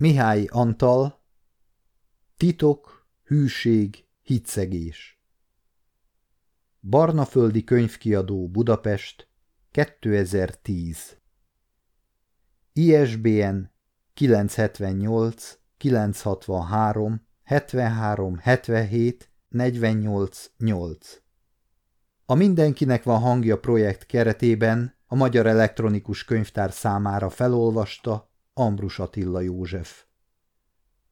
Mihály Antal Titok, hűség, hitszegés. Barnaföldi könyvkiadó Budapest 2010 ISBN 978 963 73 77 48 8 A Mindenkinek van hangja projekt keretében a Magyar Elektronikus Könyvtár számára felolvasta Ambrus Attila József.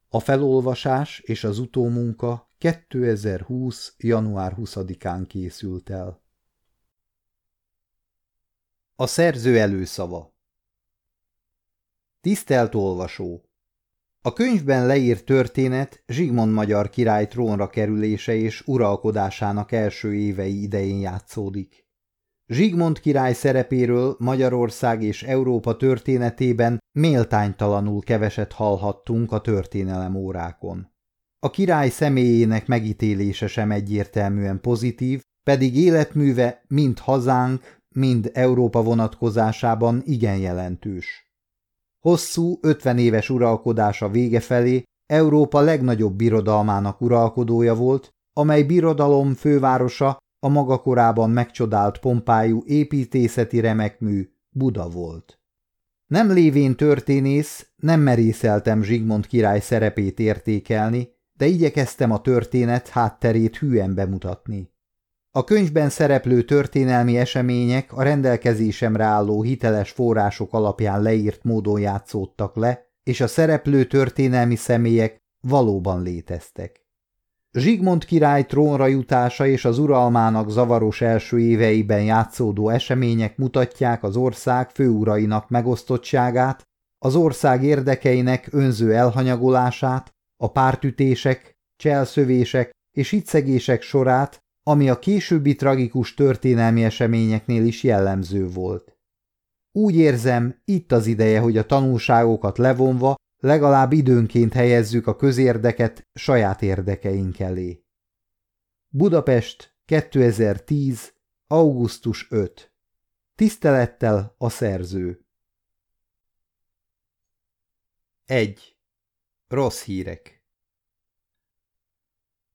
A felolvasás és az utómunka 2020. január 20-án készült el. A szerző előszava Tisztelt olvasó! A könyvben leírt történet Zsigmond magyar király trónra kerülése és uralkodásának első évei idején játszódik. Zsigmond király szerepéről Magyarország és Európa történetében méltánytalanul keveset hallhattunk a történelem órákon. A király személyének megítélése sem egyértelműen pozitív, pedig életműve mind hazánk, mind Európa vonatkozásában igen jelentős. Hosszú, ötven éves uralkodása vége felé Európa legnagyobb birodalmának uralkodója volt, amely birodalom fővárosa a maga korában megcsodált pompájú építészeti remekmű Buda volt. Nem lévén történész, nem merészeltem Zsigmond király szerepét értékelni, de igyekeztem a történet hátterét hűen bemutatni. A könyvben szereplő történelmi események a rendelkezésemre álló hiteles források alapján leírt módon játszódtak le, és a szereplő történelmi személyek valóban léteztek. Zsigmond király trónra jutása és az uralmának zavaros első éveiben játszódó események mutatják az ország főurainak megosztottságát, az ország érdekeinek önző elhanyagolását, a pártütések, cselszövések és hitszegések sorát, ami a későbbi tragikus történelmi eseményeknél is jellemző volt. Úgy érzem, itt az ideje, hogy a tanulságokat levonva legalább időnként helyezzük a közérdeket saját érdekeink elé. Budapest, 2010. augusztus 5. Tisztelettel a szerző. 1. Rossz hírek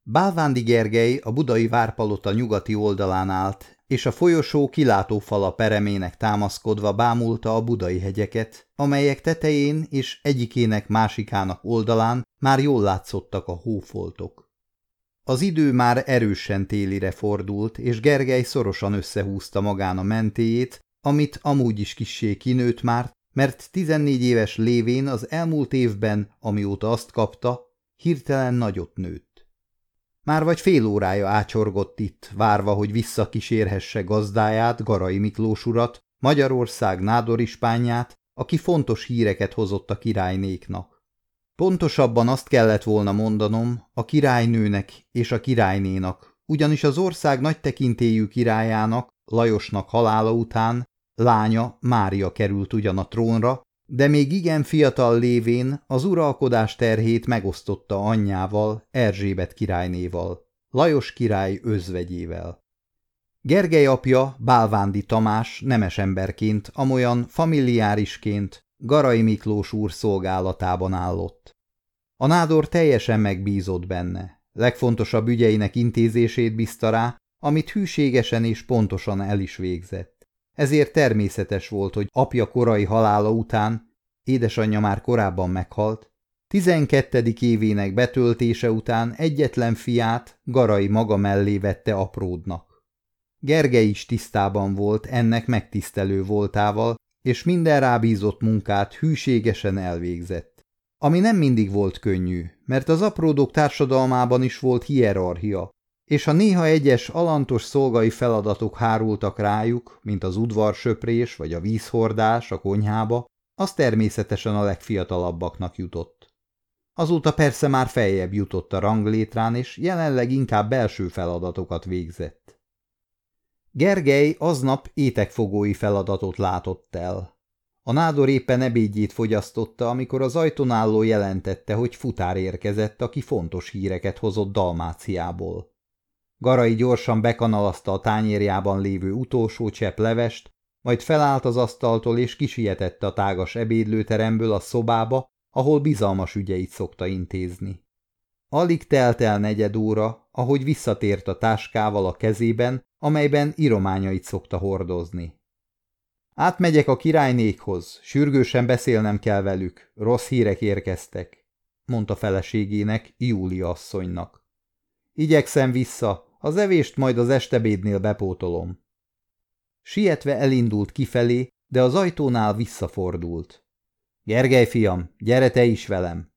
Bálvándi Gergely a budai várpalota nyugati oldalán állt, és a folyosó kilátófala peremének támaszkodva bámulta a budai hegyeket, amelyek tetején és egyikének másikának oldalán már jól látszottak a hófoltok. Az idő már erősen télire fordult, és Gergely szorosan összehúzta magán a mentéjét, amit amúgy is kissé kinőtt már, mert 14 éves lévén az elmúlt évben, amióta azt kapta, hirtelen nagyot nőtt. Már vagy fél órája ácsorgott itt, várva, hogy visszakísérhesse gazdáját, Garai Miklós urat, Magyarország nádorispányát, aki fontos híreket hozott a királynéknak. Pontosabban azt kellett volna mondanom a királynőnek és a királynénak, ugyanis az ország nagy tekintélyű királyának, Lajosnak halála után lánya Mária került ugyan a trónra, de még igen fiatal lévén az uralkodás terhét megosztotta anyjával, Erzsébet királynéval, Lajos király özvegyével. Gergely apja, Bálvándi Tamás nemes emberként, amolyan familiárisként Garai Miklós úr szolgálatában állott. A nádor teljesen megbízott benne, legfontosabb ügyeinek intézését bízta rá, amit hűségesen és pontosan el is végzett. Ezért természetes volt, hogy apja korai halála után, édesanyja már korábban meghalt, tizenkettedik évének betöltése után egyetlen fiát Garai maga mellé vette apródnak. Gergely is tisztában volt ennek megtisztelő voltával, és minden rábízott munkát hűségesen elvégzett. Ami nem mindig volt könnyű, mert az apródok társadalmában is volt hierarchia, és ha néha egyes alantos szolgai feladatok hárultak rájuk, mint az udvarsöprés vagy a vízhordás a konyhába, az természetesen a legfiatalabbaknak jutott. Azóta persze már feljebb jutott a ranglétrán, és jelenleg inkább belső feladatokat végzett. Gergely aznap étekfogói feladatot látott el. A nádor éppen ebédjét fogyasztotta, amikor az ajtón álló jelentette, hogy futár érkezett, aki fontos híreket hozott Dalmáciából. Garai gyorsan bekanalazta a tányérjában lévő utolsó csepp levest, majd felállt az asztaltól és kisietett a tágas ebédlőteremből a szobába, ahol bizalmas ügyeit szokta intézni. Alig telt el negyed óra, ahogy visszatért a táskával a kezében, amelyben írományait szokta hordozni. Átmegyek a királynékhoz, sürgősen beszélnem kell velük, rossz hírek érkeztek, mondta feleségének, Júlia asszonynak. Igyekszem vissza, az evést majd az estebédnél bepótolom. Sietve elindult kifelé, de az ajtónál visszafordult. Gergely fiam, gyere te is velem.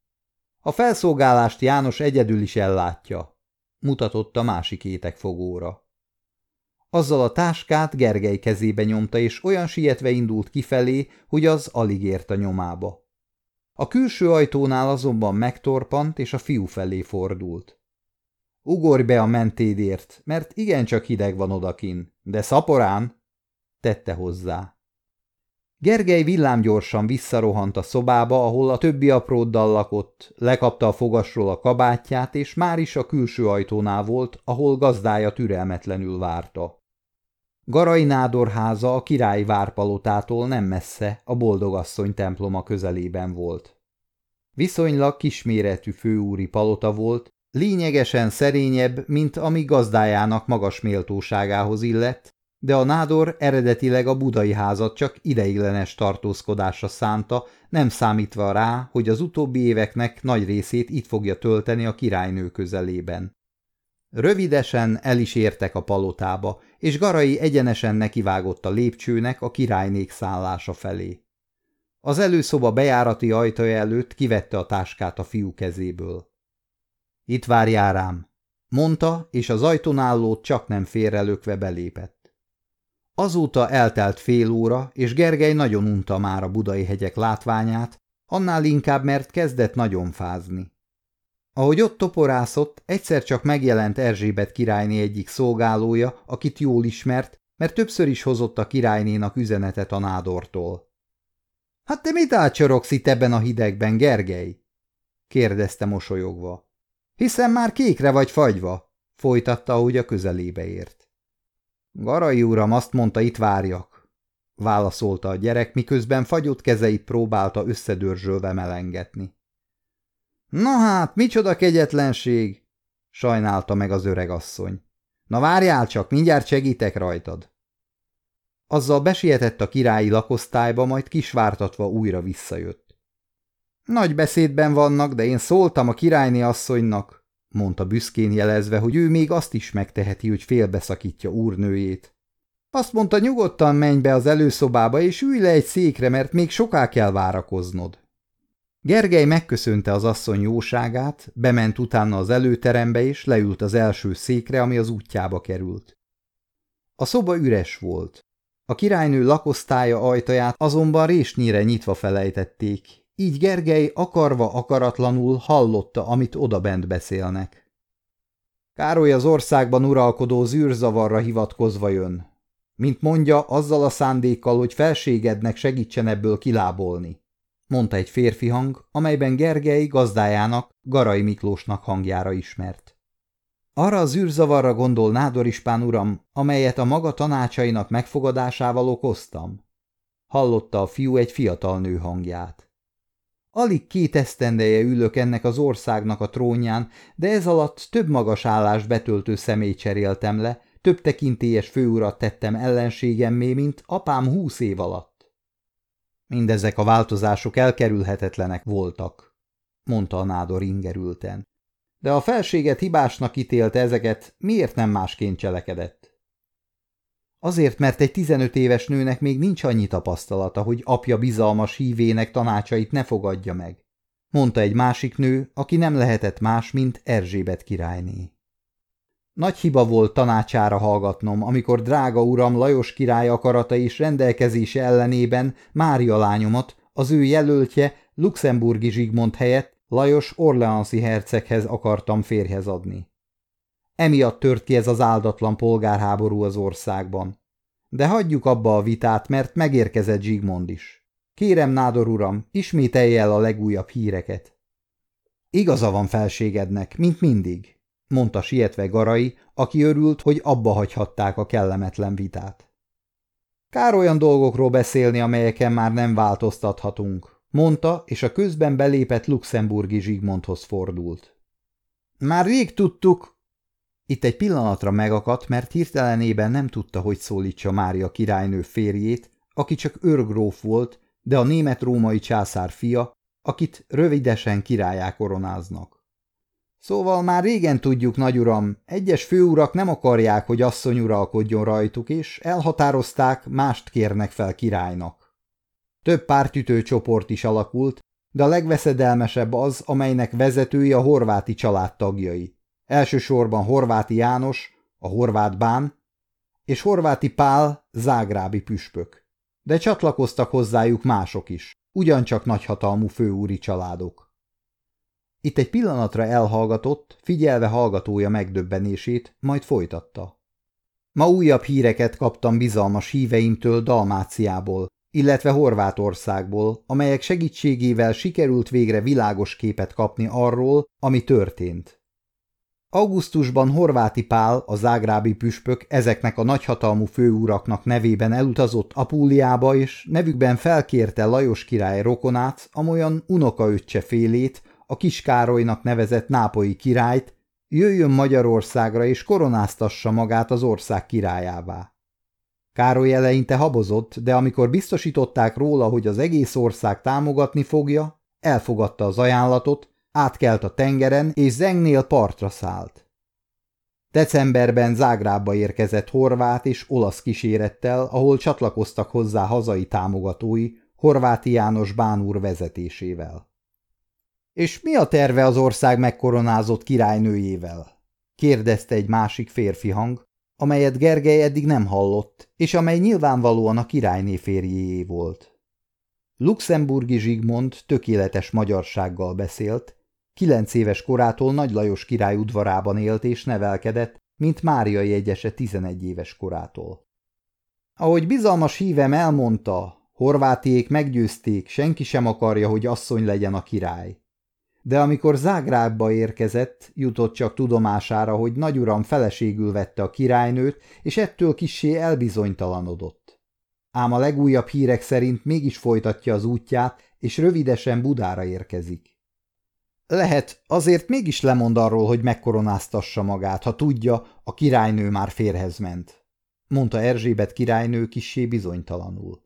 A felszolgálást János egyedül is ellátja, mutatott a másik étekfogóra. Azzal a táskát Gergely kezébe nyomta, és olyan sietve indult kifelé, hogy az alig ért a nyomába. A külső ajtónál azonban megtorpant, és a fiú felé fordult. Ugorj be a mentédért, mert igencsak hideg van odakin, de szaporán, tette hozzá. Gergely villámgyorsan visszarohant a szobába, ahol a többi apróddal lakott, lekapta a fogasról a kabátját, és már is a külső ajtónál volt, ahol gazdája türelmetlenül várta. Garai nádorháza a királyi várpalotától nem messze, a boldogasszony temploma közelében volt. Viszonylag kisméretű főúri palota volt, lényegesen szerényebb, mint ami gazdájának magas méltóságához illett, de a nádor eredetileg a budai házat csak ideiglenes tartózkodásra szánta, nem számítva rá, hogy az utóbbi éveknek nagy részét itt fogja tölteni a királynő közelében. Rövidesen el is értek a palotába, és Garai egyenesen nekivágott a lépcsőnek a királynék szállása felé. Az előszoba bejárati ajtaja előtt kivette a táskát a fiú kezéből. Itt várjál rám, mondta, és az ajtón állót csak nem félrelökve belépett. Azóta eltelt fél óra, és Gergely nagyon unta már a budai hegyek látványát, annál inkább, mert kezdett nagyon fázni. Ahogy ott toporászott, egyszer csak megjelent Erzsébet királyné egyik szolgálója, akit jól ismert, mert többször is hozott a királynénak üzenetet a nádortól. – Hát te mit átcsorogsz itt ebben a hidegben, Gergely? – kérdezte mosolyogva. – Hiszen már kékre vagy fagyva – folytatta, ahogy a közelébe ért. Garai uram azt mondta, itt várjak, válaszolta a gyerek, miközben fagyott kezeit próbálta összedörzsölve melengetni. Na hát, micsoda kegyetlenség, sajnálta meg az öreg asszony. Na várjál csak, mindjárt segítek rajtad. Azzal besietett a királyi lakosztályba, majd kisvártatva újra visszajött. Nagy beszédben vannak, de én szóltam a királyné asszonynak, mondta büszkén jelezve, hogy ő még azt is megteheti, hogy félbeszakítja úrnőjét. Azt mondta, nyugodtan menj be az előszobába, és ülj le egy székre, mert még soká kell várakoznod. Gergely megköszönte az asszony jóságát, bement utána az előterembe, és leült az első székre, ami az útjába került. A szoba üres volt. A királynő lakosztálya ajtaját azonban résnyire nyitva felejtették, így Gergely akarva akaratlanul hallotta, amit odabent beszélnek. Károly az országban uralkodó zűrzavarra hivatkozva jön. Mint mondja, azzal a szándékkal, hogy felségednek segítsen ebből kilábolni, mondta egy férfi hang, amelyben Gergely gazdájának, Garai Miklósnak hangjára ismert. Arra az zűrzavarra gondol Nádor Ispán uram, amelyet a maga tanácsainak megfogadásával okoztam. Hallotta a fiú egy fiatal nő hangját. Alig két esztendeje ülök ennek az országnak a trónján, de ez alatt több magas állást betöltő személy cseréltem le, több tekintélyes főurat tettem ellenségemmé, mint apám húsz év alatt. Mindezek a változások elkerülhetetlenek voltak, mondta a nádor ingerülten. De a felséget hibásnak ítélte ezeket, miért nem másként cselekedett? Azért, mert egy 15 éves nőnek még nincs annyi tapasztalata, hogy apja bizalmas hívének tanácsait ne fogadja meg, mondta egy másik nő, aki nem lehetett más, mint Erzsébet királyné. Nagy hiba volt tanácsára hallgatnom, amikor drága uram Lajos király akarata és rendelkezése ellenében Mária lányomat, az ő jelöltje luxemburgi Zsigmond helyett Lajos Orleanszi herceghez akartam férhez adni. Emiatt tört ki ez az áldatlan polgárháború az országban. De hagyjuk abba a vitát, mert megérkezett Zsigmond is. Kérem, nádor uram, ismételje el a legújabb híreket. Igaza van felségednek, mint mindig, mondta sietve Garai, aki örült, hogy abba hagyhatták a kellemetlen vitát. Kár olyan dolgokról beszélni, amelyeken már nem változtathatunk, mondta, és a közben belépett luxemburgi Zsigmondhoz fordult. Már rég tudtuk, itt egy pillanatra megakadt, mert hirtelenében nem tudta, hogy szólítsa Mária királynő férjét, aki csak őrgróf volt, de a német-római császár fia, akit rövidesen királyá koronáznak. Szóval már régen tudjuk, nagyuram, egyes főurak nem akarják, hogy asszony uralkodjon rajtuk, és elhatározták, mást kérnek fel királynak. Több pártütő csoport is alakult, de a legveszedelmesebb az, amelynek vezetői a horváti családtagjai. Elsősorban Horváti János, a horvát bán, és Horváti Pál, zágrábi püspök. De csatlakoztak hozzájuk mások is, ugyancsak nagyhatalmú főúri családok. Itt egy pillanatra elhallgatott, figyelve hallgatója megdöbbenését, majd folytatta. Ma újabb híreket kaptam bizalmas híveimtől Dalmáciából, illetve Horvátországból, amelyek segítségével sikerült végre világos képet kapni arról, ami történt. Augusztusban Horváti Pál, a zágrábi püspök ezeknek a nagyhatalmú főúraknak nevében elutazott Apúliába, és nevükben felkérte Lajos király rokonát, amolyan unokaöccse félét, a Kiskárolynak nevezett nápolyi királyt, jöjjön Magyarországra és koronáztassa magát az ország királyává. Károly eleinte habozott, de amikor biztosították róla, hogy az egész ország támogatni fogja, elfogadta az ajánlatot, átkelt a tengeren, és Zengnél partra szállt. Decemberben Zágrába érkezett horvát és olasz kísérettel, ahol csatlakoztak hozzá hazai támogatói, Horváti János bánúr vezetésével. És mi a terve az ország megkoronázott királynőjével? kérdezte egy másik férfi hang, amelyet Gergely eddig nem hallott, és amely nyilvánvalóan a királyné férjéjé volt. Luxemburgi Zsigmond tökéletes magyarsággal beszélt, Kilenc éves korától Nagy Lajos király udvarában élt és nevelkedett, mint Mária jegyese tizenegy éves korától. Ahogy bizalmas hívem elmondta, horvátiék meggyőzték, senki sem akarja, hogy asszony legyen a király. De amikor Zágrábba érkezett, jutott csak tudomására, hogy nagyuram feleségül vette a királynőt, és ettől kissé elbizonytalanodott. Ám a legújabb hírek szerint mégis folytatja az útját, és rövidesen Budára érkezik. Lehet, azért mégis lemond arról, hogy megkoronáztassa magát, ha tudja, a királynő már férhez ment, mondta Erzsébet királynő kissé bizonytalanul.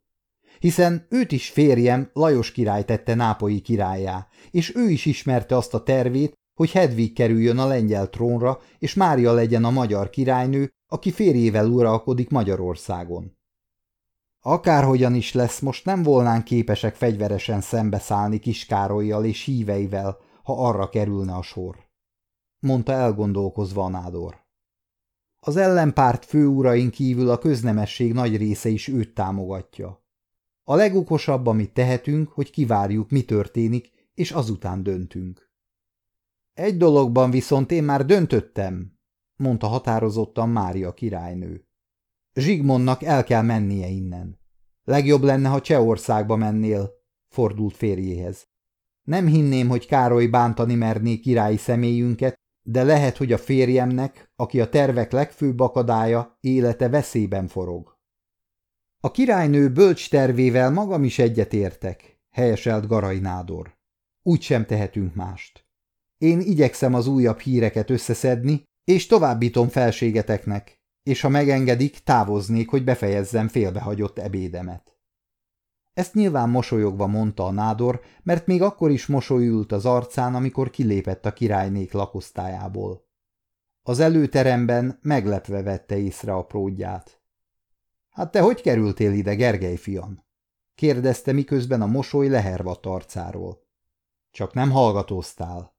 Hiszen őt is férjem Lajos király tette nápolyi királyá, és ő is ismerte azt a tervét, hogy Hedvig kerüljön a lengyel trónra, és Mária legyen a magyar királynő, aki férjével uralkodik Magyarországon. Akárhogyan is lesz, most nem volnánk képesek fegyveresen szembeszállni Kiskárolyjal és híveivel, ha arra kerülne a sor, mondta elgondolkozva a nádor. Az ellenpárt főúrain kívül a köznemesség nagy része is őt támogatja. A legokosabb, amit tehetünk, hogy kivárjuk, mi történik, és azután döntünk. Egy dologban viszont én már döntöttem, mondta határozottan Mária királynő. Zsigmondnak el kell mennie innen. Legjobb lenne, ha Csehországba mennél, fordult férjéhez. Nem hinném, hogy Károly bántani merné királyi személyünket, de lehet, hogy a férjemnek, aki a tervek legfőbb akadálya, élete veszélyben forog. A királynő bölcs tervével magam is egyetértek, helyeselt Garai Nádor. Úgy sem tehetünk mást. Én igyekszem az újabb híreket összeszedni, és továbbítom felségeteknek, és ha megengedik, távoznék, hogy befejezzem félbehagyott ebédemet. Ezt nyilván mosolyogva mondta a nádor, mert még akkor is mosolyült az arcán, amikor kilépett a királynék lakosztályából. Az előteremben meglepve vette észre a pródját. – Hát te hogy kerültél ide, Gergely fiam? – kérdezte, miközben a mosoly lehervadt arcáról. – Csak nem hallgatóztál.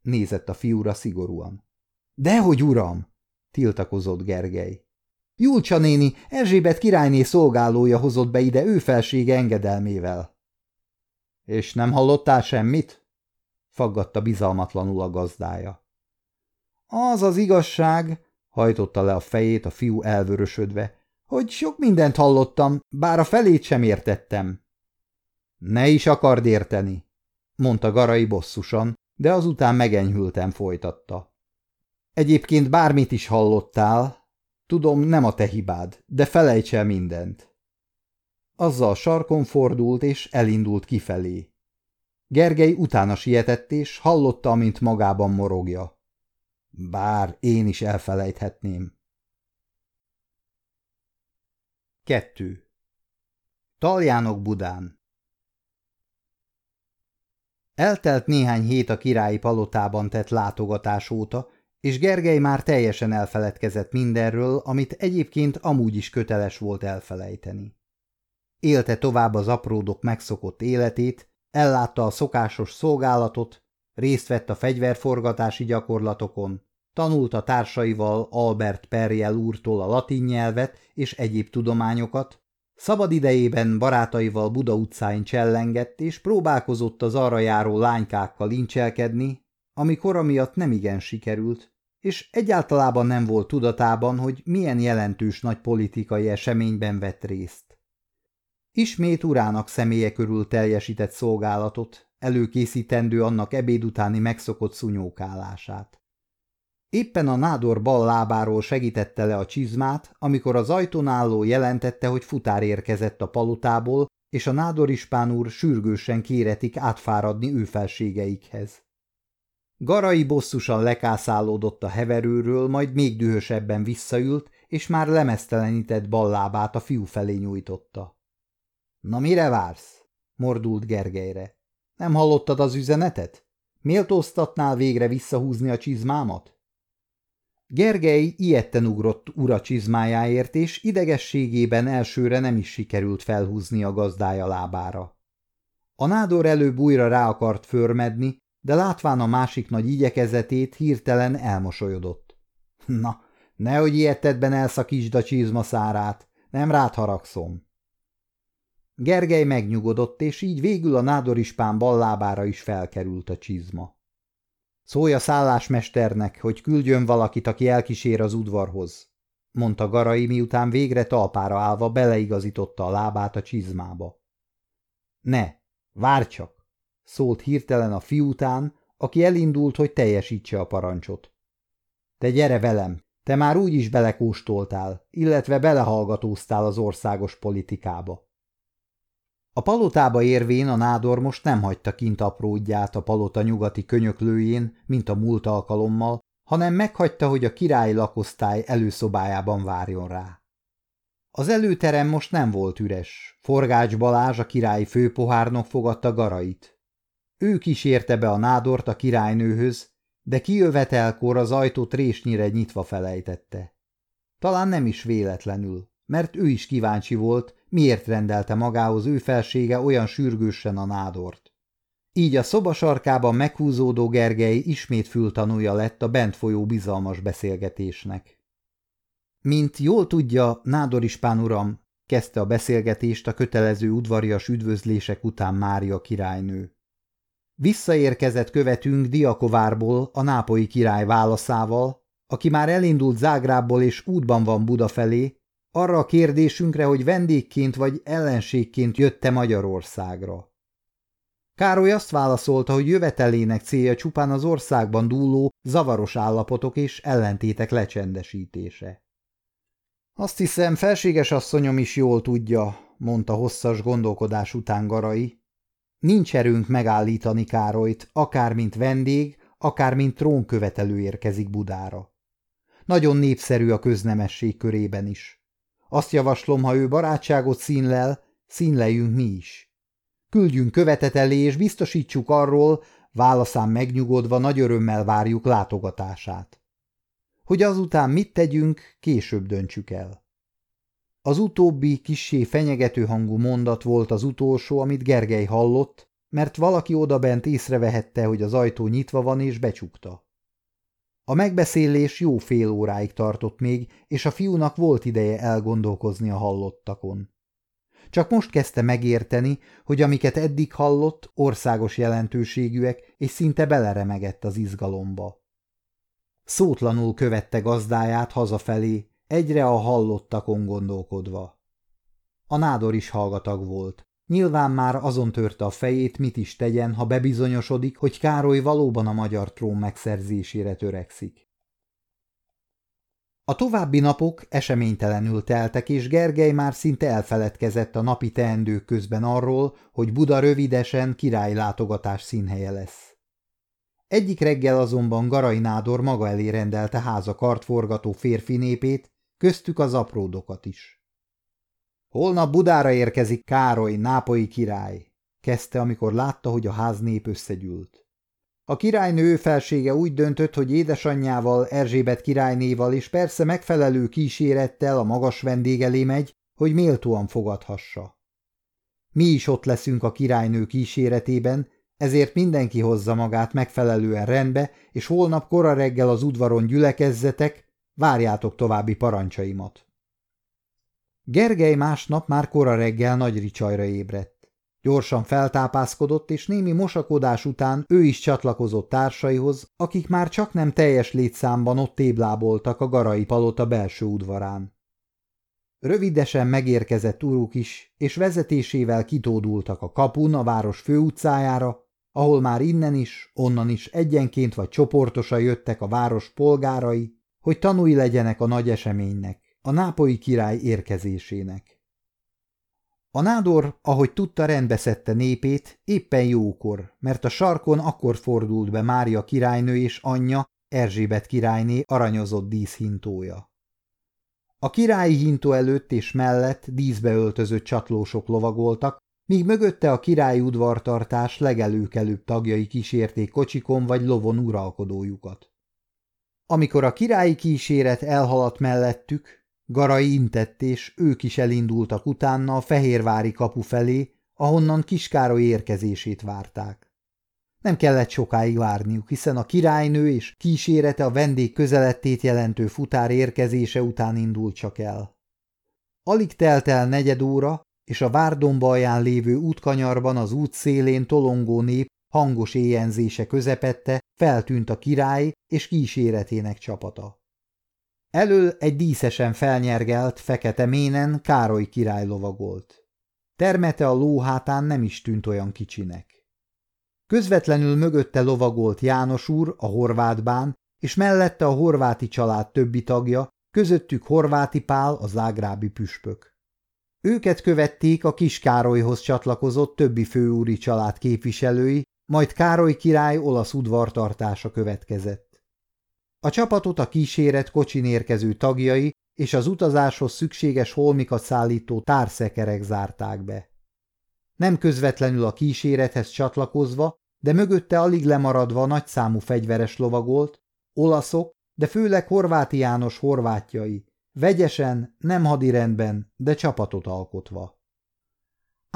Nézett a fiúra szigorúan. – Dehogy, uram! – tiltakozott Gergely. Julcsa néni Erzsébet királyné szolgálója hozott be ide ő felsége engedelmével. És nem hallottál semmit? faggatta bizalmatlanul a gazdája. Az az igazság, hajtotta le a fejét a fiú elvörösödve, hogy sok mindent hallottam, bár a felét sem értettem. Ne is akard érteni, mondta Garai bosszusan, de azután megenyhülten folytatta. Egyébként bármit is hallottál, Tudom, nem a te hibád, de felejts el mindent. Azzal sarkon fordult és elindult kifelé. Gergely utána sietett, és hallotta, amint magában morogja. Bár én is elfelejthetném. Kettő. Taljánok Budán Eltelt néhány hét a királyi palotában tett látogatás óta, és Gergely már teljesen elfeledkezett mindenről, amit egyébként amúgy is köteles volt elfelejteni. Élte tovább az apródok megszokott életét, ellátta a szokásos szolgálatot, részt vett a fegyverforgatási gyakorlatokon, tanult társaival Albert Perriel úrtól a latin nyelvet és egyéb tudományokat, szabad idejében barátaival Buda utcáin csellengett és próbálkozott az arra járó lánykákkal lincselkedni, ami kora miatt nem igen sikerült, és egyáltalában nem volt tudatában, hogy milyen jelentős nagy politikai eseményben vett részt. Ismét urának személye körül teljesített szolgálatot, előkészítendő annak ebéd utáni megszokott szunyókálását. Éppen a nádor bal lábáról segítette le a csizmát, amikor az ajtón álló jelentette, hogy futár érkezett a palotából, és a nádor ispán úr sürgősen kéretik átfáradni ő felségeikhez. Garai bosszusan lekászálódott a heverőről, majd még dühösebben visszaült, és már lemesztelenített bal lábát a fiú felé nyújtotta. – Na mire vársz? – mordult Gergelyre. – Nem hallottad az üzenetet? Méltóztatnál végre visszahúzni a csizmámat? Gergely ilyetten ugrott ura csizmájáért, és idegességében elsőre nem is sikerült felhúzni a gazdája lábára. A nádor előbb újra rá akart förmedni, de látván a másik nagy igyekezetét hirtelen elmosolyodott. Na, nehogy ilyetetben elszakítsd a csizma szárát, nem rád haragszom. Gergely megnyugodott, és így végül a nádorispán bal lábára is felkerült a csizma. Szólj a szállásmesternek, hogy küldjön valakit, aki elkísér az udvarhoz, mondta Garai, miután végre talpára állva beleigazította a lábát a csizmába. Ne, várj csak, szólt hirtelen a fiú után, aki elindult, hogy teljesítse a parancsot. Te gyere velem, te már úgy is belekóstoltál, illetve belehallgatóztál az országos politikába. A palotába érvén a nádor most nem hagyta kint apródját a palota nyugati könyöklőjén, mint a múlt alkalommal, hanem meghagyta, hogy a királyi lakosztály előszobájában várjon rá. Az előterem most nem volt üres. Forgács Balázs, a királyi főpohárnok fogadta garait. Ő kísérte be a nádort a királynőhöz, de kijövetelkor az ajtót résnyire nyitva felejtette. Talán nem is véletlenül, mert ő is kíváncsi volt, miért rendelte magához ő felsége olyan sürgősen a nádort. Így a szoba sarkában meghúzódó Gergely ismét fültanúja lett a bent folyó bizalmas beszélgetésnek. Mint jól tudja, Nádor Ispán uram, kezdte a beszélgetést a kötelező udvarias üdvözlések után Mária királynő. Visszaérkezett követünk Diakovárból a nápoi király válaszával, aki már elindult Zágrábból és útban van Buda felé, arra a kérdésünkre, hogy vendégként vagy ellenségként jötte Magyarországra. Károly azt válaszolta, hogy jövetelének célja csupán az országban dúló zavaros állapotok és ellentétek lecsendesítése. Azt hiszem, felséges asszonyom is jól tudja, mondta hosszas gondolkodás után Garai. Nincs erőnk megállítani Károlyt, akár mint vendég, akár mint trónkövetelő érkezik Budára. Nagyon népszerű a köznemesség körében is. Azt javaslom, ha ő barátságot színlel, színleljünk mi is. Küldjünk követet elé, és biztosítsuk arról, válaszán megnyugodva nagy örömmel várjuk látogatását. Hogy azután mit tegyünk, később döntsük el. Az utóbbi kissé fenyegető hangú mondat volt az utolsó, amit Gergely hallott, mert valaki odabent észrevehette, hogy az ajtó nyitva van és becsukta. A megbeszélés jó fél óráig tartott még, és a fiúnak volt ideje elgondolkozni a hallottakon. Csak most kezdte megérteni, hogy amiket eddig hallott, országos jelentőségűek, és szinte beleremegett az izgalomba. Szótlanul követte gazdáját hazafelé, egyre a hallottakon gondolkodva. A nádor is hallgatag volt. Nyilván már azon törte a fejét, mit is tegyen, ha bebizonyosodik, hogy Károly valóban a magyar trón megszerzésére törekszik. A további napok eseménytelenül teltek, és Gergely már szinte elfeledkezett a napi teendők közben arról, hogy Buda rövidesen királylátogatás színhelye lesz. Egyik reggel azonban Garai Nádor maga elé rendelte háza kartforgató férfi népét, köztük az apródokat is. Holnap Budára érkezik Károly, nápoi király, kezdte, amikor látta, hogy a ház nép összegyűlt. A királynő felsége úgy döntött, hogy édesanyjával, Erzsébet királynéval és persze megfelelő kísérettel a magas vendég elé megy, hogy méltóan fogadhassa. Mi is ott leszünk a királynő kíséretében, ezért mindenki hozza magát megfelelően rendbe, és holnap kora reggel az udvaron gyülekezzetek, várjátok további parancsaimat. Gergely másnap már kora reggel nagy ricsajra ébredt. Gyorsan feltápászkodott, és némi mosakodás után ő is csatlakozott társaihoz, akik már csak nem teljes létszámban ott tébláboltak a garai palota belső udvarán. Rövidesen megérkezett uruk is, és vezetésével kitódultak a kapun a város főutcájára, ahol már innen is, onnan is egyenként vagy csoportosan jöttek a város polgárai, hogy tanúi legyenek a nagy eseménynek, a nápoi király érkezésének. A nádor, ahogy tudta, rendbeszedte népét, éppen jókor, mert a sarkon akkor fordult be Mária királynő és anyja, Erzsébet királyné aranyozott díszhintója. A királyi hintó előtt és mellett díszbe öltözött csatlósok lovagoltak, míg mögötte a királyi udvartartás legelőkelőbb tagjai kísérték kocsikon vagy lovon uralkodójukat. Amikor a királyi kíséret elhaladt mellettük, Garai intett, és ők is elindultak utána a Fehérvári kapu felé, ahonnan Kiskároly érkezését várták. Nem kellett sokáig várniuk, hiszen a királynő és kísérete a vendég közelettét jelentő futár érkezése után indult csak el. Alig telt el negyed óra, és a várdomba alján lévő útkanyarban az út szélén tolongó nép hangos éjenzése közepette feltűnt a király és kíséretének csapata. Elől egy díszesen felnyergelt, fekete ménen Károly király lovagolt. Termete a lóhátán nem is tűnt olyan kicsinek. Közvetlenül mögötte lovagolt János úr, a horvátbán, és mellette a horváti család többi tagja, közöttük Horváti Pál, a zágrábi püspök. Őket követték a kis Károlyhoz csatlakozott többi főúri család képviselői, majd Károly király olasz udvartartása következett. A csapatot a kíséret kocsin érkező tagjai és az utazáshoz szükséges holmikat szállító társzekerek zárták be. Nem közvetlenül a kísérethez csatlakozva, de mögötte alig lemaradva nagyszámú fegyveres lovagolt, olaszok, de főleg Horváti János horvátjai, vegyesen, nem hadirendben, de csapatot alkotva.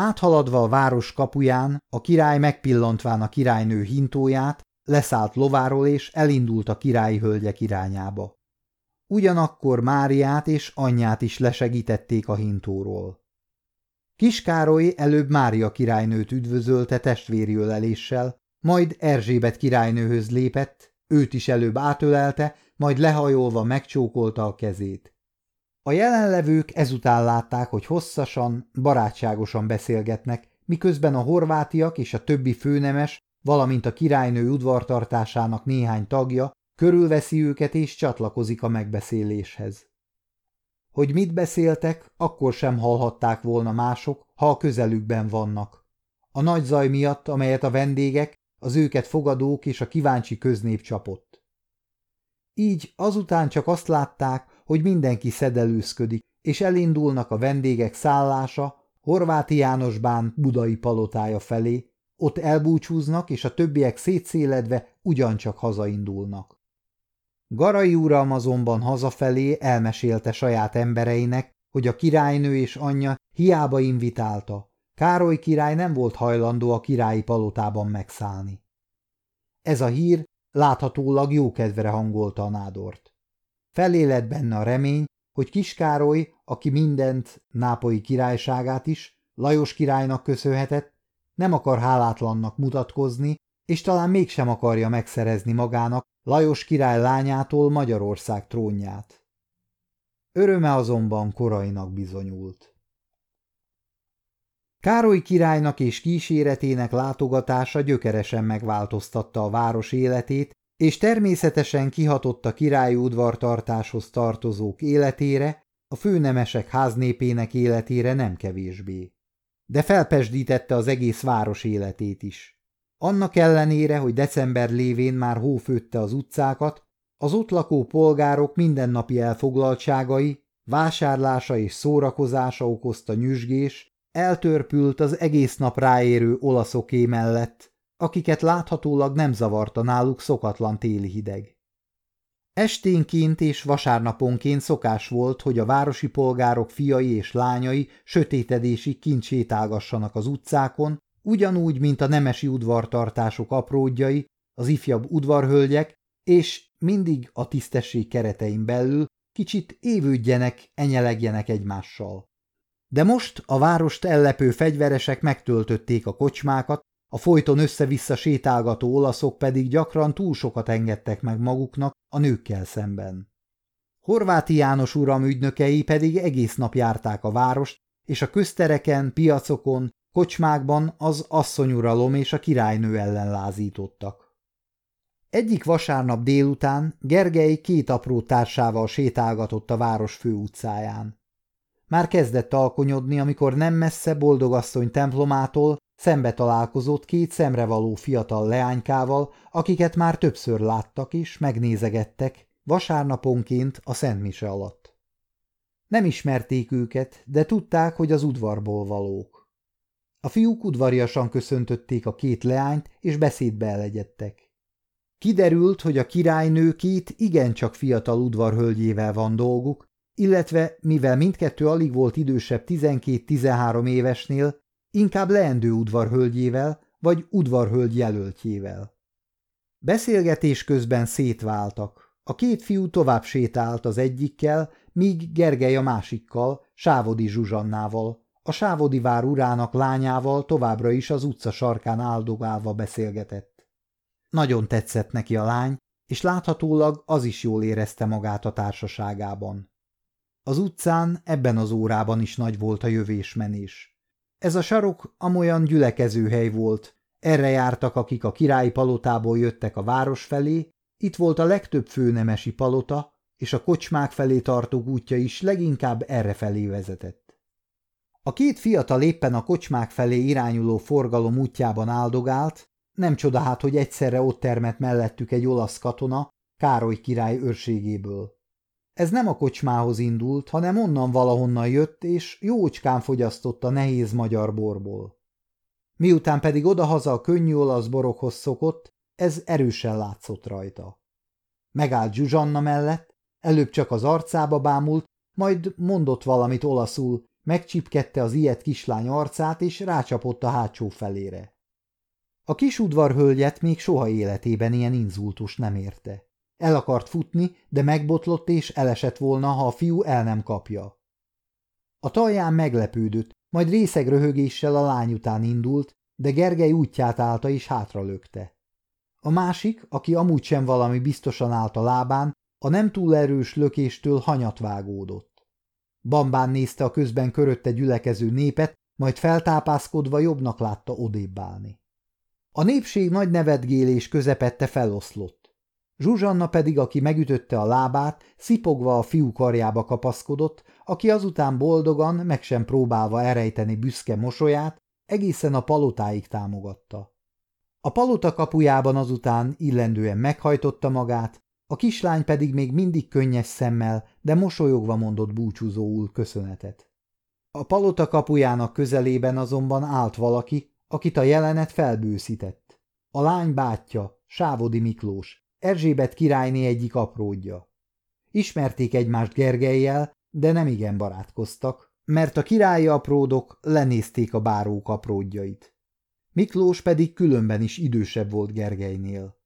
Áthaladva a város kapuján, a király megpillantván a királynő hintóját, leszállt lováról és elindult a királyi hölgyek irányába. Ugyanakkor Máriát és anyját is lesegítették a hintóról. Kiskároly előbb Mária királynőt üdvözölte testvéri öleléssel, majd Erzsébet királynőhöz lépett, őt is előbb átölelte, majd lehajolva megcsókolta a kezét. A jelenlevők ezután látták, hogy hosszasan, barátságosan beszélgetnek, miközben a horvátiak és a többi főnemes valamint a királynő udvartartásának néhány tagja körülveszi őket és csatlakozik a megbeszéléshez. Hogy mit beszéltek, akkor sem hallhatták volna mások, ha a közelükben vannak. A nagy zaj miatt, amelyet a vendégek, az őket fogadók és a kíváncsi köznép csapott. Így azután csak azt látták, hogy mindenki szedelőzködik, és elindulnak a vendégek szállása Horváti Jánosbán budai palotája felé, ott elbúcsúznak, és a többiek szétszéledve ugyancsak hazaindulnak. Garai uram azonban hazafelé elmesélte saját embereinek, hogy a királynő és anyja hiába invitálta. Károly király nem volt hajlandó a királyi palotában megszállni. Ez a hír láthatólag jókedvre hangolta a nádort. Felé lett benne a remény, hogy Kiskároly, aki mindent, nápoi királyságát is, Lajos királynak köszönhetett, nem akar hálátlannak mutatkozni, és talán mégsem akarja megszerezni magának Lajos király lányától Magyarország trónját. Öröme azonban korainak bizonyult. Károly királynak és kíséretének látogatása gyökeresen megváltoztatta a város életét, és természetesen kihatott a királyi udvartartáshoz tartozók életére, a főnemesek háznépének életére nem kevésbé. De felpesdítette az egész város életét is. Annak ellenére, hogy december lévén már hófőtte az utcákat, az ott lakó polgárok mindennapi elfoglaltságai, vásárlása és szórakozása okozta nyüzsgés, eltörpült az egész nap ráérő olaszoké mellett, akiket láthatólag nem zavarta náluk szokatlan téli hideg. Esténként és vasárnaponként szokás volt, hogy a városi polgárok fiai és lányai sötétedésig kincsétálgassanak az utcákon, ugyanúgy, mint a nemesi udvartartások apródjai, az ifjabb udvarhölgyek, és mindig a tisztesség keretein belül kicsit évődjenek, enyelegjenek egymással. De most a várost ellepő fegyveresek megtöltötték a kocsmákat, a folyton össze-vissza sétálgató olaszok pedig gyakran túl sokat engedtek meg maguknak a nőkkel szemben. Horváti János uram ügynökei pedig egész nap járták a várost, és a köztereken, piacokon, kocsmákban az asszonyuralom és a királynő ellen lázítottak. Egyik vasárnap délután Gergely két apró társával sétálgatott a város főutcáján. Már kezdett alkonyodni, amikor nem messze boldogasszony templomától szembe találkozott két szemrevaló fiatal leánykával, akiket már többször láttak és megnézegettek, vasárnaponként a Szentmise alatt. Nem ismerték őket, de tudták, hogy az udvarból valók. A fiúk udvariasan köszöntötték a két leányt, és beszédbe elegyedtek. Kiderült, hogy a királynő két igencsak fiatal udvarhölgyével van dolguk, illetve mivel mindkettő alig volt idősebb 12-13 évesnél, inkább leendő udvarhölgyével vagy udvarhölgy jelöltjével. Beszélgetés közben szétváltak. A két fiú tovább sétált az egyikkel, míg Gergely a másikkal, Sávodi Zsuzsannával, a Sávodi vár urának lányával továbbra is az utca sarkán áldogálva beszélgetett. Nagyon tetszett neki a lány, és láthatólag az is jól érezte magát a társaságában. Az utcán ebben az órában is nagy volt a jövésmenés. Ez a sarok amolyan gyülekezőhely volt, erre jártak, akik a királyi palotából jöttek a város felé, itt volt a legtöbb főnemesi palota, és a kocsmák felé tartó útja is leginkább erre felé vezetett. A két fiatal éppen a kocsmák felé irányuló forgalom útjában áldogált, nem csoda hát, hogy egyszerre ott termett mellettük egy olasz katona, Károly király őrségéből. Ez nem a kocsmához indult, hanem onnan valahonnan jött, és jócskán fogyasztotta nehéz magyar borból. Miután pedig odahaza a könnyű olasz borokhoz szokott, ez erősen látszott rajta. Megállt Zsuzsanna mellett, előbb csak az arcába bámult, majd mondott valamit olaszul, megcsipkedte az ilyet kislány arcát, és rácsapott a hátsó felére. A kis udvarhölgyet még soha életében ilyen inzultus nem érte. El akart futni, de megbotlott és elesett volna, ha a fiú el nem kapja. A talján meglepődött, majd részeg röhögéssel a lány után indult, de Gergely útját állta és hátralökte. A másik, aki amúgy sem valami biztosan állt a lábán, a nem túl erős lökéstől hanyat vágódott. Bambán nézte a közben körötte gyülekező népet, majd feltápászkodva jobbnak látta odébb állni. A népség nagy nevetgélés közepette feloszlott. Zsuzsanna pedig, aki megütötte a lábát, szipogva a fiú karjába kapaszkodott, aki azután boldogan, meg sem próbálva elrejteni büszke mosolyát, egészen a palotáig támogatta. A palota kapujában azután illendően meghajtotta magát, a kislány pedig még mindig könnyes szemmel, de mosolyogva mondott búcsúzóul köszönetet. A palota kapujának közelében azonban állt valaki, akit a jelenet felbőszített. A lány bátyja, Sávodi Miklós, Erzsébet királyné egyik apródja. Ismerték egymást Gergelyel, de nem igen barátkoztak, mert a királyi apródok lenézték a bárók apródjait. Miklós pedig különben is idősebb volt Gergelynél.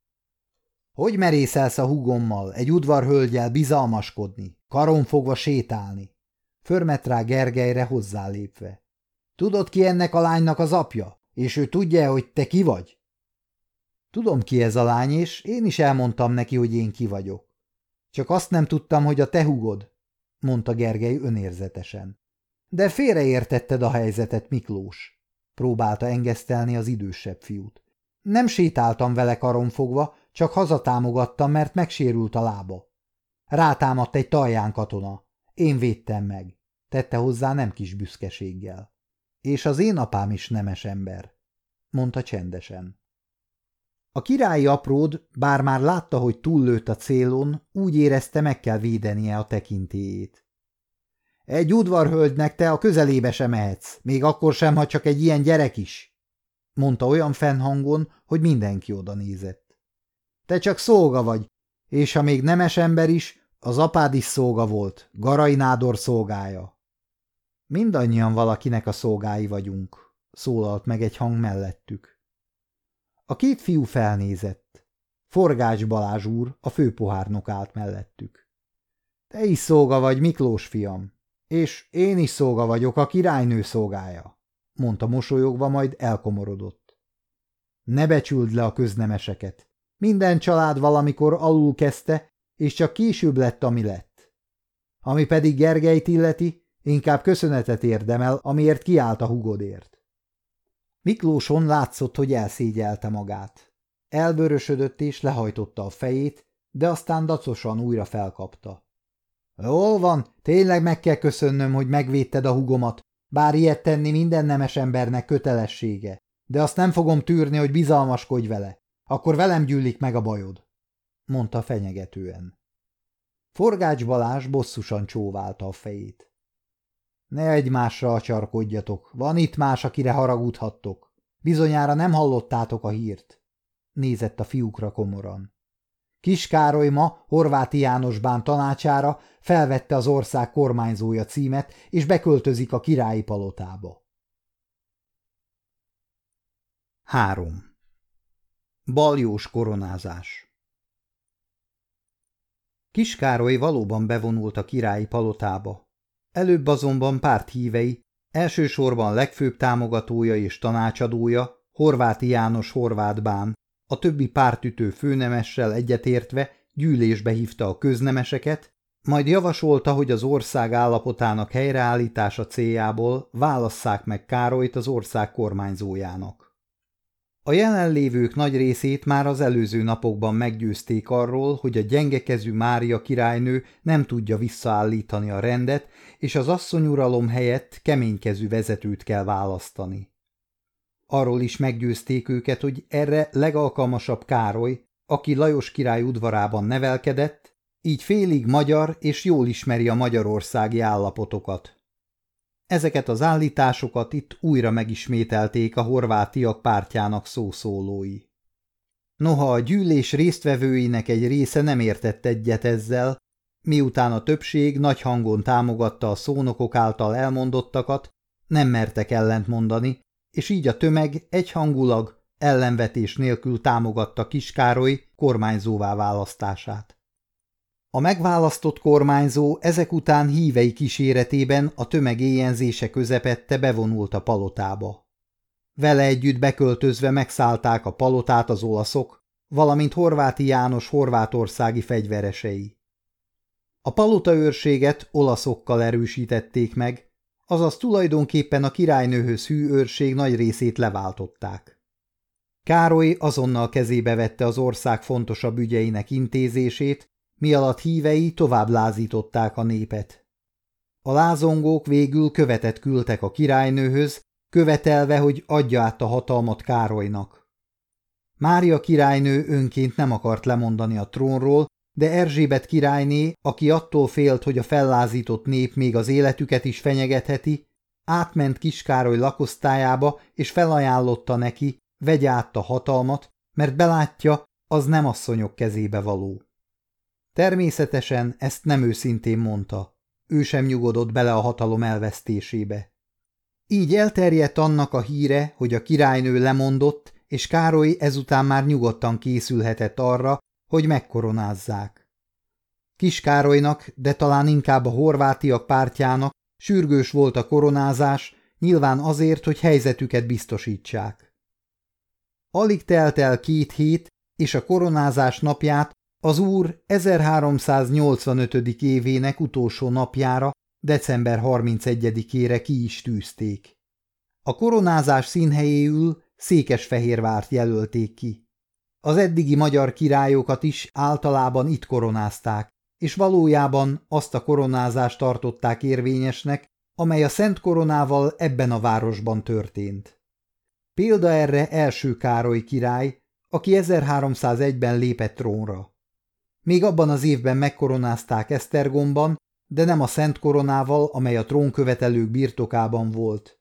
Hogy merészelsz a hugommal, egy udvarhölgyel bizalmaskodni, karon fogva sétálni? Förmet rá Gergelyre hozzálépve. Tudod ki ennek a lánynak az apja? És ő tudja, hogy te ki vagy? Tudom, ki ez a lány, és én is elmondtam neki, hogy én ki vagyok. Csak azt nem tudtam, hogy a te hugod, mondta Gergely önérzetesen. De félreértetted a helyzetet, Miklós, próbálta engesztelni az idősebb fiút. Nem sétáltam vele karonfogva, csak hazatámogattam, mert megsérült a lába. Rátámadt egy talján katona. Én védtem meg. Tette hozzá nem kis büszkeséggel. És az én apám is nemes ember, mondta csendesen. A királyi apród, bár már látta, hogy túllőtt a célon, úgy érezte, meg kell védenie a tekintélyét. Egy udvarhölgynek te a közelébe sem mehetsz, még akkor sem, ha csak egy ilyen gyerek is, mondta olyan fennhangon, hogy mindenki oda nézett. Te csak szolga vagy, és ha még nemes ember is, az apád is szolga volt, Garai Nádor szolgája. Mindannyian valakinek a szolgái vagyunk, szólalt meg egy hang mellettük. A két fiú felnézett. Forgács Balázs úr, a főpohárnok állt mellettük. Te is szolga vagy, Miklós fiam, és én is szolga vagyok, a királynő szolgája, mondta mosolyogva, majd elkomorodott. Ne becsüld le a köznemeseket. Minden család valamikor alul kezdte, és csak később lett, ami lett. Ami pedig Gergelyt illeti, inkább köszönetet érdemel, amiért kiállt a hugodért. Miklóson látszott, hogy elszégyelte magát. Elvörösödött és lehajtotta a fejét, de aztán dacosan újra felkapta. Jól van, tényleg meg kell köszönnöm, hogy megvédted a hugomat, bár ilyet tenni minden nemes embernek kötelessége, de azt nem fogom tűrni, hogy bizalmaskodj vele. Akkor velem gyűlik meg a bajod, mondta fenyegetően. Forgács Balázs bosszusan csóválta a fejét. Ne egymásra acsarkodjatok, van itt más, akire haragudhattok. Bizonyára nem hallottátok a hírt. Nézett a fiúkra komoran. Kiskároly ma Horváti Jánosbán tanácsára felvette az ország kormányzója címet, és beköltözik a királyi palotába. 3. Baljós koronázás Kiskároly valóban bevonult a királyi palotába, Előbb azonban párt hívei, elsősorban legfőbb támogatója és tanácsadója, Horváti János Horvátbán, a többi pártütő főnemessel egyetértve gyűlésbe hívta a köznemeseket, majd javasolta, hogy az ország állapotának helyreállítása céljából válasszák meg Károlyt az ország kormányzójának. A jelenlévők nagy részét már az előző napokban meggyőzték arról, hogy a gyengekezű Mária királynő nem tudja visszaállítani a rendet, és az asszonyuralom helyett keménykezű vezetőt kell választani. Arról is meggyőzték őket, hogy erre legalkalmasabb Károly, aki Lajos király udvarában nevelkedett, így félig magyar és jól ismeri a magyarországi állapotokat. Ezeket az állításokat itt újra megismételték a horvátiak pártjának szószólói. Noha a gyűlés résztvevőinek egy része nem értett egyet ezzel, miután a többség nagy hangon támogatta a szónokok által elmondottakat, nem mertek ellent mondani, és így a tömeg egyhangulag, ellenvetés nélkül támogatta Kiskároly kormányzóvá választását. A megválasztott kormányzó ezek után hívei kíséretében a tömeg éjenzése közepette bevonult a palotába. Vele együtt beköltözve megszállták a palotát az olaszok, valamint Horváti János horvátországi fegyveresei. A palota őrséget olaszokkal erősítették meg, azaz tulajdonképpen a királynőhöz hű őrség nagy részét leváltották. Károly azonnal kezébe vette az ország fontosabb ügyeinek intézését, mi alatt hívei tovább lázították a népet. A lázongók végül követet küldtek a királynőhöz, követelve, hogy adja át a hatalmat Károlynak. Mária királynő önként nem akart lemondani a trónról, de Erzsébet királyné, aki attól félt, hogy a fellázított nép még az életüket is fenyegetheti, átment Kiskároly lakosztályába, és felajánlotta neki, vegye át a hatalmat, mert belátja, az nem asszonyok kezébe való. Természetesen ezt nem őszintén mondta. Ő sem nyugodott bele a hatalom elvesztésébe. Így elterjedt annak a híre, hogy a királynő lemondott, és Károly ezután már nyugodtan készülhetett arra, hogy megkoronázzák. Kiskárolynak, de talán inkább a horvátiak pártjának sürgős volt a koronázás, nyilván azért, hogy helyzetüket biztosítsák. Alig telt el két hét, és a koronázás napját az úr 1385. évének utolsó napjára, december 31-ére ki is tűzték. A koronázás színhelyéül Székesfehérvárt jelölték ki. Az eddigi magyar királyokat is általában itt koronázták, és valójában azt a koronázást tartották érvényesnek, amely a Szent Koronával ebben a városban történt. Példa erre első Károly király, aki 1301-ben lépett trónra. Még abban az évben megkoronázták Esztergomban, de nem a Szent Koronával, amely a trónkövetelők birtokában volt.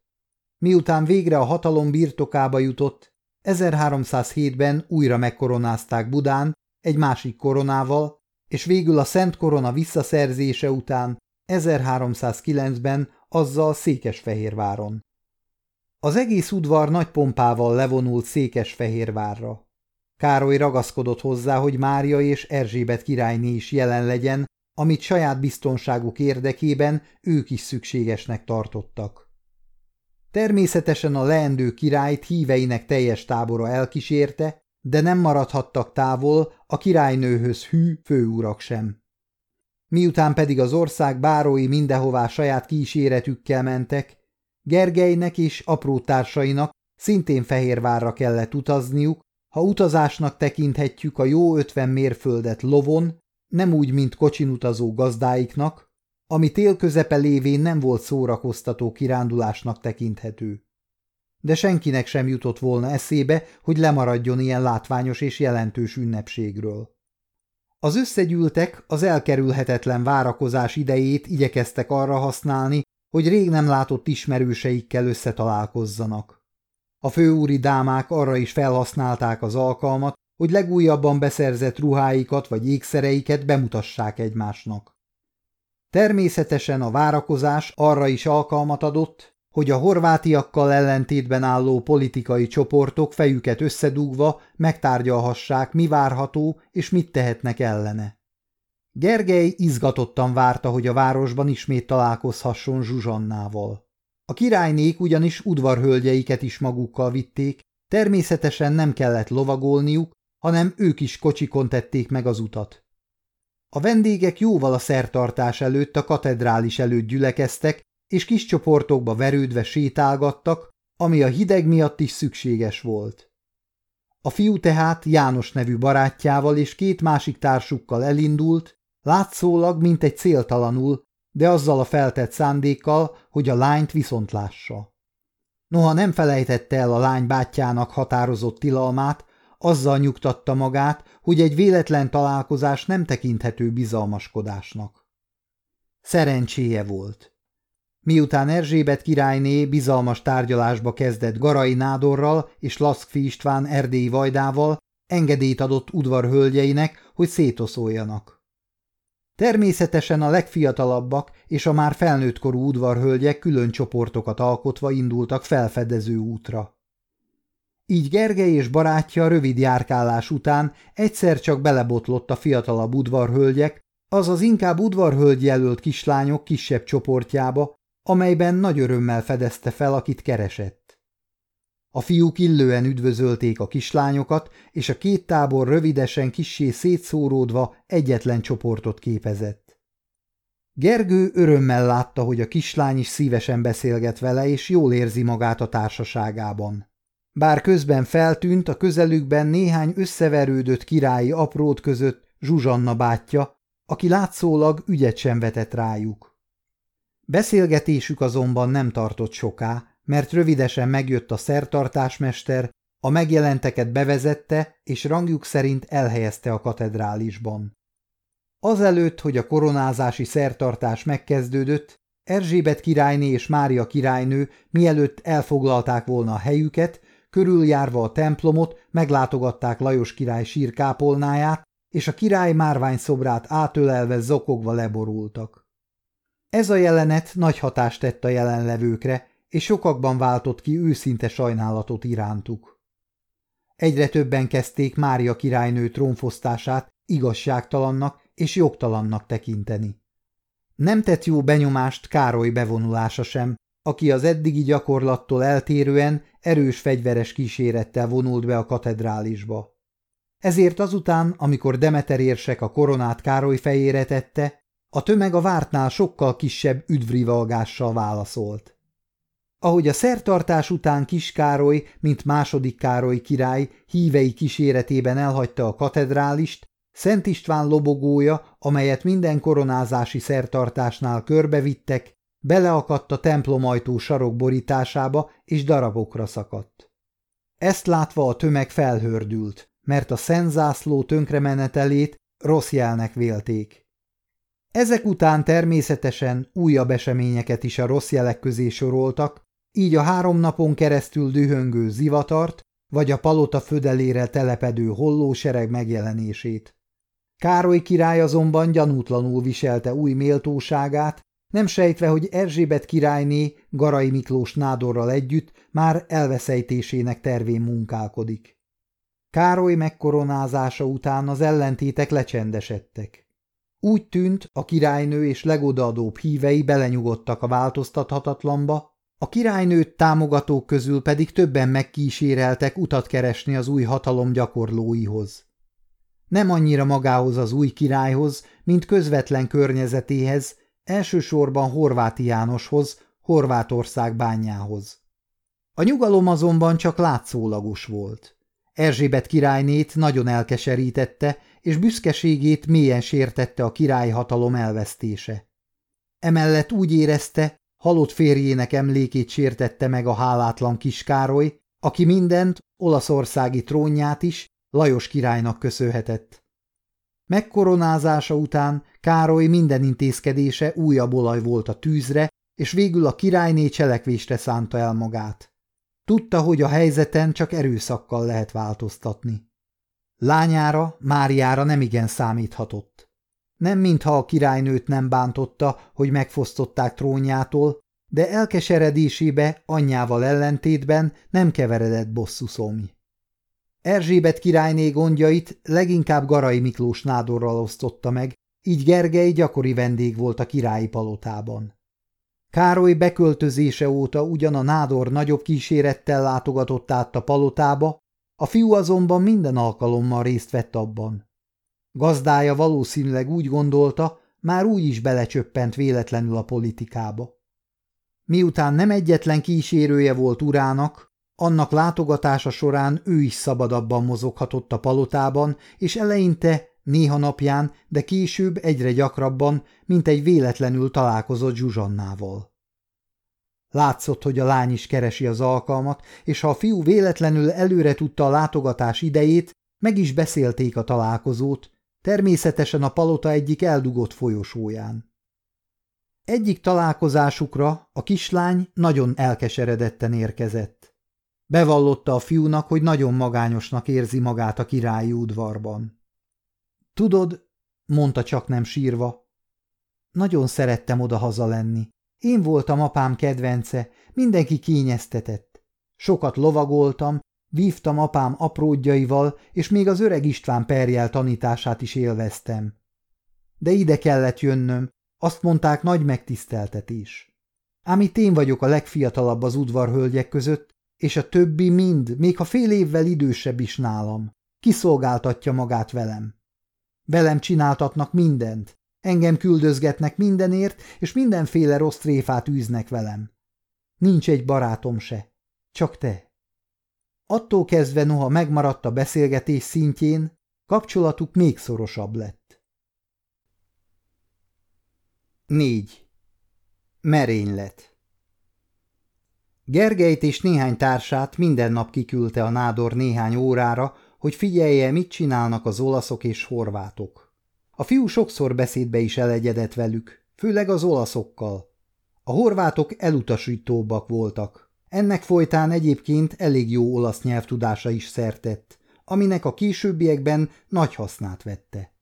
Miután végre a hatalom birtokába jutott, 1307-ben újra megkoronázták Budán egy másik koronával, és végül a Szent Korona visszaszerzése után 1309-ben azzal Székesfehérváron. Az egész udvar nagy pompával levonult Székesfehérvárra. Károly ragaszkodott hozzá, hogy Mária és Erzsébet királyné is jelen legyen, amit saját biztonságuk érdekében ők is szükségesnek tartottak. Természetesen a leendő királyt híveinek teljes tábora elkísérte, de nem maradhattak távol a királynőhöz hű főurak sem. Miután pedig az ország bárói mindenhová saját kíséretükkel mentek, Gergelynek és apró társainak szintén Fehérvárra kellett utazniuk, ha utazásnak tekinthetjük a jó ötven mérföldet lovon, nem úgy, mint kocsin utazó gazdáiknak, ami tél közepe lévén nem volt szórakoztató kirándulásnak tekinthető. De senkinek sem jutott volna eszébe, hogy lemaradjon ilyen látványos és jelentős ünnepségről. Az összegyűltek az elkerülhetetlen várakozás idejét igyekeztek arra használni, hogy rég nem látott ismerőseikkel összetalálkozzanak. A főúri dámák arra is felhasználták az alkalmat, hogy legújabban beszerzett ruháikat vagy ékszereiket bemutassák egymásnak. Természetesen a várakozás arra is alkalmat adott, hogy a horvátiakkal ellentétben álló politikai csoportok fejüket összedugva megtárgyalhassák, mi várható és mit tehetnek ellene. Gergely izgatottan várta, hogy a városban ismét találkozhasson Zsuzsannával. A királynék ugyanis udvarhölgyeiket is magukkal vitték, természetesen nem kellett lovagolniuk, hanem ők is kocsikon tették meg az utat. A vendégek jóval a szertartás előtt a katedrális előtt gyülekeztek, és kis csoportokba verődve sétálgattak, ami a hideg miatt is szükséges volt. A fiú tehát János nevű barátjával és két másik társukkal elindult, látszólag mint egy céltalanul, de azzal a feltett szándékkal, hogy a lányt viszont lássa. Noha nem felejtette el a lány bátyjának határozott tilalmát, azzal nyugtatta magát, hogy egy véletlen találkozás nem tekinthető bizalmaskodásnak. Szerencséje volt. Miután Erzsébet királyné bizalmas tárgyalásba kezdett Garai Nádorral és Laszkfi István erdélyi vajdával, engedélyt adott udvarhölgyeinek, hogy szétoszoljanak. Természetesen a legfiatalabbak és a már felnőttkorú udvarhölgyek külön csoportokat alkotva indultak felfedező útra. Így Gergely és barátja rövid járkálás után egyszer csak belebotlott a fiatalabb udvarhölgyek, azaz inkább udvarhölgy jelölt kislányok kisebb csoportjába, amelyben nagy örömmel fedezte fel, akit keresett. A fiúk illően üdvözölték a kislányokat, és a két tábor rövidesen kissé szétszóródva egyetlen csoportot képezett. Gergő örömmel látta, hogy a kislány is szívesen beszélget vele, és jól érzi magát a társaságában. Bár közben feltűnt a közelükben néhány összeverődött királyi aprót között Zsuzsanna bátyja, aki látszólag ügyet sem vetett rájuk. Beszélgetésük azonban nem tartott soká, mert rövidesen megjött a szertartásmester, a megjelenteket bevezette és rangjuk szerint elhelyezte a katedrálisban. Azelőtt, hogy a koronázási szertartás megkezdődött, Erzsébet királyné és Mária királynő mielőtt elfoglalták volna a helyüket, körüljárva a templomot meglátogatták Lajos király sírkápolnáját, és a király márvány szobrát átölelve zokogva leborultak. Ez a jelenet nagy hatást tett a jelenlevőkre, és sokakban váltott ki őszinte sajnálatot irántuk. Egyre többen kezdték Mária királynő trónfosztását igazságtalannak és jogtalannak tekinteni. Nem tett jó benyomást Károly bevonulása sem, aki az eddigi gyakorlattól eltérően erős fegyveres kísérettel vonult be a katedrálisba. Ezért azután, amikor Demeter érsek a koronát Károly fejére tette, a tömeg a vártnál sokkal kisebb üdvrivalgással válaszolt. ahogy a szertartás után Kiskároly, mint második Károly király hívei kíséretében elhagyta a katedrálist, Szent István lobogója, amelyet minden koronázási szertartásnál körbevittek, beleakadt a templomajtó sarok borításába, és darabokra szakadt. Ezt látva a tömeg felhördült, mert a szenzászló tönkremenetelét rossz jelnek vélték. Ezek után természetesen újabb eseményeket is a rossz jelek közé soroltak, így a három napon keresztül dühöngő zivatart, vagy a palota födelére telepedő hollósereg megjelenését. Károly király azonban gyanútlanul viselte új méltóságát, nem sejtve, hogy Erzsébet királyné Garai Miklós nádorral együtt már elveszejtésének tervén munkálkodik. Károly megkoronázása után az ellentétek lecsendesedtek. Úgy tűnt, a királynő és legodaadóbb hívei belenyugodtak a változtathatatlanba, a királynőt támogatók közül pedig többen megkíséreltek utat keresni az új hatalom gyakorlóihoz. Nem annyira magához az új királyhoz, mint közvetlen környezetéhez, elsősorban Horváti Jánoshoz, Horvátország bányához. A nyugalom azonban csak látszólagos volt. Erzsébet királynét nagyon elkeserítette, és büszkeségét mélyen sértette a királyhatalom elvesztése. Emellett úgy érezte, halott férjének emlékét sértette meg a hálátlan kiskároly, aki mindent, olaszországi trónját is Lajos királynak köszönhetett. Megkoronázása után Károly minden intézkedése újabb olaj volt a tűzre, és végül a királyné cselekvésre szánta el magát. Tudta, hogy a helyzeten csak erőszakkal lehet változtatni. Lányára, Máriára nemigen számíthatott. Nem mintha a királynőt nem bántotta, hogy megfosztották trónjától, de elkeseredésébe anyjával ellentétben nem keveredett bosszú szomj. Erzsébet királyné gondjait leginkább Garai Miklós nádorral osztotta meg, így Gergely gyakori vendég volt a királyi palotában. Károly beköltözése óta ugyan a nádor nagyobb kísérettel látogatott át a palotába, a fiú azonban minden alkalommal részt vett abban. Gazdája valószínűleg úgy gondolta, már úgy is belecsöppent véletlenül a politikába. Miután nem egyetlen kísérője volt urának, annak látogatása során ő is szabadabban mozoghatott a palotában, és eleinte, néha napján, de később egyre gyakrabban, mint egy véletlenül találkozott Zsuzsannával. Látszott, hogy a lány is keresi az alkalmat, és ha a fiú véletlenül előre tudta a látogatás idejét, meg is beszélték a találkozót, természetesen a palota egyik eldugott folyosóján. Egyik találkozásukra a kislány nagyon elkeseredetten érkezett. Bevallotta a fiúnak, hogy nagyon magányosnak érzi magát a királyi udvarban. Tudod, mondta csak nem sírva, nagyon szerettem oda-haza lenni. Én voltam apám kedvence, mindenki kényeztetett. Sokat lovagoltam, vívtam apám apródjaival, és még az öreg István perjel tanítását is élveztem. De ide kellett jönnöm, azt mondták nagy megtiszteltetés. Ám itt én vagyok a legfiatalabb az udvarhölgyek között, és a többi mind, még ha fél évvel idősebb is nálam. Kiszolgáltatja magát velem. Velem csináltatnak mindent, engem küldözgetnek mindenért, és mindenféle rossz tréfát űznek velem. Nincs egy barátom se, csak te. Attól kezdve noha megmaradt a beszélgetés szintjén, kapcsolatuk még szorosabb lett. 4. Merénylet Gergelyt és néhány társát minden nap kiküldte a nádor néhány órára, hogy figyelje, mit csinálnak az olaszok és horvátok. A fiú sokszor beszédbe is elegyedett velük, főleg az olaszokkal. A horvátok elutasítóbbak voltak. Ennek folytán egyébként elég jó olasz nyelvtudása is szertett, aminek a későbbiekben nagy hasznát vette.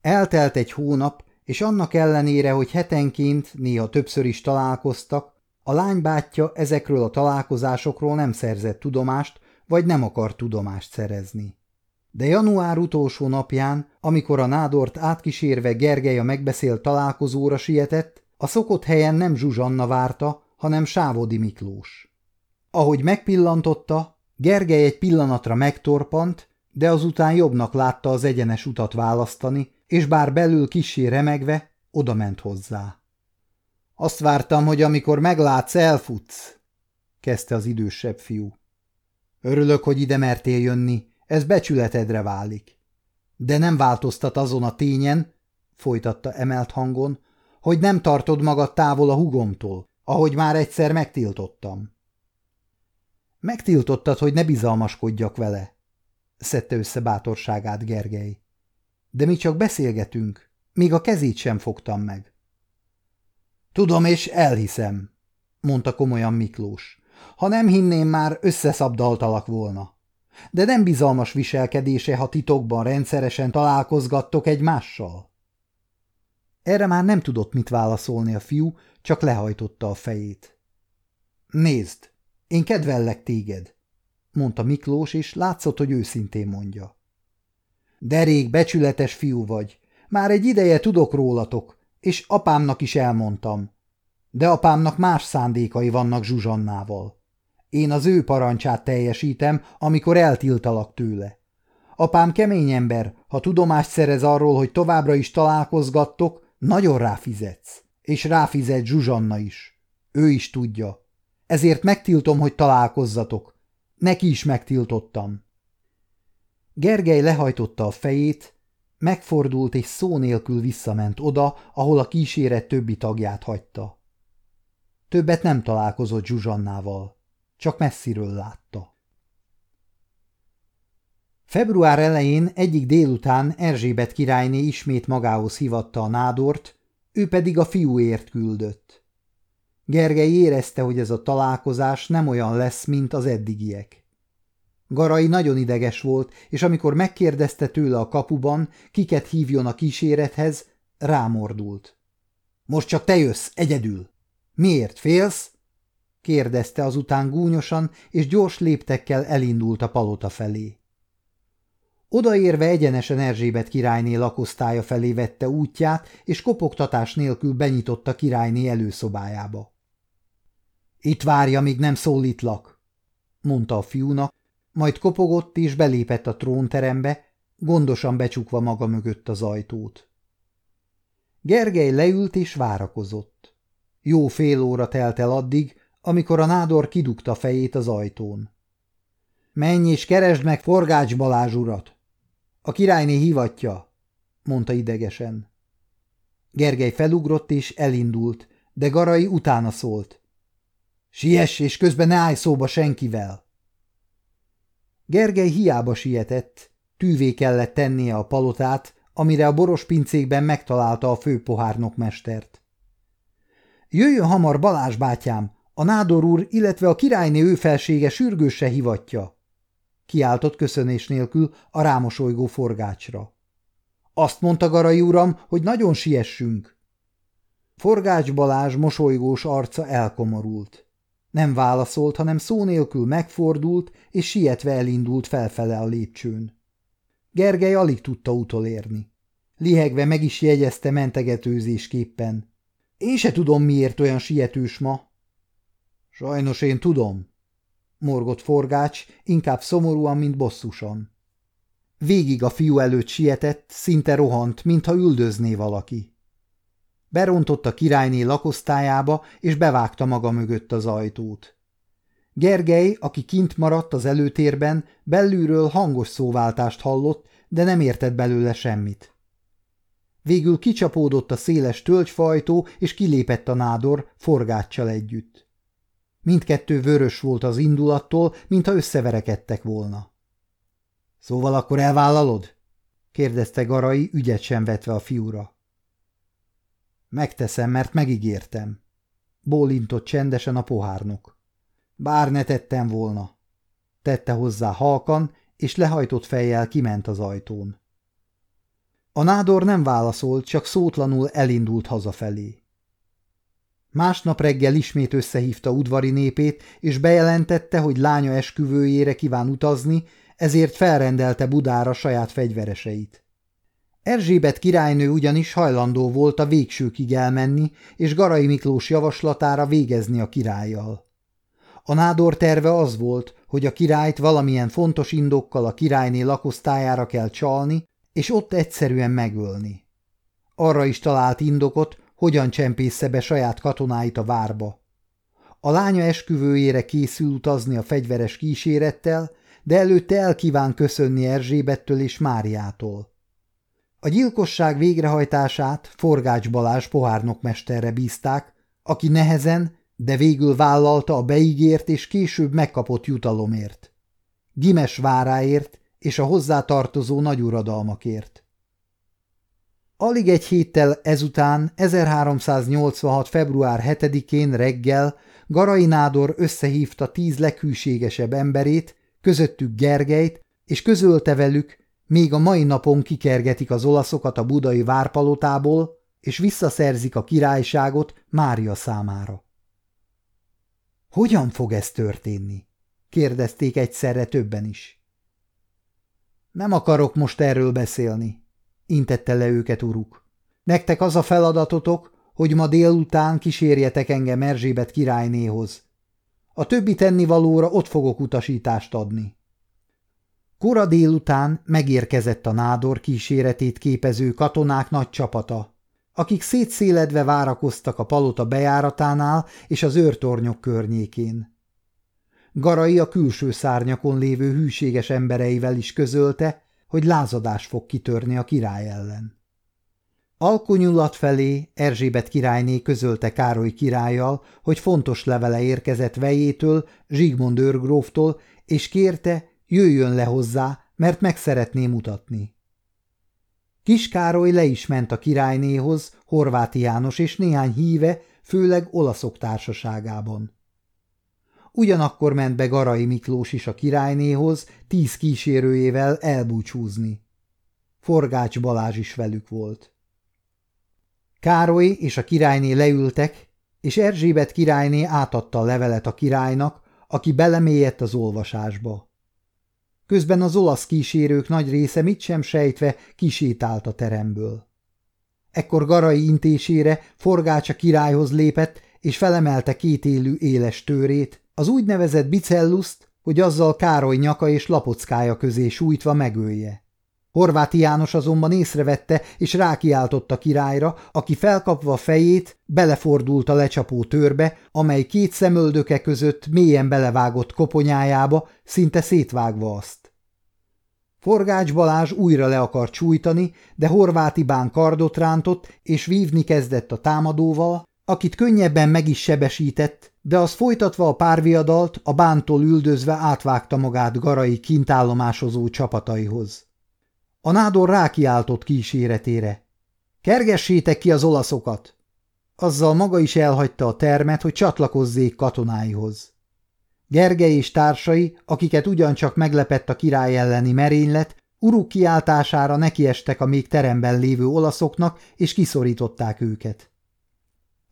Eltelt egy hónap, és annak ellenére, hogy hetenként néha többször is találkoztak, a lánybátyja ezekről a találkozásokról nem szerzett tudomást, vagy nem akar tudomást szerezni. De január utolsó napján, amikor a nádort átkísérve Gergely a megbeszélt találkozóra sietett, a szokott helyen nem Zsuzsanna várta, hanem Sávodi Miklós. Ahogy megpillantotta, Gergely egy pillanatra megtorpant, de azután jobbnak látta az egyenes utat választani, és bár belül kissé remegve, odament hozzá. Azt vártam, hogy amikor meglátsz, elfutsz, kezdte az idősebb fiú. Örülök, hogy ide mertél jönni, ez becsületedre válik. De nem változtat azon a tényen, folytatta emelt hangon, hogy nem tartod magad távol a hugomtól, ahogy már egyszer megtiltottam. Megtiltottad, hogy ne bizalmaskodjak vele, szedte össze bátorságát Gergely. De mi csak beszélgetünk, még a kezét sem fogtam meg. Tudom és elhiszem, mondta komolyan Miklós. Ha nem hinném, már összeszabdaltalak volna. De nem bizalmas viselkedése, ha titokban rendszeresen találkozgattok egymással. Erre már nem tudott mit válaszolni a fiú, csak lehajtotta a fejét. Nézd, én kedvellek téged, mondta Miklós, és látszott, hogy őszintén mondja. Derék, becsületes fiú vagy. Már egy ideje tudok rólatok, és apámnak is elmondtam. De apámnak más szándékai vannak Zsuzsannával. Én az ő parancsát teljesítem, amikor eltiltalak tőle. Apám kemény ember, ha tudomást szerez arról, hogy továbbra is találkozgattok, nagyon ráfizetsz. És ráfizet Zsuzsanna is. Ő is tudja. Ezért megtiltom, hogy találkozzatok. Neki is megtiltottam. Gergely lehajtotta a fejét, megfordult és szó nélkül visszament oda, ahol a kíséret többi tagját hagyta. Többet nem találkozott Zsuzsannával, csak messziről látta. Február elején egyik délután Erzsébet királyné ismét magához hívatta a nádort, ő pedig a fiúért küldött. Gergely érezte, hogy ez a találkozás nem olyan lesz, mint az eddigiek. Garai nagyon ideges volt, és amikor megkérdezte tőle a kapuban, kiket hívjon a kísérethez, rámordult. – Most csak te jössz, egyedül! – Miért, félsz? – kérdezte azután gúnyosan, és gyors léptekkel elindult a palota felé. Odaérve egyenesen Erzsébet királyné lakosztálya felé vette útját, és kopogtatás nélkül benyitotta királyné előszobájába. – Itt várja, míg nem szólítlak, mondta a fiúnak, majd kopogott és belépett a trónterembe, gondosan becsukva maga mögött az ajtót. Gergely leült és várakozott. Jó fél óra telt el addig, amikor a nádor kidugta fejét az ajtón. – Menj és keresd meg Forgács Balázs urat! A királyné hivatja, mondta idegesen. Gergely felugrott és elindult, de Garai utána szólt. Siess, és közben ne állj szóba senkivel! Gergely hiába sietett, tűvé kellett tennie a palotát, amire a boros pincékben megtalálta a főpohárnokmestert. Jöjjön hamar Balázs bátyám, a nádor úr, illetve a királyné ő felsége sürgőse hivatja, kiáltott köszönés nélkül a rámosolygó forgácsra. Azt mondta Garai uram, hogy nagyon siessünk. Forgács Balázs mosolygós arca elkomorult. Nem válaszolt, hanem szó nélkül megfordult, és sietve elindult felfele a lépcsőn. Gergely alig tudta utolérni. Lihegve meg is jegyezte mentegetőzésképpen. Én se tudom, miért olyan sietős ma. Sajnos én tudom, morgott forgács, inkább szomorúan, mint bosszusan. Végig a fiú előtt sietett, szinte rohant, mintha üldözné valaki. Berontott a királyné lakosztályába, és bevágta maga mögött az ajtót. Gergely, aki kint maradt az előtérben, belülről hangos szóváltást hallott, de nem értett belőle semmit. Végül kicsapódott a széles tölgyfajtó, és kilépett a nádor forgáccsal együtt. Mindkettő vörös volt az indulattól, mintha összeverekedtek volna. – Szóval akkor elvállalod? – kérdezte Garai, ügyet sem vetve a fiúra. Megteszem, mert megígértem. Bólintott csendesen a pohárnok. Bár ne tettem volna. Tette hozzá halkan, és lehajtott fejjel kiment az ajtón. A nádor nem válaszolt, csak szótlanul elindult hazafelé. Másnap reggel ismét összehívta udvari népét, és bejelentette, hogy lánya esküvőjére kíván utazni, ezért felrendelte Budára saját fegyvereseit. Erzsébet királynő ugyanis hajlandó volt a végsőkig elmenni, és Garai Miklós javaslatára végezni a királlyal. A nádor terve az volt, hogy a királyt valamilyen fontos indokkal a királyné lakosztályára kell csalni, és ott egyszerűen megölni. Arra is talált indokot, hogyan csempésze be saját katonáit a várba. A lánya esküvőjére készül utazni a fegyveres kísérettel, de előtte elkíván köszönni Erzsébettől és Máriától. A gyilkosság végrehajtását Forgács Balázs pohárnokmesterre bízták, aki nehezen, de végül vállalta a beígért és később megkapott jutalomért. Gimes váráért és a hozzátartozó nagyuradalmakért. Alig egy héttel ezután, 1386. február 7-én reggel Garai Nádor összehívta tíz leghűségesebb emberét, közöttük Gergelyt, és közölte velük, még a mai napon kikergetik az olaszokat a budai várpalotából, és visszaszerzik a királyságot Mária számára. Hogyan fog ez történni? kérdezték egyszerre többen is. Nem akarok most erről beszélni, intette le őket uruk. Nektek az a feladatotok, hogy ma délután kísérjetek engem Erzsébet királynéhoz. A többi tennivalóra ott fogok utasítást adni. Kora délután megérkezett a nádor kíséretét képező katonák nagy csapata, akik szétszéledve várakoztak a palota bejáratánál és az őrtornyok környékén. Garai a külső szárnyakon lévő hűséges embereivel is közölte, hogy lázadás fog kitörni a király ellen. Alkonyulat felé Erzsébet királyné közölte Károly királlyal, hogy fontos levele érkezett vejétől, Zsigmond őrgróftól, és kérte, jöjjön le hozzá, mert meg szeretné mutatni. Kiskároly le is ment a királynéhoz, Horváti János és néhány híve, főleg olaszok társaságában. Ugyanakkor ment be Garai Miklós is a királynéhoz, tíz kísérőjével elbúcsúzni. Forgács Balázs is velük volt. Károly és a királyné leültek, és Erzsébet királyné átadta a levelet a királynak, aki belemélyedt az olvasásba. Közben az olasz kísérők nagy része mit sem sejtve kisétált a teremből. Ekkor Garai intésére Forgács a királyhoz lépett, és felemelte két élő éles tőrét, az úgynevezett bicelluszt, hogy azzal Károly nyaka és lapockája közé sújtva megölje. Horváti János azonban észrevette és rákiáltott királyra, aki felkapva a fejét, belefordult a lecsapó törbe, amely két szemöldöke között mélyen belevágott koponyájába, szinte szétvágva azt. Forgács Balázs újra le akart csújtani, de Horváti bán kardot rántott, és vívni kezdett a támadóval, akit könnyebben meg is sebesített, de az folytatva a párviadalt, a bántól üldözve átvágta magát Garai kintállomásozó csapataihoz. A nádor rákiáltott kíséretére. Kergessétek ki az olaszokat! Azzal maga is elhagyta a termet, hogy csatlakozzék katonáihoz. Gergely és társai, akiket ugyancsak meglepett a király elleni merénylet, uruk kiáltására nekiestek a még teremben lévő olaszoknak, és kiszorították őket.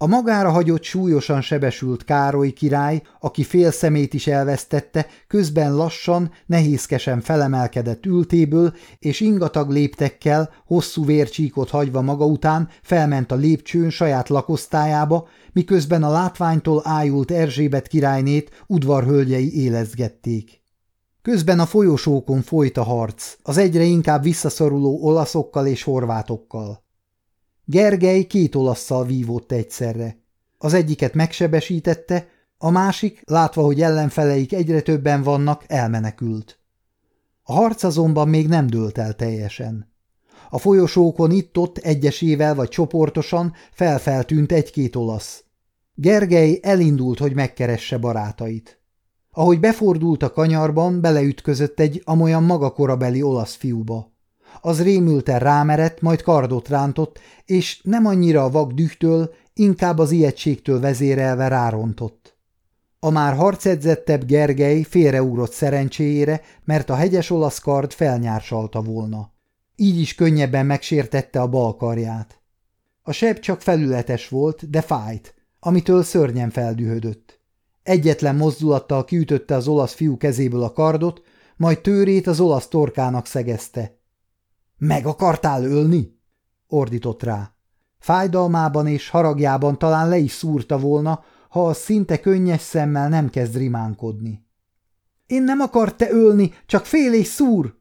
A magára hagyott súlyosan sebesült Károly király, aki fél szemét is elvesztette, közben lassan, nehézkesen felemelkedett ültéből, és ingatag léptekkel, hosszú vércsíkot hagyva maga után felment a lépcsőn saját lakosztályába, miközben a látványtól ájult Erzsébet királynét udvarhölgyei élezgették. Közben a folyosókon folyt a harc, az egyre inkább visszaszoruló olaszokkal és horvátokkal. Gergely két olasszal vívott egyszerre. Az egyiket megsebesítette, a másik, látva, hogy ellenfeleik egyre többen vannak, elmenekült. A harc azonban még nem dőlt el teljesen. A folyosókon itt-ott egyesével vagy csoportosan felfeltűnt egy-két olasz. Gergely elindult, hogy megkeresse barátait. Ahogy befordult a kanyarban, beleütközött egy amolyan maga korabeli olasz fiúba. Az rémülten rámerett, majd kardot rántott, és nem annyira a vak dühtől, inkább az ijegységtől vezérelve rárontott. A már harcedzettebb Gergely félreugrott szerencséjére, mert a hegyes olasz kard felnyársalta volna. Így is könnyebben megsértette a bal karját. A seb csak felületes volt, de fájt, amitől szörnyen feldühödött. Egyetlen mozdulattal kiütötte az olasz fiú kezéből a kardot, majd tőrét az olasz torkának szegezte. Meg akartál ölni? ordított rá. Fájdalmában és haragjában talán le is szúrta volna, ha a szinte könnyes szemmel nem kezd rimánkodni. Én nem akart te ölni, csak fél és szúr!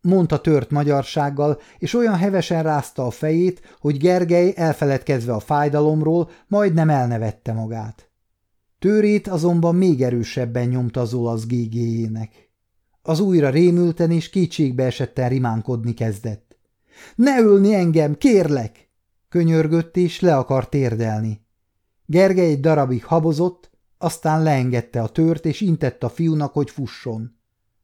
mondta tört magyarsággal, és olyan hevesen rázta a fejét, hogy Gergely elfeledkezve a fájdalomról, majdnem elnevette magát. Tőrét azonban még erősebben nyomta az olasz gégéjének. Az újra rémülten és kétségbe esetten rimánkodni kezdett. – Ne ölni engem, kérlek! – könyörgött és le akart térdelni. Gergely egy darabig habozott, aztán leengedte a tört, és intett a fiúnak, hogy fusson.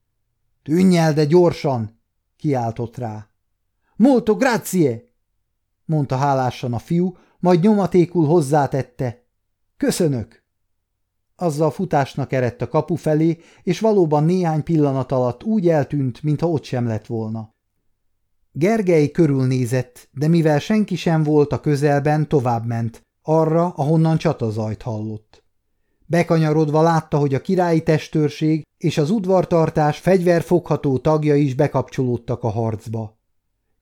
– Tűnj el, de gyorsan! – kiáltott rá. – Molto grazie! – mondta hálásan a fiú, majd nyomatékul hozzátette. – Köszönök! Azzal futásnak eredt a kapu felé, és valóban néhány pillanat alatt úgy eltűnt, mintha ott sem lett volna. Gergely körülnézett, de mivel senki sem volt a közelben, továbbment, arra, ahonnan csatazajt hallott. Bekanyarodva látta, hogy a királyi testőrség és az udvartartás fegyverfogható tagja is bekapcsolódtak a harcba.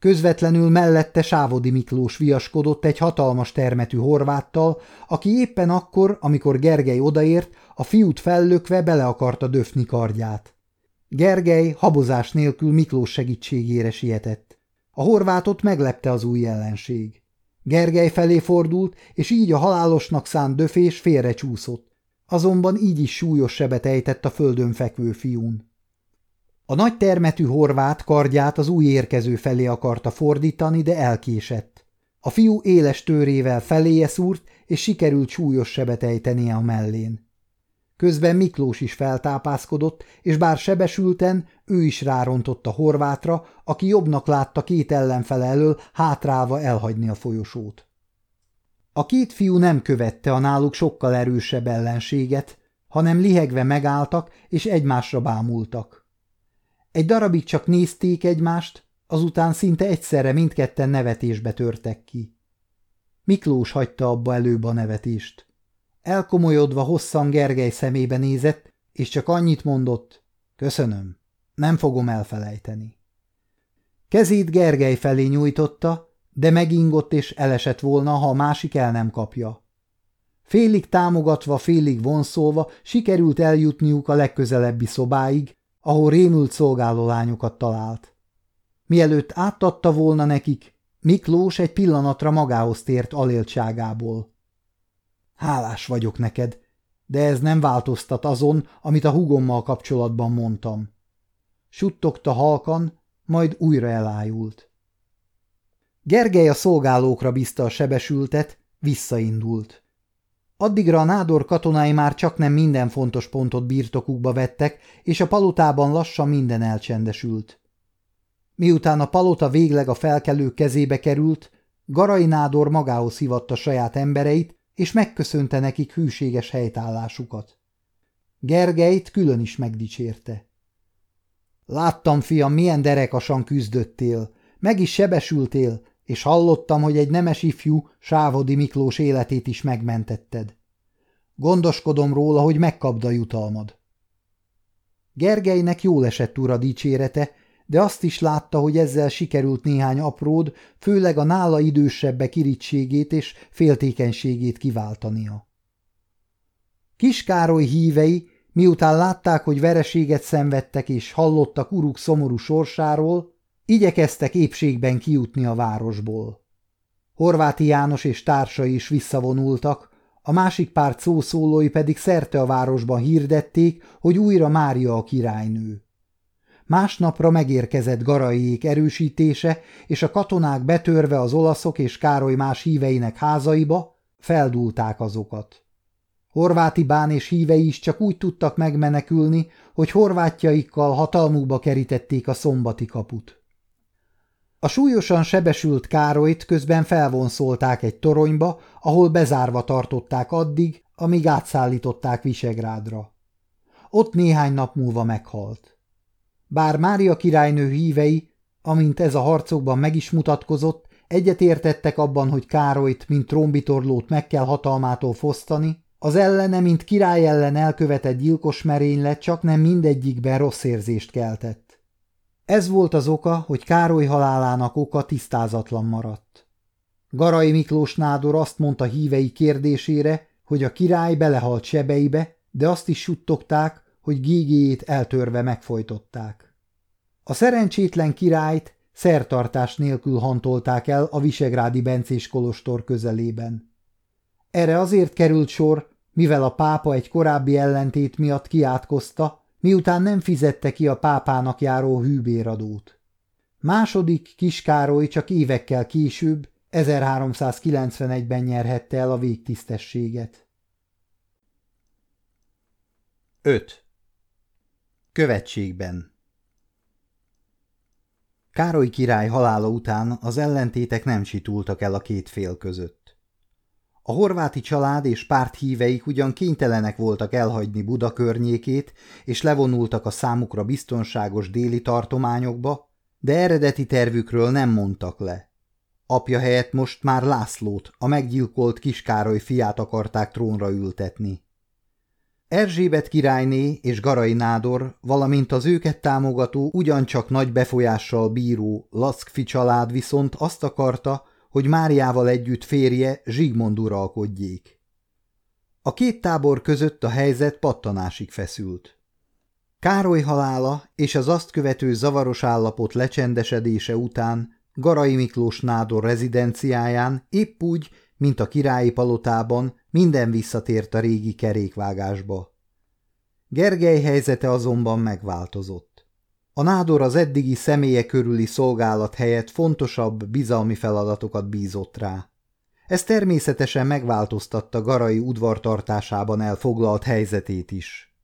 Közvetlenül mellette Sávodi Miklós viaskodott egy hatalmas termetű horváttal, aki éppen akkor, amikor Gergely odaért, a fiút fellökve bele akarta döfni kardját. Gergely habozás nélkül Miklós segítségére sietett. A horvátot meglepte az új ellenség. Gergely felé fordult, és így a halálosnak szánt döfés félre csúszott. Azonban így is súlyos sebet ejtett a földön fekvő fiún. A nagy termetű horvát kardját az új érkező felé akarta fordítani, de elkésett. A fiú éles tőrével feléje szúrt, és sikerült súlyos sebet ejtenie a mellén. Közben Miklós is feltápászkodott, és bár sebesülten, ő is rárontott a horvátra, aki jobbnak látta két ellenfele elől hátrálva elhagyni a folyosót. A két fiú nem követte a náluk sokkal erősebb ellenséget, hanem lihegve megálltak és egymásra bámultak. Egy darabig csak nézték egymást, azután szinte egyszerre mindketten nevetésbe törtek ki. Miklós hagyta abba előbb a nevetést. Elkomolyodva hosszan Gergely szemébe nézett, és csak annyit mondott, köszönöm, nem fogom elfelejteni. Kezét Gergely felé nyújtotta, de megingott és elesett volna, ha a másik el nem kapja. Félig támogatva, félig vonszolva sikerült eljutniuk a legközelebbi szobáig, ahol rémült szolgálólányokat talált. Mielőtt átadta volna nekik, Miklós egy pillanatra magához tért aléltságából. Hálás vagyok neked, de ez nem változtat azon, amit a hugommal kapcsolatban mondtam. Suttogta halkan, majd újra elájult. Gergely a szolgálókra bízta a sebesültet, visszaindult. Addigra a nádor katonái már csak nem minden fontos pontot birtokukba vettek, és a palotában lassan minden elcsendesült. Miután a palota végleg a felkelő kezébe került, Garai nádor magához hívatta saját embereit, és megköszönte nekik hűséges helytállásukat. Gergelyt külön is megdicsérte. Láttam, fiam, milyen derekasan küzdöttél, meg is sebesültél, és hallottam, hogy egy nemes ifjú, Sávodi Miklós életét is megmentetted. Gondoskodom róla, hogy megkapd a jutalmad. Gergelynek jól esett ura dicsérete, de azt is látta, hogy ezzel sikerült néhány apród, főleg a nála idősebbek irítségét és féltékenységét kiváltania. Kiskároly hívei, miután látták, hogy vereséget szenvedtek és hallottak uruk szomorú sorsáról, igyekeztek épségben kijutni a városból. Horváti János és társai is visszavonultak, a másik párt szószólói pedig szerte a városban hirdették, hogy újra Mária a királynő. Másnapra megérkezett Garaiék erősítése, és a katonák betörve az olaszok és Károly más híveinek házaiba, feldúlták azokat. Horváti bán és hívei is csak úgy tudtak megmenekülni, hogy horvátjaikkal hatalmukba kerítették a szombati kaput. A súlyosan sebesült Károlyt közben felvonszolták egy toronyba, ahol bezárva tartották addig, amíg átszállították Visegrádra. Ott néhány nap múlva meghalt. Bár Mária királynő hívei, amint ez a harcokban meg is mutatkozott, egyetértettek abban, hogy Károlyt, mint trombitorlót meg kell hatalmától fosztani, az ellene, mint király ellen elkövetett gyilkos merénylet csak nem mindegyikben rossz érzést keltett. Ez volt az oka, hogy Károly halálának oka tisztázatlan maradt. Garai Miklós nádor azt mondta hívei kérdésére, hogy a király belehalt sebeibe, de azt is suttogták, hogy gégéjét eltörve megfojtották. A szerencsétlen királyt szertartás nélkül hantolták el a Visegrádi Bencés kolostor közelében. Erre azért került sor, mivel a pápa egy korábbi ellentét miatt kiátkozta, miután nem fizette ki a pápának járó hűbéradót. Második Kiskároly csak évekkel később, 1391-ben nyerhette el a végtisztességet. 5. Követségben Károly király halála után az ellentétek nem situltak el a két fél között. A horváti család és párt híveik ugyan kénytelenek voltak elhagyni Buda környékét, és levonultak a számukra biztonságos déli tartományokba, de eredeti tervükről nem mondtak le. Apja helyett most már Lászlót, a meggyilkolt Kiskároly fiát akarták trónra ültetni. Erzsébet királyné és Garai Nádor, valamint az őket támogató, ugyancsak nagy befolyással bíró Laszkfi család viszont azt akarta, hogy Máriával együtt férje Zsigmond uralkodjék. A két tábor között a helyzet pattanásig feszült. Károly halála és az azt követő zavaros állapot lecsendesedése után Garai Miklós Nádor rezidenciáján épp úgy, mint a királyi palotában minden visszatért a régi kerékvágásba. Gergely helyzete azonban megváltozott. A nádor az eddigi személye körüli szolgálat helyett fontosabb, bizalmi feladatokat bízott rá. Ez természetesen megváltoztatta Garai udvartartásában elfoglalt helyzetét is.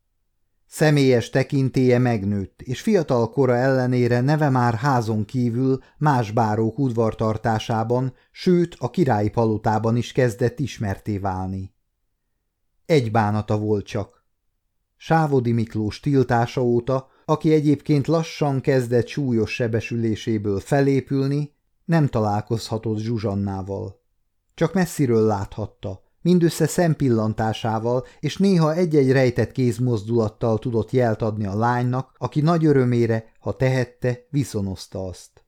Személyes tekintélye megnőtt, és fiatal kora ellenére neve már házon kívül más bárók udvartartásában, sőt a királyi palotában is kezdett ismerté válni. Egy bánata volt csak. Sávodi Miklós tiltása óta, aki egyébként lassan kezdett súlyos sebesüléséből felépülni, nem találkozhatott Zsuzsannával. Csak messziről láthatta, mindössze szempillantásával és néha egy-egy rejtett kézmozdulattal tudott jelt adni a lánynak, aki nagy örömére, ha tehette, viszonozta azt.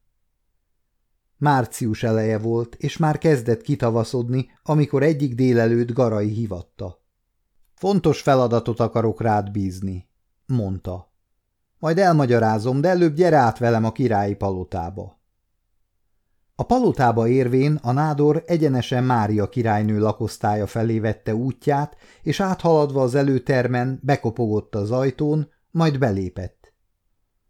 Március eleje volt, és már kezdett kitavaszodni, amikor egyik délelőtt Garai hivatta. Fontos feladatot akarok rád bízni, mondta. Majd elmagyarázom, de előbb gyere át velem a királyi palotába. A palotába érvén a nádor egyenesen Mária királynő lakosztálya felé vette útját, és áthaladva az előtermen bekopogott az ajtón, majd belépett.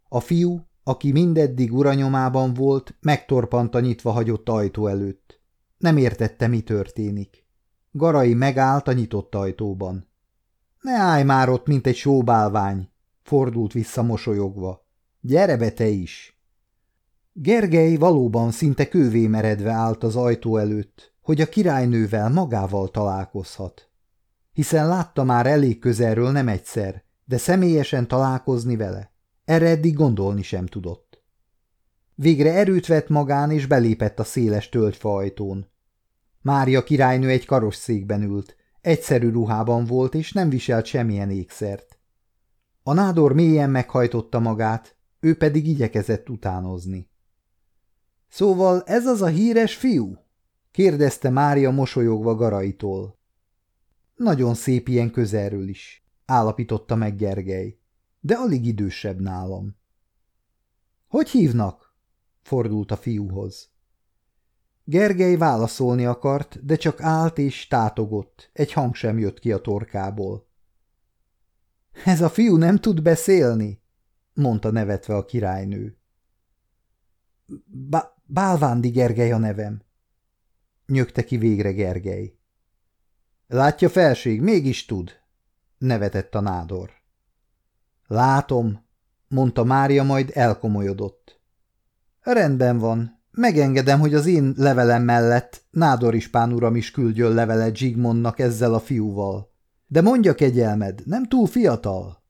A fiú, aki mindeddig uranyomában volt, megtorpant a nyitva hagyott ajtó előtt. Nem értette, mi történik. Garai megállt a nyitott ajtóban. – Ne állj már ott, mint egy sóbálvány! – fordult vissza mosolyogva. – Gyere be te is! – Gergely valóban szinte kővé meredve állt az ajtó előtt, hogy a királynővel magával találkozhat. Hiszen látta már elég közelről nem egyszer, de személyesen találkozni vele. Erre eddig gondolni sem tudott. Végre erőt vett magán, és belépett a széles tölgyfa ajtón. Mária királynő egy karosszékben ült, egyszerű ruhában volt, és nem viselt semmilyen ékszert. A nádor mélyen meghajtotta magát, ő pedig igyekezett utánozni. Szóval ez az a híres fiú? kérdezte Mária mosolyogva Garaitól. Nagyon szép ilyen közelről is, állapította meg Gergely, de alig idősebb nálam. Hogy hívnak? fordult a fiúhoz. Gergely válaszolni akart, de csak állt és tátogott, egy hang sem jött ki a torkából. Ez a fiú nem tud beszélni, mondta nevetve a királynő. Bálvándi Gergely a nevem. Nyögte ki végre Gergely. Látja felség, mégis tud, nevetett a nádor. Látom, mondta Mária, majd elkomolyodott. Rendben van, megengedem, hogy az én levelem mellett Nádor Ispán uram is küldjön levelet Zsigmondnak ezzel a fiúval. De mondja kegyelmed, nem túl fiatal?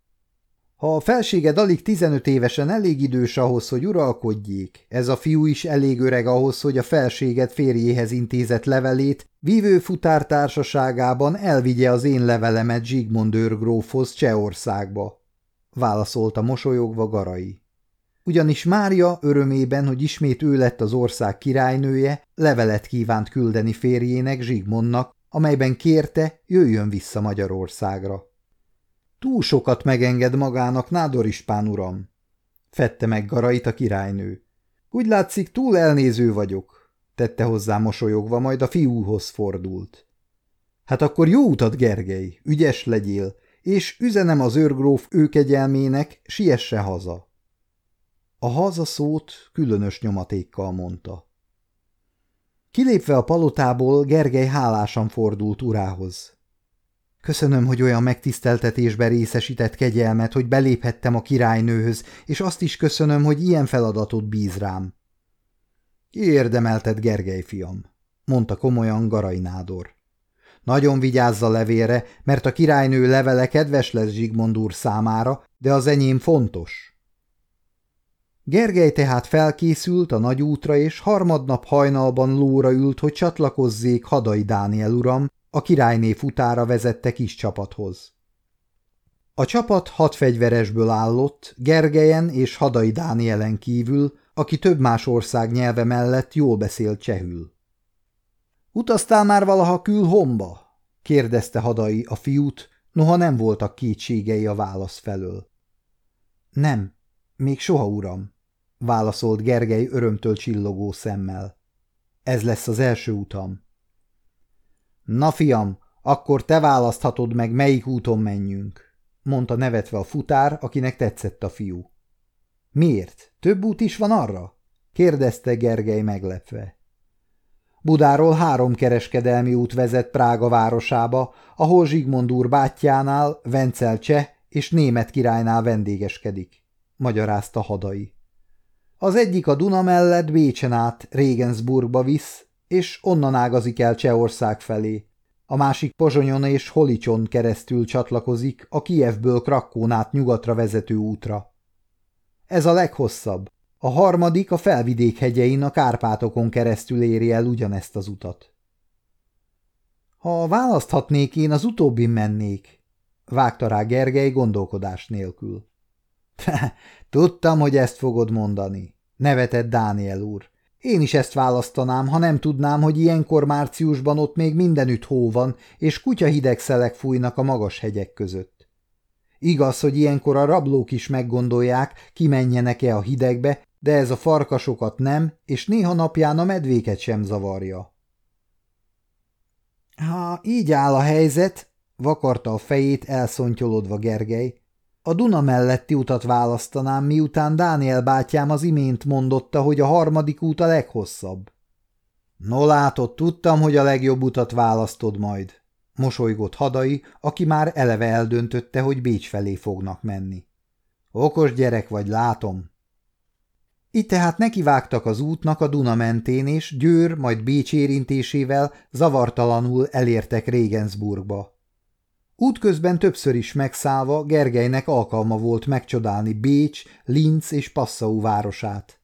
Ha a felséged alig 15 évesen elég idős ahhoz, hogy uralkodjék, ez a fiú is elég öreg ahhoz, hogy a felséged férjéhez intézett levelét vívő futártársaságában elvigye az én levelemet Zsigmond őrgrófhoz Csehországba, válaszolta mosolyogva Garai. Ugyanis Mária örömében, hogy ismét ő lett az ország királynője, levelet kívánt küldeni férjének Zsigmondnak, amelyben kérte, jöjjön vissza Magyarországra. Túl sokat megenged magának, Nádor Ispán uram. Fette meg garait a királynő. Úgy látszik, túl elnéző vagyok, tette hozzá mosolyogva, majd a fiúhoz fordult. Hát akkor jó utat, Gergely, ügyes legyél, és üzenem az őrgróf őkegyelmének, siesse haza. A haza szót különös nyomatékkal mondta. Kilépve a palotából, Gergely hálásan fordult urához. Köszönöm, hogy olyan megtiszteltetésbe részesített kegyelmet, hogy beléphettem a királynőhöz, és azt is köszönöm, hogy ilyen feladatot bíz rám. Érdemelted, Gergely fiam, mondta komolyan Garai Nádor. Nagyon vigyázz a levélre, mert a királynő levele kedves lesz Zsigmond úr számára, de az enyém fontos. Gergely tehát felkészült a nagy útra, és harmadnap hajnalban lóra ült, hogy csatlakozzék Hadai Dániel uram, a királyné futára vezette kis csapathoz. A csapat hat fegyveresből állott, Gergelyen és Hadai Dánielen kívül, aki több más ország nyelve mellett jól beszélt csehül. – Utaztál már valaha külhomba? – kérdezte Hadai a fiút, noha nem voltak kétségei a válasz felől. – Nem, még soha, uram – válaszolt Gergely örömtől csillogó szemmel. – Ez lesz az első utam. Na, fiam, akkor te választhatod meg, melyik úton menjünk, mondta nevetve a futár, akinek tetszett a fiú. Miért? Több út is van arra? kérdezte Gergely meglepve. Budáról három kereskedelmi út vezet Prága városába, ahol Zsigmond úr bátyjánál, Vencel cseh és német királynál vendégeskedik, magyarázta hadai. Az egyik a Duna mellett Bécsen át Regensburgba visz, és onnan ágazik el Csehország felé. A másik Pozsonyon és Holicson keresztül csatlakozik a Kijevből Krakkón át nyugatra vezető útra. Ez a leghosszabb. A harmadik a felvidék hegyein a Kárpátokon keresztül éri el ugyanezt az utat. Ha választhatnék, én az utóbbin mennék, vágta rá Gergely gondolkodás nélkül. Tudtam, hogy ezt fogod mondani, nevetett Dániel úr. Én is ezt választanám, ha nem tudnám, hogy ilyenkor márciusban ott még mindenütt hó van, és kutya hideg szelek fújnak a magas hegyek között. Igaz, hogy ilyenkor a rablók is meggondolják, kimenjenek-e a hidegbe, de ez a farkasokat nem, és néha napján a medvéket sem zavarja. Ha így áll a helyzet, vakarta a fejét elszontyolodva Gergely, a Duna melletti utat választanám, miután Dániel bátyám az imént mondotta, hogy a harmadik út a leghosszabb. No látod, tudtam, hogy a legjobb utat választod majd, mosolygott Hadai, aki már eleve eldöntötte, hogy Bécs felé fognak menni. Okos gyerek vagy, látom. Itt tehát nekivágtak az útnak a Duna mentén, és Győr, majd Bécs érintésével zavartalanul elértek Regensburgba. Útközben többször is megszállva Gergelynek alkalma volt megcsodálni Bécs, Linz és Passau városát.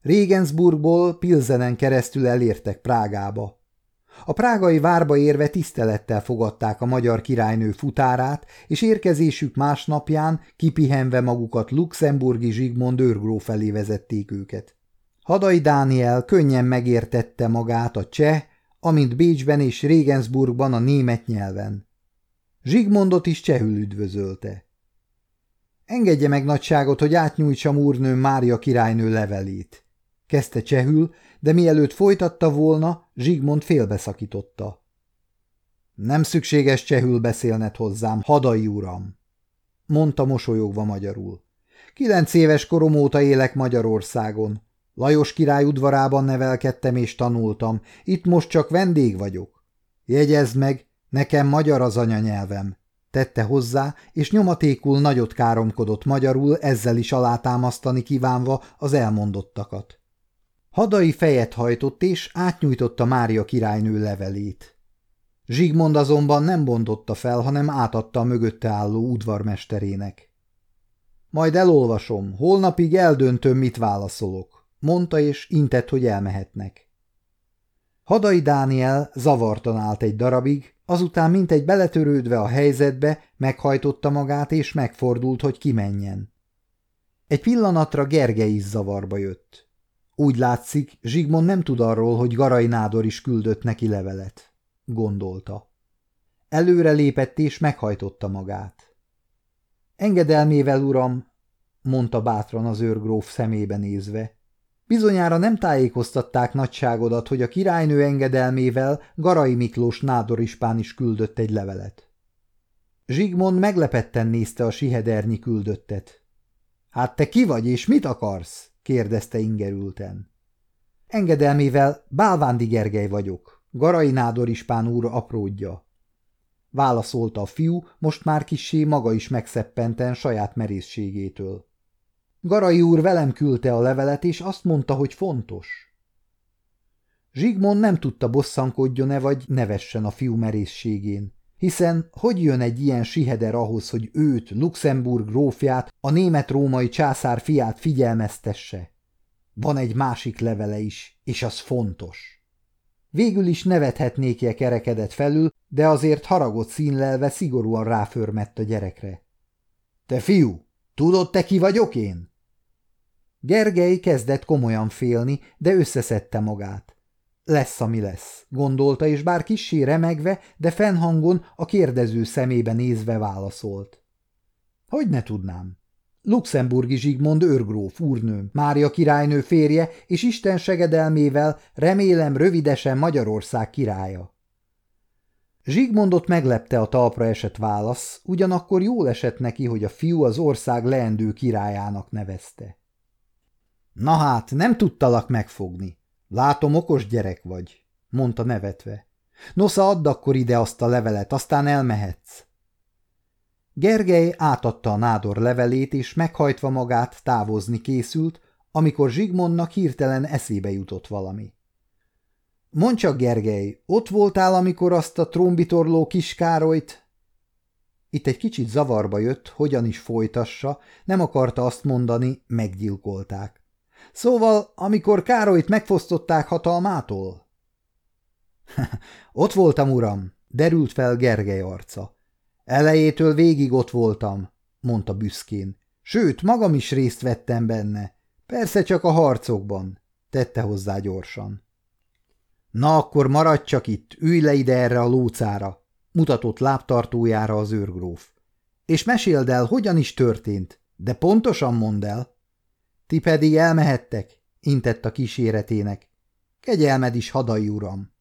Regensburgból Pilzenen keresztül elértek Prágába. A prágai várba érve tisztelettel fogadták a magyar királynő futárát, és érkezésük másnapján, kipihenve magukat luxemburgi Zsigmond őrgró felé vezették őket. Hadai Dániel könnyen megértette magát a cseh, amint Bécsben és Regensburgban a német nyelven. Zsigmondot is csehül üdvözölte. Engedje meg nagyságot, hogy átnyújtsam úrnőm Mária királynő levelét. Kezdte csehül, de mielőtt folytatta volna, Zsigmond félbeszakította. Nem szükséges csehül beszélned hozzám, hadai uram, mondta mosolyogva magyarul. Kilenc éves korom óta élek Magyarországon. Lajos király udvarában nevelkedtem és tanultam, itt most csak vendég vagyok. Jegyezd meg, Nekem magyar az anyanyelvem, tette hozzá, és nyomatékul nagyot káromkodott magyarul, ezzel is alátámasztani kívánva az elmondottakat. Hadai fejet hajtott, és átnyújtotta Mária királynő levelét. Zsigmond azonban nem bontotta fel, hanem átadta a mögötte álló udvarmesterének. Majd elolvasom, holnapig eldöntöm, mit válaszolok, mondta, és intett, hogy elmehetnek. Hadai Dániel zavartan állt egy darabig, Azután mintegy beletörődve a helyzetbe, meghajtotta magát és megfordult, hogy kimenjen. Egy pillanatra Gergely is zavarba jött. Úgy látszik, Zsigmond nem tud arról, hogy Garai Nádor is küldött neki levelet, gondolta. Előre lépett és meghajtotta magát. Engedelmével, uram, mondta bátran az őrgróf szemébe nézve. Bizonyára nem tájékoztatták nagyságodat, hogy a királynő engedelmével Garai Miklós nádorispán is küldött egy levelet. Zsigmond meglepetten nézte a sihedernyi küldöttet. – Hát te ki vagy, és mit akarsz? – kérdezte ingerülten. – Engedelmével Bálvándi Gergely vagyok, Garai nádorispán úr apródja. Válaszolta a fiú, most már kissé maga is megszeppenten saját merészségétől. Garai úr velem küldte a levelet, és azt mondta, hogy fontos. Zsigmond nem tudta bosszankodjon-e, vagy nevessen a fiú merészségén, hiszen hogy jön egy ilyen siheder ahhoz, hogy őt, Luxemburg grófját, a német-római császár fiát figyelmeztesse? Van egy másik levele is, és az fontos. Végül is nevethetnék-e kerekedett felül, de azért haragot színlelve szigorúan ráförmett a gyerekre. – Te fiú, tudod te ki vagyok én? Gergely kezdett komolyan félni, de összeszedte magát. Lesz, ami lesz, gondolta, és bár kissé remegve, de fennhangon a kérdező szemébe nézve válaszolt. Hogy ne tudnám? Luxemburgi Zsigmond őrgróf úrnőm, Mária királynő férje, és Isten segedelmével remélem rövidesen Magyarország királya. Zsigmondot meglepte a talpra esett válasz, ugyanakkor jól esett neki, hogy a fiú az ország leendő királyának nevezte. Na hát, nem tudtalak megfogni. Látom, okos gyerek vagy, mondta nevetve. Nosza, add akkor ide azt a levelet, aztán elmehetsz. Gergely átadta a nádor levelét, és meghajtva magát távozni készült, amikor Zsigmondnak hirtelen eszébe jutott valami. Mondd csak, Gergely, ott voltál, amikor azt a trombitorló kiskárolyt... Itt egy kicsit zavarba jött, hogyan is folytassa, nem akarta azt mondani, meggyilkolták. Szóval, amikor Károlyt megfosztották hatalmától? ott voltam, uram, derült fel Gergely arca. Elejétől végig ott voltam, mondta büszkén. Sőt, magam is részt vettem benne. Persze csak a harcokban, tette hozzá gyorsan. Na akkor maradj csak itt, ülj le ide erre a lócára, mutatott lábtartójára az őrgróf. És meséld el, hogyan is történt, de pontosan mondd el. Ti pedig elmehettek, intett a kíséretének. Kegyelmed is hadai, uram.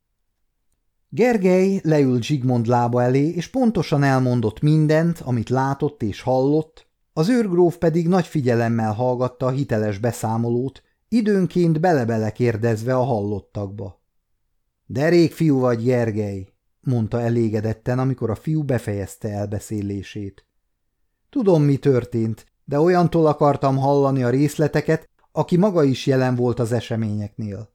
Gergely leült Zsigmond lába elé, és pontosan elmondott mindent, amit látott és hallott, az őrgróf pedig nagy figyelemmel hallgatta a hiteles beszámolót, időnként bele-bele kérdezve a hallottakba. – Derék fiú vagy, Gergely, mondta elégedetten, amikor a fiú befejezte elbeszélését. – Tudom, mi történt, de olyantól akartam hallani a részleteket, aki maga is jelen volt az eseményeknél.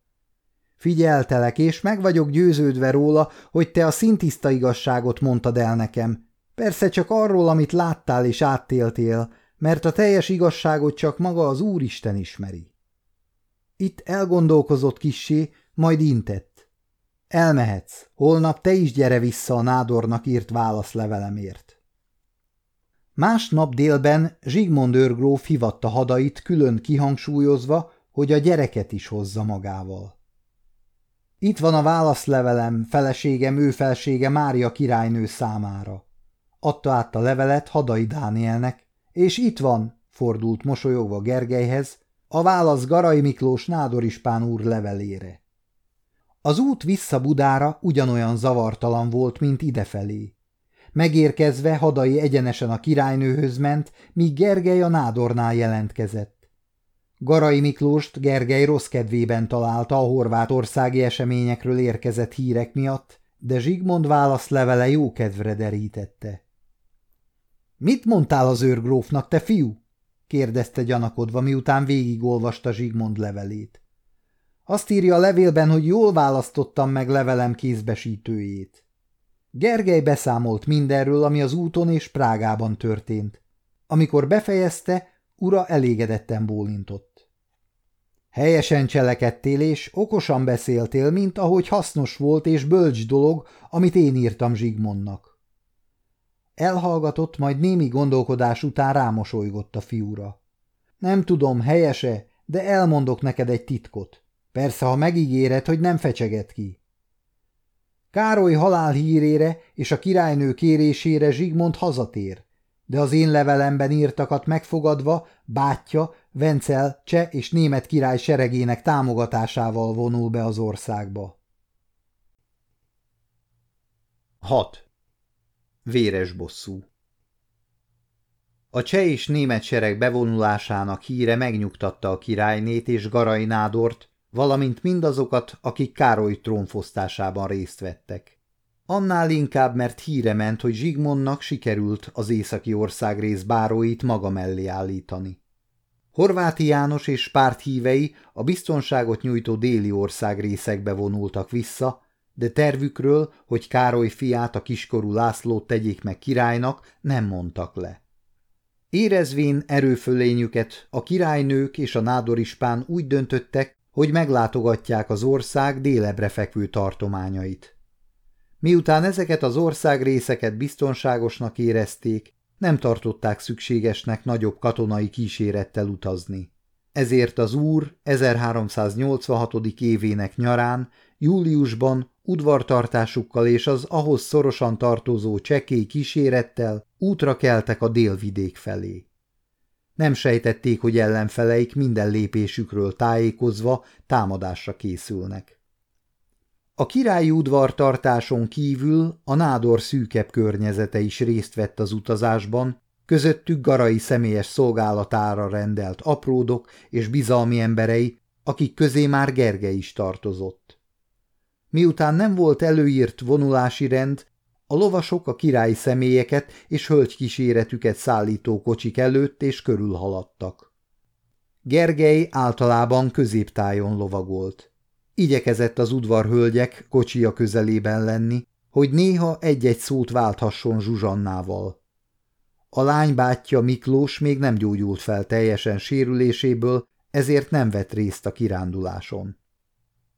Figyeltelek, és meg vagyok győződve róla, hogy te a szintiszta igazságot mondtad el nekem. Persze csak arról, amit láttál és áttéltél, mert a teljes igazságot csak maga az Úristen ismeri. Itt elgondolkozott kissé, majd intett. Elmehetsz, holnap te is gyere vissza a nádornak írt válaszlevelemért. Másnap délben Zsigmond őrgróf hivatta hadait külön kihangsúlyozva, hogy a gyereket is hozza magával. Itt van a válaszlevelem, feleségem, ő felsége Mária királynő számára. Adta át a levelet Hadai Dánielnek, és itt van, fordult mosolyogva Gergelyhez, a válasz Garai Miklós nádorispán úr levelére. Az út vissza Budára ugyanolyan zavartalan volt, mint idefelé. Megérkezve Hadai egyenesen a királynőhöz ment, míg Gergely a nádornál jelentkezett. Garai Miklóst Gergely rossz kedvében találta a horvátországi eseményekről érkezett hírek miatt, de Zsigmond válaszlevele jó kedvre derítette. – Mit mondtál az őrgrófnak, te fiú? – kérdezte gyanakodva, miután végigolvasta Zsigmond levelét. Azt írja a levélben, hogy jól választottam meg levelem kézbesítőjét. Gergely beszámolt mindenről, ami az úton és Prágában történt. Amikor befejezte, ura elégedetten bólintott. Helyesen cselekedtél és okosan beszéltél, mint ahogy hasznos volt és bölcs dolog, amit én írtam Zsigmondnak. Elhallgatott, majd némi gondolkodás után rámosolygott a fiúra. Nem tudom, helyese, de elmondok neked egy titkot. Persze, ha megígéred, hogy nem fecseget ki. Károly halál hírére és a királynő kérésére Zsigmond hazatér. de az én levelemben írtakat megfogadva bátyja, Vencel, cseh és német király seregének támogatásával vonul be az országba. 6. Véres bosszú A cseh és német sereg bevonulásának híre megnyugtatta a királynét és Garai Nádort, valamint mindazokat, akik Károly trónfosztásában részt vettek. Annál inkább, mert híre ment, hogy Zsigmondnak sikerült az északi országrész báróit maga mellé állítani. Horváti János és párthívei a biztonságot nyújtó déli ország részekbe vonultak vissza, de tervükről, hogy Károly fiát, a kiskorú Lászlót tegyék meg királynak, nem mondtak le. Érezvén erőfölényüket, a királynők és a nádorispán úgy döntöttek, hogy meglátogatják az ország délebre fekvő tartományait. Miután ezeket az országrészeket biztonságosnak érezték, nem tartották szükségesnek nagyobb katonai kísérettel utazni. Ezért az úr 1386. évének nyarán, júliusban udvartartásukkal és az ahhoz szorosan tartozó csekély kísérettel útra keltek a délvidék felé. Nem sejtették, hogy ellenfeleik minden lépésükről tájékozva támadásra készülnek. A királyi udvartartáson kívül a nádor szűkebb környezete is részt vett az utazásban, közöttük garai személyes szolgálatára rendelt apródok és bizalmi emberei, akik közé már Gerge is tartozott. Miután nem volt előírt vonulási rend, a lovasok a királyi személyeket és hölgykíséretüket szállító kocsik előtt és körül haladtak. Gergely általában középtájon lovagolt. Igyekezett az udvarhölgyek kocsia közelében lenni, hogy néha egy-egy szót válthasson Zsuzsannával. A lány bátyja Miklós még nem gyógyult fel teljesen sérüléséből, ezért nem vett részt a kiránduláson.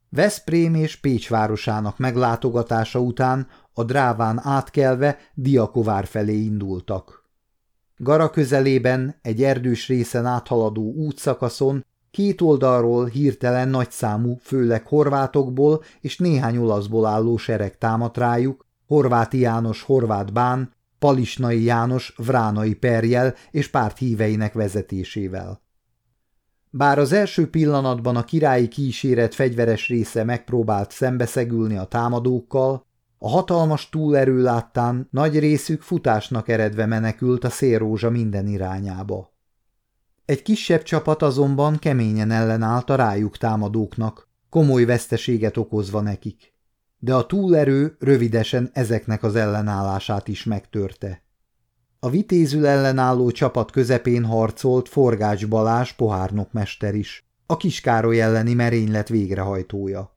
Veszprém és Pécs városának meglátogatása után a dráván átkelve Diakovár felé indultak. Gara közelében egy erdős részen áthaladó útszakaszon két oldalról hirtelen nagyszámú, főleg horvátokból és néhány olaszból álló sereg támadt rájuk, Horváti János Horvát Bán, Palisnai János Vránai Perjel és párt híveinek vezetésével. Bár az első pillanatban a királyi kíséret fegyveres része megpróbált szembeszegülni a támadókkal, a hatalmas túlerő láttán nagy részük futásnak eredve menekült a szélrózsa minden irányába. Egy kisebb csapat azonban keményen ellenállt a rájuk támadóknak, komoly veszteséget okozva nekik. De a túlerő rövidesen ezeknek az ellenállását is megtörte. A vitézül ellenálló csapat közepén harcolt Forgács Balás pohárnokmester is, a Kiskároly elleni merénylet végrehajtója.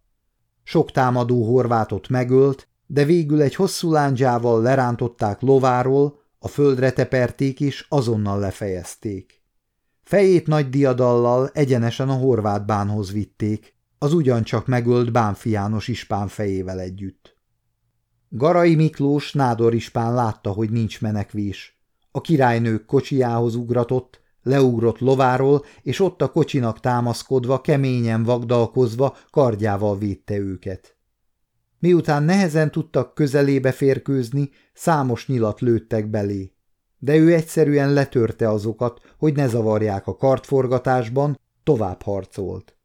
Sok támadó horvátot megölt, de végül egy hosszú lándzsával lerántották lováról, a földre teperték és azonnal lefejezték. Fejét nagy diadallal egyenesen a horvát bánhoz vitték, az ugyancsak megölt Bánfi János ispán fejével együtt. Garai Miklós nádor ispán látta, hogy nincs menekvés. A királynők kocsijához ugratott, leugrott lováról, és ott a kocsinak támaszkodva, keményen vagdalkozva kardjával védte őket. Miután nehezen tudtak közelébe férkőzni, számos nyilat lőttek belé. De ő egyszerűen letörte azokat, hogy ne zavarják a kartforgatásban, tovább harcolt.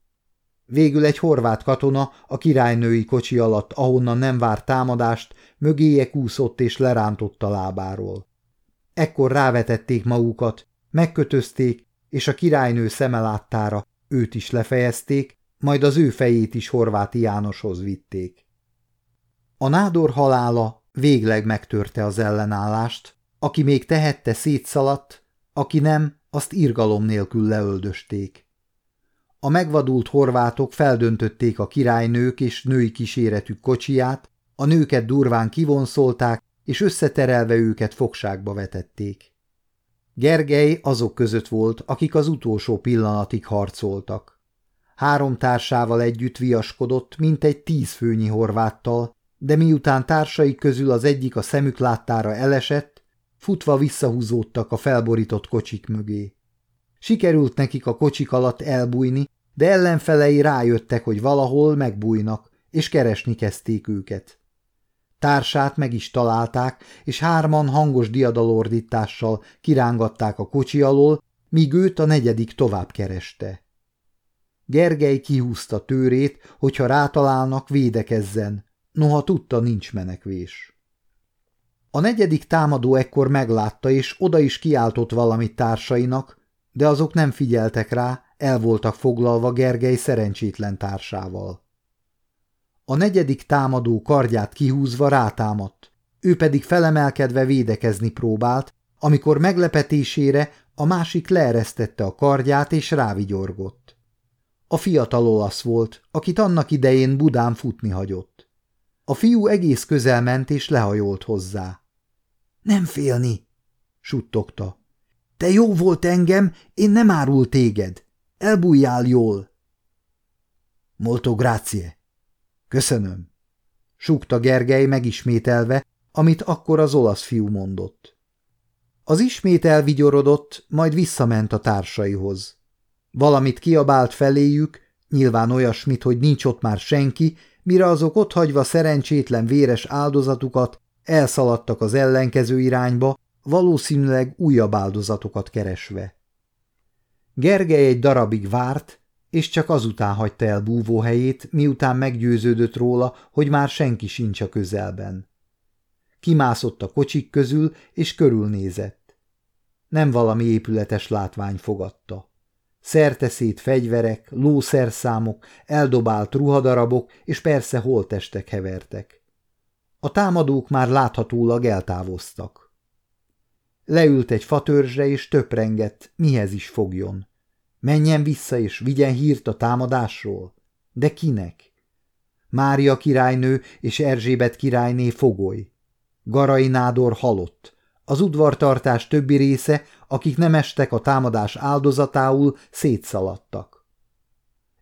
Végül egy horvát katona a királynői kocsi alatt, ahonnan nem várt támadást, mögéje kúszott és lerántotta lábáról. Ekkor rávetették magukat, megkötözték, és a királynő szeme láttára őt is lefejezték, majd az ő fejét is Horváti Jánoshoz vitték. A nádor halála végleg megtörte az ellenállást, aki még tehette szétszaladt, aki nem, azt irgalom nélkül leöldösték. A megvadult horvátok feldöntötték a királynők és női kíséretük kocsiját, a nőket durván kivonszolták, és összeterelve őket fogságba vetették. Gergely azok között volt, akik az utolsó pillanatig harcoltak. Három társával együtt viaskodott, mint egy tíz főnyi horváttal, de miután társai közül az egyik a szemük láttára elesett, futva visszahúzódtak a felborított kocsik mögé. Sikerült nekik a kocsik alatt elbújni, de ellenfelei rájöttek, hogy valahol megbújnak, és keresni kezdték őket. Társát meg is találták, és hárman hangos diadalordítással kirángatták a kocsi alól, míg őt a negyedik tovább kereste. Gergely kihúzta tőrét, hogyha rátalálnak, védekezzen, noha tudta, nincs menekvés. A negyedik támadó ekkor meglátta, és oda is kiáltott valamit társainak, de azok nem figyeltek rá, el voltak foglalva Gergely szerencsétlen társával. A negyedik támadó kardját kihúzva rátámadt, ő pedig felemelkedve védekezni próbált, amikor meglepetésére a másik leeresztette a kardját és rávigyorgott. A fiatal olasz volt, akit annak idején Budán futni hagyott. A fiú egész közel ment és lehajolt hozzá. – Nem félni! – suttogta. – Te jó volt engem, én nem árul téged. Elbújjál jól! – Molto grazie! Köszönöm! – súgta Gergely megismételve, amit akkor az olasz fiú mondott. Az ismét elvigyorodott, majd visszament a társaihoz. Valamit kiabált feléjük, nyilván olyasmit, hogy nincs ott már senki, mire azok otthagyva szerencsétlen véres áldozatukat elszaladtak az ellenkező irányba, valószínűleg újabb áldozatokat keresve. Gergely egy darabig várt, és csak azután hagyta el búvóhelyét, miután meggyőződött róla, hogy már senki sincs a közelben. Kimászott a kocsik közül, és körülnézett. Nem valami épületes látvány fogadta. Szerteszét fegyverek, lószerszámok, eldobált ruhadarabok és persze holtestek hevertek. A támadók már láthatólag eltávoztak. Leült egy fatörzsre és töprengett, mihez is fogjon. Menjen vissza és vigyen hírt a támadásról? De kinek? Mária királynő és Erzsébet királyné fogoly. Garai nádor halott. Az udvartartás többi része, akik nem estek a támadás áldozatául, szétszaladtak.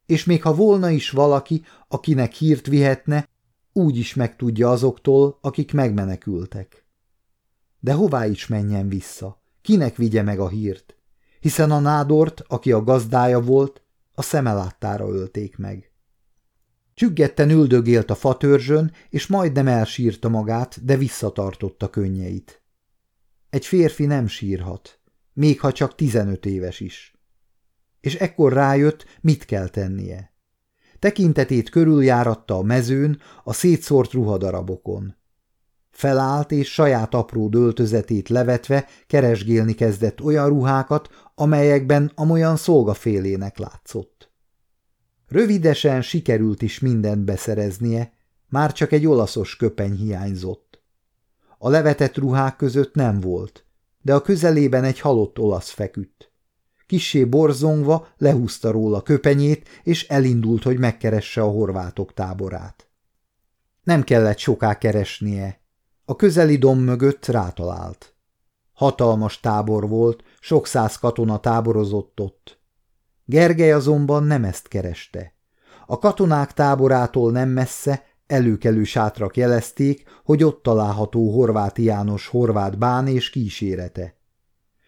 És még ha volna is valaki, akinek hírt vihetne, úgy is megtudja azoktól, akik megmenekültek. De hová is menjen vissza? Kinek vigye meg a hírt? Hiszen a nádort, aki a gazdája volt, a szemeláttára ölték meg. Csüggetten üldögélt a fatörzsön, és majdnem elsírta magát, de visszatartotta könnyeit. Egy férfi nem sírhat, még ha csak tizenöt éves is. És ekkor rájött, mit kell tennie. Tekintetét körüljáratta a mezőn, a szétszórt ruhadarabokon. Felállt és saját apró döltözetét levetve keresgélni kezdett olyan ruhákat, amelyekben amolyan szolgafélének látszott. Rövidesen sikerült is mindent beszereznie, már csak egy olaszos köpeny hiányzott. A levetett ruhák között nem volt, de a közelében egy halott olasz feküdt. Kissé borzongva lehúzta róla köpenyét, és elindult, hogy megkeresse a horvátok táborát. Nem kellett soká keresnie. A közeli dom mögött rátalált. Hatalmas tábor volt, sok száz katona táborozott ott. Gergely azonban nem ezt kereste. A katonák táborától nem messze előkelő sátrak jelezték, hogy ott található Horváth János horvát bán és kísérete.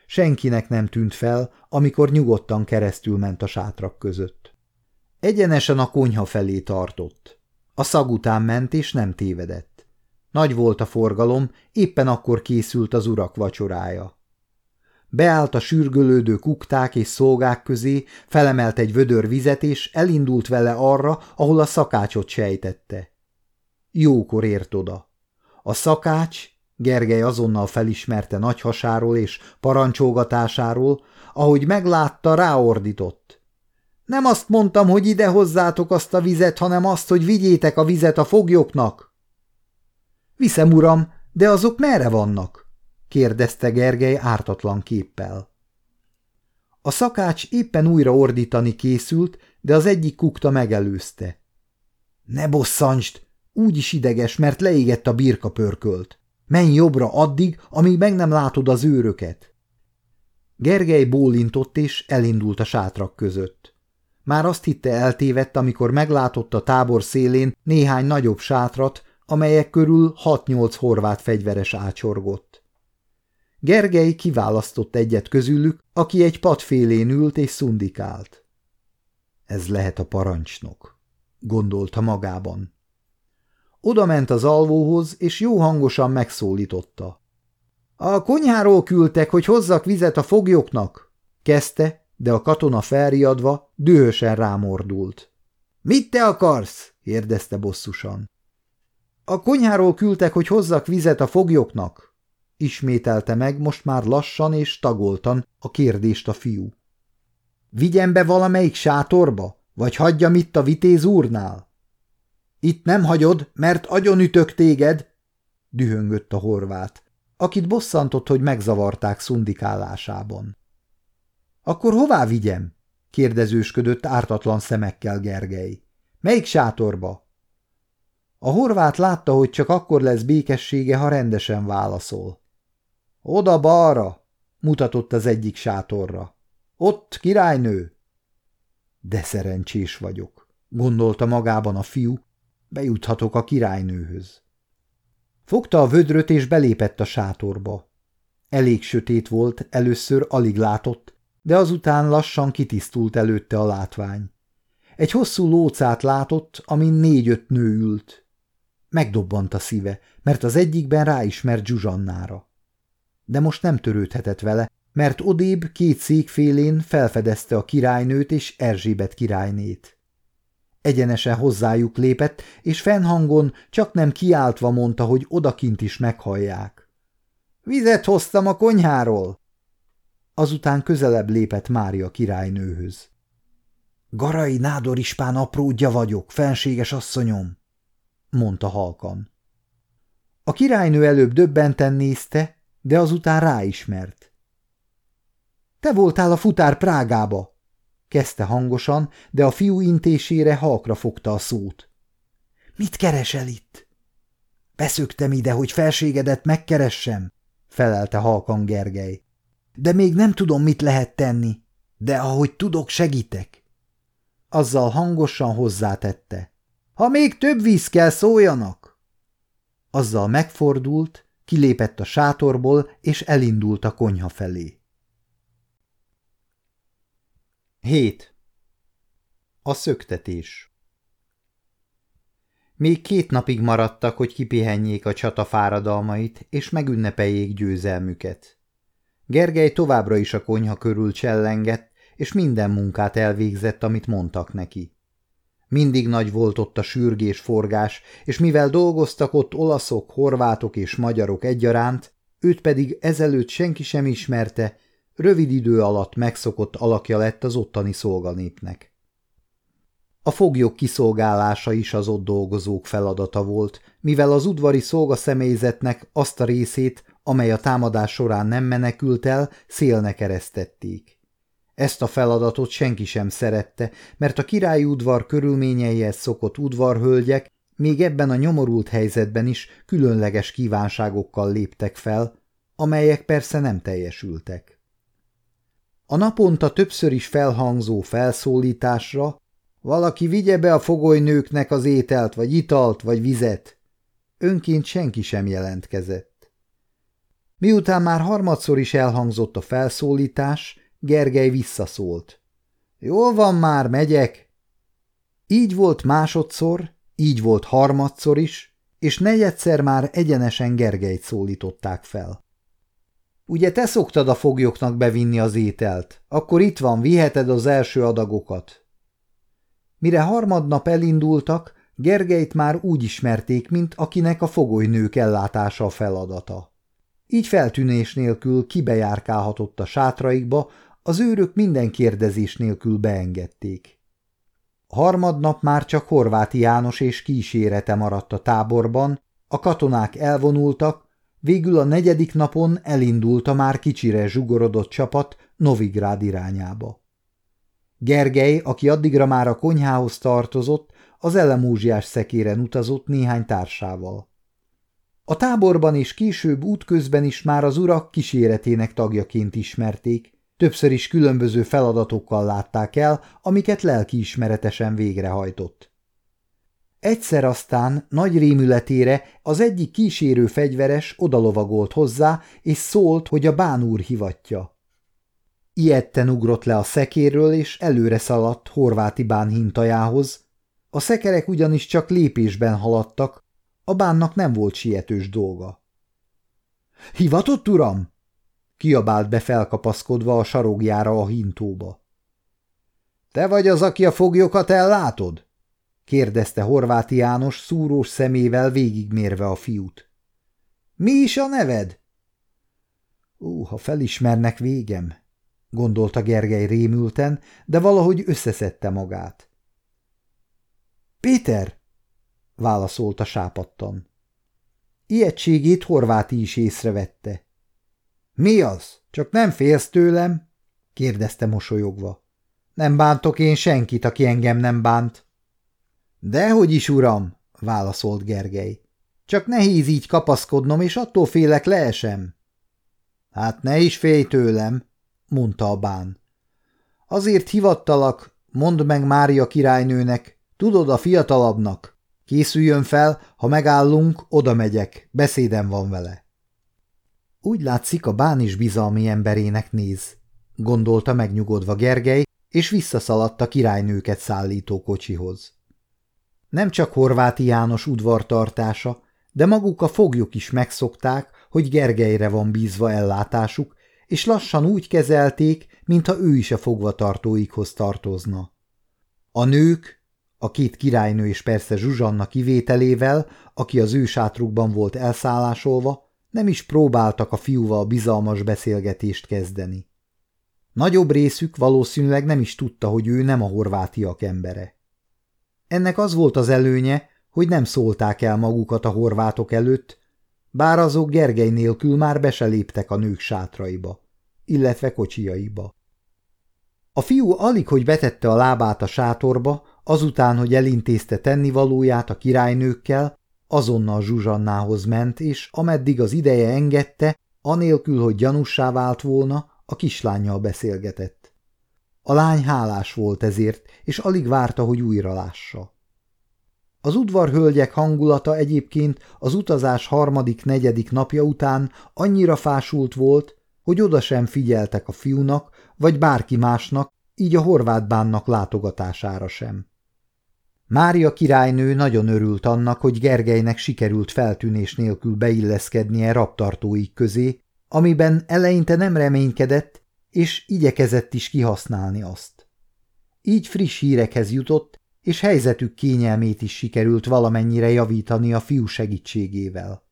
Senkinek nem tűnt fel, amikor nyugodtan keresztül ment a sátrak között. Egyenesen a konyha felé tartott. A szag után ment, és nem tévedett. Nagy volt a forgalom, éppen akkor készült az urak vacsorája. Beállt a sürgölődő kukták és szolgák közé, felemelt egy vödör vizet, és elindult vele arra, ahol a szakácsot sejtette. Jókor ért oda. A szakács, Gergely azonnal felismerte nagyhasáról és parancsolgatásáról, ahogy meglátta, ráordított. Nem azt mondtam, hogy ide hozzátok azt a vizet, hanem azt, hogy vigyétek a vizet a foglyoknak. Viszem, uram, de azok merre vannak? kérdezte Gergely ártatlan képpel. A szakács éppen újra ordítani készült, de az egyik kukta megelőzte. Ne bosszantsd! Úgy is ideges, mert leégett a birka pörkölt. Menj jobbra addig, amíg meg nem látod az őröket. Gergely bólintott és elindult a sátrak között. Már azt hitte eltévedt, amikor meglátott a tábor szélén néhány nagyobb sátrat, amelyek körül hat-nyolc horvát fegyveres ácsorgott. Gergely kiválasztott egyet közülük, aki egy padfélén ült és szundikált. Ez lehet a parancsnok, gondolta magában. Oda ment az alvóhoz, és jó hangosan megszólította. A konyháról küldtek, hogy hozzak vizet a foglyoknak, kezdte, de a katona felriadva dühösen rámordult. Mit te akarsz? kérdezte bosszusan. A konyháról küldtek, hogy hozzak vizet a foglyoknak, ismételte meg most már lassan és tagoltan a kérdést a fiú. Vigyen be valamelyik sátorba, vagy hagyjam itt a vitéz úrnál? Itt nem hagyod, mert agyonütök téged, dühöngött a horvát, akit bosszantott, hogy megzavarták szundikálásában. Akkor hová vigyem? kérdezősködött ártatlan szemekkel Gergely. Melyik sátorba? A horvát látta, hogy csak akkor lesz békessége, ha rendesen válaszol. Oda balra, mutatott az egyik sátorra. Ott, királynő! De szerencsés vagyok, gondolta magában a fiú, bejuthatok a királynőhöz. Fogta a vödröt és belépett a sátorba. Elég sötét volt, először alig látott, de azután lassan kitisztult előtte a látvány. Egy hosszú lócát látott, amin négy-öt nő ült. Megdobbant a szíve, mert az egyikben ráismert Zsuzsannára. De most nem törődhetett vele, mert odébb két székfélén felfedezte a királynőt és Erzsébet királynét. Egyenesen hozzájuk lépett, és fennhangon csak nem kiáltva mondta, hogy odakint is meghallják. – Vizet hoztam a konyháról! Azután közelebb lépett Mária királynőhöz. – Garai Nádor ispán apródja vagyok, fenséges asszonyom! – mondta halkan. A királynő előbb döbbenten nézte, de azután ráismert. – Te voltál a futár Prágába! – kezdte hangosan, de a fiú intésére halkra fogta a szót. – Mit keresel itt? – Beszögtem ide, hogy felségedet megkeressem – felelte halkan Gergely. – De még nem tudom, mit lehet tenni, de ahogy tudok, segítek. Azzal hangosan hozzátette. – Ha még több víz kell, szóljanak! Azzal megfordult, kilépett a sátorból, és elindult a konyha felé. 7. A szöktetés Még két napig maradtak, hogy kipihenjék a csata fáradalmait, és megünnepeljék győzelmüket. Gergely továbbra is a konyha körül csellengett, és minden munkát elvégzett, amit mondtak neki. Mindig nagy volt ott a sürgés forgás, és mivel dolgoztak ott olaszok, horvátok és magyarok egyaránt, őt pedig ezelőtt senki sem ismerte, rövid idő alatt megszokott alakja lett az ottani szolganépnek. A foglyok kiszolgálása is az ott dolgozók feladata volt, mivel az udvari szolgaszemélyzetnek azt a részét, amely a támadás során nem menekült el, szélnek eresztették. Ezt a feladatot senki sem szerette, mert a királyi udvar körülményeihez szokott udvarhölgyek még ebben a nyomorult helyzetben is különleges kívánságokkal léptek fel, amelyek persze nem teljesültek. A naponta többször is felhangzó felszólításra valaki vigye be a fogolynőknek az ételt, vagy italt, vagy vizet. Önként senki sem jelentkezett. Miután már harmadszor is elhangzott a felszólítás, Gergely visszaszólt. Jól van már, megyek. Így volt másodszor, így volt harmadszor is, és negyedszer már egyenesen Gergelyt szólították fel. Ugye te szoktad a foglyoknak bevinni az ételt, akkor itt van, viheted az első adagokat. Mire harmadnap elindultak, Gergelyt már úgy ismerték, mint akinek a fogolynők ellátása a feladata. Így feltűnés nélkül kibejárkálhatott a sátraikba, az őrök minden kérdezés nélkül beengedték. Harmadnap már csak Horváti János és kísérete maradt a táborban, a katonák elvonultak, végül a negyedik napon elindult a már kicsire zsugorodott csapat Novigrád irányába. Gergely, aki addigra már a konyhához tartozott, az elemúzsiás szekéren utazott néhány társával. A táborban és később útközben is már az urak kíséretének tagjaként ismerték, Többször is különböző feladatokkal látták el, amiket lelkiismeretesen végrehajtott. Egyszer aztán nagy rémületére az egyik kísérő fegyveres odalovagolt hozzá, és szólt, hogy a bánúr hivatja. Ilyetten ugrott le a szekéről, és előre szaladt Horváti bán hintajához. A szekerek ugyanis csak lépésben haladtak, A bánnak nem volt sietős dolga. – Hivatott, uram? – kiabált be felkapaszkodva a sarogjára a hintóba. – Te vagy az, aki a foglyokat ellátod? – kérdezte Horváti János szúrós szemével végigmérve a fiút. – Mi is a neved? – Ó, ha felismernek végem! – gondolta Gergely rémülten, de valahogy összeszedte magát. – Péter! – válaszolta sápattan. Ijegységét Horváti is észrevette. – Mi az? Csak nem félsz tőlem? – kérdezte mosolyogva. – Nem bántok én senkit, aki engem nem bánt. – Dehogy is, uram! – válaszolt Gergely. – Csak nehéz így kapaszkodnom, és attól félek leesem. – Hát ne is félj tőlem! – mondta a bán. – Azért hivattalak, mondd meg Mária királynőnek, tudod a fiatalabbnak. Készüljön fel, ha megállunk, oda megyek, beszédem van vele. Úgy látszik, a bán is bizalmi emberének néz, gondolta megnyugodva Gergely, és visszaszaladt a királynőket szállító kocsihoz. Nem csak Horváti János udvartartása, de maguk a foglyok is megszokták, hogy Gergelyre van bízva ellátásuk, és lassan úgy kezelték, mintha ő is a fogvatartóikhoz tartozna. A nők, a két királynő és persze Zsuzsanna kivételével, aki az ő sátrukban volt elszállásolva, nem is próbáltak a fiúval bizalmas beszélgetést kezdeni. Nagyobb részük valószínűleg nem is tudta, hogy ő nem a horvátiak embere. Ennek az volt az előnye, hogy nem szólták el magukat a horvátok előtt, bár azok Gergely nélkül már beseléptek a nők sátraiba, illetve kocsiaiba. A fiú alig, hogy betette a lábát a sátorba, Azután, hogy elintézte tennivalóját a királynőkkel, azonnal Zsuzsannához ment, és ameddig az ideje engedte, anélkül, hogy gyanussá vált volna, a kislányjal beszélgetett. A lány hálás volt ezért, és alig várta, hogy újra lássa. Az udvarhölgyek hangulata egyébként az utazás harmadik-negyedik napja után annyira fásult volt, hogy oda sem figyeltek a fiúnak, vagy bárki másnak, így a horvát bánnak látogatására sem. Mária királynő nagyon örült annak, hogy Gergelynek sikerült feltűnés nélkül beilleszkednie raptartóik közé, amiben eleinte nem reménykedett, és igyekezett is kihasználni azt. Így friss hírekhez jutott, és helyzetük kényelmét is sikerült valamennyire javítani a fiú segítségével.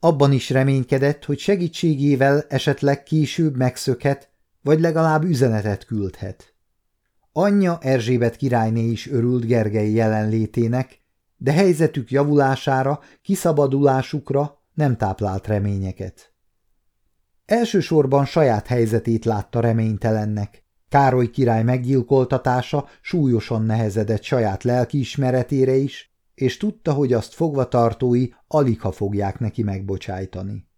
Abban is reménykedett, hogy segítségével esetleg később megszökhet, vagy legalább üzenetet küldhet. Anyja Erzsébet királyné is örült Gergely jelenlétének, de helyzetük javulására, kiszabadulásukra nem táplált reményeket. Elsősorban saját helyzetét látta reménytelennek. Károly király meggyilkoltatása súlyosan nehezedett saját lelkiismeretére is, és tudta, hogy azt fogvatartói alig ha fogják neki megbocsájtani.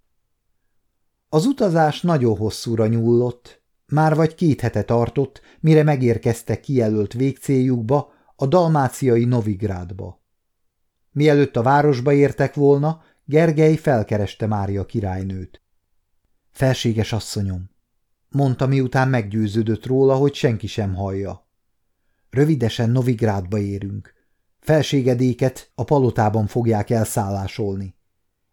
Az utazás nagyon hosszúra nyúlott, már vagy két hete tartott, mire megérkeztek kijelölt végcéljukba, a dalmáciai Novigrádba. Mielőtt a városba értek volna, Gergely felkereste Mária királynőt. Felséges asszonyom, mondta miután meggyőződött róla, hogy senki sem hallja. Rövidesen Novigrádba érünk. Felségedéket a palotában fogják elszállásolni.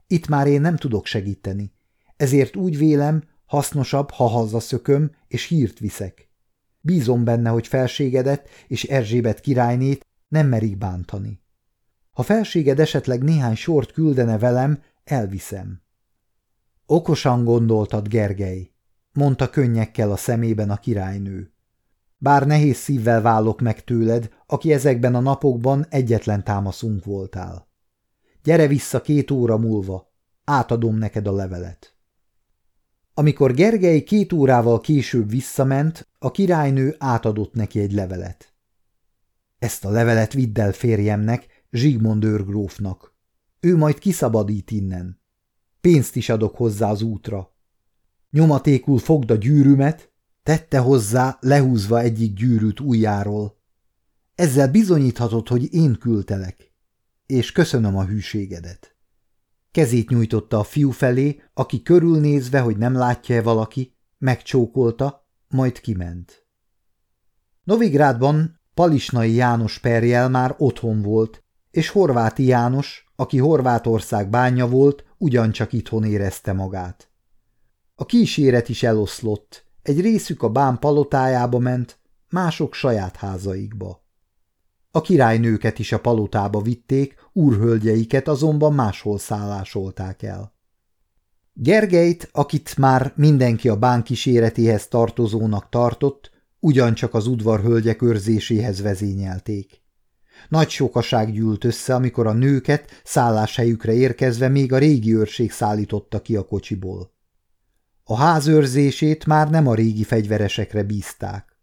Itt már én nem tudok segíteni, ezért úgy vélem, Hasznosabb, ha hazaszököm és hírt viszek. Bízom benne, hogy felségedett és Erzsébet királynét nem merik bántani. Ha felséged esetleg néhány sort küldene velem, elviszem. Okosan gondoltad, Gergely, mondta könnyekkel a szemében a királynő. Bár nehéz szívvel válok meg tőled, aki ezekben a napokban egyetlen támaszunk voltál. Gyere vissza két óra múlva, átadom neked a levelet. Amikor Gergely két órával később visszament, a királynő átadott neki egy levelet. Ezt a levelet vidd el férjemnek, Zsigmond őrgrófnak. Ő majd kiszabadít innen. Pénzt is adok hozzá az útra. Nyomatékul fogd a gyűrűmet, tette hozzá, lehúzva egyik gyűrűt ujjáról. Ezzel bizonyíthatod, hogy én küldtelek, és köszönöm a hűségedet. Kezét nyújtotta a fiú felé, aki körülnézve, hogy nem látja-e valaki, megcsókolta, majd kiment. Novigrádban Palisnai János perjel már otthon volt, és Horváti János, aki Horvátország bánya volt, ugyancsak itthon érezte magát. A kíséret is eloszlott, egy részük a bán palotájába ment, mások saját házaikba. A királynőket is a palotába vitték, úrhölgyeiket azonban máshol szállásolták el. Gergelyt, akit már mindenki a bán kíséretéhez tartozónak tartott, ugyancsak az udvarhölgyek őrzéséhez vezényelték. Nagy sokaság gyűlt össze, amikor a nőket szálláshelyükre érkezve még a régi őrség szállította ki a kocsiból. A ház már nem a régi fegyveresekre bízták.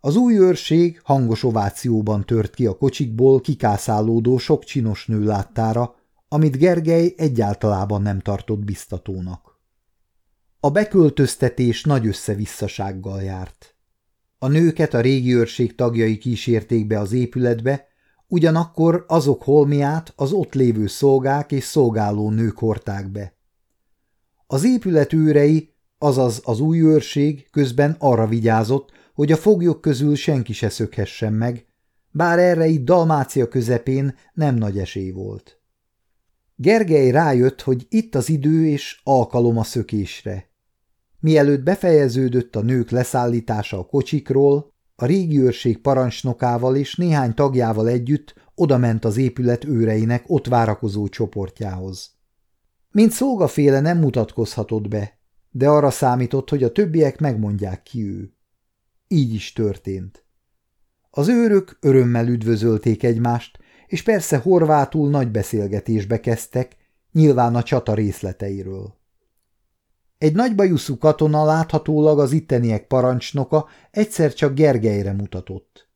Az új őrség hangos ovációban tört ki a kocsikból kikászálódó sok csinos nő láttára, amit Gergely egyáltalában nem tartott biztatónak. A beköltöztetés nagy összevisszasággal járt. A nőket a régi őrség tagjai kísérték be az épületbe, ugyanakkor azok holmiát az ott lévő szolgák és szolgáló nők hordták be. Az épület őrei, azaz az új őrség közben arra vigyázott, hogy a foglyok közül senki se szökhessen meg, bár erre itt Dalmácia közepén nem nagy esély volt. Gergely rájött, hogy itt az idő és alkalom a szökésre. Mielőtt befejeződött a nők leszállítása a kocsikról, a régi őrség parancsnokával és néhány tagjával együtt odament az épület őreinek ott várakozó csoportjához. Mint szolgaféle nem mutatkozhatott be, de arra számított, hogy a többiek megmondják ki ő. Így is történt. Az őrök örömmel üdvözölték egymást, és persze horvátul nagy beszélgetésbe kezdtek, nyilván a csata részleteiről. Egy nagybajuszú katona láthatólag az itteniek parancsnoka egyszer csak Gergelyre mutatott.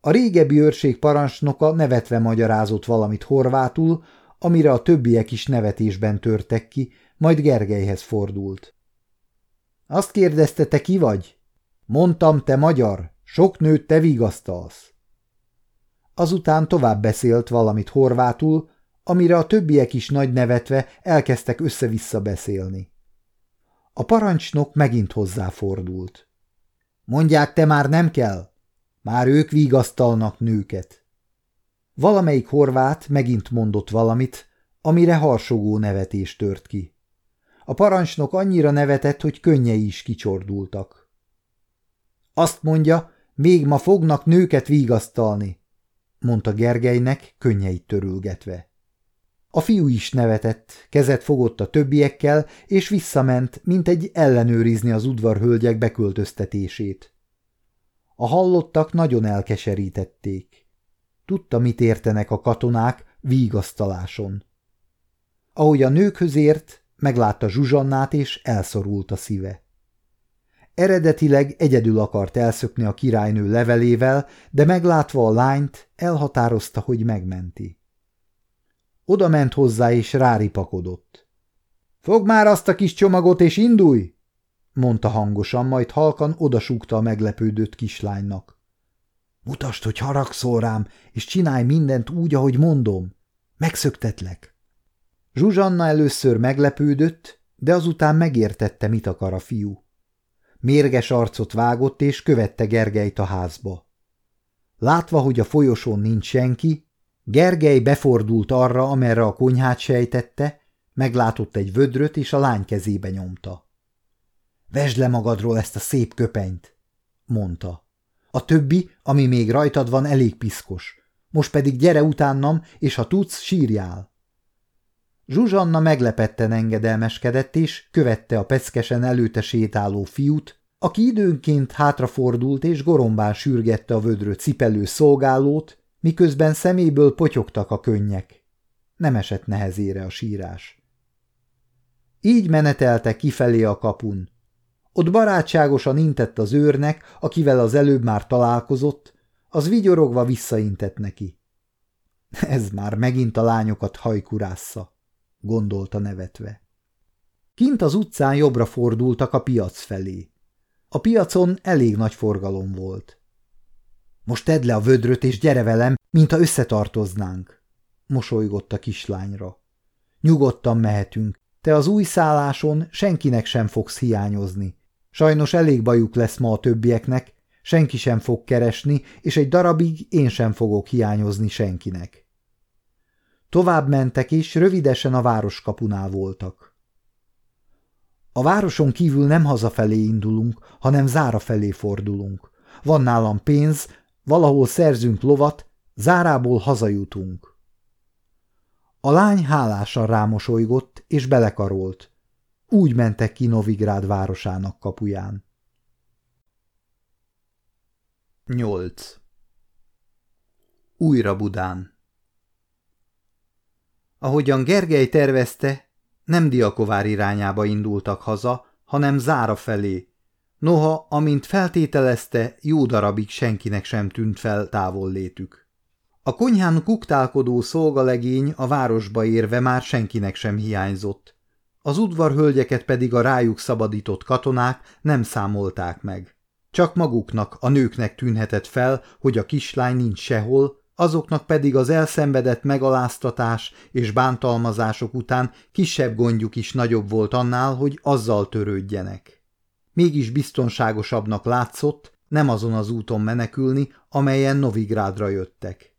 A régebbi őrség parancsnoka nevetve magyarázott valamit horvátul, amire a többiek is nevetésben törtek ki, majd Gergelyhez fordult. Azt kérdezte, te ki vagy? Mondtam, te magyar, sok nőt te vigasztalsz. Azután tovább beszélt valamit horvátul, amire a többiek is nagy nevetve elkezdtek össze-vissza beszélni. A parancsnok megint hozzáfordult. Mondják, te már nem kell? Már ők vigasztalnak nőket. Valamelyik horvát megint mondott valamit, amire harsogó nevetés tört ki. A parancsnok annyira nevetett, hogy könnyei is kicsordultak. Azt mondja, még ma fognak nőket vigasztalni, mondta Gergelynek, könnyeit törülgetve. A fiú is nevetett, kezet fogott a többiekkel, és visszament, mint egy ellenőrizni az udvarhölgyek beköltöztetését. A hallottak nagyon elkeserítették. Tudta, mit értenek a katonák vígasztaláson. Ahogy a nőkhöz ért, meglátta Zsuzsannát, és elszorult a szíve. Eredetileg egyedül akart elszökni a királynő levelével, de meglátva a lányt, elhatározta, hogy megmenti. Oda ment hozzá, és ráripakodott. – Fog már azt a kis csomagot, és indulj! – mondta hangosan, majd halkan odasúgta a meglepődött kislánynak. – Mutasd, hogy haragszol rám, és csinálj mindent úgy, ahogy mondom. Megszöktetlek. Zsuzsanna először meglepődött, de azután megértette, mit akar a fiú. Mérges arcot vágott, és követte Gergelyt a házba. Látva, hogy a folyosón nincs senki, Gergely befordult arra, amerre a konyhát sejtette, meglátott egy vödröt, és a lány kezébe nyomta. – Vesd le magadról ezt a szép köpenyt! – mondta. – A többi, ami még rajtad van, elég piszkos. Most pedig gyere utánam, és ha tudsz, sírjál! Zsuzsanna meglepetten engedelmeskedett, és követte a peszkesen előtte sétáló fiút, aki időnként hátrafordult és gorombán sürgette a vödrő cipelő szolgálót, miközben szeméből potyogtak a könnyek. Nem esett nehezére a sírás. Így menetelte kifelé a kapun. Ott barátságosan intett az őrnek, akivel az előbb már találkozott, az vigyorogva visszaintett neki. Ez már megint a lányokat hajkurásza, gondolta nevetve. Kint az utcán jobbra fordultak a piac felé. A piacon elég nagy forgalom volt. Most tedd le a vödröt, és gyere velem, mintha összetartoznánk. Mosolygott a kislányra. Nyugodtan mehetünk. Te az új szálláson senkinek sem fogsz hiányozni. Sajnos elég bajuk lesz ma a többieknek, senki sem fog keresni, és egy darabig én sem fogok hiányozni senkinek. Tovább mentek, és rövidesen a városkapunál voltak. A városon kívül nem hazafelé indulunk, hanem zára felé fordulunk. Van nálam pénz, valahol szerzünk lovat, zárából hazajutunk. A lány hálásan rámosolygott, és belekarolt. Úgy mentek ki Novigrád városának kapuján. 8. Újra Budán Ahogyan Gergely tervezte, nem Diakovár irányába indultak haza, hanem Zára felé. Noha, amint feltételezte, jó darabig senkinek sem tűnt fel távol létük. A konyhán kuktálkodó szolgalegény a városba érve már senkinek sem hiányzott. Az udvarhölgyeket pedig a rájuk szabadított katonák nem számolták meg. Csak maguknak, a nőknek tűnhetett fel, hogy a kislány nincs sehol, azoknak pedig az elszenvedett megaláztatás és bántalmazások után kisebb gondjuk is nagyobb volt annál, hogy azzal törődjenek. Mégis biztonságosabbnak látszott, nem azon az úton menekülni, amelyen Novigrádra jöttek.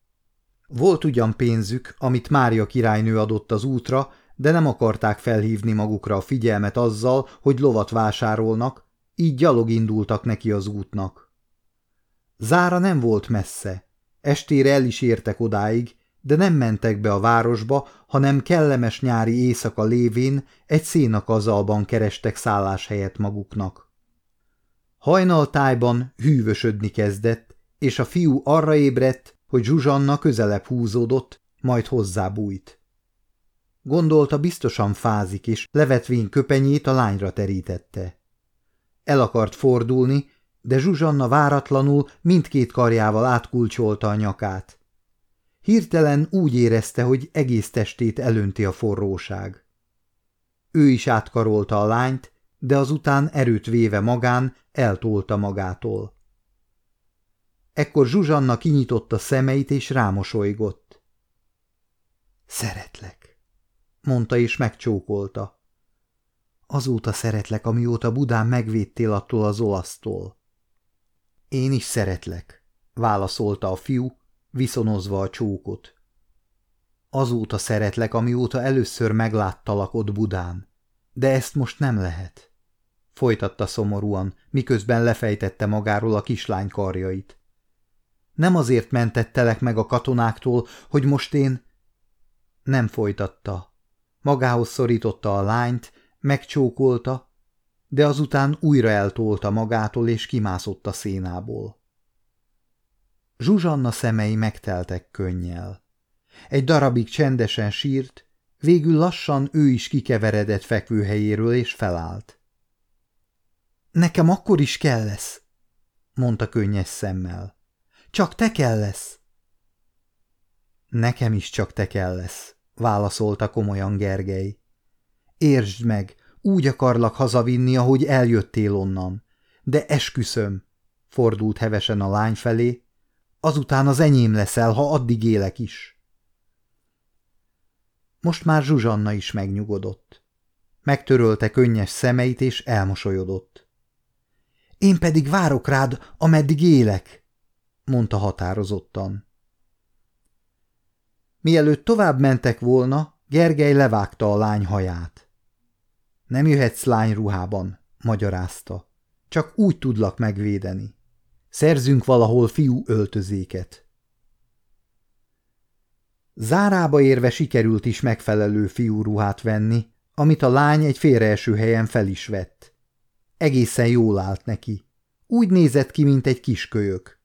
Volt ugyan pénzük, amit Mária királynő adott az útra, de nem akarták felhívni magukra a figyelmet azzal, hogy lovat vásárolnak, így gyalog indultak neki az útnak. Zára nem volt messze, Estére el is értek odáig, de nem mentek be a városba, hanem kellemes nyári éjszaka lévén egy szénakazalban kerestek szálláshelyet maguknak. Hajnaltájban hűvösödni kezdett, és a fiú arra ébredt, hogy Zsuzsanna közelebb húzódott, majd hozzábújt. Gondolta, biztosan fázik, és levetvén köpenyét a lányra terítette. El akart fordulni, de Zsuzsanna váratlanul mindkét karjával átkulcsolta a nyakát. Hirtelen úgy érezte, hogy egész testét elönti a forróság. Ő is átkarolta a lányt, de azután erőt véve magán eltolta magától. Ekkor Zsuzsanna kinyitotta szemeit és rámosolygott. Szeretlek, mondta és megcsókolta. Azóta szeretlek, amióta Budán megvédtél attól az olasztól. Én is szeretlek, válaszolta a fiú, viszonozva a csókot. Azóta szeretlek, amióta először megláttalak ott Budán. De ezt most nem lehet. Folytatta szomorúan, miközben lefejtette magáról a kislány karjait. Nem azért mentettelek meg a katonáktól, hogy most én... Nem folytatta. Magához szorította a lányt, megcsókolta, de azután újra eltolta magától és kimászott a szénából. Zsuzsanna szemei megteltek könnyel. Egy darabig csendesen sírt, végül lassan ő is kikeveredett fekvőhelyéről és felállt. Nekem akkor is kell lesz, mondta könnyes szemmel. Csak te kell lesz. Nekem is csak te kell lesz, válaszolta komolyan Gergely. Értsd meg, úgy akarlak hazavinni, ahogy eljöttél onnan. De esküszöm, fordult hevesen a lány felé, azután az enyém leszel, ha addig élek is. Most már Zsuzsanna is megnyugodott. Megtörölte könnyes szemeit, és elmosolyodott. Én pedig várok rád, ameddig élek, mondta határozottan. Mielőtt tovább mentek volna, Gergely levágta a lány haját. Nem jöhetsz lányruhában, magyarázta. Csak úgy tudlak megvédeni. Szerzünk valahol fiú öltözéket. Zárába érve sikerült is megfelelő fiúruhát venni, amit a lány egy félreeső helyen fel is vett. Egészen jól állt neki. Úgy nézett ki, mint egy kiskölyök.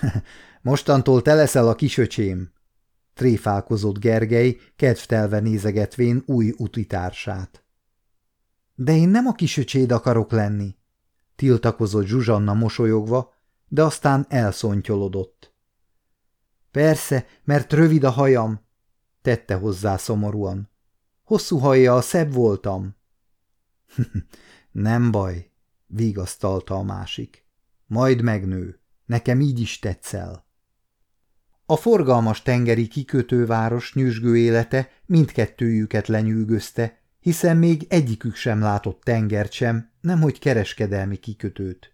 Mostantól te leszel a kisöcsém, tréfálkozott Gergely, kedvtelve nézegetvén új utitársát. De én nem a kisöcséd akarok lenni, tiltakozott Zsuzsanna mosolyogva, de aztán elszontyolodott. Persze, mert rövid a hajam, tette hozzá szomorúan. Hosszú hajjal szebb voltam. nem baj, vigasztalta a másik. Majd megnő, nekem így is tetszel. A forgalmas tengeri kikötőváros nyüzsgő élete mindkettőjüket lenyűgözte, hiszen még egyikük sem látott tengert sem, nemhogy kereskedelmi kikötőt.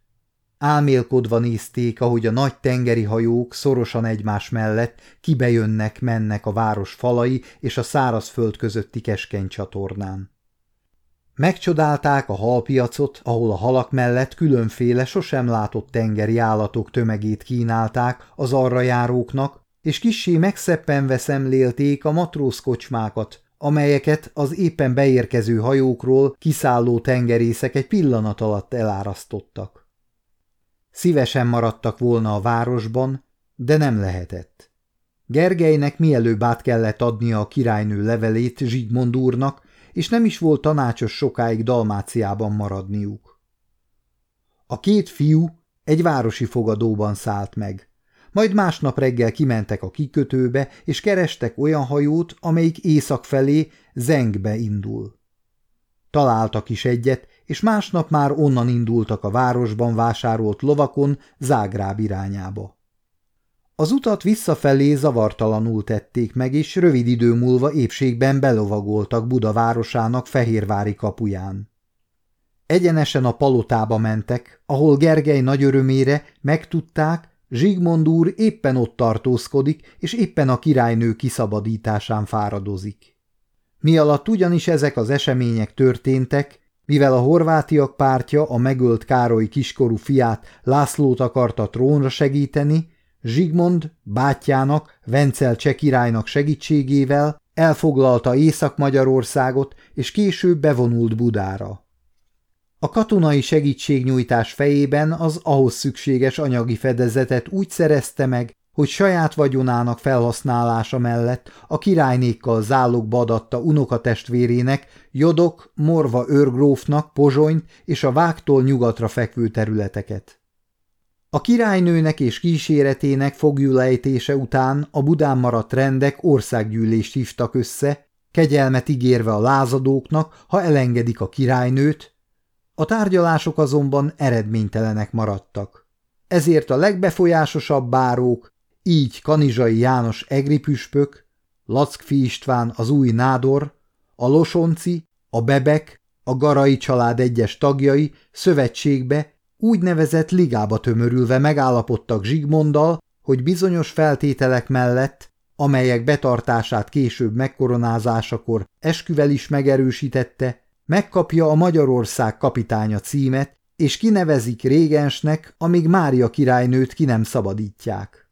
Álmélkodva nézték, ahogy a nagy tengeri hajók szorosan egymás mellett kibejönnek, mennek a város falai és a szárazföld közötti keskeny csatornán. Megcsodálták a halpiacot, ahol a halak mellett különféle sosem látott tengeri állatok tömegét kínálták az arra járóknak, és kissé megszeppenve szemlélték a matrózkocsmákat, amelyeket az éppen beérkező hajókról kiszálló tengerészek egy pillanat alatt elárasztottak. Szívesen maradtak volna a városban, de nem lehetett. Gergelynek mielőbb át kellett adnia a királynő levelét Zsigmond úrnak, és nem is volt tanácsos sokáig Dalmáciában maradniuk. A két fiú egy városi fogadóban szállt meg. Majd másnap reggel kimentek a kikötőbe, és kerestek olyan hajót, amelyik észak felé Zengbe indul. Találtak is egyet, és másnap már onnan indultak a városban vásárolt lovakon Zágráb irányába. Az utat visszafelé zavartalanul tették meg, és rövid idő múlva épségben belovagoltak Buda városának Fehérvári kapuján. Egyenesen a palotába mentek, ahol Gergely nagy örömére megtudták, Zsigmond úr éppen ott tartózkodik, és éppen a királynő kiszabadításán fáradozik. Mi alatt ugyanis ezek az események történtek, mivel a horvátiak pártja a megölt Károly kiskorú fiát Lászlót akarta trónra segíteni, Zsigmond bátyjának, Vencel cseh királynak segítségével elfoglalta Észak-Magyarországot, és később bevonult Budára. A katonai segítségnyújtás fejében az ahhoz szükséges anyagi fedezetet úgy szerezte meg, hogy saját vagyonának felhasználása mellett a királynékkal zálogba adatta unokatestvérének, Jodok, Morva őrgrófnak Pozsonyt és a vágtól nyugatra fekvő területeket. A királynőnek és kíséretének fogjulejtése után a Budán maradt rendek országgyűlést hívtak össze, kegyelmet ígérve a lázadóknak, ha elengedik a királynőt, a tárgyalások azonban eredménytelenek maradtak. Ezért a legbefolyásosabb bárók, így Kanizsai János egri püspök, Lackfi István az új nádor, a Losonci, a Bebek, a Garai család egyes tagjai szövetségbe úgynevezett ligába tömörülve megállapodtak Zsigmonddal, hogy bizonyos feltételek mellett, amelyek betartását később megkoronázásakor esküvel is megerősítette, megkapja a Magyarország kapitánya címet, és kinevezik régensnek, amíg Mária királynőt ki nem szabadítják.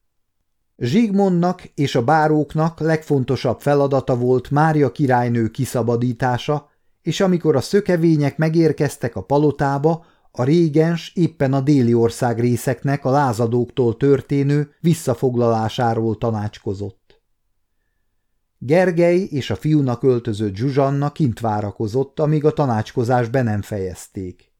Zsigmondnak és a báróknak legfontosabb feladata volt Mária királynő kiszabadítása, és amikor a szökevények megérkeztek a palotába, a régens éppen a déli ország részeknek a lázadóktól történő visszafoglalásáról tanácskozott. Gergely és a fiúnak öltözött Zsuzsanna kint várakozott, amíg a tanácskozás be nem fejezték.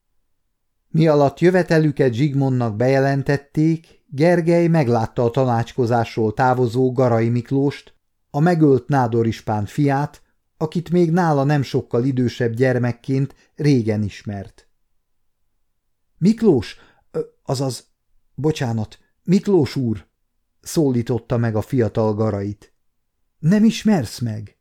Mi alatt jövetelüket Zsigmondnak bejelentették, Gergely meglátta a tanácskozásról távozó Garai Miklóst, a megölt Nádor Ispán fiát, akit még nála nem sokkal idősebb gyermekként régen ismert. Miklós, azaz, bocsánat, Miklós úr, szólította meg a fiatal garait. Nem ismersz meg?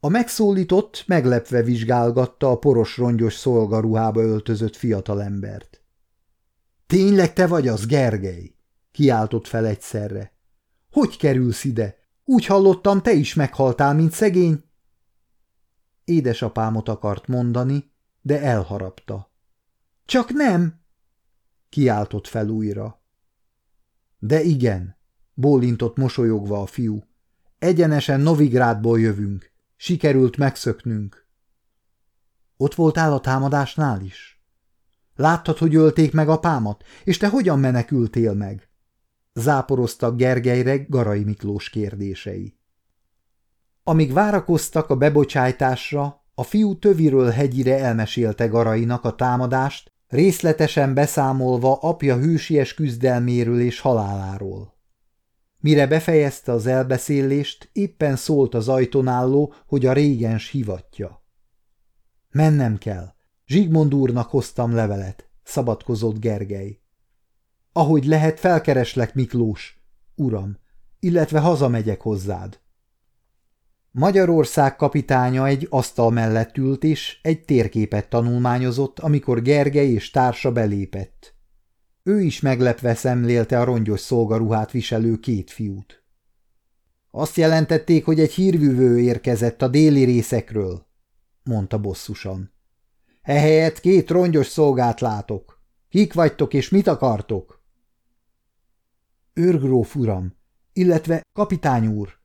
A megszólított meglepve vizsgálgatta a poros rongyos szolgaruhába öltözött fiatalembert. Tényleg te vagy az, Gergely? kiáltott fel egyszerre. Hogy kerülsz ide? Úgy hallottam, te is meghaltál, mint szegény. Édesapámot akart mondani, de elharapta. Csak nem! Kiáltott fel újra. De igen, bólintott mosolyogva a fiú. Egyenesen Novigrádból jövünk. Sikerült megszöknünk. Ott voltál a támadásnál is? Láttad, hogy ölték meg apámat, és te hogyan menekültél meg? Záporoztak Gergelyre Garai Miklós kérdései. Amíg várakoztak a bebocsájtásra, a fiú töviről hegyire elmesélte Garainak a támadást, részletesen beszámolva apja hűsies küzdelméről és haláláról. Mire befejezte az elbeszélést, éppen szólt az ajtón álló, hogy a régens hivatja. Mennem kell. Zsigmond úrnak hoztam levelet, szabadkozott Gergely. Ahogy lehet, felkereslek, Miklós, uram, illetve hazamegyek hozzád. Magyarország kapitánya egy asztal mellett ült és egy térképet tanulmányozott, amikor Gergely és társa belépett. Ő is meglepve szemlélte a rongyos szolgaruhát viselő két fiút. Azt jelentették, hogy egy hírvűvő érkezett a déli részekről, mondta bosszusan. Ehelyett két rongyos szolgát látok. Kik vagytok és mit akartok? Őrgróf uram, illetve kapitány úr,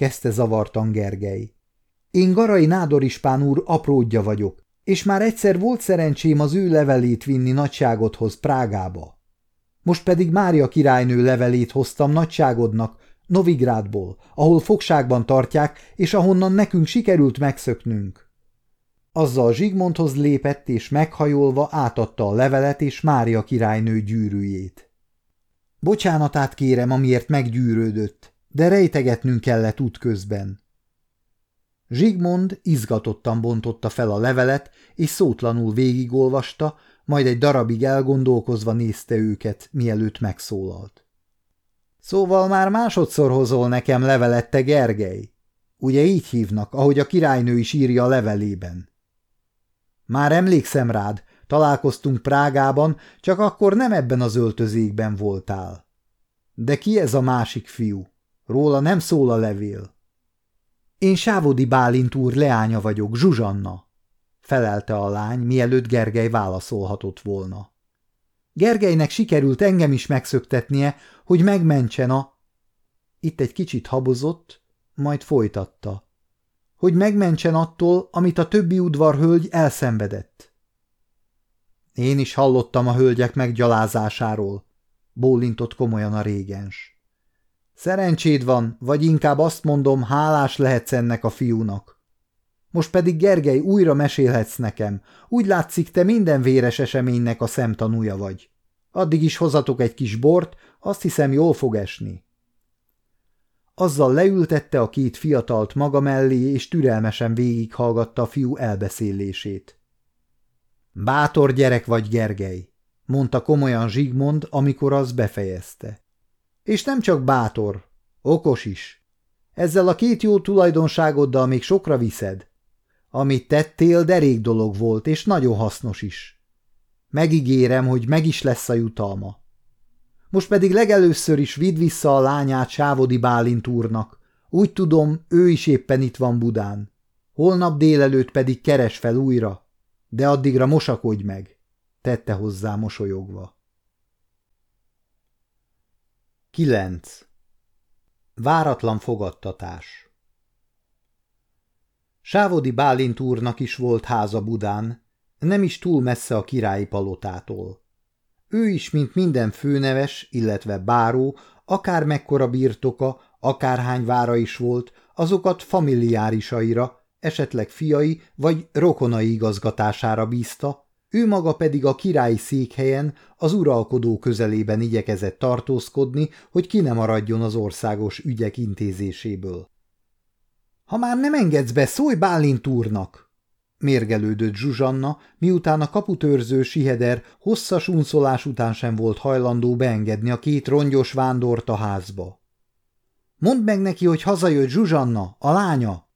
kezdte zavartan Gergely. Én Garai Nádor Ispán úr apródja vagyok, és már egyszer volt szerencsém az ő levelét vinni nagyságodhoz Prágába. Most pedig Mária királynő levelét hoztam nagyságodnak, Novigrádból, ahol fogságban tartják, és ahonnan nekünk sikerült megszöknünk. Azzal Zsigmondhoz lépett, és meghajolva átadta a levelet és Mária királynő gyűrűjét. Bocsánatát kérem, amiért meggyűrődött, de rejtegetnünk kellett útközben. Zsigmond izgatottan bontotta fel a levelet, és szótlanul végigolvasta, majd egy darabig elgondolkozva nézte őket, mielőtt megszólalt. Szóval már másodszor hozol nekem levelet, te Gergely? Ugye így hívnak, ahogy a királynő is írja a levelében. Már emlékszem rád, találkoztunk Prágában, csak akkor nem ebben az öltözékben voltál. De ki ez a másik fiú? Róla nem szól a levél. Én Sávodi Bálint úr leánya vagyok, Zsuzsanna, felelte a lány, mielőtt Gergely válaszolhatott volna. Gergelynek sikerült engem is megszöktetnie, hogy megmentsen a... Itt egy kicsit habozott, majd folytatta. Hogy megmentsen attól, amit a többi udvarhölgy elszenvedett. Én is hallottam a hölgyek meggyalázásáról, bólintott komolyan a régens. Szerencséd van, vagy inkább azt mondom, hálás lehetsz ennek a fiúnak. Most pedig, Gergely, újra mesélhetsz nekem. Úgy látszik, te minden véres eseménynek a szemtanúja vagy. Addig is hozatok egy kis bort, azt hiszem, jól fog esni. Azzal leültette a két fiatalt maga mellé, és türelmesen végighallgatta a fiú elbeszélését. Bátor gyerek vagy, Gergely, mondta komolyan Zsigmond, amikor az befejezte. És nem csak bátor, okos is. Ezzel a két jó tulajdonságoddal még sokra viszed. Amit tettél, derék dolog volt, és nagyon hasznos is. Megígérem, hogy meg is lesz a jutalma. Most pedig legelőször is vidd vissza a lányát Sávodi Bálint úrnak. Úgy tudom, ő is éppen itt van Budán. Holnap délelőtt pedig keres fel újra, de addigra mosakodj meg, tette hozzá mosolyogva. 9. Váratlan fogadtatás Sávodi Bálint úrnak is volt háza Budán, nem is túl messze a királyi palotától. Ő is, mint minden főneves, illetve báró, akár mekkora birtoka, akárhány vára is volt, azokat familiárisaira, esetleg fiai vagy rokonai igazgatására bízta, ő maga pedig a királyi székhelyen, az uralkodó közelében igyekezett tartózkodni, hogy ki ne maradjon az országos ügyek intézéséből. – Ha már nem engedsz be, szólj Bálint úrnak! Mérgelődött Zsuzsanna, miután a kaputőrző Siheder hosszas unszolás után sem volt hajlandó beengedni a két rongyos vándort a házba. – Mondd meg neki, hogy hazajött Zsuzsanna, a lánya!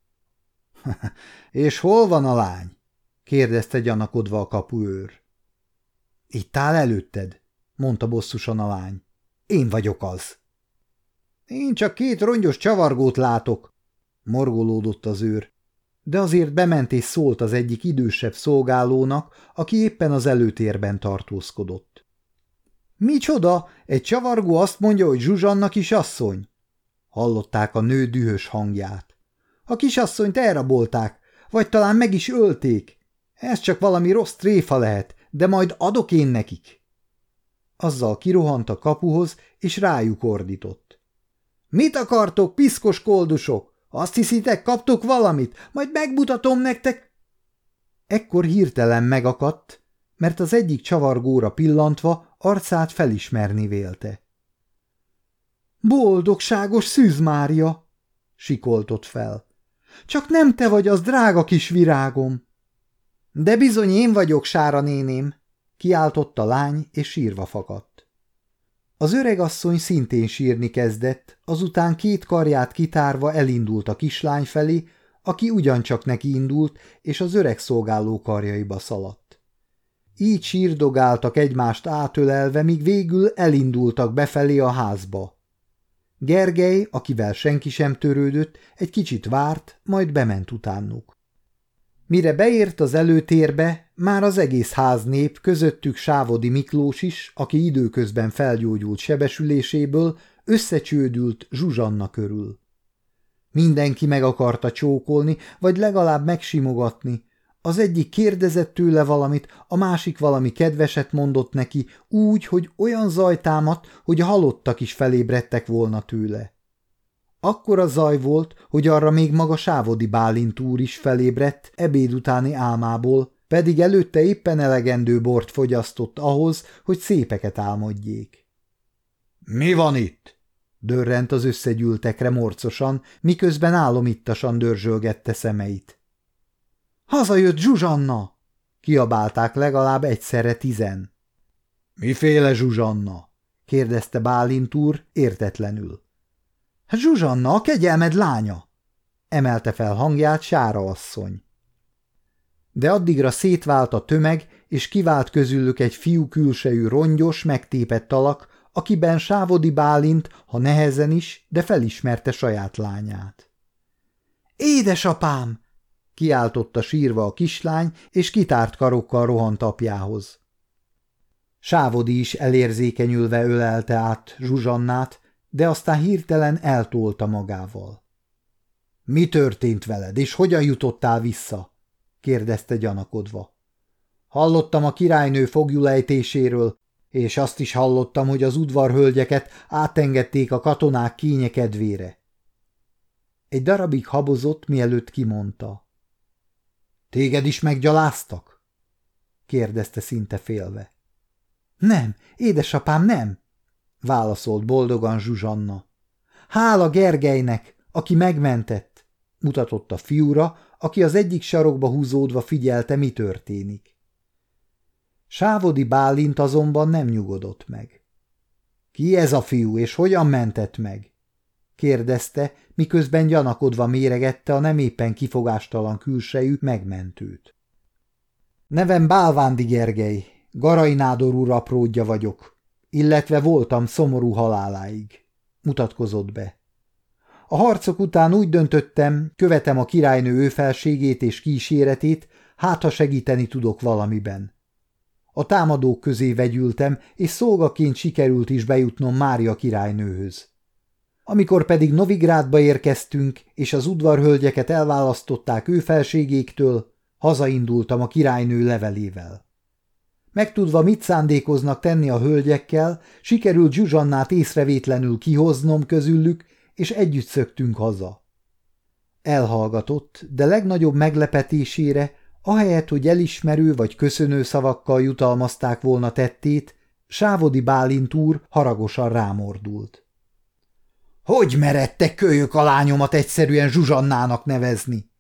– És hol van a lány? – kérdezte gyanakodva a kapuőr. – Itt áll előtted – mondta bosszusan a lány. – Én vagyok az. – Én csak két rongyos csavargót látok – morgolódott az őr de azért bement és szólt az egyik idősebb szolgálónak, aki éppen az előtérben tartózkodott. – Micsoda? Egy csavargó azt mondja, hogy Zsuzsanna kisasszony? Hallották a nő dühös hangját. A kisasszonyt elrabolták, vagy talán meg is ölték. Ez csak valami rossz tréfa lehet, de majd adok én nekik. Azzal kirohant a kapuhoz, és rájuk ordított. – Mit akartok, piszkos koldusok? Azt hiszitek, kaptok valamit? Majd megmutatom nektek. Ekkor hirtelen megakadt, mert az egyik csavargóra pillantva arcát felismerni vélte. Boldogságos Szűz Mária! sikoltott fel. Csak nem te vagy az drága kis virágom! De bizony én vagyok, Sára néném! kiáltott a lány, és sírva fakadt. Az öregasszony szintén sírni kezdett, azután két karját kitárva elindult a kislány felé, aki ugyancsak neki indult, és az öreg szolgáló karjaiba szaladt. Így sírdogáltak egymást átölelve, míg végül elindultak befelé a házba. Gergely, akivel senki sem törődött, egy kicsit várt, majd bement utánuk. Mire beért az előtérbe, már az egész háznép, közöttük Sávodi Miklós is, aki időközben felgyógyult sebesüléséből, összecsődült Zsuzsanna körül. Mindenki meg akarta csókolni, vagy legalább megsimogatni. Az egyik kérdezett tőle valamit, a másik valami kedveset mondott neki, úgy, hogy olyan zaj támadt, hogy a halottak is felébredtek volna tőle. Akkora zaj volt, hogy arra még maga Sávodi Bálint úr is felébredt ebéd utáni álmából, pedig előtte éppen elegendő bort fogyasztott ahhoz, hogy szépeket álmodjék. – Mi van itt? – dörrent az összegyűltekre morcosan, miközben álomittasan dörzsölgette szemeit. – Hazajött Zsuzsanna! – kiabálták legalább egyszerre tizen. – Miféle Zsuzsanna? – kérdezte Bálint úr értetlenül. – Zsuzsanna, a kegyelmed lánya! – emelte fel hangját Sára asszony de addigra szétvált a tömeg, és kivált közülük egy fiú külsejű rongyos, megtépett alak, akiben Sávodi Bálint, ha nehezen is, de felismerte saját lányát. – Édesapám! – kiáltotta sírva a kislány, és kitárt karokkal rohant apjához. Sávodi is elérzékenyülve ölelte át Zsuzsannát, de aztán hirtelen eltolta magával. – Mi történt veled, és hogyan jutottál vissza? – kérdezte gyanakodva. Hallottam a királynő fogjulejtéséről, és azt is hallottam, hogy az udvarhölgyeket átengedték a katonák kedvére. Egy darabig habozott, mielőtt kimondta. Téged is meggyaláztak? kérdezte szinte félve. Nem, édesapám, nem, válaszolt boldogan Zsuzsanna. Hála Gergelynek, aki megmentett, mutatott a fiúra, aki az egyik sarokba húzódva figyelte, mi történik. Sávodi Bálint azonban nem nyugodott meg. Ki ez a fiú, és hogyan mentett meg? kérdezte, miközben gyanakodva méregette a nem éppen kifogástalan külsejű megmentőt. Nevem Bálvándi Gergely, Garai Nádor úr apródja vagyok, illetve voltam szomorú haláláig, mutatkozott be. A harcok után úgy döntöttem, követem a királynő őfelségét és kíséretét, hát ha segíteni tudok valamiben. A támadók közé vegyültem, és szolgaként sikerült is bejutnom Mária királynőhöz. Amikor pedig Novigrádba érkeztünk, és az udvarhölgyeket elválasztották ő felségéktől, hazaindultam a királynő levelével. Megtudva, mit szándékoznak tenni a hölgyekkel, sikerült Zsuzsannát észrevétlenül kihoznom közülük, és együtt szöktünk haza. Elhallgatott, de legnagyobb meglepetésére, ahelyett, hogy elismerő vagy köszönő szavakkal jutalmazták volna tettét, Sávodi Bálint úr haragosan rámordult. – Hogy meredtek kölyök a lányomat egyszerűen Zsuzsannának nevezni?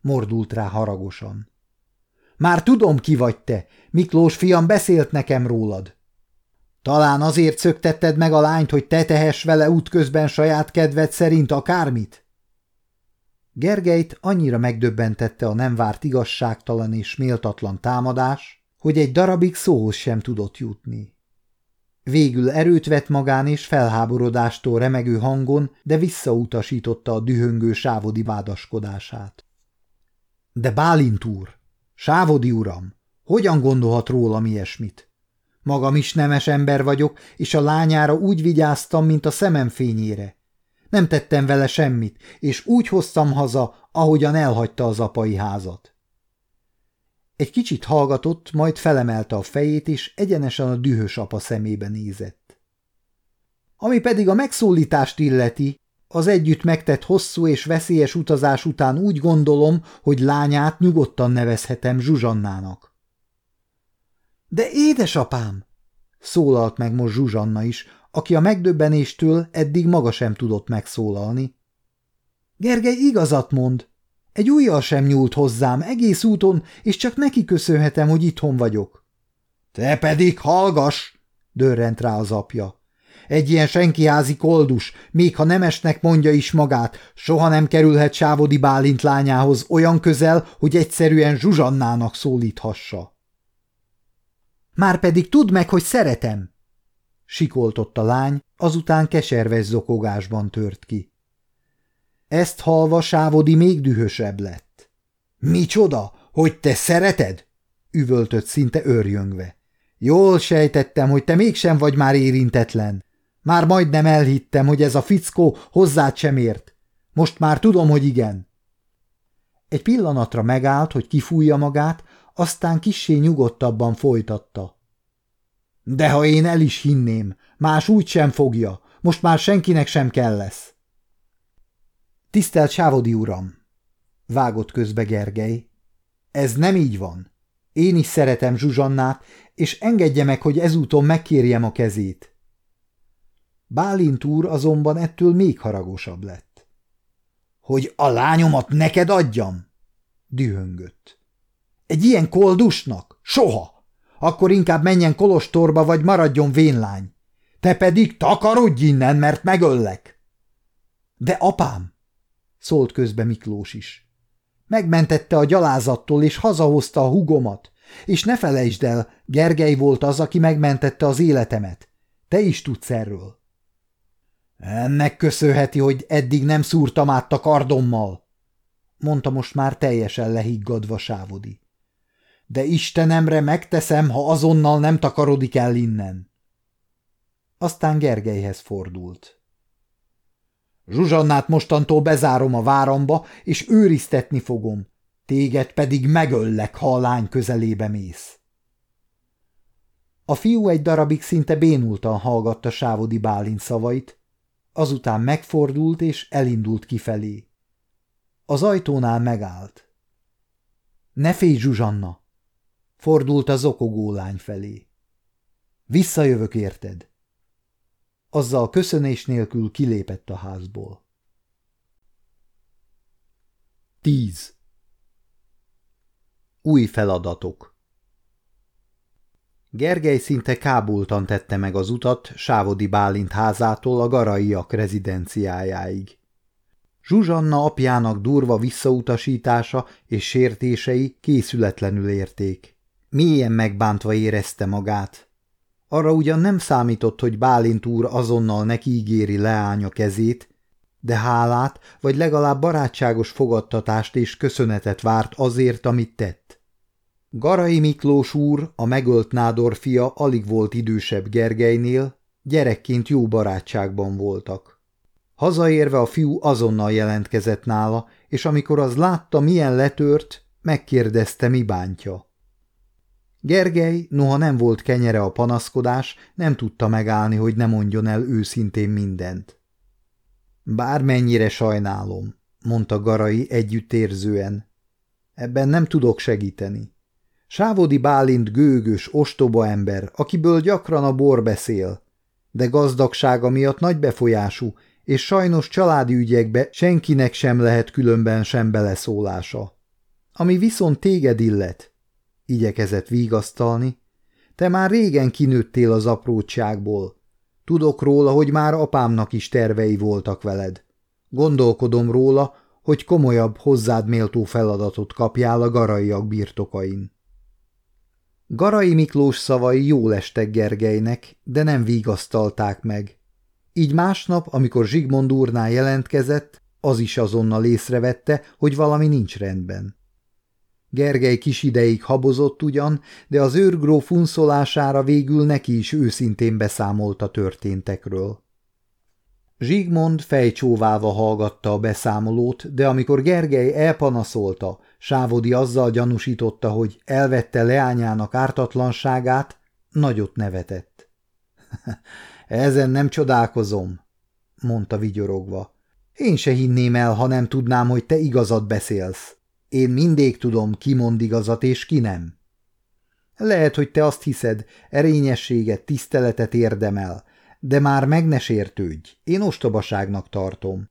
Mordult rá haragosan. – Már tudom, ki vagy te. Miklós fiam beszélt nekem rólad. Talán azért szöktetted meg a lányt, hogy te tehess vele útközben saját kedved szerint akármit? Gergelyt annyira megdöbbentette a nem várt igazságtalan és méltatlan támadás, hogy egy darabig szóhoz sem tudott jutni. Végül erőt vett magán és felháborodástól remegő hangon, de visszautasította a dühöngő sávodi vádaskodását. De Bálint úr, sávodi uram, hogyan gondolhat rólam ilyesmit? Magam is nemes ember vagyok, és a lányára úgy vigyáztam, mint a szemem fényére. Nem tettem vele semmit, és úgy hoztam haza, ahogyan elhagyta az apai házat. Egy kicsit hallgatott, majd felemelte a fejét, és egyenesen a dühös apa szemébe nézett. Ami pedig a megszólítást illeti, az együtt megtett hosszú és veszélyes utazás után úgy gondolom, hogy lányát nyugodtan nevezhetem Zsuzsannának. De édesapám! szólalt meg most Zsuzsanna is, aki a megdöbbenéstől eddig maga sem tudott megszólalni. Gergely igazat mond. Egy ujjal sem nyúlt hozzám egész úton, és csak neki köszönhetem, hogy itthon vagyok. Te pedig hallgass! dörrent rá az apja. Egy ilyen senkiházi koldus, még ha nemesnek mondja is magát, soha nem kerülhet Sávodi Bálint lányához olyan közel, hogy egyszerűen Zsuzsannának szólíthassa. Márpedig tudd meg, hogy szeretem! Sikoltott a lány, azután keserves zokogásban tört ki. Ezt halva Sávodi még dühösebb lett. Micsoda, hogy te szereted? üvöltött szinte örjöngve. Jól sejtettem, hogy te mégsem vagy már érintetlen. Már majdnem elhittem, hogy ez a fickó hozzád sem ért. Most már tudom, hogy igen. Egy pillanatra megállt, hogy kifújja magát, aztán kissé nyugodtabban folytatta. De ha én el is hinném, más úgy sem fogja, most már senkinek sem kell lesz. Tisztelt Sávodi uram! Vágott közbe Gergely. Ez nem így van. Én is szeretem Zsuzsannát, és engedje meg, hogy ezúton megkérjem a kezét. Bálint úr azonban ettől még haragosabb lett. Hogy a lányomat neked adjam? Dühöngött. Egy ilyen koldusnak? Soha! Akkor inkább menjen kolostorba, vagy maradjon vénlány. Te pedig takarodj innen, mert megöllek. De apám, szólt közbe Miklós is. Megmentette a gyalázattól, és hazahozta a hugomat. És ne felejtsd el, Gergely volt az, aki megmentette az életemet. Te is tudsz erről. Ennek köszönheti, hogy eddig nem szúrtam át a kardommal, mondta most már teljesen lehiggadva Sávodi. De Istenemre megteszem, ha azonnal nem takarodik el innen. Aztán Gergelyhez fordult. Zsuzsannát mostantól bezárom a váramba, és őriztetni fogom. Téged pedig megöllek, ha a lány közelébe mész. A fiú egy darabig szinte bénultan hallgatta Sávodi Bálint szavait, azután megfordult és elindult kifelé. Az ajtónál megállt. Ne félj, Zsuzsanna! Fordult a zokogó lány felé. Visszajövök érted. Azzal köszönés nélkül kilépett a házból. 10. Új feladatok Gergely szinte kábultan tette meg az utat Sávodi Bálint házától a garaiak rezidenciájáig. Zsuzsanna apjának durva visszautasítása és sértései készületlenül érték. Mélyen megbántva érezte magát, arra ugyan nem számított, hogy Bálint úr azonnal nekiígéri leánya kezét, de hálát, vagy legalább barátságos fogadtatást és köszönetet várt azért, amit tett. Garai Miklós úr, a megölt nádor fia alig volt idősebb Gergelynél, gyerekként jó barátságban voltak. Hazaérve a fiú azonnal jelentkezett nála, és amikor az látta, milyen letört, megkérdezte, mi bántja. Gergely, noha nem volt kenyere a panaszkodás, nem tudta megállni, hogy ne mondjon el őszintén mindent. Bármennyire sajnálom, mondta Garai együttérzően. Ebben nem tudok segíteni. Sávodi Bálint gőgös, ostoba ember, akiből gyakran a bor beszél, de gazdagsága miatt nagy befolyású, és sajnos családi ügyekbe senkinek sem lehet különben sem beleszólása. Ami viszont téged illet, igyekezett vigasztalni. Te már régen kinőttél az aprótságból. Tudok róla, hogy már apámnak is tervei voltak veled. Gondolkodom róla, hogy komolyabb, hozzád méltó feladatot kapjál a garaiak birtokain. Garai Miklós szavai jól estek Gergelynek, de nem vigasztalták meg. Így másnap, amikor Zsigmond úrnál jelentkezett, az is azonnal észrevette, hogy valami nincs rendben. Gergely kis ideig habozott ugyan, de az őrgróf unszolására végül neki is őszintén beszámolt a történtekről. Zsigmond fejcsóválva hallgatta a beszámolót, de amikor Gergely elpanaszolta, Sávodi azzal gyanúsította, hogy elvette leányának ártatlanságát, nagyot nevetett. – Ezen nem csodálkozom, mondta vigyorogva. Én se hinném el, ha nem tudnám, hogy te igazat beszélsz. Én mindig tudom, ki mond igazat és ki nem. Lehet, hogy te azt hiszed, erényességet, tiszteletet érdemel, de már meg ne sértődj, én ostobaságnak tartom.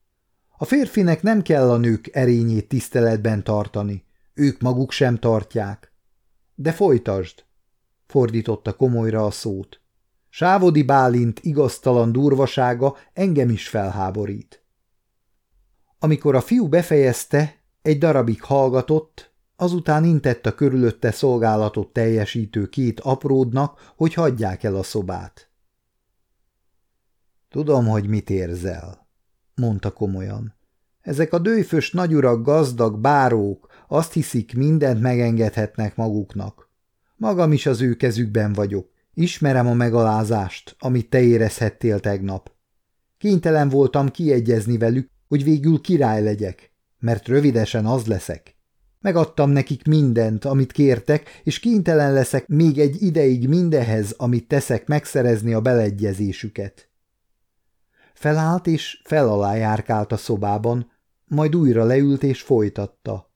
A férfinek nem kell a nők erényét tiszteletben tartani, ők maguk sem tartják. De folytasd, fordította komolyra a szót. Sávodi Bálint igaztalan durvasága engem is felháborít. Amikor a fiú befejezte, egy darabig hallgatott, Azután intett a körülötte szolgálatot teljesítő két apródnak, hogy hagyják el a szobát. Tudom, hogy mit érzel, mondta komolyan. Ezek a dőfös nagyurak gazdag bárók, azt hiszik, mindent megengedhetnek maguknak. Magam is az ő kezükben vagyok. Ismerem a megalázást, amit te érezhettél tegnap. Kénytelen voltam kiegyezni velük, hogy végül király legyek, mert rövidesen az leszek. Megadtam nekik mindent, amit kértek, és kénytelen leszek még egy ideig mindehez, amit teszek megszerezni a beleegyezésüket. Felállt és felalá járkált a szobában, majd újra leült és folytatta.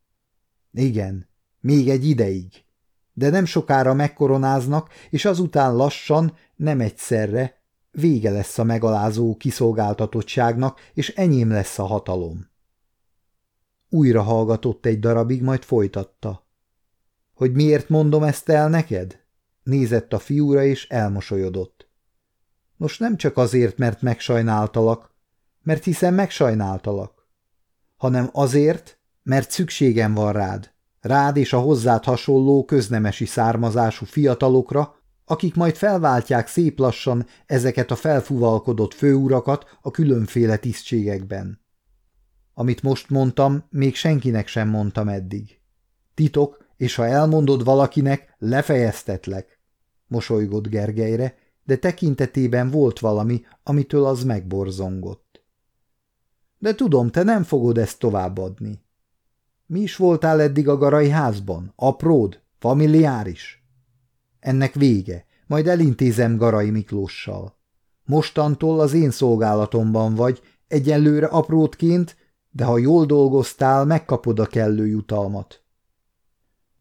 Igen, még egy ideig. De nem sokára megkoronáznak, és azután lassan, nem egyszerre, vége lesz a megalázó kiszolgáltatottságnak, és enyém lesz a hatalom. Újra hallgatott egy darabig, majd folytatta. Hogy miért mondom ezt el neked? Nézett a fiúra, és elmosolyodott. Nos, nem csak azért, mert megsajnáltalak, mert hiszen megsajnáltalak, hanem azért, mert szükségem van rád, rád és a hozzád hasonló köznemesi származású fiatalokra, akik majd felváltják szép lassan ezeket a felfuvalkodott főurakat a különféle tisztségekben. Amit most mondtam, még senkinek sem mondtam eddig. Titok, és ha elmondod valakinek, lefejeztetlek. Mosolygott Gergelyre, de tekintetében volt valami, amitől az megborzongott. De tudom, te nem fogod ezt továbbadni. Mi is voltál eddig a garai házban? Apród? Familiáris? Ennek vége, majd elintézem Garai Miklóssal. Mostantól az én szolgálatomban vagy, egyelőre apródként, de ha jól dolgoztál, megkapod a kellő jutalmat.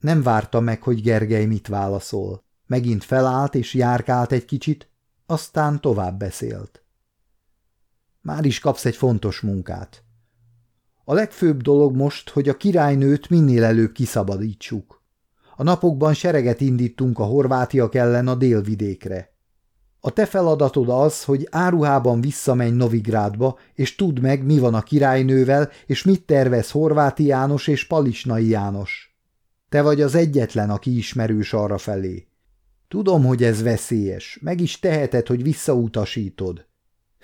Nem várta meg, hogy Gergely mit válaszol. Megint felállt és járkált egy kicsit, aztán tovább beszélt. Már is kapsz egy fontos munkát. A legfőbb dolog most, hogy a királynőt minél előbb kiszabadítsuk. A napokban sereget indítunk a horvátiak ellen a délvidékre. A te feladatod az, hogy áruhában visszamenj Novigrádba, és tudd meg, mi van a királynővel, és mit tervez Horváti János és Palisnai János. Te vagy az egyetlen, aki ismerős arra felé. Tudom, hogy ez veszélyes, meg is teheted, hogy visszautasítod.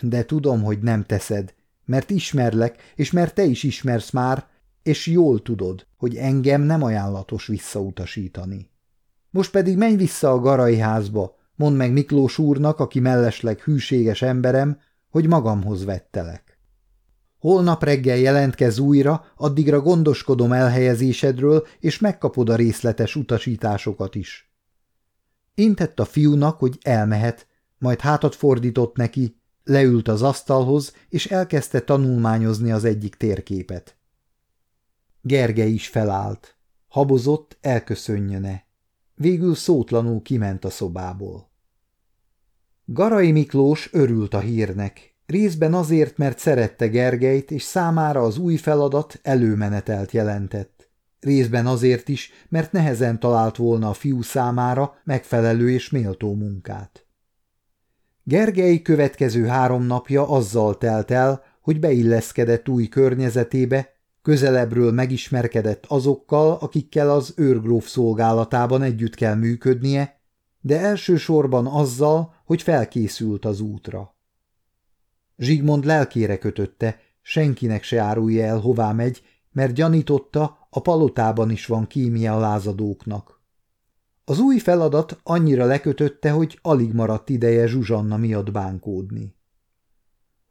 De tudom, hogy nem teszed, mert ismerlek, és mert te is ismersz már, és jól tudod, hogy engem nem ajánlatos visszautasítani. Most pedig menj vissza a garai házba, mondd meg Miklós úrnak, aki mellesleg hűséges emberem, hogy magamhoz vettelek. Holnap reggel jelentkez újra, addigra gondoskodom elhelyezésedről, és megkapod a részletes utasításokat is. Intett a fiúnak, hogy elmehet, majd hátat fordított neki, Leült az asztalhoz, és elkezdte tanulmányozni az egyik térképet. Gergely is felállt. Habozott, elköszönjene. Végül szótlanul kiment a szobából. Garai Miklós örült a hírnek, részben azért, mert szerette Gergelyt, és számára az új feladat előmenetelt jelentett. Részben azért is, mert nehezen talált volna a fiú számára megfelelő és méltó munkát. Gergely következő három napja azzal telt el, hogy beilleszkedett új környezetébe, közelebbről megismerkedett azokkal, akikkel az őrgróf szolgálatában együtt kell működnie, de elsősorban azzal, hogy felkészült az útra. Zsigmond lelkére kötötte, senkinek se árulja el, hová megy, mert gyanította, a palotában is van kémia lázadóknak. Az új feladat annyira lekötötte, hogy alig maradt ideje Zsuzsanna miatt bánkódni.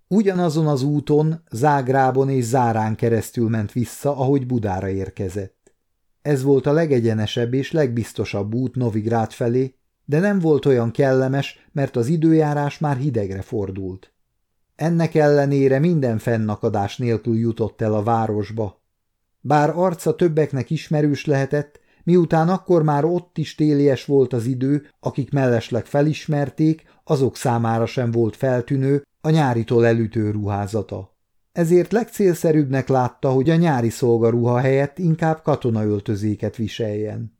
Ugyanazon az úton, Zágrában és Zárán keresztül ment vissza, ahogy Budára érkezett. Ez volt a legegyenesebb és legbiztosabb út Novigrád felé, de nem volt olyan kellemes, mert az időjárás már hidegre fordult. Ennek ellenére minden fennakadás nélkül jutott el a városba. Bár arca többeknek ismerős lehetett, Miután akkor már ott is télies volt az idő, akik mellesleg felismerték, azok számára sem volt feltűnő a nyáritól elütő ruházata. Ezért legcélszerűbbnek látta, hogy a nyári szolgaruha helyett inkább katonaöltözéket viseljen.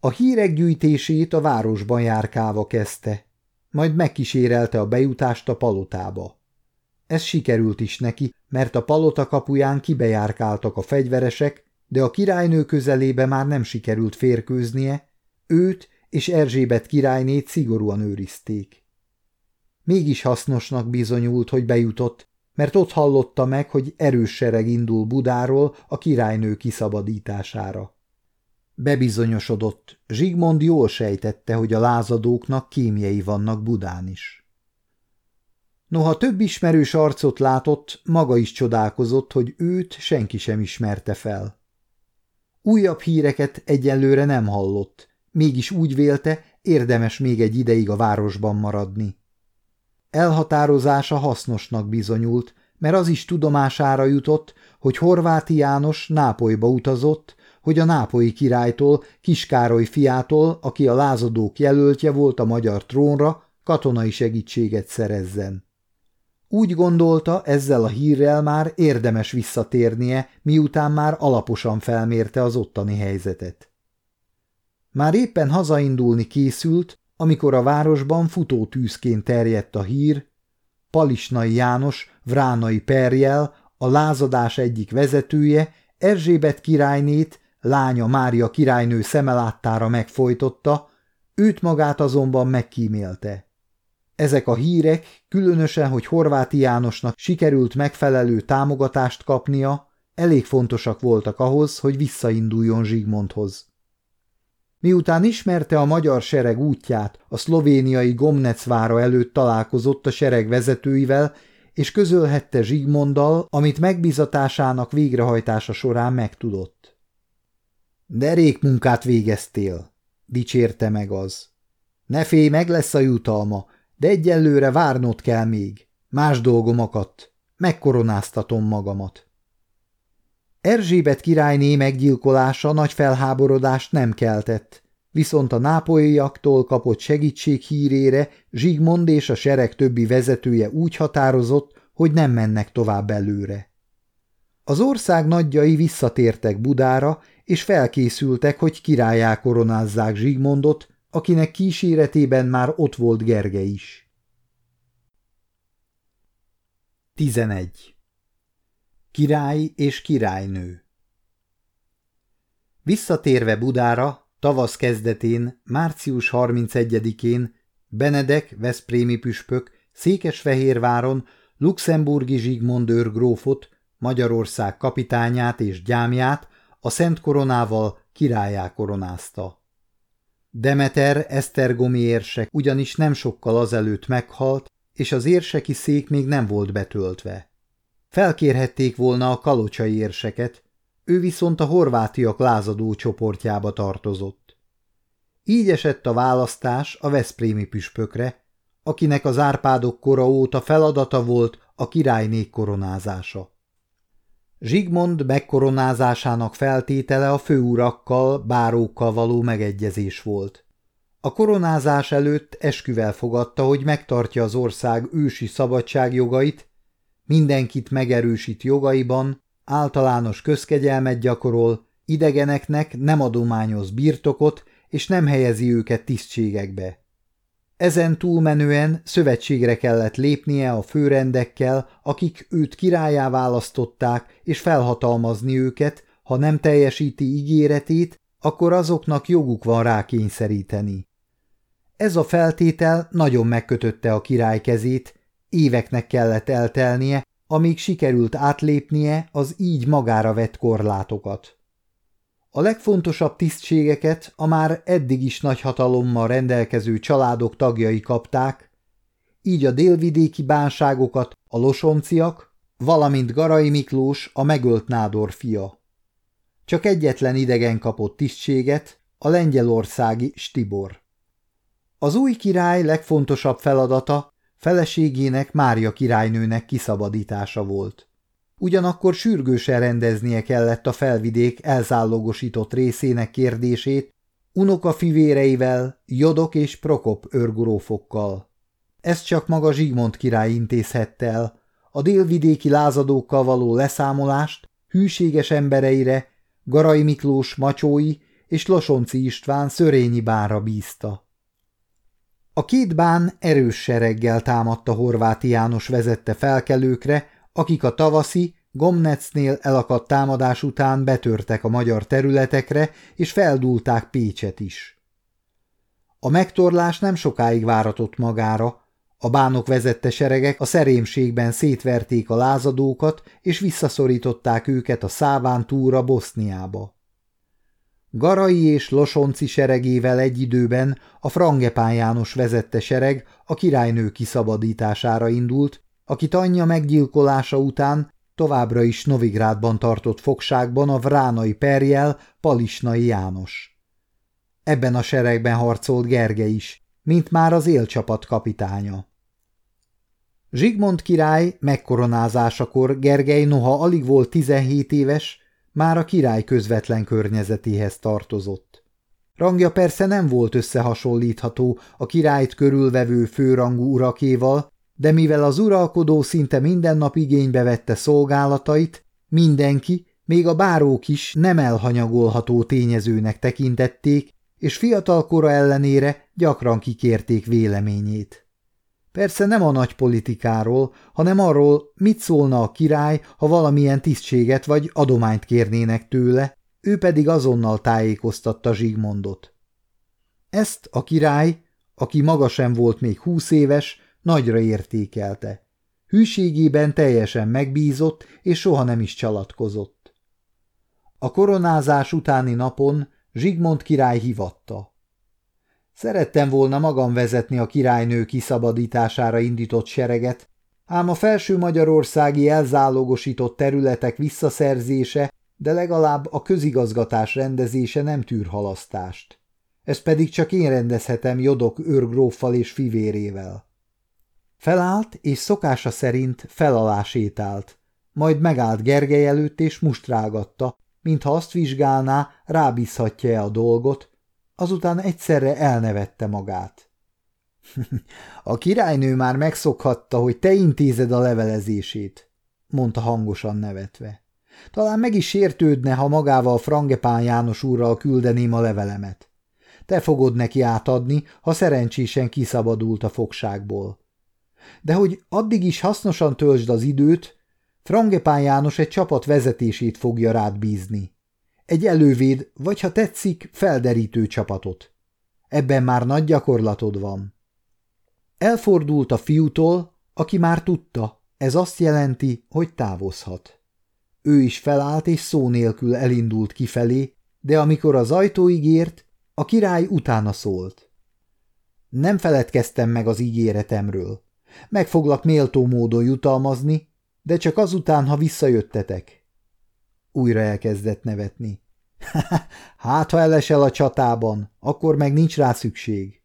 A hírek gyűjtését a városban járkálva kezdte, majd megkísérelte a bejutást a palotába. Ez sikerült is neki, mert a palota kapuján kibejárkáltak a fegyveresek, de a királynő közelébe már nem sikerült férkőznie, őt és Erzsébet királynét szigorúan őrizték. Mégis hasznosnak bizonyult, hogy bejutott, mert ott hallotta meg, hogy erős sereg indul Budáról a királynő kiszabadítására. Bebizonyosodott, Zsigmond jól sejtette, hogy a lázadóknak kémjei vannak Budán is. Noha több ismerős arcot látott, maga is csodálkozott, hogy őt senki sem ismerte fel. Újabb híreket egyelőre nem hallott, mégis úgy vélte, érdemes még egy ideig a városban maradni. Elhatározása hasznosnak bizonyult, mert az is tudomására jutott, hogy Horváti János Nápolyba utazott, hogy a nápolyi királytól, Kiskároly fiától, aki a lázadók jelöltje volt a magyar trónra, katonai segítséget szerezzen. Úgy gondolta, ezzel a hírrel már érdemes visszatérnie, miután már alaposan felmérte az ottani helyzetet. Már éppen hazaindulni készült, amikor a városban futótűzként terjedt a hír, Palisnai János, Vránai Perjel, a lázadás egyik vezetője, Erzsébet királynét, lánya Mária királynő szemeláttára megfojtotta, őt magát azonban megkímélte. Ezek a hírek, különösen, hogy Horváti Jánosnak sikerült megfelelő támogatást kapnia, elég fontosak voltak ahhoz, hogy visszainduljon Zsigmondhoz. Miután ismerte a magyar sereg útját, a szlovéniai Gomnec vára előtt találkozott a sereg vezetőivel, és közölhette Zsigmonddal, amit megbizatásának végrehajtása során megtudott. Derék munkát végeztél, dicsérte meg az. Ne félj, meg lesz a jutalma, de egyelőre várnod kell még. Más dolgom akadt. Megkoronáztatom magamat. Erzsébet királyné meggyilkolása nagy felháborodást nem keltett, viszont a nápolyiaktól kapott segítség hírére Zsigmond és a sereg többi vezetője úgy határozott, hogy nem mennek tovább előre. Az ország nagyjai visszatértek Budára, és felkészültek, hogy királyá koronázzák Zsigmondot, akinek kíséretében már ott volt Gerge is. 11. Király és királynő Visszatérve Budára, tavasz kezdetén, március 31-én Benedek, Veszprémi püspök, Székesfehérváron Luxemburgi Zsigmond őrgrófot, Magyarország kapitányát és gyámját a Szent Koronával királyá koronázta. Demeter esztergomi érsek ugyanis nem sokkal azelőtt meghalt, és az érseki szék még nem volt betöltve. Felkérhették volna a kalocsai érseket, ő viszont a horvátiak lázadó csoportjába tartozott. Így esett a választás a Veszprémi püspökre, akinek az árpádok kora óta feladata volt a királynék koronázása. Zsigmond megkoronázásának feltétele a főurakkal, bárókkal való megegyezés volt. A koronázás előtt esküvel fogadta, hogy megtartja az ország ősi szabadságjogait, mindenkit megerősít jogaiban, általános közkegyelmet gyakorol, idegeneknek nem adományoz birtokot, és nem helyezi őket tisztségekbe. Ezen túlmenően szövetségre kellett lépnie a főrendekkel, akik őt királyá választották, és felhatalmazni őket, ha nem teljesíti ígéretét, akkor azoknak joguk van rá kényszeríteni. Ez a feltétel nagyon megkötötte a király kezét, éveknek kellett eltelnie, amíg sikerült átlépnie az így magára vett korlátokat. A legfontosabb tisztségeket a már eddig is nagy hatalommal rendelkező családok tagjai kapták, így a délvidéki bánságokat a losonciak, valamint Garai Miklós, a megölt nádor fia. Csak egyetlen idegen kapott tisztséget, a lengyelországi Stibor. Az új király legfontosabb feladata feleségének Mária királynőnek kiszabadítása volt. Ugyanakkor sürgősen rendeznie kellett a felvidék elzállogosított részének kérdését unoka fivéreivel, Jodok és Prokop őrgurófokkal. Ezt csak maga Zsigmond király intézhette el, a délvidéki lázadókkal való leszámolást hűséges embereire, Garai Miklós Macsói és Losonci István Szörényi bánra bízta. A két bán erős sereggel támadta Horváti János vezette felkelőkre, akik a tavaszi, Gomnecnél elakadt támadás után betörtek a magyar területekre, és feldúlták Pécset is. A megtorlás nem sokáig váratott magára, a bánok vezette seregek a szerémségben szétverték a lázadókat, és visszaszorították őket a Száván túra Boszniába. Garai és Losonci seregével egy időben a Frangepán János vezette sereg a királynő kiszabadítására indult, aki anyja meggyilkolása után továbbra is Novigrádban tartott fogságban a vránai perjel Palisnai János. Ebben a seregben harcolt Gerge is, mint már az élcsapat kapitánya. Zsigmond király megkoronázásakor Gergely noha alig volt 17 éves, már a király közvetlen környezetéhez tartozott. Rangja persze nem volt összehasonlítható a királyt körülvevő főrangú urakéval, de mivel az uralkodó szinte minden nap igénybe vette szolgálatait, mindenki, még a bárók is nem elhanyagolható tényezőnek tekintették, és fiatalkora ellenére gyakran kikérték véleményét. Persze nem a nagy politikáról, hanem arról, mit szólna a király, ha valamilyen tisztséget vagy adományt kérnének tőle, ő pedig azonnal tájékoztatta Zsigmondot. Ezt a király, aki maga sem volt még húsz éves, nagyra értékelte. Hűségében teljesen megbízott, és soha nem is csalatkozott. A koronázás utáni napon Zsigmond király hivatta. Szerettem volna magam vezetni a királynő kiszabadítására indított sereget, ám a felső magyarországi elzálogosított területek visszaszerzése, de legalább a közigazgatás rendezése nem tűr halasztást. Ezt pedig csak én rendezhetem Jodok őrgróffal és fivérével. Felállt, és szokása szerint felalá sétált, majd megállt Gergely előtt és mustrágatta, mintha azt vizsgálná, rábízhatja-e a dolgot, azután egyszerre elnevette magát. a királynő már megszokhatta, hogy te intézed a levelezését, mondta hangosan nevetve. Talán meg is sértődne, ha magával Frangepán János úrral küldeném a levelemet. Te fogod neki átadni, ha szerencsésen kiszabadult a fogságból. De hogy addig is hasznosan töltsd az időt, Frangepán János egy csapat vezetését fogja rád bízni. Egy elővéd, vagy ha tetszik, felderítő csapatot. Ebben már nagy gyakorlatod van. Elfordult a fiútól, aki már tudta, ez azt jelenti, hogy távozhat. Ő is felállt és szó nélkül elindult kifelé, de amikor az ajtóig ért, a király utána szólt. Nem feledkeztem meg az ígéretemről. Meg foglak méltó módon jutalmazni, de csak azután, ha visszajöttetek. Újra elkezdett nevetni. hát, ha elesel a csatában, akkor meg nincs rá szükség.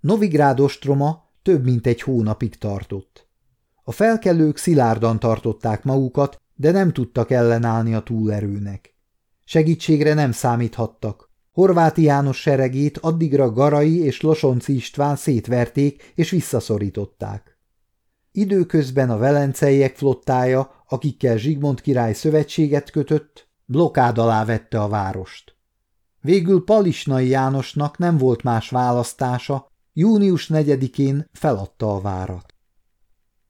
Novigrád ostroma több mint egy hónapig tartott. A felkelők szilárdan tartották magukat, de nem tudtak ellenállni a túlerőnek. Segítségre nem számíthattak. Horváti János seregét addigra Garai és Losonci István szétverték és visszaszorították. Időközben a velenceiek flottája, akikkel Zsigmond király szövetséget kötött, blokád alá vette a várost. Végül Palisnai Jánosnak nem volt más választása, június 4-én feladta a várat.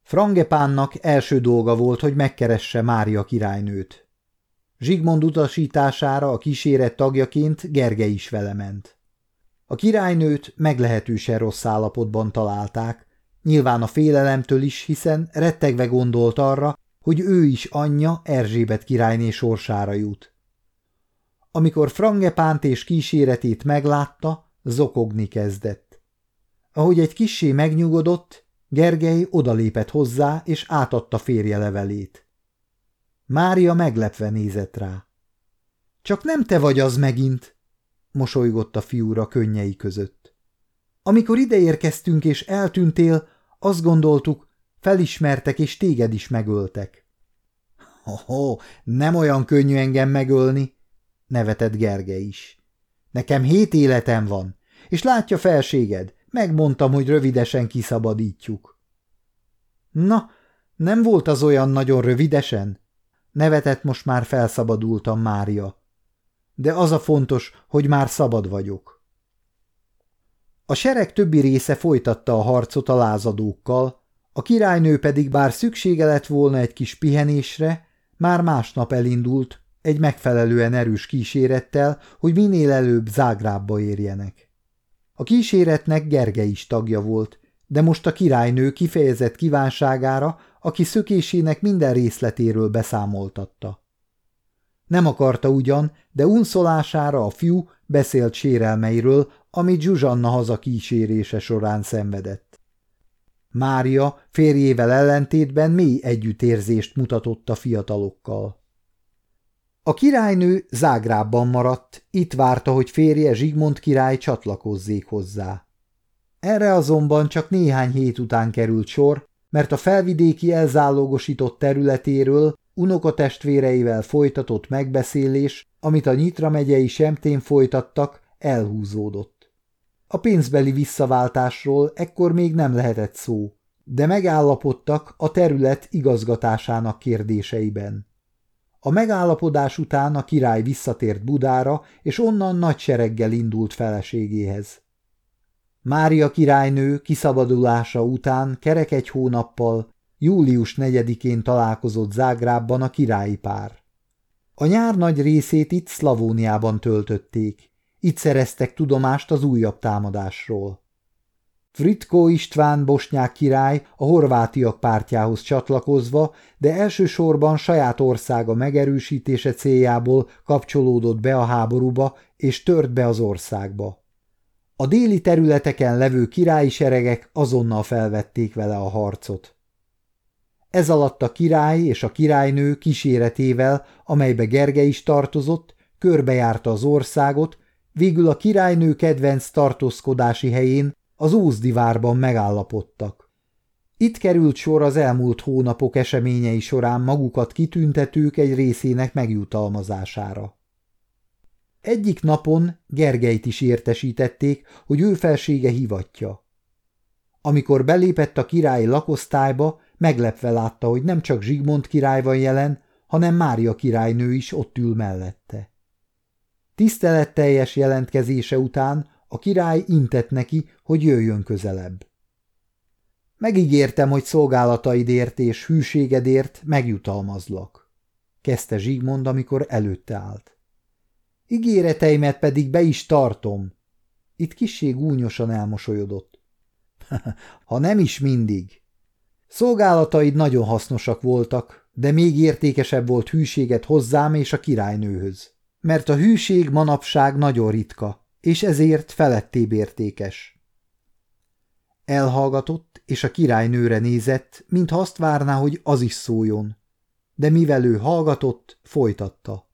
Frangepánnak első dolga volt, hogy megkeresse Mária királynőt. Zsigmond utasítására a kíséret tagjaként Gerge is vele ment. A királynőt meglehetősen rossz állapotban találták, nyilván a félelemtől is, hiszen rettegve gondolt arra, hogy ő is anyja Erzsébet királyné sorsára jut. Amikor Frangepánt és kíséretét meglátta, zokogni kezdett. Ahogy egy kissé megnyugodott, Gergely odalépett hozzá, és átadta férje levelét. Mária meglepve nézett rá. Csak nem te vagy az megint, mosolygott a fiúra könnyei között. Amikor ideérkeztünk és eltűntél, azt gondoltuk, felismertek és téged is megöltek. Ho, -ho nem olyan könnyű engem megölni, nevetett Gerge is. Nekem hét életem van, és látja felséged, megmondtam, hogy rövidesen kiszabadítjuk. Na, nem volt az olyan nagyon rövidesen? Nevetett most már felszabadultam, Mária. De az a fontos, hogy már szabad vagyok. A sereg többi része folytatta a harcot a lázadókkal, A királynő pedig bár szüksége lett volna egy kis pihenésre, már másnap elindult, egy megfelelően erős kísérettel, hogy minél előbb Zágrábba érjenek. A kíséretnek Gerge is tagja volt, de most a királynő kifejezett kívánságára, aki szökésének minden részletéről beszámoltatta. Nem akarta ugyan, de unszolására a fiú beszélt sérelmeiről, amit Zsuzsanna haza kísérése során szenvedett. Mária férjével ellentétben mély együttérzést mutatott a fiatalokkal. A királynő Zágrábban maradt, itt várta, hogy férje Zsigmond király csatlakozzék hozzá. Erre azonban csak néhány hét után került sor, mert a felvidéki elzálogosított területéről unokatestvéreivel folytatott megbeszélés, amit a Nyitra megyei semtén folytattak, elhúzódott. A pénzbeli visszaváltásról ekkor még nem lehetett szó, de megállapodtak a terület igazgatásának kérdéseiben. A megállapodás után a király visszatért Budára, és onnan nagy sereggel indult feleségéhez. Mária királynő kiszabadulása után kerek egy hónappal, július 4-én találkozott Zágrábban a királyi pár. A nyár nagy részét itt Szlavóniában töltötték, itt szereztek tudomást az újabb támadásról. Fritko István bosnyák király a horvátiak pártjához csatlakozva, de elsősorban saját országa megerősítése céljából kapcsolódott be a háborúba és tört be az országba. A déli területeken levő királyi seregek azonnal felvették vele a harcot. Ez alatt a király és a királynő kíséretével, amelybe Gerge is tartozott, körbejárta az országot, végül a királynő kedvenc tartózkodási helyén, az Ózdivárban megállapodtak. Itt került sor az elmúlt hónapok eseményei során magukat kitüntetők egy részének megjutalmazására. Egyik napon Gergelyt is értesítették, hogy ő felsége hivatja. Amikor belépett a királyi lakosztályba, meglepve látta, hogy nem csak Zsigmond király van jelen, hanem Mária királynő is ott ül mellette. Tiszteletteljes jelentkezése után a király intett neki, hogy jöjjön közelebb. Megígértem, hogy szolgálataidért és hűségedért megjutalmazlak, kezdte Zsigmond, amikor előtte állt. Ígéreteimet pedig be is tartom. Itt kissé gúnyosan elmosolyodott. ha nem is mindig. Szolgálataid nagyon hasznosak voltak, de még értékesebb volt hűséget hozzám és a királynőhöz. Mert a hűség manapság nagyon ritka, és ezért felettébb értékes. Elhallgatott, és a királynőre nézett, mintha azt várná, hogy az is szóljon. De mivel ő hallgatott, folytatta.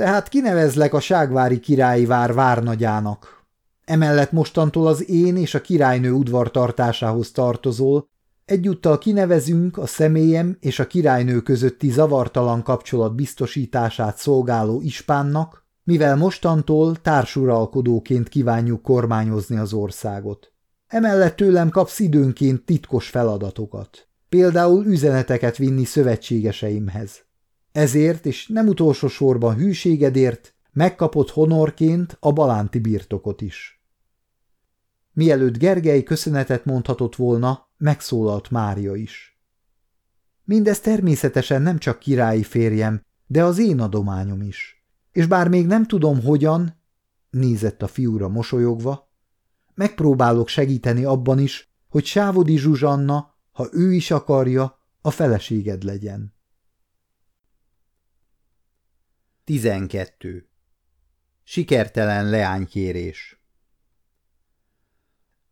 Tehát kinevezlek a ságvári királyi vár várnagyának. Emellett mostantól az én és a királynő udvartartásához tartozol, egyúttal kinevezünk a személyem és a királynő közötti zavartalan kapcsolat biztosítását szolgáló ispánnak, mivel mostantól társuralkodóként kívánjuk kormányozni az országot. Emellett tőlem kapsz időnként titkos feladatokat, például üzeneteket vinni szövetségeseimhez. Ezért, és nem utolsó sorban hűségedért, megkapott honorként a balánti birtokot is. Mielőtt Gergely köszönetet mondhatott volna, megszólalt Mária is. Mindez természetesen nem csak királyi férjem, de az én adományom is és bár még nem tudom hogyan, nézett a fiúra mosolyogva, megpróbálok segíteni abban is, hogy Sávodi Zsuzsanna, ha ő is akarja, a feleséged legyen. 12. Sikertelen leánykérés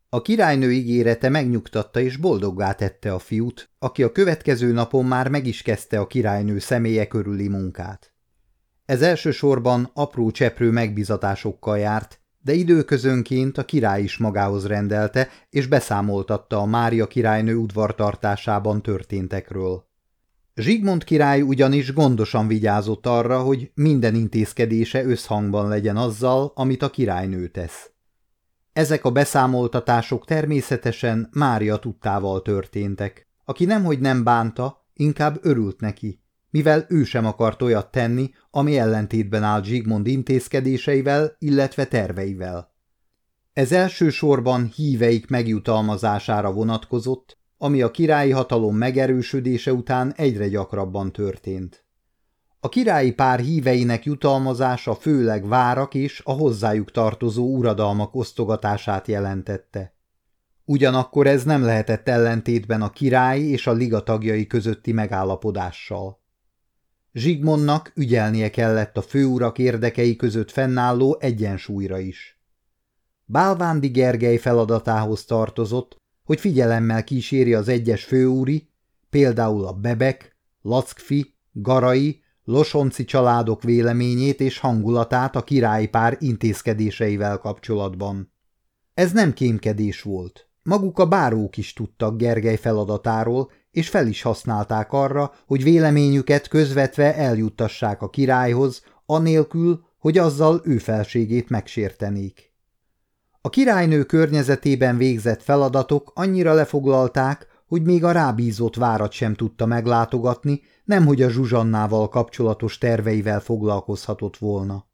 A királynő ígérete megnyugtatta és boldoggá tette a fiút, aki a következő napon már meg is kezdte a királynő személye körüli munkát. Ez elsősorban apró cseprő megbizatásokkal járt, de időközönként a király is magához rendelte, és beszámoltatta a Mária királynő udvartartásában történtekről. Zsigmond király ugyanis gondosan vigyázott arra, hogy minden intézkedése összhangban legyen azzal, amit a királynő tesz. Ezek a beszámoltatások természetesen Mária tudtával történtek, aki nemhogy nem bánta, inkább örült neki, mivel ő sem akart olyat tenni, ami ellentétben állt Zsigmond intézkedéseivel, illetve terveivel. Ez elsősorban híveik megjutalmazására vonatkozott, ami a királyi hatalom megerősödése után egyre gyakrabban történt. A királyi pár híveinek jutalmazása főleg várak és a hozzájuk tartozó uradalmak osztogatását jelentette. Ugyanakkor ez nem lehetett ellentétben a király és a liga tagjai közötti megállapodással. Zsigmondnak ügyelnie kellett a főurak érdekei között fennálló egyensúlyra is. Bálvándi Gergely feladatához tartozott, hogy figyelemmel kíséri az egyes főúri, például a Bebek, Lackfi, Garai, Losonci családok véleményét és hangulatát a királypár intézkedéseivel kapcsolatban. Ez nem kémkedés volt. Maguk a bárók is tudtak Gergely feladatáról, és fel is használták arra, hogy véleményüket közvetve eljuttassák a királyhoz, anélkül, hogy azzal ő felségét megsértenék. A királynő környezetében végzett feladatok annyira lefoglalták, hogy még a rábízott várat sem tudta meglátogatni, nemhogy a Zsuzsannával kapcsolatos terveivel foglalkozhatott volna.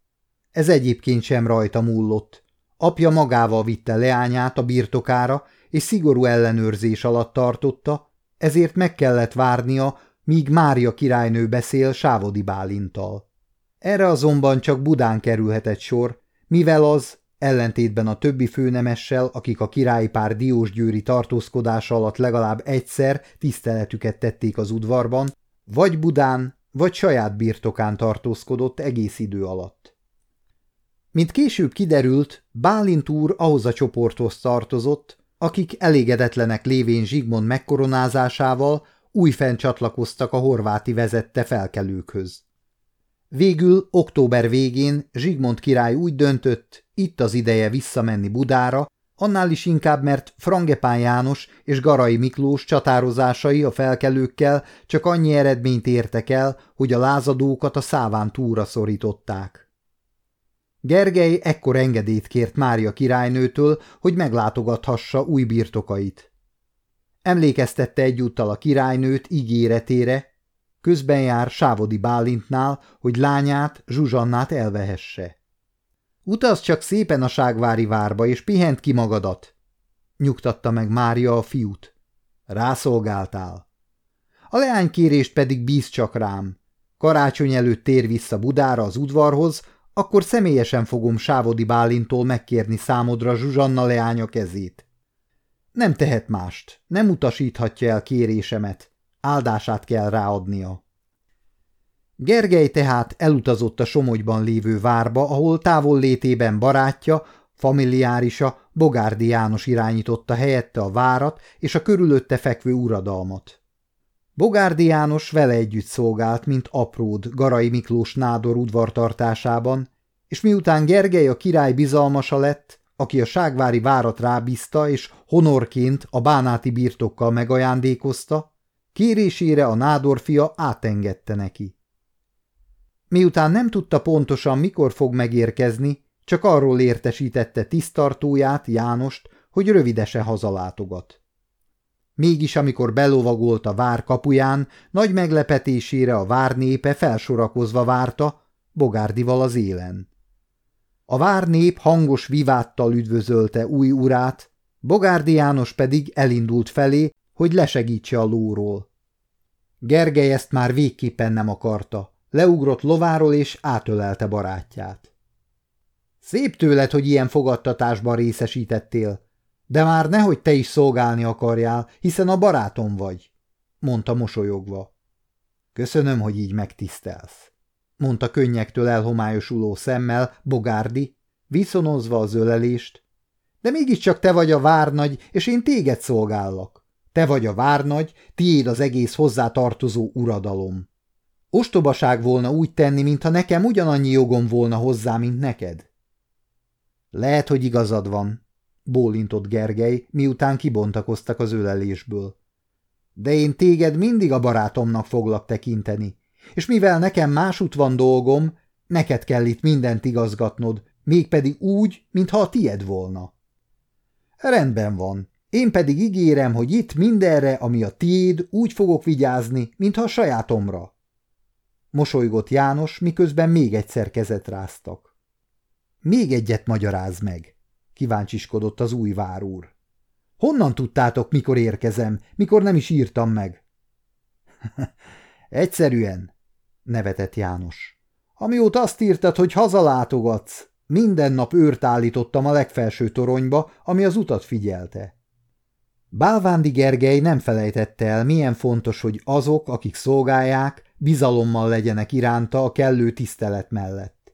Ez egyébként sem rajta múllott. Apja magával vitte leányát a birtokára, és szigorú ellenőrzés alatt tartotta, ezért meg kellett várnia, míg Mária királynő beszél Sávodi Bálintal. Erre azonban csak Budán kerülhetett sor, mivel az, ellentétben a többi főnemessel, akik a királypár Diósgyőri tartózkodása alatt legalább egyszer tiszteletüket tették az udvarban, vagy Budán, vagy saját birtokán tartózkodott egész idő alatt. Mint később kiderült, Bálint úr ahhoz a csoporthoz tartozott, akik elégedetlenek lévén Zsigmond megkoronázásával újfent csatlakoztak a horváti vezette felkelőkhöz. Végül október végén Zsigmond király úgy döntött, itt az ideje visszamenni Budára, annál is inkább, mert Frangepán János és Garai Miklós csatározásai a felkelőkkel csak annyi eredményt értek el, hogy a lázadókat a száván túra szorították. Gergely ekkor engedélyt kért Mária királynőtől, hogy meglátogathassa új birtokait. Emlékeztette egyúttal a királynőt ígéretére, közben jár Sávodi Bálintnál, hogy lányát, Zsuzsannát elvehesse. Utaz csak szépen a ságvári várba, és pihent ki magadat, nyugtatta meg Mária a fiút. Rászolgáltál. A leánykérést pedig bíz csak rám. Karácsony előtt tér vissza Budára az udvarhoz, akkor személyesen fogom Sávodi Bálintól megkérni számodra Zsuzsanna leánya kezét. Nem tehet mást, nem utasíthatja el kérésemet, áldását kell ráadnia. Gergely tehát elutazott a Somogyban lévő várba, ahol távol létében barátja, familiárisa Bogárdi János irányította helyette a várat és a körülötte fekvő uradalmat. Bogárdi János vele együtt szolgált, mint apród Garai Miklós nádor udvartartásában, és miután Gergely a király bizalmasa lett, aki a ságvári várat rábízta és honorként a bánáti birtokkal megajándékozta, kérésére a nádor fia átengedte neki. Miután nem tudta pontosan, mikor fog megérkezni, csak arról értesítette tisztartóját, Jánost, hogy rövidesen hazalátogat. Mégis, amikor belovagolt a vár kapuján, nagy meglepetésére a várnépe felsorakozva várta, Bogárdival az élen. A várnép hangos viváttal üdvözölte új urát, Bogárdi János pedig elindult felé, hogy lesegítse a lóról. Gergely ezt már végképpen nem akarta. Leugrott lováról és átölelte barátját. Szép tőled, hogy ilyen fogadtatásban részesítettél, de már nehogy te is szolgálni akarjál, hiszen a barátom vagy, mondta mosolyogva. Köszönöm, hogy így megtisztelsz, mondta könnyektől elhomályosuló szemmel Bogárdi, viszonozva az ölelést, de mégiscsak te vagy a várnagy, és én téged szolgállak. Te vagy a várnagy, tiéd az egész hozzátartozó uradalom. Ostobaság volna úgy tenni, mintha nekem ugyanannyi jogom volna hozzá, mint neked. Lehet, hogy igazad van, bólintott Gergely, miután kibontakoztak az ölelésből. De én téged mindig a barátomnak foglak tekinteni, és mivel nekem másút van dolgom, neked kell itt mindent igazgatnod, mégpedig úgy, mintha a tied volna. Rendben van, én pedig ígérem, hogy itt mindenre, ami a tiéd, úgy fogok vigyázni, mintha a sajátomra. Mosolygott János, miközben még egyszer kezet ráztak. Még egyet magyaráz meg, kíváncsiskodott az új várúr. Honnan tudtátok, mikor érkezem, mikor nem is írtam meg? Egyszerűen, nevetett János. Amióta azt írtad, hogy hazalátogatsz, minden nap őrt állítottam a legfelső toronyba, ami az utat figyelte. Bálvándi Gergely nem felejtette el, milyen fontos, hogy azok, akik szolgálják, bizalommal legyenek iránta a kellő tisztelet mellett.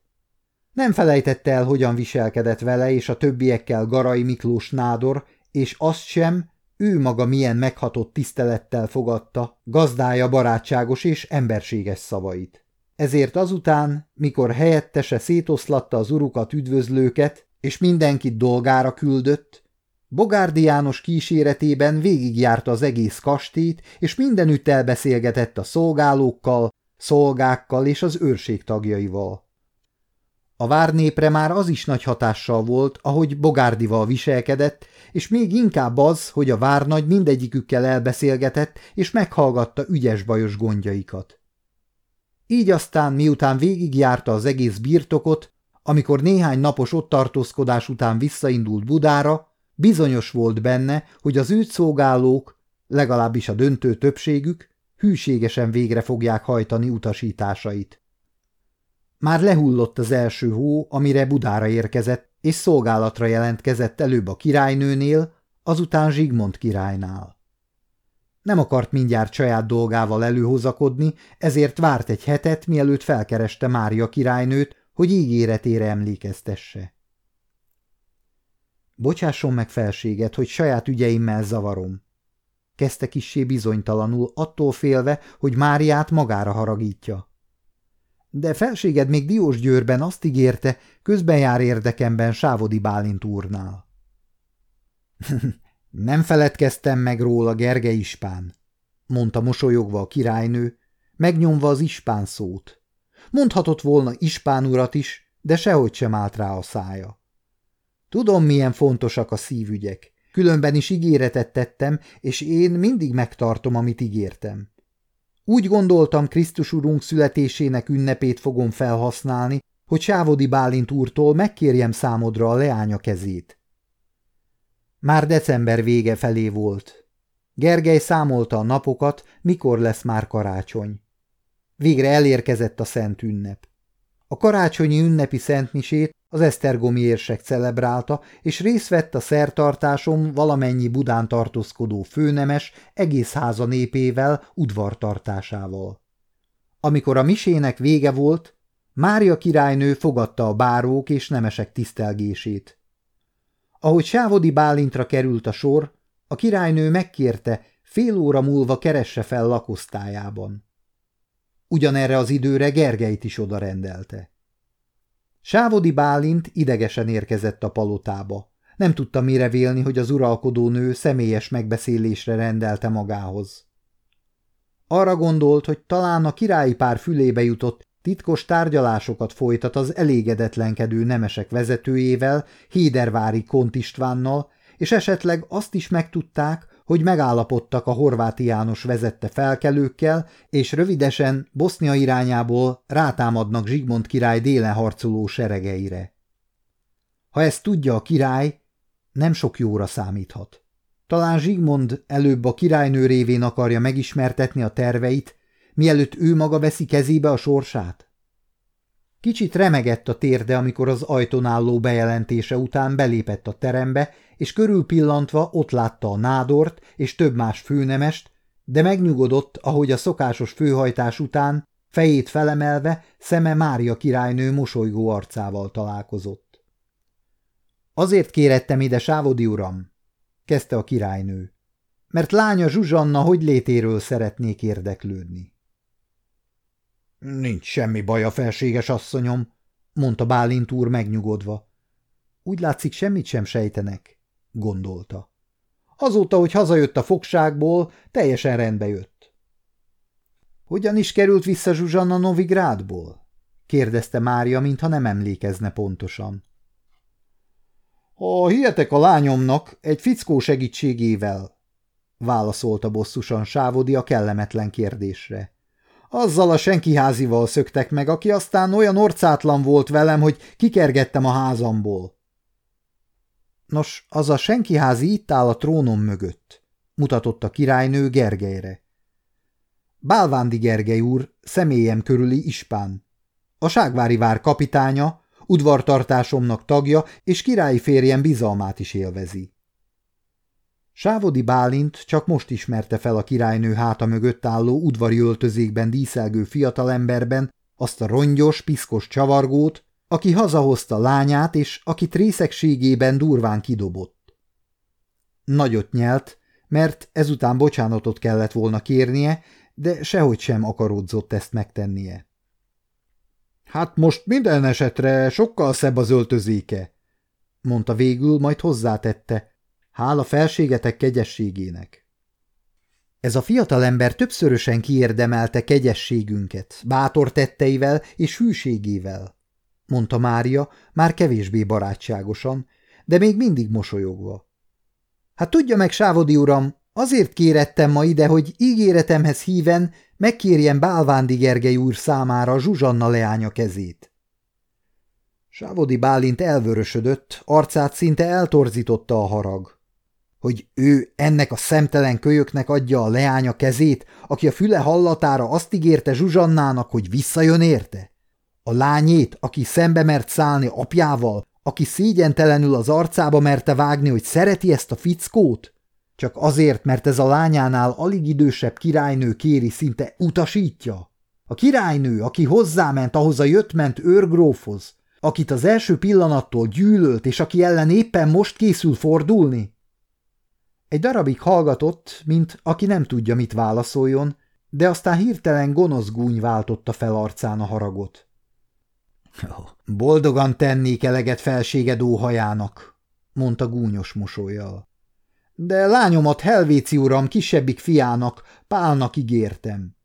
Nem felejtette el, hogyan viselkedett vele és a többiekkel Garai Miklós nádor, és azt sem, ő maga milyen meghatott tisztelettel fogadta gazdája barátságos és emberséges szavait. Ezért azután, mikor helyettese szétoszlatta az urukat üdvözlőket, és mindenkit dolgára küldött, Bogárdi János kíséretében végigjárta az egész kastélyt, és mindenütt elbeszélgetett a szolgálókkal, szolgákkal és az őrség tagjaival. A várnépre már az is nagy hatással volt, ahogy Bogárdival viselkedett, és még inkább az, hogy a várnagy mindegyikükkel elbeszélgetett, és meghallgatta ügyes-bajos gondjaikat. Így aztán, miután végigjárta az egész birtokot, amikor néhány napos ott tartózkodás után visszaindult Budára, bizonyos volt benne, hogy az őt szolgálók, legalábbis a döntő többségük, hűségesen végre fogják hajtani utasításait. Már lehullott az első hó, amire Budára érkezett, és szolgálatra jelentkezett előbb a királynőnél, azután Zsigmond királynál. Nem akart mindjárt saját dolgával előhozakodni, ezért várt egy hetet, mielőtt felkereste Mária királynőt, hogy ígéretére emlékeztesse. Bocsásson meg felséget, hogy saját ügyeimmel zavarom. Kezdte kissé bizonytalanul, attól félve, hogy Máriát magára haragítja. De felséged még Diós Győrben azt ígérte, közben jár érdekemben Sávodi Bálint úrnál. Nem feledkeztem meg róla, Gerge Ispán, mondta mosolyogva a királynő, megnyomva az ispán szót. Mondhatott volna ispán urat is, de sehogy sem állt rá a szája. Tudom, milyen fontosak a szívügyek. Különben is ígéretet tettem, és én mindig megtartom, amit ígértem. Úgy gondoltam, Krisztus Urunk születésének ünnepét fogom felhasználni, hogy Sávodi Bálint úrtól megkérjem számodra a leánya kezét. Már december vége felé volt. Gergely számolta a napokat, mikor lesz már karácsony. Végre elérkezett a szent ünnep. A karácsonyi ünnepi szentmisét az Esztergomi érsek celebrálta, és részt vett a szertartáson valamennyi Budán tartózkodó főnemes egész háza népével, udvartartásával. Amikor a misének vége volt, Mária királynő fogadta a bárók és nemesek tisztelgését. Ahogy Sávodi Bálintra került a sor, a királynő megkérte, fél óra múlva keresse fel lakosztályában. Ugyanerre az időre Gergelyt is oda rendelte. Sávodi Bálint idegesen érkezett a palotába. Nem tudta mire vélni, hogy az uralkodó nő személyes megbeszélésre rendelte magához. Arra gondolt, hogy talán a királyi pár fülébe jutott, titkos tárgyalásokat folytat az elégedetlenkedő nemesek vezetőjével, Hédervári Kont Istvánnal, és esetleg azt is megtudták, hogy megállapodtak a horváti János vezette felkelőkkel, és rövidesen Bosznia irányából rátámadnak Zsigmond király délen harcoló seregeire. Ha ezt tudja a király, nem sok jóra számíthat. Talán Zsigmond előbb a királynő révén akarja megismertetni a terveit, mielőtt ő maga veszi kezébe a sorsát? Kicsit remegett a térde, amikor az ajtón álló bejelentése után belépett a terembe, és körülpillantva ott látta a nádort és több más főnemest, de megnyugodott, ahogy a szokásos főhajtás után, fejét felemelve, szeme Mária királynő mosolygó arcával találkozott. Azért kérettem ide, Sávodi uram, kezdte a királynő, mert lánya Zsuzsanna hogy létéről szeretnék érdeklődni. Nincs semmi baj a felséges asszonyom, mondta Bálint úr megnyugodva. Úgy látszik, semmit sem sejtenek, gondolta. Azóta, hogy hazajött a fogságból, teljesen rendbe jött. Hogyan is került vissza Zsuzsanna Novigrádból? kérdezte Mária, mintha nem emlékezne pontosan. Ha hihetek a lányomnak, egy fickó segítségével, válaszolta bosszusan Sávodi a kellemetlen kérdésre. Azzal a senkiházival szöktek meg, aki aztán olyan orcátlan volt velem, hogy kikergettem a házamból. Nos, az a senkiházi itt áll a trónom mögött, mutatott a királynő Gergelyre. Bálvándi Gergely úr, személyem körüli ispán. A Ságvári vár kapitánya, udvartartásomnak tagja és királyi férjem bizalmát is élvezi. Sávodi Bálint csak most ismerte fel a királynő háta mögött álló udvari öltözékben díszelgő fiatalemberben azt a rongyos, piszkos csavargót, aki hazahozta lányát, és aki részegségében durván kidobott. Nagyot nyelt, mert ezután bocsánatot kellett volna kérnie, de sehogy sem akarodzott ezt megtennie. Hát most minden esetre sokkal szebb az öltözéke, mondta végül, majd hozzátette, hála felségetek kegyességének. Ez a fiatalember többszörösen kiérdemelte kegyességünket, bátor tetteivel és hűségével, mondta Mária, már kevésbé barátságosan, de még mindig mosolyogva. Hát tudja meg, Sávodi uram, azért kérettem ma ide, hogy ígéretemhez híven megkérjem Bálvándi Gergely úr számára Zsuzsanna leánya kezét. Sávodi Bálint elvörösödött, arcát szinte eltorzította a harag hogy ő ennek a szemtelen kölyöknek adja a leánya kezét, aki a füle hallatára azt ígérte Zsuzsannának, hogy visszajön érte? A lányét, aki szembe mert szállni apjával, aki szégyentelenül az arcába merte vágni, hogy szereti ezt a fickót? Csak azért, mert ez a lányánál alig idősebb királynő kéri, szinte utasítja? A királynő, aki hozzáment ahhoz a jöttment őrgrófhoz, akit az első pillanattól gyűlölt, és aki ellen éppen most készül fordulni? Egy darabig hallgatott, mint aki nem tudja, mit válaszoljon, de aztán hirtelen gonosz gúny váltotta fel arcán a haragot. Boldogan tennék eleget felséged óhajának, mondta gúnyos mosolyjal. De lányomat Helvéci uram kisebbik fiának, Pálnak ígértem.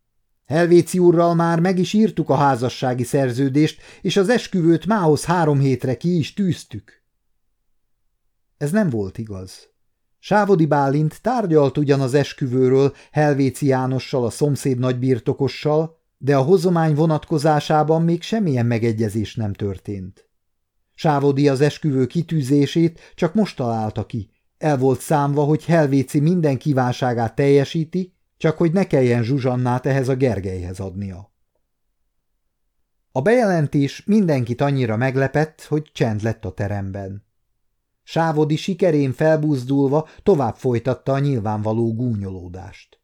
Helvéci úrral már meg is írtuk a házassági szerződést, és az esküvőt mához három hétre ki is tűztük. Ez nem volt igaz. Sávodi Bálint tárgyalt ugyan az esküvőről Helvéci Jánossal, a szomszéd nagybirtokossal, de a hozomány vonatkozásában még semmilyen megegyezés nem történt. Sávodi az esküvő kitűzését csak most találta ki. El volt számva, hogy Helvéci minden kívánságát teljesíti, csak hogy ne kelljen Zsuzsannát ehhez a Gergelyhez adnia. A bejelentés mindenkit annyira meglepett, hogy csend lett a teremben. Sávodi sikerén felbuzdulva tovább folytatta a nyilvánvaló gúnyolódást.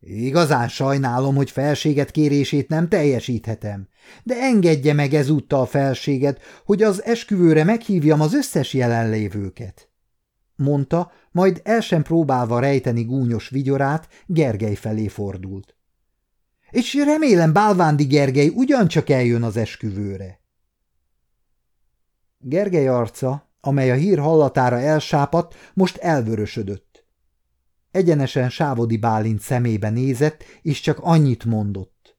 Igazán sajnálom, hogy felséget kérését nem teljesíthetem, de engedje meg ezúttal felséget, hogy az esküvőre meghívjam az összes jelenlévőket. Mondta, majd el sem próbálva rejteni gúnyos vigyorát, Gergely felé fordult. És remélem Bálvándi Gergely ugyancsak eljön az esküvőre. Gergely arca amely a hír hallatára elsápadt, most elvörösödött. Egyenesen Sávodi Bálint szemébe nézett, és csak annyit mondott.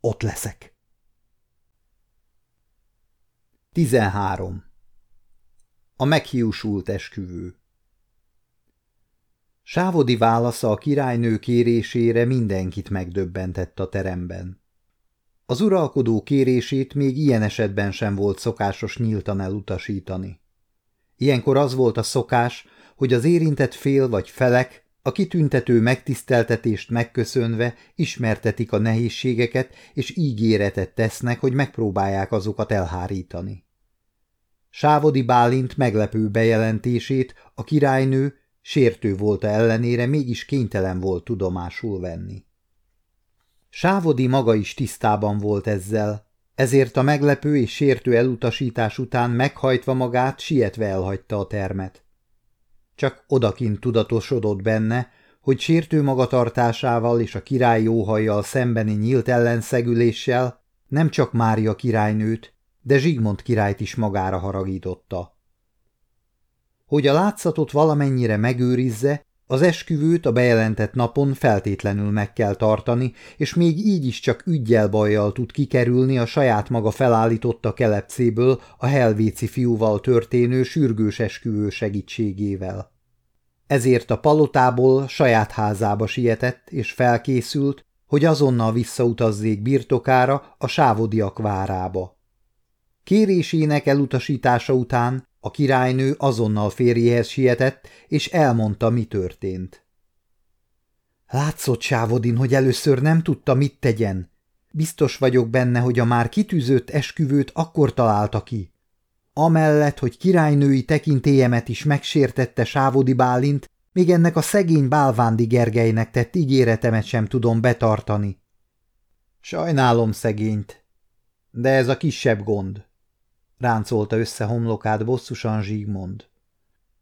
Ott leszek. 13. A meghiúsult esküvő Sávodi válasza a királynő kérésére mindenkit megdöbbentett a teremben. Az uralkodó kérését még ilyen esetben sem volt szokásos nyíltan elutasítani. Ilyenkor az volt a szokás, hogy az érintett fél vagy felek a kitüntető megtiszteltetést megköszönve ismertetik a nehézségeket, és ígéretet tesznek, hogy megpróbálják azokat elhárítani. Sávodi Bálint meglepő bejelentését a királynő sértő volta ellenére mégis kénytelen volt tudomásul venni. Sávodi maga is tisztában volt ezzel, ezért a meglepő és sértő elutasítás után meghajtva magát sietve elhagyta a termet. Csak odakint tudatosodott benne, hogy sértő magatartásával és a király jóhajjal szembeni nyílt ellenszegüléssel nem csak Mária királynőt, de Zsigmond királyt is magára haragította. Hogy a látszatot valamennyire megőrizze, az esküvőt a bejelentett napon feltétlenül meg kell tartani, és még így is csak ügyjel bajjal tud kikerülni a saját maga felállította kelepcéből a helvéci fiúval történő sürgős esküvő segítségével. Ezért a palotából saját házába sietett és felkészült, hogy azonnal visszautazzék birtokára a sávodiak várába. Kérésének elutasítása után A királynő azonnal férjéhez sietett, és elmondta, mi történt. Látszott Sávodin, hogy először nem tudta, mit tegyen. Biztos vagyok benne, hogy a már kitűzött esküvőt akkor találta ki. Amellett, hogy királynői tekintélyemet is megsértette Sávodi Bálint, még ennek a szegény Bálvándi Gergelynek tett ígéretemet sem tudom betartani. Sajnálom szegényt, de ez a kisebb gond, ráncolta össze homlokát bosszusan Zsigmond.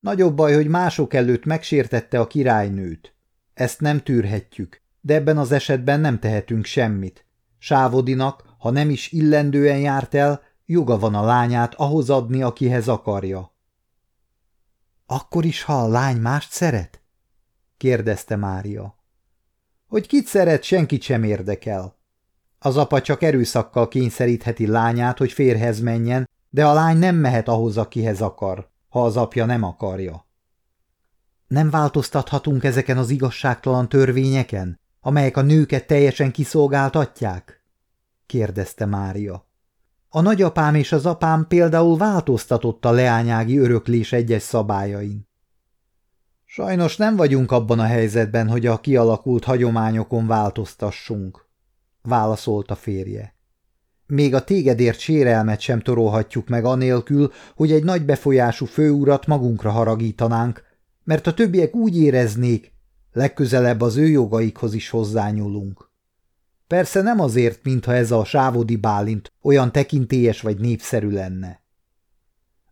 Nagyobb baj, hogy mások előtt megsértette a királynőt. Ezt nem tűrhetjük, de ebben az esetben nem tehetünk semmit. Sávodinak, ha nem is illendően járt el, joga van a lányát ahhoz adni, akihez akarja. Akkor is, ha a lány mást szeret? kérdezte Mária. Hogy kit szeret, senkit sem érdekel. Az apa csak erőszakkal kényszerítheti lányát, hogy férhez menjen, de a lány nem mehet ahhoz, akihez akar, ha az apja nem akarja. Nem változtathatunk ezeken az igazságtalan törvényeken, amelyek a nőket teljesen kiszolgáltatják? kérdezte Mária. A nagyapám és az apám például változtatott a leányági öröklés egyes szabályain. Sajnos nem vagyunk abban a helyzetben, hogy a kialakult hagyományokon változtassunk, válaszolta férje. Még a tégedért sérelmet sem torolhatjuk meg anélkül, hogy egy nagy befolyású főurat magunkra haragítanánk, mert a többiek úgy éreznék, legközelebb az ő jogaikhoz is hozzányúlunk. Persze nem azért, mintha ez a sávodi bálint olyan tekintélyes vagy népszerű lenne.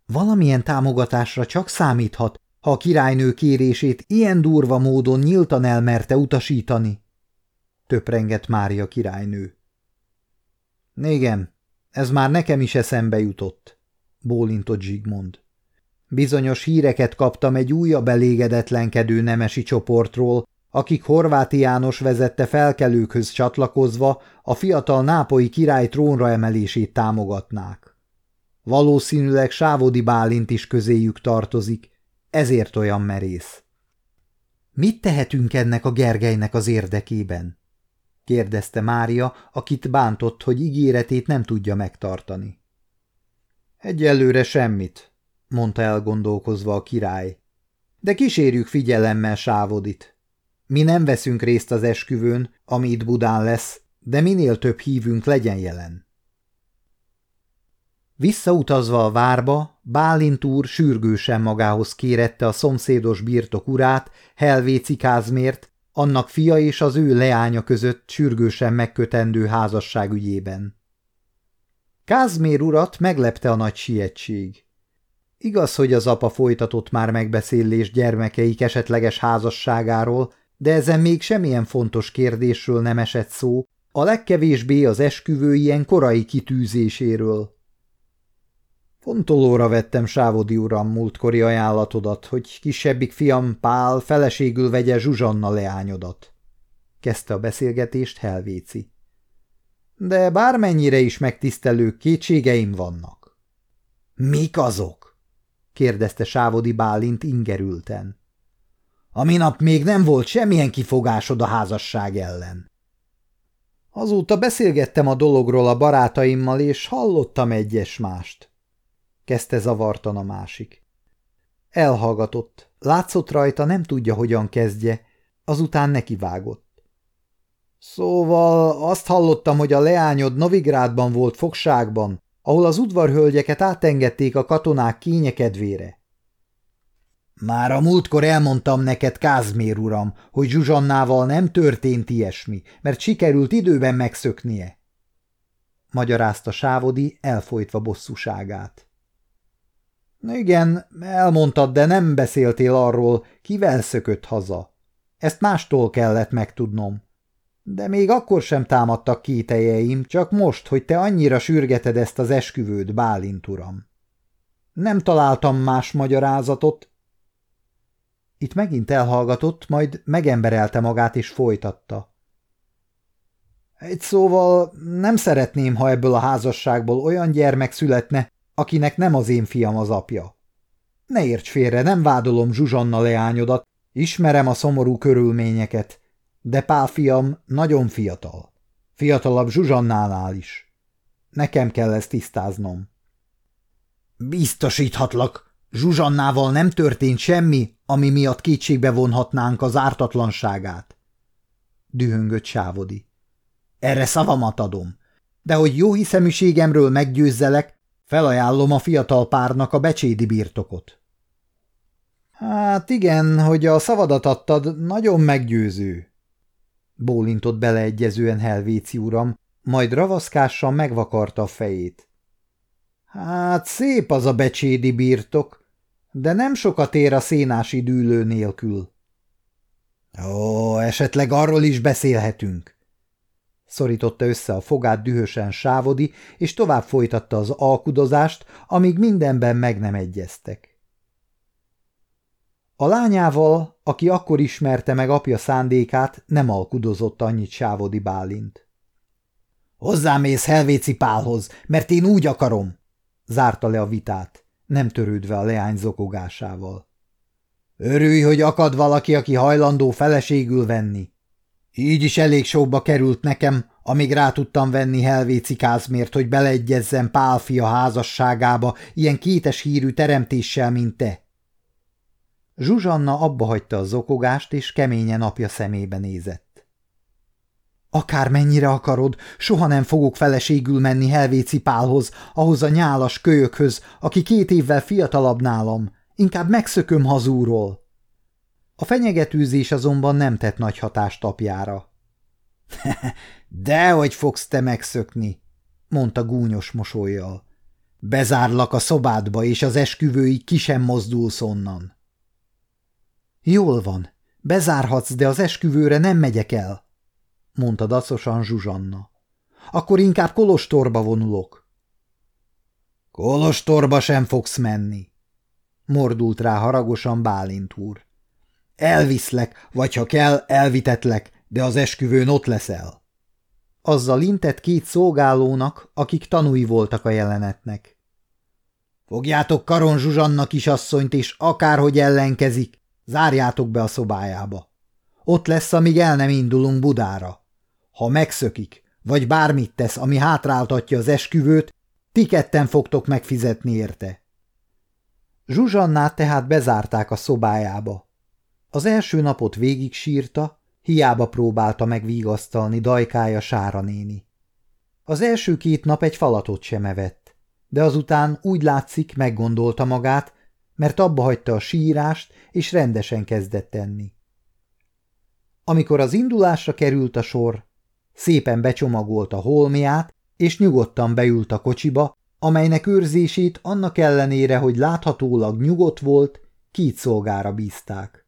Valamilyen támogatásra csak számíthat, ha a királynő kérését ilyen durva módon nyíltan elmerte utasítani. Töprengett Mária királynő. Igen, ez már nekem is eszembe jutott, bólintott Zsigmond. Bizonyos híreket kaptam egy újabb elégedetlenkedő nemesi csoportról, akik Horváti János vezette felkelőkhöz csatlakozva a fiatal nápoi király trónra emelését támogatnák. Valószínűleg Sávodi Bálint is közéjük tartozik, ezért olyan merész. Mit tehetünk ennek a Gergelynek az érdekében? Kérdezte Mária, akit bántott, hogy ígéretét nem tudja megtartani. Egyelőre semmit, mondta elgondolkozva a király. De kísérjük figyelemmel Sávodit. Mi nem veszünk részt az esküvőn, ami itt Budán lesz, de minél több hívünk legyen jelen. Visszautazva a várba, Bálint úr sürgősen magához kérette a szomszédos birtok urát, Helvéci Kázmért, annak fia és az ő leánya között sürgősen megkötendő házasság ügyében. Kázmér urat meglepte a nagy sietség. Igaz, hogy az apa folytatott már megbeszélés gyermekeik esetleges házasságáról, de ezen még semmilyen fontos kérdésről nem esett szó, a legkevésbé az esküvő ilyen korai kitűzéséről. Fontolóra vettem Sávodi uram múltkori ajánlatodat, hogy kisebbik fiam Pál feleségül vegye Zsuzsanna leányodat. Kezdte a beszélgetést Helvéci. De bármennyire is megtisztelő kétségeim vannak. Mik azok? kérdezte Sávodi Bálint ingerülten. A minap még nem volt semmilyen kifogásod a házasság ellen. Azóta beszélgettem a dologról a barátaimmal, és hallottam egyes mást kezdte zavartan a másik. Elhallgatott, látszott rajta, nem tudja, hogyan kezdje, azután nekivágott. Szóval azt hallottam, hogy a leányod Novigrádban volt fogságban, ahol az udvarhölgyeket átengedték a katonák kényekedvére. Már a múltkor elmondtam neked, Kázmér uram, hogy Zsuzsannával nem történt ilyesmi, mert sikerült időben megszöknie. Magyarázta Sávodi, elfolytva bosszúságát. Igen, elmondtad, de nem beszéltél arról, kivel szökött haza. Ezt mástól kellett megtudnom. De még akkor sem támadtak kételjeim, csak most, hogy te annyira sürgeted ezt az esküvőt, Bálint uram. Nem találtam más magyarázatot. Itt megint elhallgatott, majd megemberelte magát és folytatta. Egy szóval nem szeretném, ha ebből a házasságból olyan gyermek születne, akinek nem az én fiam az apja. Ne érts félre, nem vádolom Zsuzsanna leányodat, ismerem a szomorú körülményeket, de Pál fiam nagyon fiatal. Fiatalabb Zsuzsannánál is. Nekem kell ezt tisztáznom. Biztosíthatlak, Zsuzsannával nem történt semmi, ami miatt kétségbe vonhatnánk az ártatlanságát. Dühöngött Sávodi. Erre szavamat adom, de hogy jó hiszeműségemről meggyőzzelek, felajánlom a fiatal párnak a becsédi birtokot. Hát igen, hogy a szavadat adtad, nagyon meggyőző. Bólintott beleegyezően Helvéci uram, majd ravaszkással megvakarta a fejét. Hát szép az a becsédi birtok, de nem sokat ér a szénási dűlő nélkül. Ó, esetleg arról is beszélhetünk. Szorította össze a fogát dühösen Sávodi, és tovább folytatta az alkudozást, amíg mindenben meg nem egyeztek. A lányával, aki akkor ismerte meg apja szándékát, nem alkudozott annyit Sávodi Bálint. Hozzámész Helvéci Pálhoz, mert én úgy akarom, zárta le a vitát, nem törődve a leány zokogásával. Örülj, hogy akad valaki, aki hajlandó feleségül venni. Így is elég sokba került nekem, amíg rá tudtam venni Helvéci Kázmért, hogy beleegyezzen Pálfia házasságába ilyen kétes hírű teremtéssel, mint te. Zsuzsanna abba hagyta a zokogást, és keményen apja szemébe nézett. Akármennyire akarod, soha nem fogok feleségül menni Helvéci Pálhoz, ahhoz a nyálas kölyökhöz, aki két évvel fiatalabb nálam. Inkább megszököm hazúról. A fenyegetőzés azonban nem tett nagy hatást apjára. – Dehogy fogsz te megszökni, mondta gúnyos mosolyjal. Bezárlak a szobádba, és az esküvőig ki sem mozdulsz onnan. Jól van, bezárhatsz, de az esküvőre nem megyek el, mondta dacosan Zsuzsanna. Akkor inkább kolostorba vonulok. Kolostorba sem fogsz menni, mordult rá haragosan Bálint úr. Elviszlek, vagy ha kell, elvitetlek, de az esküvőn ott leszel. Azzal intett két szolgálónak, akik tanúi voltak a jelenetnek. Fogjátok Karon Zsuzsanna kisasszonyt, és akárhogy ellenkezik, zárjátok be a szobájába. Ott lesz, amíg el nem indulunk Budára. Ha megszökik, vagy bármit tesz, ami hátráltatja az esküvőt, ti ketten fogtok megfizetni érte. Zsuzsannát tehát bezárták a szobájába. Az első napot végig sírta, hiába próbálta megvigasztalni dajkája Sára néni. Az első két nap egy falatot sem evett, de azután úgy látszik meggondolta magát, mert abba hagyta a sírást, és rendesen kezdett tenni. Amikor az indulásra került a sor, szépen becsomagolta holmiát, és nyugodtan beült a kocsiba, amelynek őrzését annak ellenére, hogy láthatólag nyugodt volt, két szolgára bízták.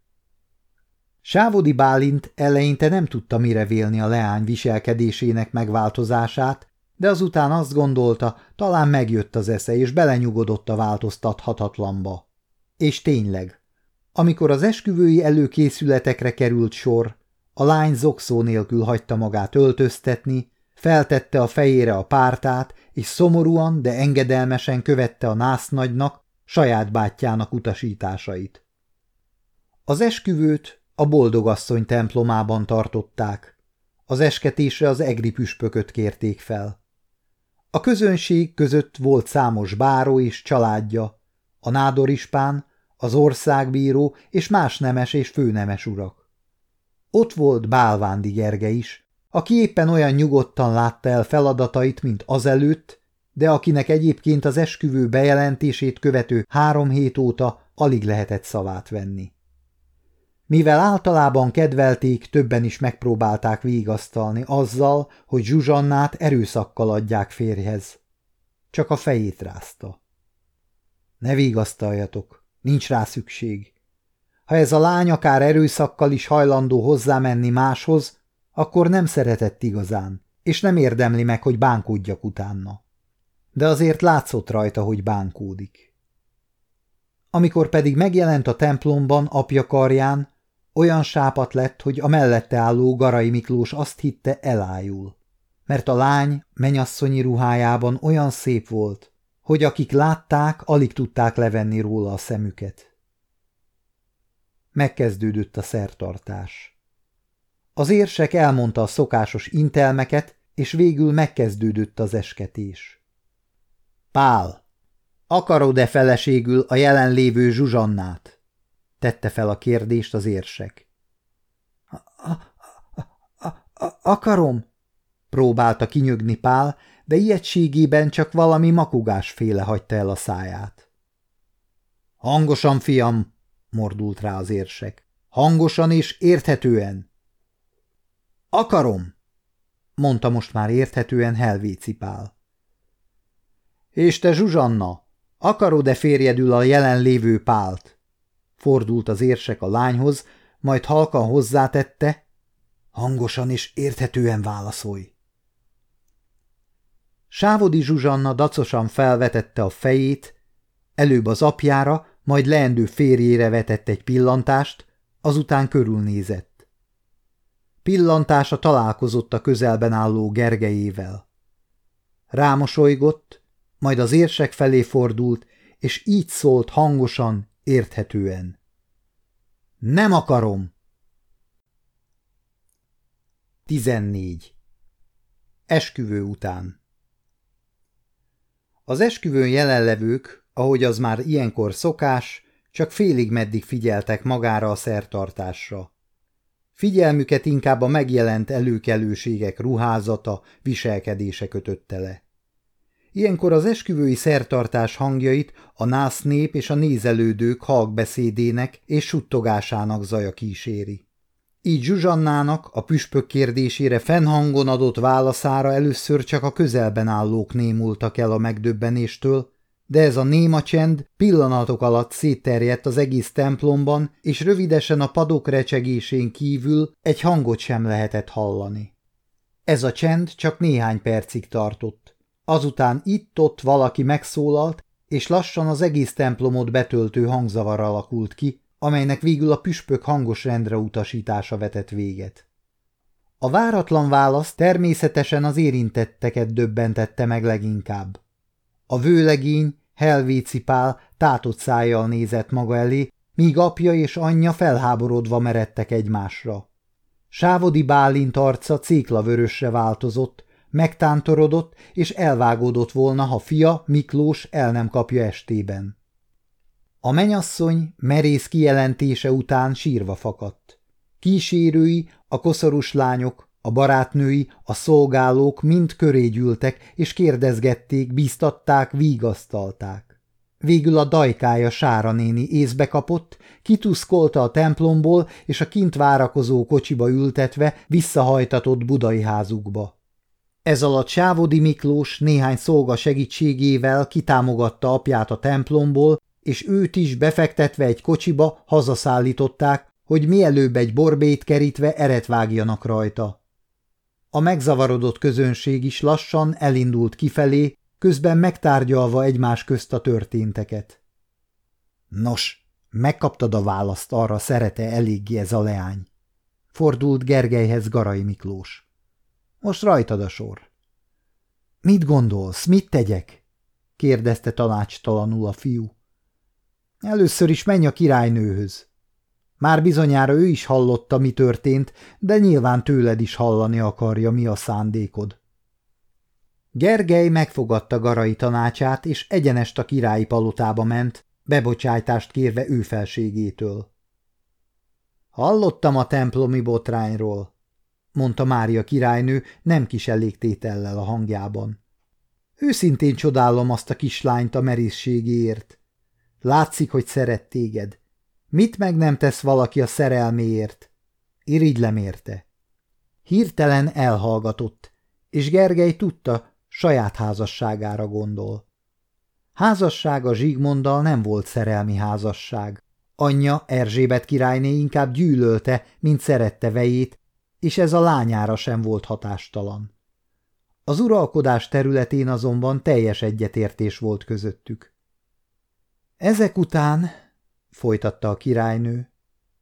Sávodi Bálint eleinte nem tudta mire vélni a leány viselkedésének megváltozását, de azután azt gondolta, talán megjött az esze, és belenyugodott a változtathatatlanba. És tényleg, amikor az esküvői előkészületekre került sor, a lány zokszó nélkül hagyta magát öltöztetni, feltette a fejére a pártát, és szomorúan, de engedelmesen követte a násznagynak, saját bátyjának utasításait. Az esküvőt a boldogasszony templomában tartották. Az esketésre az egri püspököt kérték fel. A közönség között volt számos báró és családja, a nádorispán, az országbíró és más nemes és főnemes urak. Ott volt Bálvándi Gerge is, aki éppen olyan nyugodtan látta el feladatait, mint azelőtt, de akinek egyébként az esküvő bejelentését követő három hét óta alig lehetett szavát venni. Mivel általában kedvelték, többen is megpróbálták végasztalni azzal, hogy Zsuzsannát erőszakkal adják férjhez. Csak a fejét rázta. Ne végasztaljatok, nincs rá szükség. Ha ez a lány akár erőszakkal is hajlandó hozzámenni máshoz, akkor nem szeretett igazán, és nem érdemli meg, hogy bánkódjak utána. De azért látszott rajta, hogy bánkódik. Amikor pedig megjelent a templomban apja karján, olyan sápat lett, hogy a mellette álló Garai Miklós azt hitte elájul. Mert a lány menyasszonyi ruhájában olyan szép volt, hogy akik látták, alig tudták levenni róla a szemüket. Megkezdődött a szertartás. Az érsek elmondta a szokásos intelmeket, és végül megkezdődött az esketés. Pál! Akarod-e feleségül a jelenlévő Zsuzsannát? Tette fel a kérdést az érsek. Akarom, próbálta kinyögni Pál, de ijegységében csak valami makugásféle hagyta el a száját. Hangosan, fiam, mordult rá az érsek. Hangosan és érthetően. Akarom, mondta most már érthetően Helvéci Pál. És te, Zsuzsanna, akarod-e férjedül a jelenlévő pált? Fordult az érsek a lányhoz, majd halkan hozzátette, hangosan és érthetően válaszolj. Sávodi Zsuzsanna dacosan felvetette a fejét, előbb az apjára, majd leendő férjére vetett egy pillantást, azután körülnézett. Pillantása találkozott a közelben álló Gergelyével. Rámosolygott, majd az érsek felé fordult, és így szólt hangosan, érthetően. Nem akarom! 14. Esküvő után Az esküvőn jelenlevők, ahogy az már ilyenkor szokás, csak félig meddig figyeltek magára a szertartásra. Figyelmüket inkább a megjelent előkelőségek ruházata, viselkedése kötötte le. Ilyenkor az esküvői szertartás hangjait a nász nép és a nézelődők halkbeszédének és suttogásának zaja kíséri. Így Zsuzsannának a püspök kérdésére fennhangon adott válaszára először csak a közelben állók némultak el a megdöbbenéstől, de ez a néma csend pillanatok alatt szétterjedt az egész templomban, és rövidesen a padok recsegésén kívül egy hangot sem lehetett hallani. Ez a csend csak néhány percig tartott. Azután itt-ott valaki megszólalt, és lassan az egész templomot betöltő hangzavar alakult ki, amelynek végül a püspök hangos rendre utasítása vetett véget. A váratlan válasz természetesen az érintetteket döbbentette meg leginkább. A vőlegény, Helvéci Pál tátott szájjal nézett maga elé, míg apja és anyja felháborodva meredtek egymásra. Sávodi Bálint arca céklavörösre változott, megtántorodott és elvágódott volna, ha fia, Miklós el nem kapja estében. A menyasszony merész kijelentése után sírva fakadt. Kísérői, a koszorús lányok, a barátnői, a szolgálók mind köré gyűltek, és kérdezgették, bíztatták, vígasztalták. Végül a dajkája Sára néni észbe kapott, kituszkolta a templomból, és a kint várakozó kocsiba ültetve visszahajtatott budai házukba. Ez alatt Sávodi Miklós néhány szolga segítségével kitámogatta apját a templomból, és őt is befektetve egy kocsiba hazaszállították, hogy mielőbb egy borbét kerítve eret vágjanak rajta. A megzavarodott közönség is lassan elindult kifelé, közben megtárgyalva egymás közt a történteket. Nos, megkaptad a választ arra, szerete eléggé ez a leány. Fordult Gergelyhez Garai Miklós. Most rajtad a sor. Mit gondolsz, mit tegyek? kérdezte tanácstalanul a fiú. Először is menj a királynőhöz. Már bizonyára ő is hallotta, mi történt, de nyilván tőled is hallani akarja, mi a szándékod. Gergely megfogadta Garai tanácsát, és egyenest a királyi palotába ment, bebocsájtást kérve ő felségétől. Hallottam a templomi botrányról, mondta Mária királynő nem kis elégtétellel a hangjában. Őszintén csodálom azt a kislányt a merészségéért. Látszik, hogy szeret téged. Mit meg nem tesz valaki a szerelméért? Irigylem érte. Hirtelen elhallgatott, és Gergely tudta, saját házasságára gondol. Házassága Zsigmonddal nem volt szerelmi házasság. Anyja Erzsébet királyné inkább gyűlölte, mint szerette vejét, és ez a lányára sem volt hatástalan. Az uralkodás területén azonban teljes egyetértés volt közöttük. Ezek után, folytatta a királynő,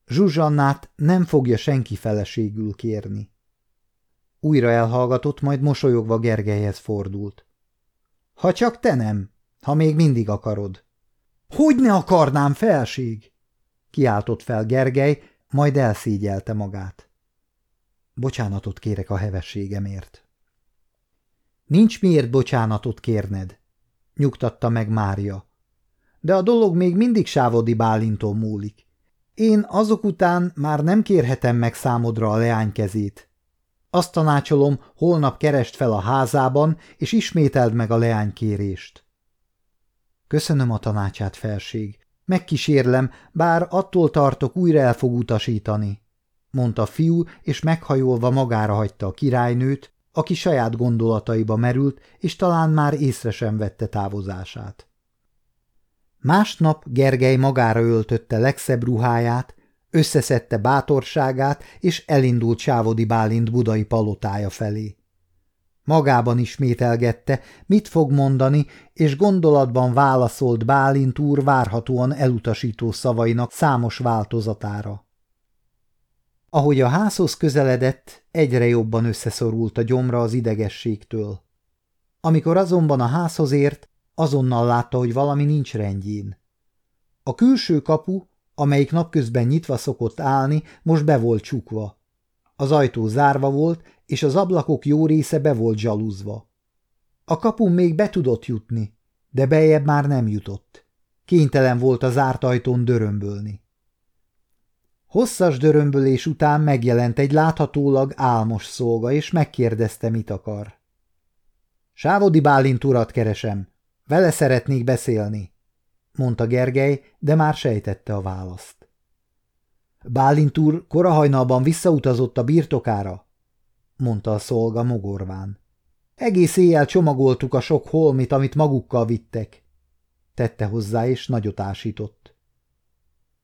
Zsuzsannát nem fogja senki feleségül kérni. Újra elhallgatott, majd mosolyogva Gergelyhez fordult. Ha csak te nem, ha még mindig akarod. Hogy ne akarnám, felség? Kiáltott fel Gergely, majd elszígyelte magát. Bocsánatot kérek a hevességemért. Nincs miért bocsánatot kérned, nyugtatta meg Mária. de a dolog még mindig Sávodi Bálinton múlik. Én azok után már nem kérhetem meg számodra a leány kezét. Azt tanácsolom, holnap kerest fel a házában, és ismételd meg a leánykérést. Köszönöm a tanácsát, felség. Megkísérlem, bár attól tartok, újra el fog utasítani, mondta a fiú, és meghajolva magára hagyta a királynőt, aki saját gondolataiba merült, és talán már észre sem vette távozását. Másnap Gergely magára öltötte legszebb ruháját, összeszedte bátorságát, és elindult Sávodi Bálint budai palotája felé. Magában ismételgette, mit fog mondani, és gondolatban válaszolt Bálint úr várhatóan elutasító szavainak számos változatára. Ahogy a házhoz közeledett, egyre jobban összeszorult a gyomra az idegességtől. Amikor azonban a házhoz ért, azonnal látta, hogy valami nincs rendjén. A külső kapu, amelyik napközben nyitva szokott állni, most be volt csukva. Az ajtó zárva volt, és az ablakok jó része be volt zsaluzva. A kapun még be tudott jutni, de bejebb már nem jutott. Kénytelen volt a zárt ajtón dörömbölni. Hosszas dörömbölés után megjelent egy láthatólag álmos szolga, és megkérdezte, mit akar. Sávodi Bálint urat keresem. Vele szeretnék beszélni, mondta Gergely, de már sejtette a választ. Bálint úr korahajnalban visszautazott a birtokára, mondta a szolga mogorván. Egész éjjel csomagoltuk a sok holmit, amit magukkal vittek, tette hozzá, és nagyot ásított.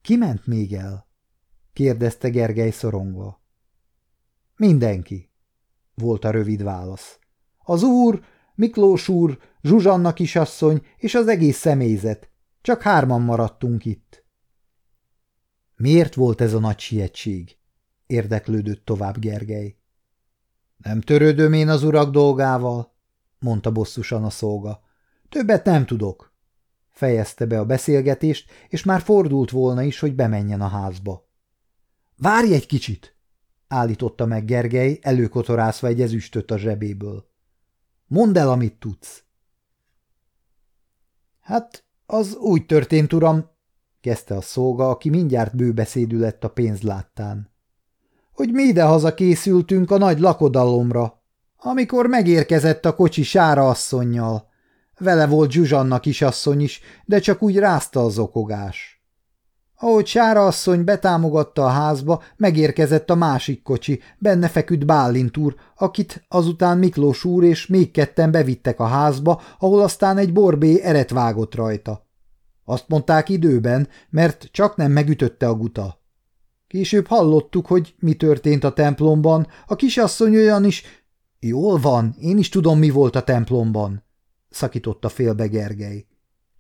Ki ment még el? Kérdezte Gergely szorongva. Mindenki, volt a rövid válasz. Az úr, Miklós úr, Zsuzsanna kisasszony és az egész személyzet. Csak hárman maradtunk itt. Miért volt ez a nagy sietség? érdeklődött tovább Gergely. Nem törődöm én az urak dolgával, mondta bosszusan a szolga. Többet nem tudok. Fejezte be a beszélgetést, és már fordult volna is, hogy bemenjen a házba. Várj egy kicsit! állította meg Gergely, előkotorászva egy ezüstöt a zsebéből. Mondd el, amit tudsz. Hát, az úgy történt, uram, kezdte a szolga, aki mindjárt bőbeszédű lett a pénzláttán, hogy mi idehaza készültünk a nagy lakodalomra, amikor megérkezett a kocsi Sára asszonynal. Vele volt Zsuzsanna kisasszony is, de csak úgy rázta az okogás. Ahogy Sára asszony betámogatta a házba, megérkezett a másik kocsi, benne feküdt Bálint úr, akit azután Miklós úr és még ketten bevittek a házba, ahol aztán egy borbé eret vágott rajta. Azt mondták időben, mert csak nem megütötte a guta. Később hallottuk, hogy mi történt a templomban, a kisasszony olyan is... Jól van, én is tudom, mi volt a templomban, szakította félbe Gergely.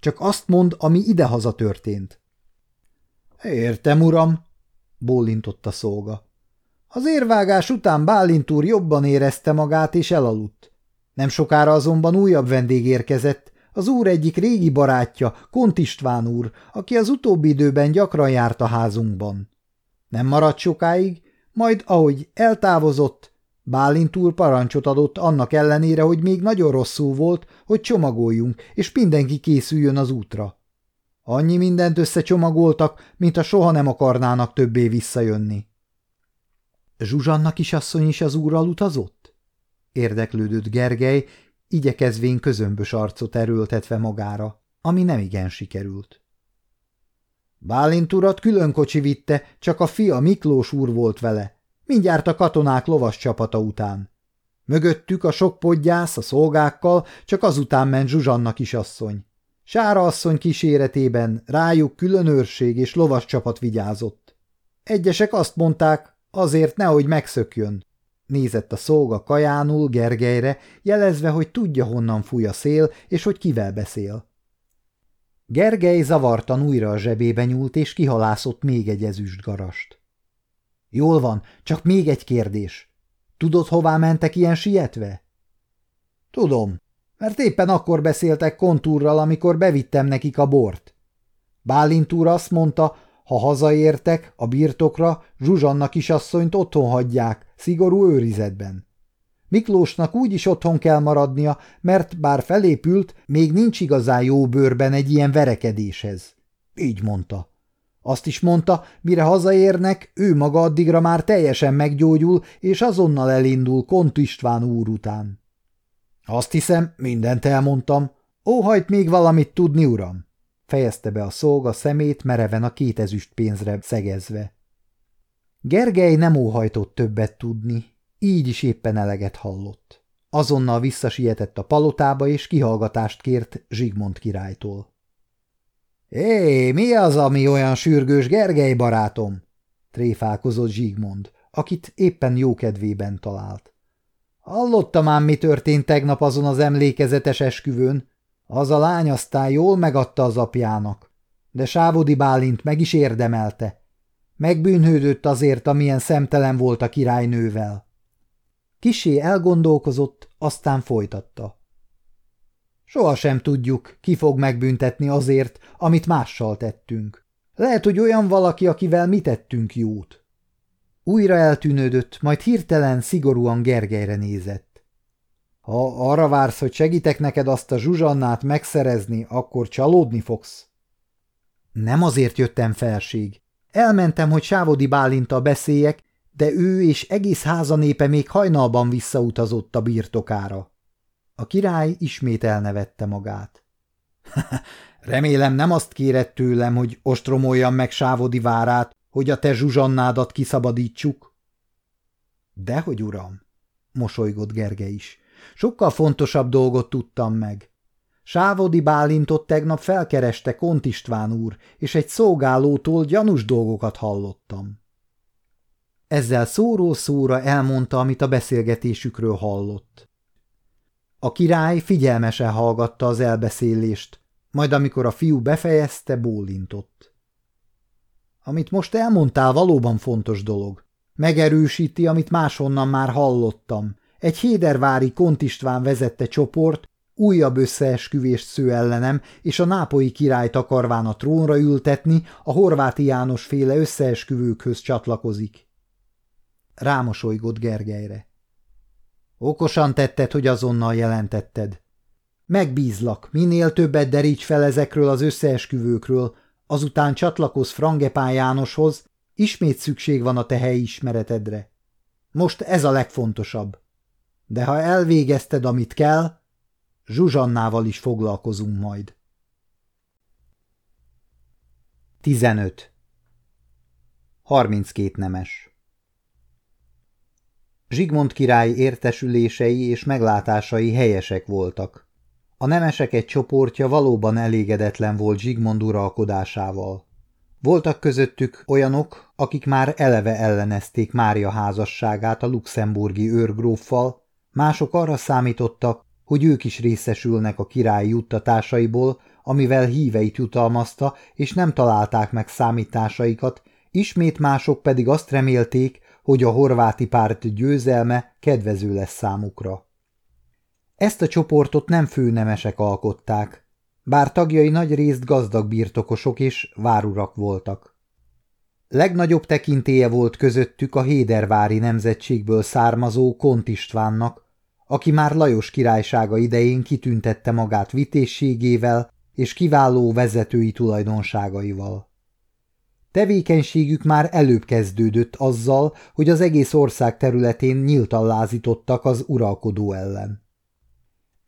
Csak azt mond, ami idehaza történt. Értem, uram, bólintott a szolga. Az érvágás után Bálint úr jobban érezte magát és elaludt. Nem sokára azonban újabb vendég érkezett, az úr egyik régi barátja, Kont István úr, aki az utóbbi időben gyakran járt a házunkban. Nem maradt sokáig, majd ahogy eltávozott, Bálint úr parancsot adott annak ellenére, hogy még nagyon rosszul volt, hogy csomagoljunk, és mindenki készüljön az útra. Annyi mindent összecsomagoltak, mint a soha nem akarnának többé visszajönni. Zsuzsanna kisasszony is az úrral utazott? Érdeklődött Gergely, igyekezvén közömbös arcot erőltetve magára, ami nem igen sikerült. Bálint urat külön kocsi vitte, csak a fia Miklós úr volt vele, mindjárt a katonák lovas csapata után. Mögöttük a sok podgyász a szolgákkal, csak azután ment Zsuzsanna kisasszony. Sára asszony kíséretében rájuk külön őrség és lovas csapat vigyázott. Egyesek azt mondták, azért nehogy megszökjön. Nézett a szolga kajánul Gergelyre, jelezve, hogy tudja, honnan fúj a szél, és hogy kivel beszél. Gergely zavartan újra a zsebébe nyúlt, és kihalászott még egy ezüst garast. Jól van, csak még egy kérdés. Tudod, hová mentek ilyen sietve? Tudom, mert éppen akkor beszéltek kontúrral, amikor bevittem nekik a bort. Bálint úr azt mondta, ha hazaértek a birtokra, Zsuzsanna kisasszonyt otthon hagyják, szigorú őrizetben. Miklósnak úgy is otthon kell maradnia, mert bár felépült, még nincs igazán jó bőrben egy ilyen verekedéshez. Így mondta. Azt is mondta, mire hazaérnek, ő maga addigra már teljesen meggyógyul, és azonnal elindul Kont István úr után. Azt hiszem, mindent elmondtam. Óhajt még valamit tudni, uram? fejezte be a szolga szemét mereven a két ezüst pénzre szegezve. Gergely nem óhajtott többet tudni, így is éppen eleget hallott. Azonnal visszasietett a palotába, és kihallgatást kért Zsigmond királytól. – Hé, mi az, ami olyan sürgős, Gergely barátom? – tréfálkozott Zsigmond, akit éppen jókedvében talált. – Hallottam ám, mi történt tegnap azon az emlékezetes esküvőn. Az a lány aztán jól megadta az apjának, de Sávodi Bálint meg is érdemelte. Megbűnhődött azért, amilyen szemtelen volt a királynővel. Kisé elgondolkozott, aztán folytatta. Soha sem tudjuk, ki fog megbüntetni azért, amit mással tettünk. Lehet, hogy olyan valaki, akivel mi tettünk jót. Újra eltűnődött, majd hirtelen szigorúan Gergelyre nézett. Ha arra vársz, hogy segítek neked azt a zsuzsannát megszerezni, akkor csalódni fogsz. Nem azért jöttem felség. Elmentem, hogy Sávodi Bálinta beszéljek, de ő és egész házanépe még hajnalban visszautazott a birtokára. A király ismét elnevette magát. Remélem nem azt kéred tőlem, hogy ostromoljam meg Sávodi várát, hogy a te zsuzsannádat kiszabadítsuk? Dehogy, uram, mosolygott Gerge is. Sokkal fontosabb dolgot tudtam meg. Sávodi Bálintot tegnap felkereste Kont István úr, és egy szolgálótól gyanús dolgokat hallottam. Ezzel szóró szóra elmondta, amit a beszélgetésükről hallott. A király figyelmesen hallgatta az elbeszélést, majd amikor a fiú befejezte, bólintott. Amit most elmondtál, valóban fontos dolog. Megerősíti, amit máshonnan már hallottam. Egy hédervári Kontistván vezette csoport újabb összeesküvést sző ellenem, és a nápolyi királyt akarván a trónra ültetni, a horváti János féle összeesküvőkhöz csatlakozik. Rámosolygott Gergelyre. Okosan tetted, hogy azonnal jelentetted. Megbízlak, minél többet deríts fel ezekről az összeesküvőkről, azután csatlakozz Frangepán Jánoshoz, ismét szükség van a te helyi ismeretedre. Most ez a legfontosabb. De ha elvégezted, amit kell, Zsuzsannával is foglalkozunk majd. 15. 32 nemes Zsigmond király értesülései és meglátásai helyesek voltak. A nemesek egy csoportja valóban elégedetlen volt Zsigmond uralkodásával. Voltak közöttük olyanok, akik már eleve ellenezték Mária házasságát a luxemburgi őrgróffal, mások arra számítottak, hogy ők is részesülnek a király juttatásaiból, amivel híveit jutalmazta, és nem találták meg számításaikat, ismét mások pedig azt remélték, hogy a horváti párt győzelme kedvező lesz számukra. Ezt a csoportot nem főnemesek alkották, bár tagjai nagy részt gazdag birtokosok és várurak voltak. Legnagyobb tekintélye volt közöttük a Hédervári nemzetségből származó Kont Istvánnak, aki már Lajos királysága idején kitüntette magát vitészségével és kiváló vezetői tulajdonságaival. Tevékenységük már előbb kezdődött azzal, hogy az egész ország területén nyíltan lázítottak az uralkodó ellen.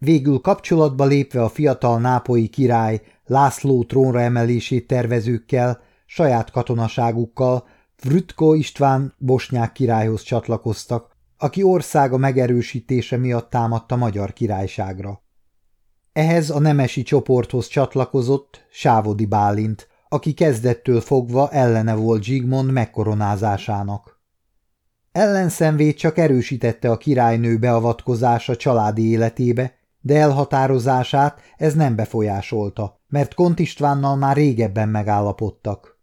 Végül kapcsolatba lépve a fiatal nápoi király László trónra emelését tervezőkkel, saját katonaságukkal Vrütko István bosnyák királyhoz csatlakoztak, aki országa megerősítése miatt támadt a magyar királyságra. Ehhez a nemesi csoporthoz csatlakozott Sávodi Bálint, aki kezdettől fogva ellene volt Zsigmond megkoronázásának. Ellenszenvét csak erősítette a királynő beavatkozása családi életébe, de elhatározását ez nem befolyásolta, mert Kont Istvánnal már régebben megállapodtak.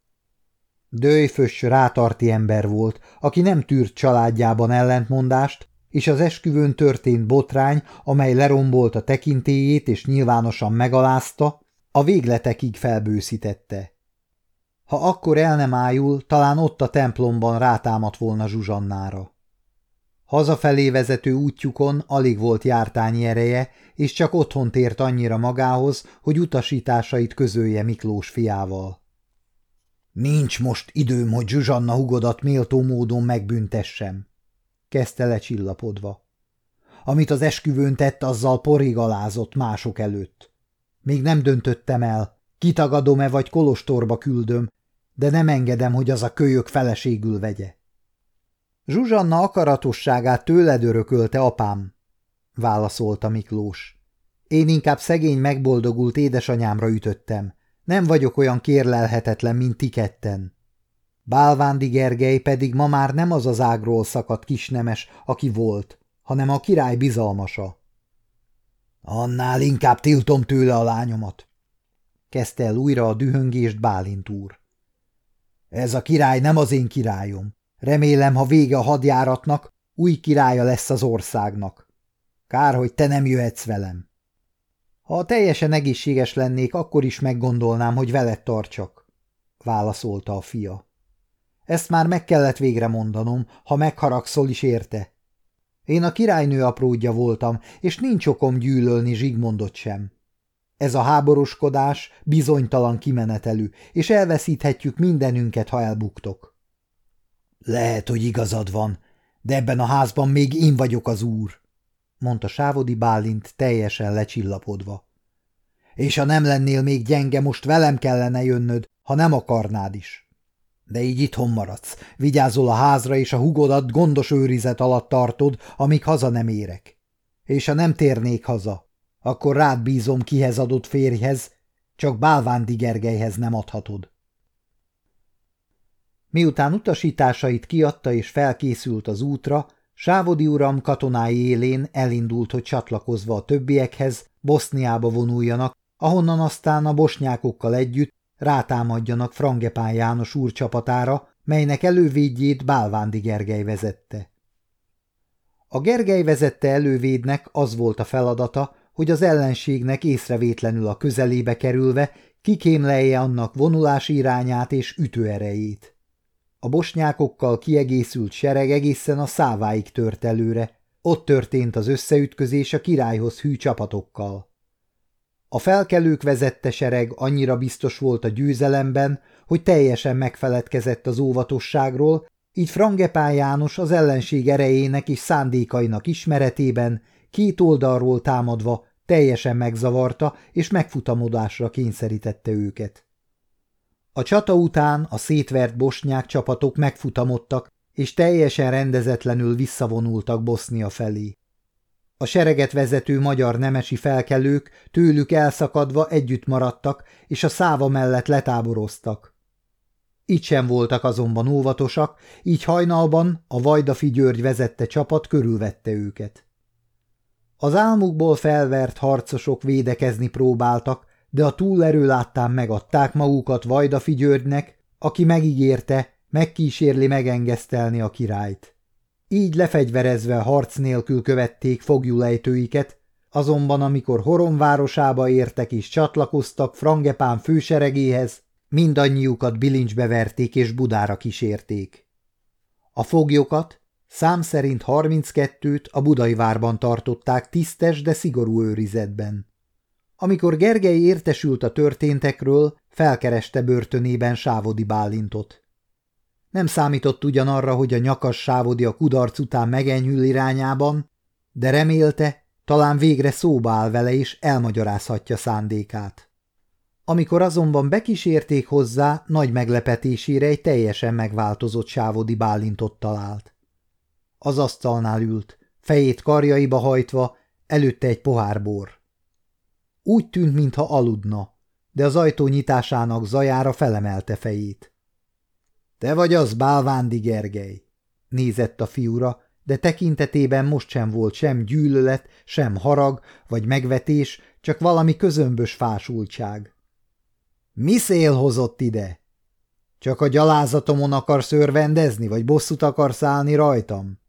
Dőjfös rátarti ember volt, aki nem tűrt családjában ellentmondást, és az esküvőn történt botrány, amely lerombolt a tekintélyét és nyilvánosan megalázta, a végletekig felbőszítette. Ha akkor el nem ájul, talán ott a templomban rátámadt volna Zsuzsannára. Hazafelé vezető útjukon alig volt jártányi ereje, és csak otthon tért annyira magához, hogy utasításait közölje Miklós fiával. Nincs most időm, hogy Zsuzsanna hugodat méltó módon megbüntessem, kezdte lecsillapodva. Amit az esküvőn tett, azzal porig alázott mások előtt. Még nem döntöttem el, kitagadom-e vagy kolostorba küldöm, de nem engedem, hogy az a kölyök feleségül vegye. Zsuzsanna akaratosságát tőled örökölte apám, válaszolta Miklós. Én inkább szegény megboldogult édesanyámra ütöttem. Nem vagyok olyan kérlelhetetlen, mint ti ketten. Bálvándi Gergely pedig ma már nem az az ágról szakadt kisnemes, aki volt, hanem a király bizalmasa. Annál inkább tiltom tőle a lányomat, kezdte el újra a dühöngést Bálint úr. Ez a király nem az én királyom. Remélem, ha vége a hadjáratnak, új királya lesz az országnak. Kár, hogy te nem jöhetsz velem. Ha teljesen egészséges lennék, akkor is meggondolnám, hogy veled tartsak, válaszolta a fia. Ezt már meg kellett végre mondanom, ha megharagszol is érte. Én a királynő apródja voltam, és nincs okom gyűlölni Zsigmondot sem. Ez a háboroskodás bizonytalan kimenetelű, és elveszíthetjük mindenünket, ha elbuktok. Lehet, hogy igazad van, de ebben a házban még én vagyok az úr, mondta Sávodi Bálint teljesen lecsillapodva. És ha nem lennél még gyenge, most velem kellene jönnöd, ha nem akarnád is. De így itthon maradsz, vigyázol a házra, és a hugodat gondos őrizet alatt tartod, amíg haza nem érek. És ha nem térnék haza, akkor rád bízom kihez adott férjhez, csak Bálvándi Gergelyhez nem adhatod. Miután utasításait kiadta és felkészült az útra, Sávodi uram katonái élén elindult, hogy csatlakozva a többiekhez Boszniába vonuljanak, ahonnan aztán a bosnyákokkal együtt rátámadjanak Frangepán János úr csapatára, melynek elővédjét Bálvándi Gergely vezette. A Gergely vezette elővédnek az volt a feladata, hogy az ellenségnek észrevétlenül a közelébe kerülve kikémlelje annak vonulási irányát és ütőerejét. A bosnyákokkal kiegészült sereg egészen a száváig tört előre, ott történt az összeütközés a királyhoz hű csapatokkal. A felkelők vezette sereg annyira biztos volt a győzelemben, hogy teljesen megfeledkezett az óvatosságról, így Frangepán János az ellenség erejének és szándékainak ismeretében két oldalról támadva teljesen megzavarta és megfutamodásra kényszerítette őket. A csata után a szétvert bosnyák csapatok megfutamodtak, és teljesen rendezetlenül visszavonultak Bosznia felé. A sereget vezető magyar nemesi felkelők tőlük elszakadva együtt maradtak, és a száva mellett letáboroztak. Itt sem voltak azonban óvatosak, így hajnalban a Vajdafi György vezette csapat körülvette őket. Az álmukból felvert harcosok védekezni próbáltak, de a túlerő láttán megadták magukat Vajdafi Györgynek, aki megígérte, megkísérli megengesztelni a királyt. Így lefegyverezve harc nélkül követték fogjulejtőiket, azonban amikor Horon városába értek és csatlakoztak Frangepán főseregéhez, mindannyiukat bilincsbe verték és Budára kísérték. A foglyokat, szám szerint 32-t a budai várban tartották tisztes, de szigorú őrizetben. Amikor Gergely értesült a történtekről, felkereste börtönében Sávodi Bálintot. Nem számított ugyanarra, hogy a nyakas Sávodi a kudarc után megenyhül irányában, de remélte, talán végre szóba áll vele és elmagyarázhatja szándékát. Amikor azonban bekísérték hozzá, nagy meglepetésére egy teljesen megváltozott Sávodi Bálintot talált. Az asztalnál ült, fejét karjaiba hajtva, előtte egy pohár bor. Úgy tűnt, mintha aludna, de az ajtó nyitásának zajára felemelte fejét. – Te vagy az, Bálvándi Gergely! – nézett a fiúra, de tekintetében most sem volt sem gyűlölet, sem harag vagy megvetés, csak valami közömbös fásultság. – Mi szél hozott ide? Csak a gyalázatomon akarsz örvendezni, vagy bosszút akarsz állni rajtam?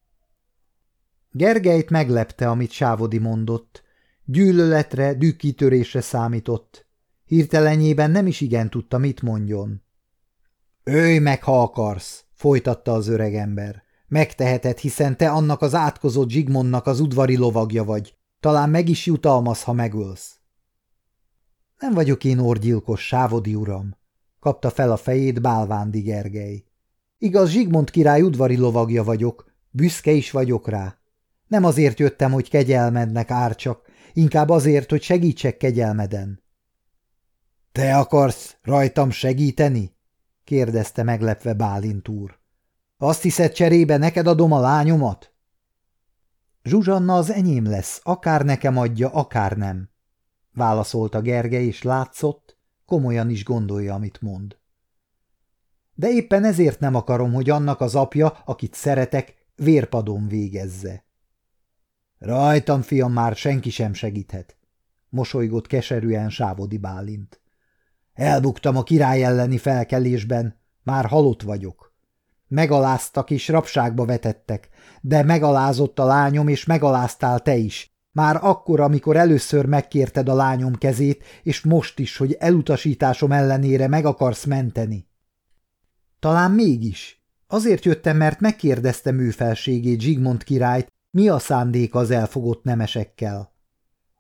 Gergelyt meglepte, amit Sávodi mondott, Gyűlöletre, dükkitörésre számított. Hirtelenjében nem is igen tudta, mit mondjon. – Őj meg, ha akarsz! – folytatta az öregember. – Megteheted, hiszen te annak az átkozott Zsigmondnak az udvari lovagja vagy. Talán meg is jutalmaz, ha megölsz. Nem vagyok én orgyilkos, sávodi uram, kapta fel a fejét Bálvándi Gergely. Igaz, Zsigmond király udvari lovagja vagyok, büszke is vagyok rá. Nem azért jöttem, hogy kegyelmednek árcsak, inkább azért, hogy segítsek kegyelmeden. Te akarsz rajtam segíteni? kérdezte meglepve Bálint úr. Azt hiszed cserébe neked adom a lányomat? Zsuzsanna az enyém lesz, akár nekem adja, akár nem, válaszolta Gergely, és látszott, komolyan is gondolja, amit mond. De éppen ezért nem akarom, hogy annak az apja, akit szeretek, vérpadon végezze. Rajtam, fiam, már senki sem segíthet, mosolygott keserűen Sávodi Bálint. Elbuktam a király elleni felkelésben, már halott vagyok. Megaláztak és rabságba vetettek, de megalázott a lányom, és megaláztál te is. Már akkor, amikor először megkérted a lányom kezét, és most is, hogy elutasításom ellenére meg akarsz menteni. Talán mégis. Azért jöttem, mert megkérdeztem ő felségét Zsigmond királyt, mi a szándék az elfogott nemesekkel.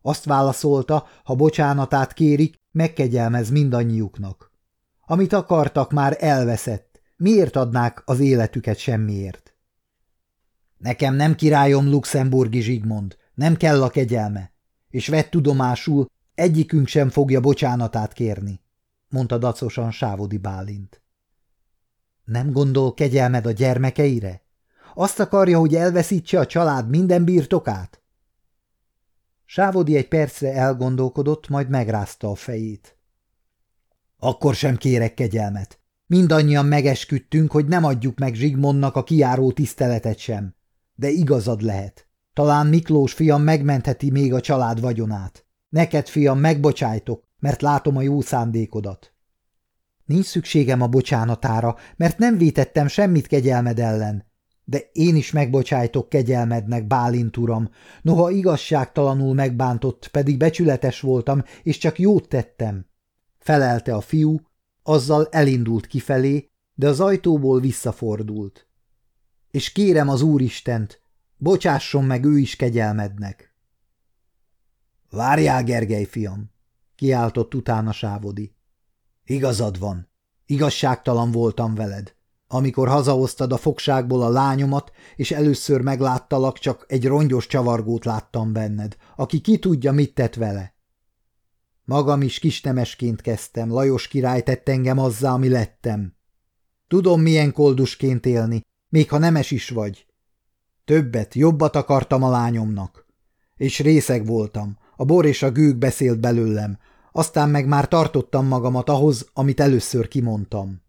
Azt válaszolta, ha bocsánatát kérik, megkegyelmez mindannyiuknak. Amit akartak, már elveszett. Miért adnák az életüket semmiért? Nekem nem királyom luxemburgi Zsigmond, nem kell a kegyelme. És vett tudomásul, egyikünk sem fogja bocsánatát kérni, mondta dacosan Sávodi Bálint. Nem gondol kegyelmed a gyermekeire? Azt akarja, hogy elveszítse a család minden birtokát? Sávodi egy percre elgondolkodott, majd megrázta a fejét. Akkor sem kérek kegyelmet. Mindannyian megesküdtünk, hogy nem adjuk meg Zsigmondnak a kiáró tiszteletet sem. De igazad lehet. Talán Miklós fiam megmentheti még a család vagyonát. Neked, fiam, megbocsájtok, mert látom a jó szándékodat. Nincs szükségem a bocsánatára, mert nem vétettem semmit kegyelmed ellen. De én is megbocsájtok kegyelmednek, Bálint uram, noha igazságtalanul megbántott, pedig becsületes voltam, és csak jót tettem. Felelte a fiú, azzal elindult kifelé, de az ajtóból visszafordult. És kérem az Úristent, bocsásson meg ő is kegyelmednek. Várjál, Gergely fiam, kiáltott utána Sávodi. Igazad van, igazságtalan voltam veled. Amikor hazahoztad a fogságból a lányomat, és először megláttalak, csak egy rongyos csavargót láttam benned, aki ki tudja, mit tett vele. Magam is kisnemesként kezdtem, Lajos király tett engem azzá, ami lettem. Tudom, milyen koldusként élni, még ha nemes is vagy. Többet, jobbat akartam a lányomnak. És részeg voltam, a bor és a gőg beszélt belőlem, aztán meg már tartottam magamat ahhoz, amit először kimondtam.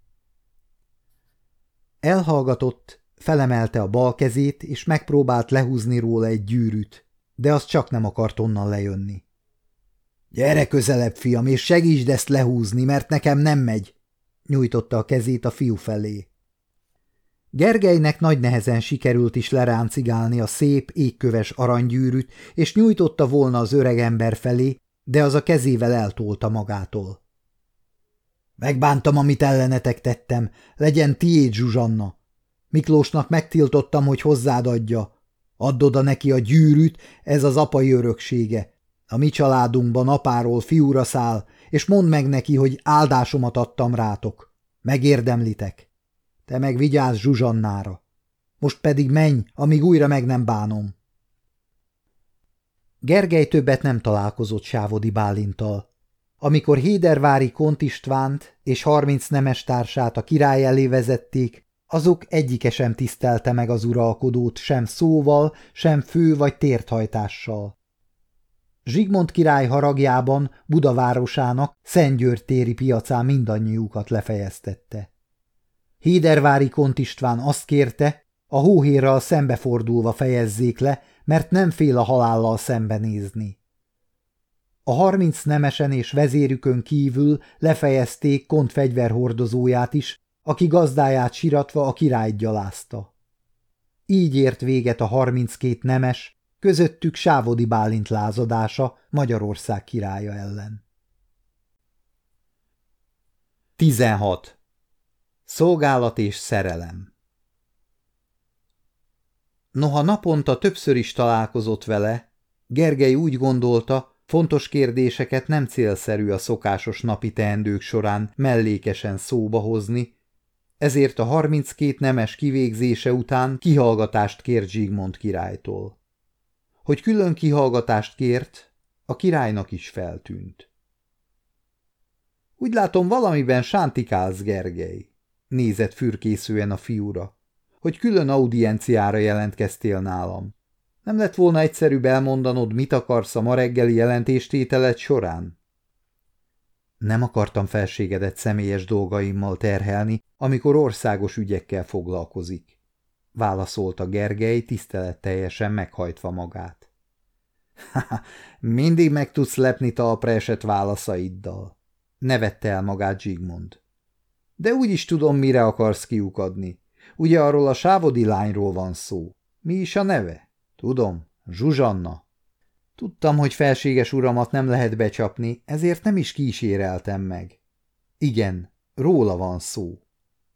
Elhallgatott, felemelte a bal kezét, és megpróbált lehúzni róla egy gyűrűt, de az csak nem akart onnan lejönni. – Gyere közelebb, fiam, és segítsd ezt lehúzni, mert nekem nem megy! – nyújtotta a kezét a fiú felé. Gergelynek nagy nehezen sikerült is leráncigálni a szép, égköves aranygyűrűt, és nyújtotta volna az öreg ember felé, de az a kezével eltolta magától. Megbántam, amit ellenetek tettem, legyen tiéd, Zsuzsanna. Miklósnak megtiltottam, hogy hozzád adja. Add oda neki a gyűrűt, ez az apai öröksége. A mi családunkban apáról fiúra száll, és mondd meg neki, hogy áldásomat adtam rátok. Megérdemlitek. Te meg vigyázz Zsuzsannára. Most pedig menj, amíg újra meg nem bánom. Gergely többet nem találkozott Sávodi Bálintal. Amikor Hédervári Kont Istvánt és harminc nemestársát a király elé vezették, azok egyike sem tisztelte meg az uralkodót sem szóval, sem fő vagy térthajtással. Zsigmond király haragjában Budavárosának Szentgyörgy téri piacán mindannyiukat lefejeztette. Hédervári Kont István azt kérte, a hóhérral szembefordulva fejezzék le, mert nem fél a halállal szembenézni. A harminc nemesen és vezérükön kívül lefejezték kont fegyverhordozóját is, aki gazdáját siratva a királyt gyalázta. Így ért véget a harminckét nemes, közöttük Sávodi Bálint lázadása Magyarország királya ellen. 16. Szolgálat és szerelem Noha naponta többször is találkozott vele, Gergely úgy gondolta, fontos kérdéseket nem célszerű a szokásos napi teendők során mellékesen szóba hozni, ezért a 32 nemes kivégzése után kihallgatást kért Zsigmond királytól. Hogy külön kihallgatást kért, a királynak is feltűnt. Úgy látom, valamiben sántikálsz, Gergely, nézett fürkészően a fiúra, hogy külön audienciára jelentkeztél nálam. Nem lett volna egyszerűbb elmondanod, mit akarsz a ma reggeli jelentéstételet során? Nem akartam felségedet személyes dolgaimmal terhelni, amikor országos ügyekkel foglalkozik, válaszolta Gergely tiszteletteljesen meghajtva magát. Ha, mindig meg tudsz lepni talpra esett válaszaiddal, nevette el magát Zsigmond. De úgy is tudom, mire akarsz kiukadni. Ugye arról a sávodi lányról van szó. Mi is a neve? Tudom, Zsuzsanna. Tudtam, hogy felséges uramat nem lehet becsapni, ezért nem is kíséreltem meg. Igen, róla van szó.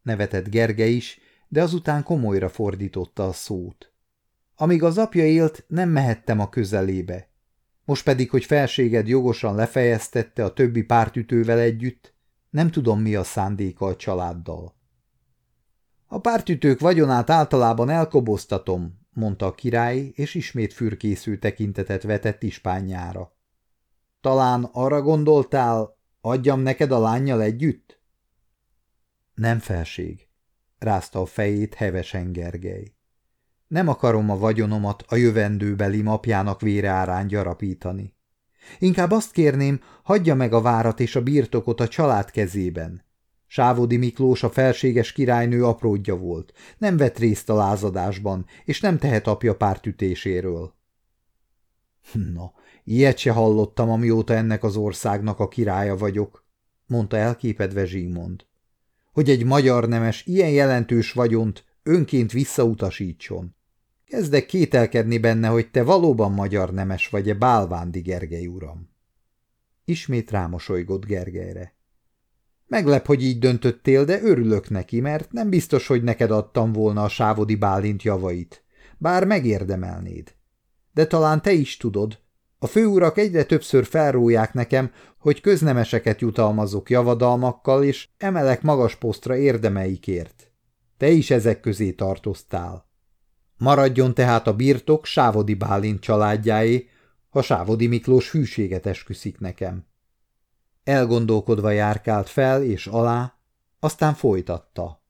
Nevetett Gerge is, de azután komolyra fordította a szót. Amíg az apja élt, nem mehettem a közelébe. Most pedig, hogy felséged jogosan lefejeztette a többi pártütővel együtt, nem tudom, mi a szándéka a családdal. A pártütők vagyonát általában elkoboztatom, mondta a király, és ismét fürkésző tekintetet vetett ispányára. Talán arra gondoltál, adjam neked a lányjal együtt? Nem felség, rázta a fejét hevesen Gergely. Nem akarom a vagyonomat a jövendőbeli mapjának vére árán gyarapítani. Inkább azt kérném, hagyja meg a várat és a birtokot a család kezében. Sávodi Miklós a felséges királynő apródja volt, nem vett részt a lázadásban, és nem tehet apja pártütéséről. No, ilyet se hallottam, amióta ennek az országnak a királya vagyok, mondta elképedve Zsigmond. Hogy egy magyar nemes ilyen jelentős vagyont önként visszautasítson. Kezdek kételkedni benne, hogy te valóban magyar nemes vagy-e Bálvándi Gergely uram. Ismét rámosolygott Gergelyre. Meglep, hogy így döntöttél, de örülök neki, mert nem biztos, hogy neked adtam volna a sávodi bálint javait, bár megérdemelnéd. De talán te is tudod, a főurak egyre többször felróják nekem, hogy köznemeseket jutalmazok javadalmakkal, és emelek magas posztra érdemeikért. Te is ezek közé tartoztál. Maradjon tehát a birtok Sávodi Bálint családjáé, ha Sávodi Miklós hűséget esküszik nekem. Elgondolkodva járkált fel és alá, aztán folytatta.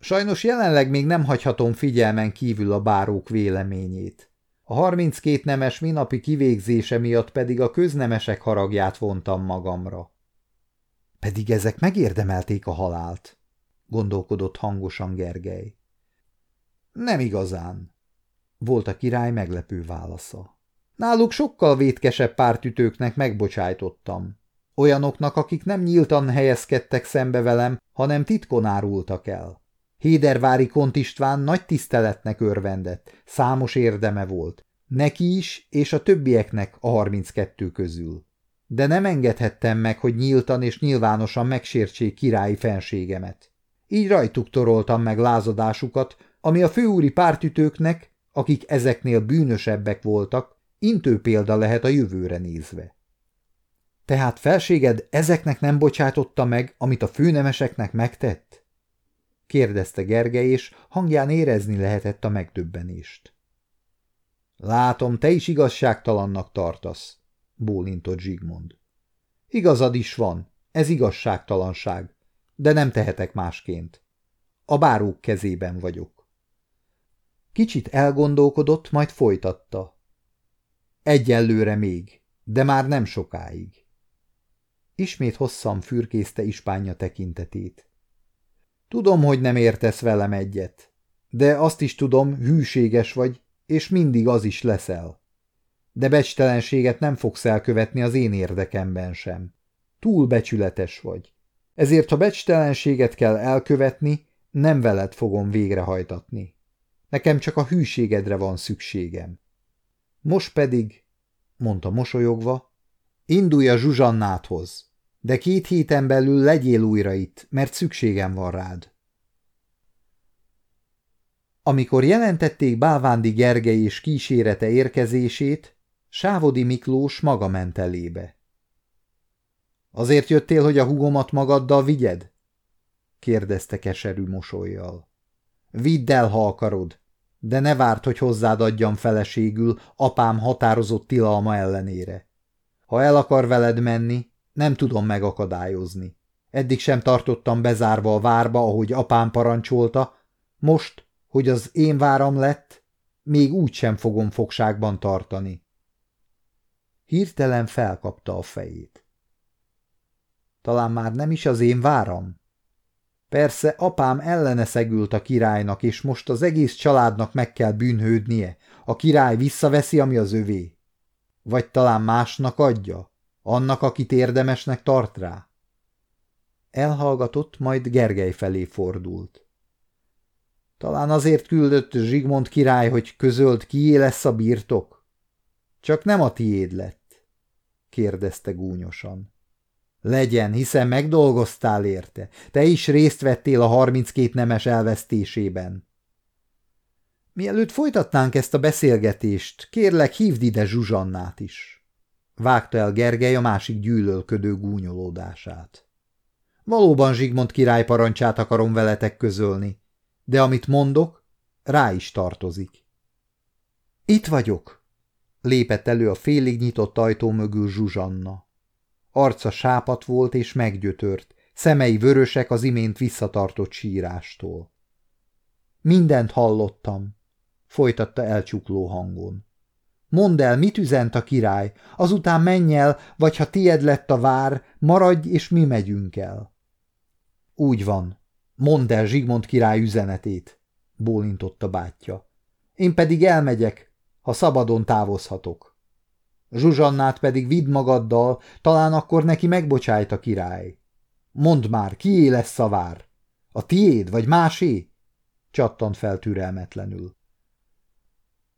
Sajnos jelenleg még nem hagyhatom figyelmen kívül a bárók véleményét. A 32 nemes minapi kivégzése miatt pedig a köznemesek haragját vontam magamra. Pedig ezek megérdemelték a halált, gondolkodott hangosan Gergely. Nem igazán, volt a király meglepő válasza. Náluk sokkal vétkesebb pártütőknek megbocsájtottam. Olyanoknak, akik nem nyíltan helyezkedtek szembe velem, hanem titkon árultak el. Hédervári Kont István nagy tiszteletnek örvendett, számos érdeme volt. Neki is, és a többieknek a 32 közül. De nem engedhettem meg, hogy nyíltan és nyilvánosan megsértsék királyi fenségemet. Így rajtuk toroltam meg lázadásukat, ami a főúri pártütőknek, akik ezeknél bűnösebbek voltak, intő példa lehet a jövőre nézve. Tehát felséged ezeknek nem bocsátotta meg, amit a főnemeseknek megtett? kérdezte Gergely, és hangján érezni lehetett a megdöbbenést. Látom, te is igazságtalannak tartasz, bólintott Zsigmond. Igazad is van, ez igazságtalanság, de nem tehetek másként. A bárók kezében vagyok. Kicsit elgondolkodott, majd folytatta. Egyelőre még, de már nem sokáig. Ismét hosszan fürkészte ispánja tekintetét. Tudom, hogy nem értesz velem egyet, de azt is tudom, hűséges vagy, és mindig az is leszel. De becstelenséget nem fogsz elkövetni az én érdekemben sem. Túl becsületes vagy. Ezért, ha becstelenséget kell elkövetni, nem veled fogom végrehajtatni. Nekem csak a hűségedre van szükségem. Most pedig, mondta mosolyogva, indulj a Zsuzsannáthoz. De két héten belül legyél újra itt, mert szükségem van rád. Amikor jelentették Bálvándi Gergely és kísérete érkezését, Sávodi Miklós maga ment elébe. Azért jöttél, hogy a hugomat magaddal vigyed? kérdezte keserű mosolyjal. Vidd el, ha akarod, de ne várt, hogy hozzád adjam feleségül apám határozott tilalma ellenére. Ha el akar veled menni, nem tudom megakadályozni. Eddig sem tartottam bezárva a várba, ahogy apám parancsolta, most, hogy az én váram lett, még úgy sem fogom fogságban tartani. Hirtelen felkapta a fejét. Talán már nem is az én váram? Persze apám ellene szegült a királynak, és most az egész családnak meg kell bűnhődnie. A király visszaveszi, ami az övé. Vagy talán másnak adja? Annak, akit érdemesnek tart rá? Elhallgatott, majd Gergely felé fordult. Talán azért küldött Zsigmond király, hogy közölt, kié lesz a birtok? Csak nem a tiéd lett, kérdezte gúnyosan. Legyen, hiszen megdolgoztál érte. Te is részt vettél a 32 nemes elvesztésében. Mielőtt folytatnánk ezt a beszélgetést, kérlek hívd ide Zsuzsannát is. Vágta el Gergely a másik gyűlölködő gúnyolódását. Valóban Zsigmond király parancsát akarom veletek közölni, de amit mondok, rá is tartozik. Itt vagyok, lépett elő a félig nyitott ajtó mögül Zsuzsanna. Arca sápat volt és meggyötört, szemei vörösek az imént visszatartott sírástól. Mindent hallottam, folytatta elcsukló hangon. Mondd el, mit üzent a király, azután menj el, vagy ha tied lett a vár, maradj, és mi megyünk el. Úgy van, mondd el Zsigmond király üzenetét, bólintott bátyja. Én pedig elmegyek, ha szabadon távozhatok. Zsuzsannát pedig vidd magaddal, talán akkor neki megbocsájt a király. Mondd már, kié lesz a vár? A tiéd, vagy másé? Csattant fel türelmetlenül.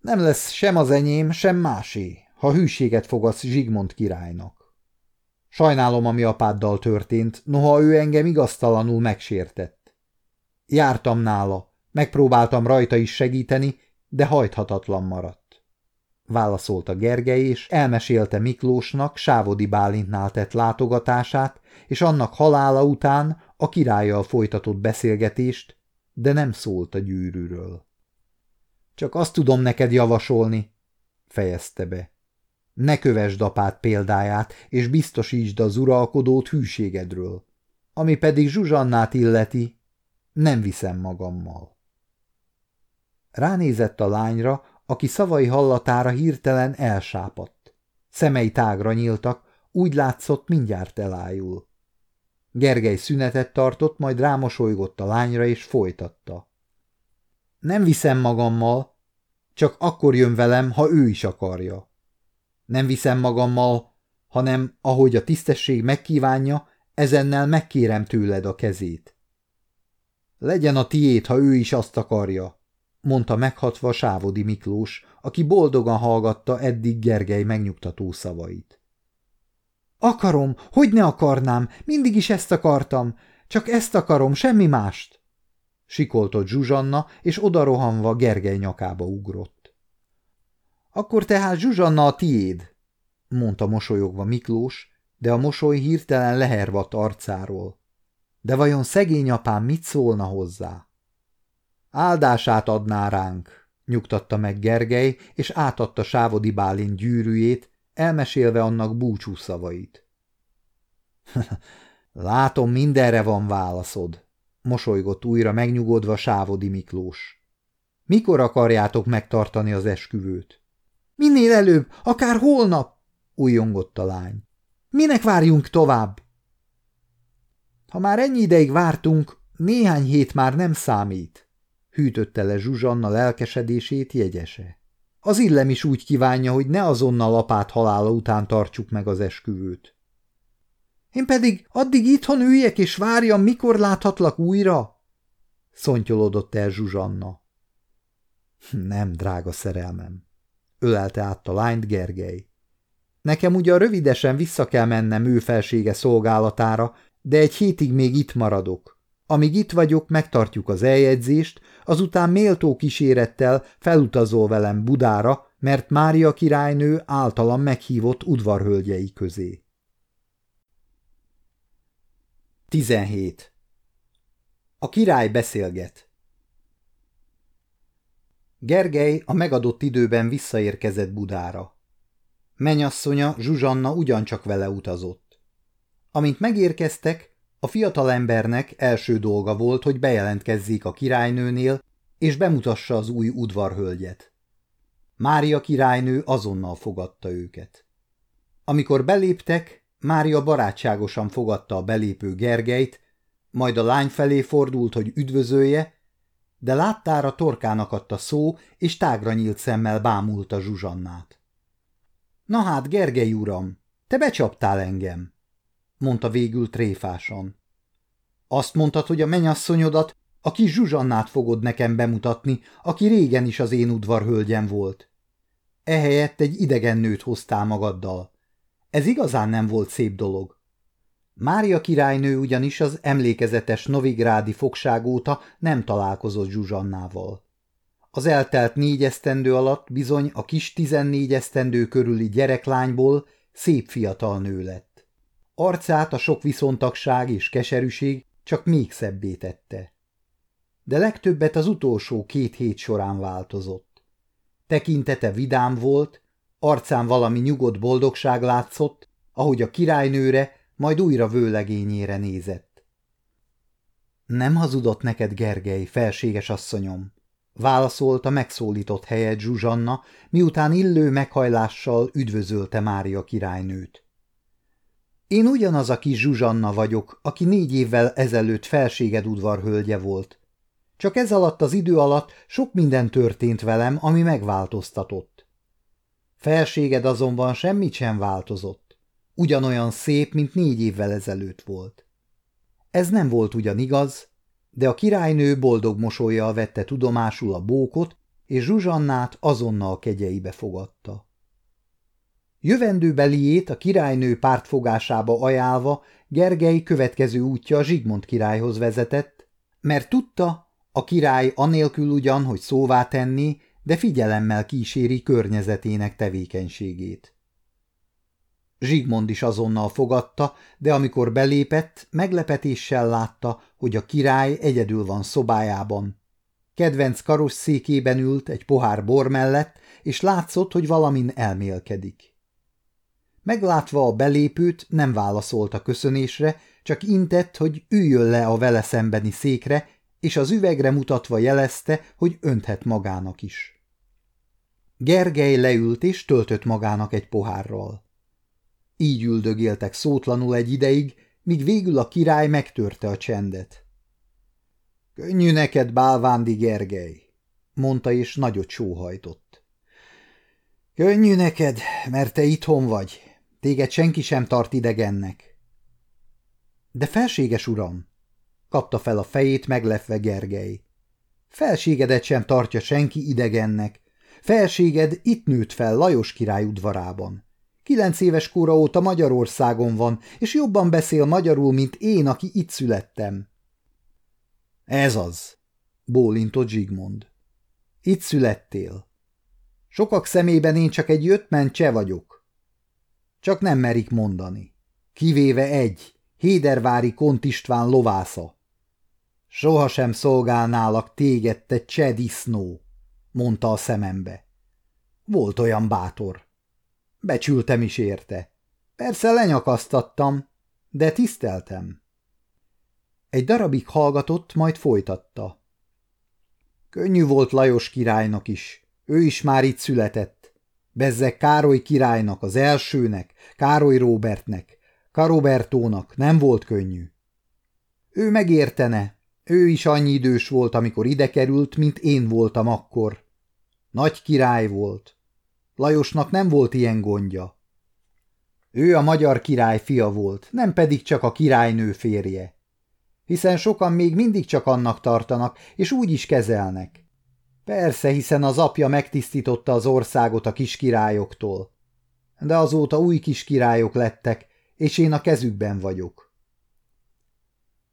Nem lesz sem az enyém, sem másé, ha hűséget fogadsz Zsigmond királynak. Sajnálom, ami apáddal történt, noha ő engem igaztalanul megsértett. Jártam nála, megpróbáltam rajta is segíteni, de hajthatatlan maradt válaszolta Gergely, és elmesélte Miklósnak Sávodi Bálintnál tett látogatását, és annak halála után a királlyal folytatott beszélgetést, de nem szólt a gyűrűről. Csak azt tudom neked javasolni, fejezte be. Ne kövesd apát példáját, és biztosítsd az uralkodót hűségedről. Ami pedig Zsuzsannát illeti, nem viszem magammal. Ránézett a lányra, aki szavai hallatára hirtelen elsápadt. Szemei tágra nyíltak, úgy látszott, mindjárt elájul. Gergely szünetet tartott, majd rámosolygott a lányra, és folytatta. Nem viszem magammal, csak akkor jön velem, ha ő is akarja. Nem viszem magammal, hanem, ahogy a tisztesség megkívánja, ezennel megkérem tőled a kezét. Legyen a tiét, ha ő is azt akarja, mondta meghatva Sávodi Miklós, aki boldogan hallgatta eddig Gergely megnyugtató szavait. Akarom, hogy ne akarnám, mindig is ezt akartam, csak ezt akarom, semmi mást. Sikoltott Zsuzsanna, és odarohanva Gergely nyakába ugrott. Akkor tehát Zsuzsanna a tiéd, mondta mosolyogva Miklós, de a mosoly hirtelen lehervadt arcáról. De vajon szegény apám mit szólna hozzá? Áldását adná ránk, nyugtatta meg Gergely, és átadta Sávodi Bálint gyűrűjét, elmesélve annak búcsú szavait. Látom, mindenre van válaszod, mosolygott újra megnyugodva Sávodi Miklós. Mikor akarjátok megtartani az esküvőt? Minél előbb, akár holnap, újongott a lány. Minek várjunk tovább? Ha már ennyi ideig vártunk, néhány hét már nem számít hűtötte le Zsuzsanna lelkesedését jegyese. Az illem is úgy kívánja, hogy ne azonnal apát halála után tartsuk meg az esküvőt. Én pedig addig itthon üljek és várjam, mikor láthatlak újra? szontyolodott el Zsuzsanna. Nem, drága szerelmem, ölelte át a lányt Gergely. Nekem ugyan rövidesen vissza kell mennem ő felsége szolgálatára, de egy hétig még itt maradok. Amíg itt vagyok, megtartjuk az eljegyzést, azután méltó kísérettel felutazol velem Budára, mert Mária királynő általam meghívott udvarhölgyei közé. 17. A király beszélget Gergely a megadott időben visszaérkezett Budára. Menyasszonya Zsuzsanna ugyancsak vele utazott. Amint megérkeztek, a fiatalembernek első dolga volt, hogy bejelentkezzék a királynőnél, és bemutassa az új udvarhölgyet. Mária királynő azonnal fogadta őket. Amikor beléptek, Mária barátságosan fogadta a belépő Gergelyt, majd a lány felé fordult, hogy üdvözölje, de láttára torkának adta szó, és tágra nyílt szemmel bámulta Zsuzsannát. – Na hát, Gergely uram, te becsaptál engem! – mondta végül tréfásan. – Azt mondtad, hogy a menyasszonyodat, a kis Zsuzsannát fogod nekem bemutatni, aki régen is az én udvarhölgyem volt. Ehelyett egy idegen nőt hoztál magaddal. Ez igazán nem volt szép dolog. Mária királynő ugyanis az emlékezetes novigrádi fogság óta nem találkozott Zsuzsannával. Az eltelt négy esztendő alatt bizony a kis tizennégy esztendő körüli gyereklányból szép fiatal nő lett. Arcát a sok viszontagság és keserűség csak még szebbé tette. De legtöbbet az utolsó két hét során változott. Tekintete vidám volt, arcán valami nyugodt boldogság látszott, ahogy a királynőre majd újra vőlegényére nézett. Nem hazudott neked, Gergely, felséges asszonyom, válaszolta megszólított helyet Zsuzsanna, miután illő meghajlással üdvözölte Mária királynőt. Én ugyanaz a kis Zsuzsanna vagyok, aki négy évvel ezelőtt felséged udvarhölgye volt. Csak ez alatt az idő alatt sok minden történt velem, ami megváltoztatott. Felséged azonban semmit sem változott ugyanolyan szép, mint négy évvel ezelőtt volt. Ez nem volt ugyan igaz, de a királynő boldog mosolyjal vette tudomásul a bókot, és Zsuzsannát azonnal kegyeibe fogadta. Jövendőbeliét a királynő pártfogásába ajánlva Gergely következő útja a Zsigmond királyhoz vezetett, mert tudta, a király anélkül ugyan, hogy szóvá tenni, de figyelemmel kíséri környezetének tevékenységét. Zsigmond is azonnal fogadta, de amikor belépett, meglepetéssel látta, hogy a király egyedül van szobájában. Kedvenc karosszékében ült egy pohár bor mellett, és látszott, hogy valamin elmélkedik. Meglátva a belépőt, nem válaszolt a köszönésre, csak intett, hogy üljön le a vele szembeni székre, és az üvegre mutatva jelezte, hogy önthet magának is. Gergely leült és töltött magának egy pohárral. Így üldögéltek szótlanul egy ideig, míg végül a király megtörte a csendet. – Könnyű neked, Bálvándi Gergely! – mondta, és nagyot sóhajtott. – Könnyű neked, mert te itthon vagy. Téged senki sem tart idegennek. – De felséges uram! – kapta fel a fejét meglepve Gergely. – Felségedet sem tartja senki idegennek. Felséged itt nőtt fel Lajos király udvarában. Kilenc éves kóra óta Magyarországon van, és jobban beszél magyarul, mint én, aki itt születtem. Ez az, bólintott Zsigmond. Itt születtél. Sokak szemében én csak egy jöttmen cseh vagyok. Csak nem merik mondani. Kivéve egy, Hédervári Kont István lovásza. Sohasem szolgálnálak téged, te cseh disznó, mondta a szemembe. Volt olyan bátor. Becsültem is érte. Persze lenyakasztattam, de tiszteltem. Egy darabig hallgatott, majd folytatta. Könnyű volt Lajos királynak is, ő is már itt született. Bezzek Károly királynak, az elsőnek, Károly Róbertnek, Karobertónak nem volt könnyű. Ő megértene, ő is annyi idős volt, amikor ide került, mint én voltam akkor. Nagy király volt. Lajosnak nem volt ilyen gondja. Ő a magyar király fia volt, nem pedig csak a királynő férje. Hiszen sokan még mindig csak annak tartanak, és úgy is kezelnek. Persze, hiszen az apja megtisztította az országot a kiskirályoktól. De azóta új kiskirályok lettek, és én a kezükben vagyok.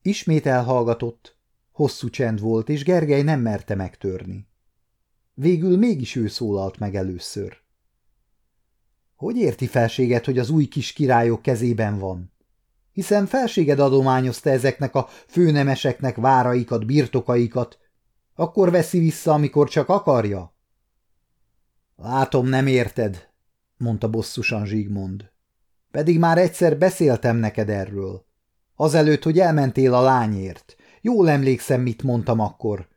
Ismét elhallgatott, hosszú csend volt, és Gergely nem merte megtörni. Végül mégis ő szólalt meg először. Hogy érti felséget, hogy az új kis királyok kezében van? Hiszen felséged adományozta ezeknek a főnemeseknek váraikat, birtokaikat, akkor veszi vissza, amikor csak akarja? Látom, nem érted, mondta bosszusan Zsigmond. Pedig már egyszer beszéltem neked erről. Azelőtt, hogy elmentél a lányért. Jól emlékszem, mit mondtam akkor.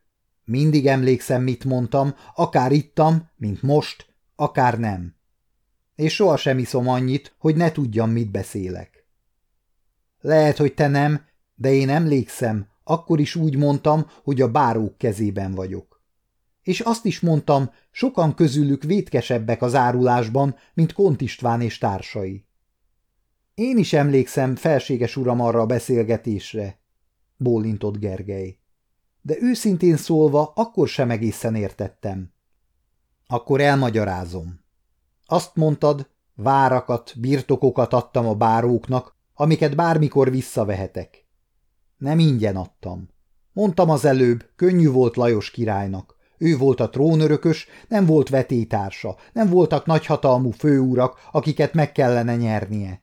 Mindig emlékszem, mit mondtam, akár ittam, mint most, akár nem. És sohasem iszom annyit, hogy ne tudjam, mit beszélek. Lehet, hogy te nem, de én emlékszem, akkor is úgy mondtam, hogy a bárók kezében vagyok. És azt is mondtam, sokan közülük vétkesebbek az árulásban, mint Kont István és társai. Én is emlékszem, felséges uram, arra a beszélgetésre, bólintott Gergely. De őszintén szólva, akkor sem egészen értettem. Akkor elmagyarázom. Azt mondtad, várakat, birtokokat adtam a báróknak, amiket bármikor visszavehetek. Nem ingyen adtam. Mondtam az előbb, könnyű volt Lajos királynak. Ő volt a trónörökös, nem volt vetétársa, nem voltak nagyhatalmú főúrak, akiket meg kellene nyernie.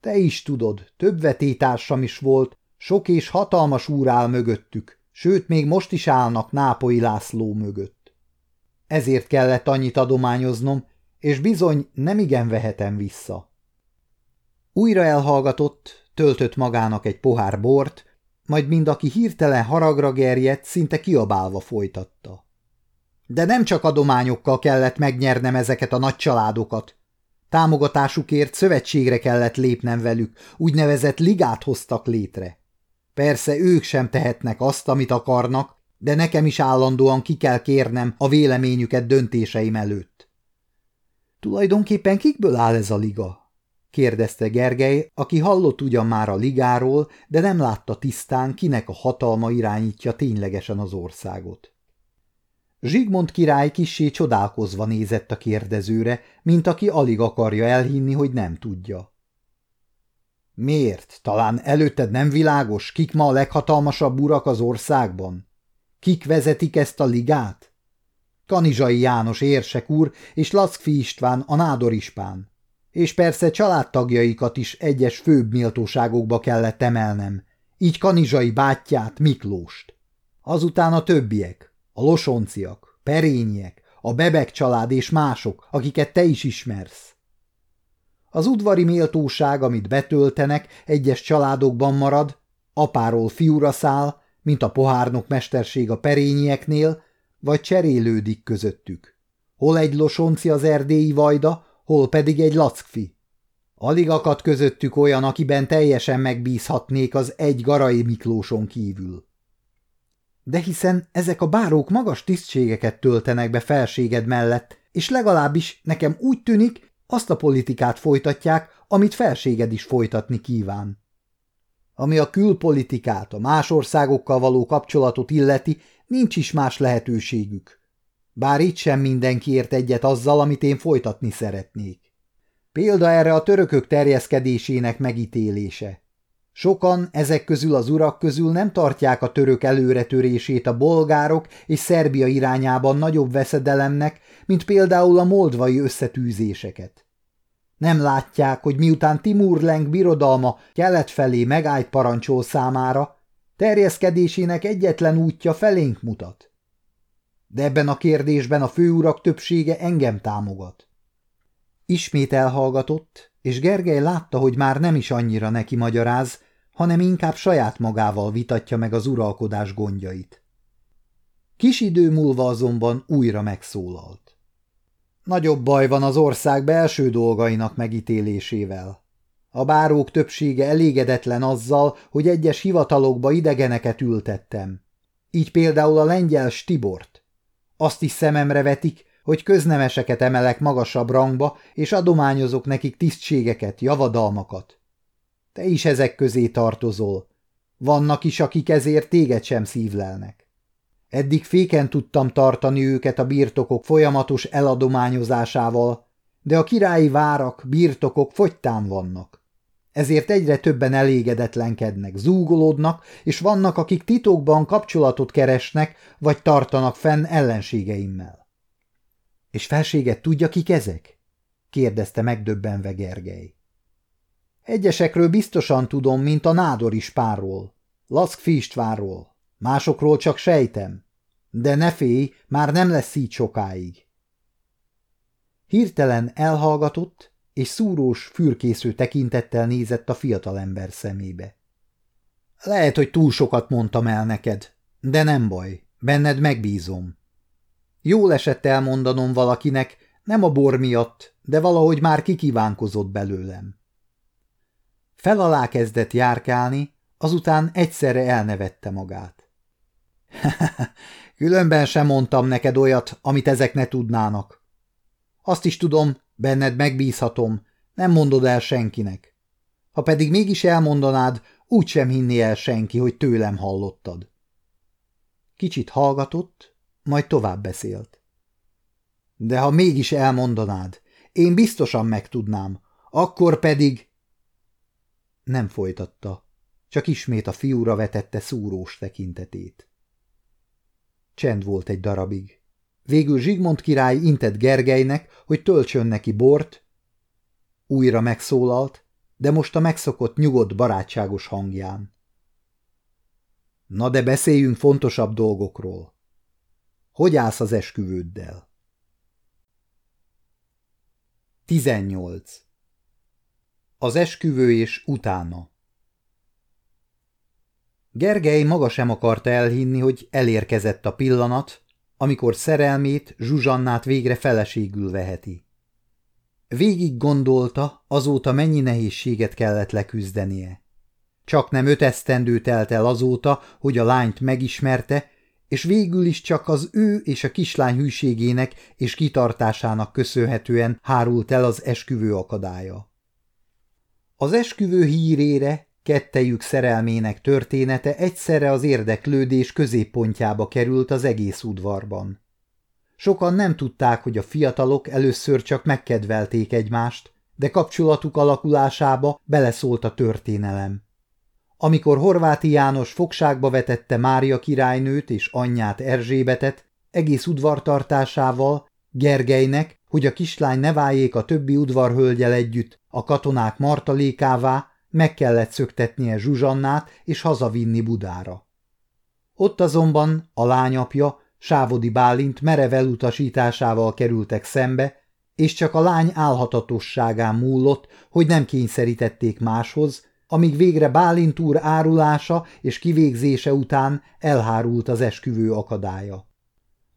Te is tudod, több vetétársam is volt, sok és hatalmas úr áll mögöttük, sőt, még most is állnak Nápoi László mögött. Ezért kellett annyit adományoznom, és bizony nem igen vehetem vissza. Újra elhallgatott, töltött magának egy pohár bort, majd mind aki hirtelen haragra gerjedt, szinte kiabálva folytatta. De nem csak adományokkal kellett megnyernem ezeket a nagy családokat. Támogatásukért szövetségre kellett lépnem velük, úgynevezett ligát hoztak létre. Persze ők sem tehetnek azt, amit akarnak, de nekem is állandóan ki kell kérnem a véleményüket döntéseim előtt. Tulajdonképpen kikből áll ez a liga? kérdezte Gergely, aki hallott ugyan már a ligáról, de nem látta tisztán, kinek a hatalma irányítja ténylegesen az országot. Zsigmond király kissé csodálkozva nézett a kérdezőre, mint aki alig akarja elhinni, hogy nem tudja. Miért? Talán előtted nem világos, kik ma a leghatalmasabb urak az országban? Kik vezetik ezt a ligát? Kanizsai János érsek úr és Lackfi István a nádorispán és persze családtagjaikat is egyes főbb méltóságokba kellett emelnem, így Kanizsai bátyját, Miklóst. Azután a többiek, a losonciak, perényiek, a bebek család és mások, akiket te is ismersz. Az udvari méltóság, amit betöltenek, egyes családokban marad, apáról fiúra száll, mint a pohárnok mesterség a perényieknél, vagy cserélődik közöttük. Hol egy losonci az erdélyi vajda, hol pedig egy lackfi. Alig akadt közöttük olyan, akiben teljesen megbízhatnék az egy Garai Miklóson kívül. De hiszen ezek a bárók magas tisztségeket töltenek be felséged mellett, és legalábbis nekem úgy tűnik, azt a politikát folytatják, amit felséged is folytatni kíván. Ami a külpolitikát, a más országokkal való kapcsolatot illeti, nincs is más lehetőségük. Bár itt sem mindenki ért egyet azzal, amit én folytatni szeretnék. Példa erre a törökök terjeszkedésének megítélése. Sokan ezek közül az urak közül nem tartják a török előretörését a bolgárok és Szerbia irányában nagyobb veszedelemnek, mint például a moldvai összetűzéseket. Nem látják, hogy miután Timur Leng birodalma kelet felé megállt parancsol számára, terjeszkedésének egyetlen útja felénk mutat de ebben a kérdésben a főurak többsége engem támogat. Ismét elhallgatott, és Gergely látta, hogy már nem is annyira neki magyaráz, hanem inkább saját magával vitatja meg az uralkodás gondjait. Kis idő múlva azonban újra megszólalt. Nagyobb baj van az ország belső dolgainak megítélésével. A bárók többsége elégedetlen azzal, hogy egyes hivatalokba idegeneket ültettem. Így például a lengyel Stibort. Azt is szememre vetik, hogy köznemeseket emelek magasabb rangba, és adományozok nekik tisztségeket, javadalmakat. Te is ezek közé tartozol. Vannak is, akik ezért téged sem szívlelnek. Eddig féken tudtam tartani őket a birtokok folyamatos eladományozásával, de a királyi várak, birtokok fogytán vannak. ezért egyre többen elégedetlenkednek, zúgolódnak, és vannak, akik titokban kapcsolatot keresnek, vagy tartanak fenn ellenségeimmel. – És felséget tudja, kik ezek? – kérdezte megdöbbenve Gergely. – Egyesekről biztosan tudom, mint a Nádor ispánról, Laszk Fistvánról, másokról csak sejtem. De ne félj, már nem lesz így sokáig. Hirtelen elhallgatott, és szúrós, fürkésző tekintettel nézett a fiatalember szemébe. Lehet, hogy túl sokat mondtam el neked, de nem baj, benned megbízom. Jól esett elmondanom valakinek, nem a bor miatt, de valahogy már kikívánkozott belőlem. Felalá kezdett járkálni, azután egyszerre elnevette magát. Különben sem mondtam neked olyat, amit ezek ne tudnának. Azt is tudom, Benned megbízhatom, nem mondod el senkinek. Ha pedig mégis elmondanád, úgy sem hinni el senki, hogy tőlem hallottad. Kicsit hallgatott, majd tovább beszélt. De ha mégis elmondanád, én biztosan megtudnám, akkor pedig... Nem folytatta, csak ismét a fiúra vetette szúrós tekintetét. Csend volt egy darabig. Végül Zsigmond király intett Gergelynek, hogy töltsön neki bort. Újra megszólalt, de most a megszokott nyugodt barátságos hangján. Na de beszéljünk fontosabb dolgokról. Hogy állsz az esküvőddel? 18. Az esküvő és utána Gergely maga sem akarta elhinni, hogy elérkezett a pillanat, amikor szerelmét, Zsuzsannát végre feleségül veheti. Végig gondolta, azóta mennyi nehézséget kellett leküzdenie. Csak nem öt esztendő telt el azóta, hogy a lányt megismerte, és végül is csak az ő és a kislány hűségének és kitartásának köszönhetően hárult el az esküvő akadálya. Az esküvő hírére Kettejük szerelmének története egyszerre az érdeklődés középpontjába került az egész udvarban. Sokan nem tudták, hogy a fiatalok először csak megkedvelték egymást, de kapcsolatuk alakulásába beleszólt a történelem. Amikor Horváti János fogságba vetette Mária királynőt és anyját Erzsébetet, egész udvartartásával, Gergelynek, hogy a kislány ne váljék a többi udvarhölgyel együtt a katonák martalékává, meg kellett szöktetnie Zsuzsannát és hazavinni Budára. Ott azonban a lányapja, Sávodi Bálint merev elutasításával kerültek szembe, és csak a lány álhatatosságán múlott, hogy nem kényszerítették máshoz, amíg végre Bálint úr árulása és kivégzése után elhárult az esküvő akadálya.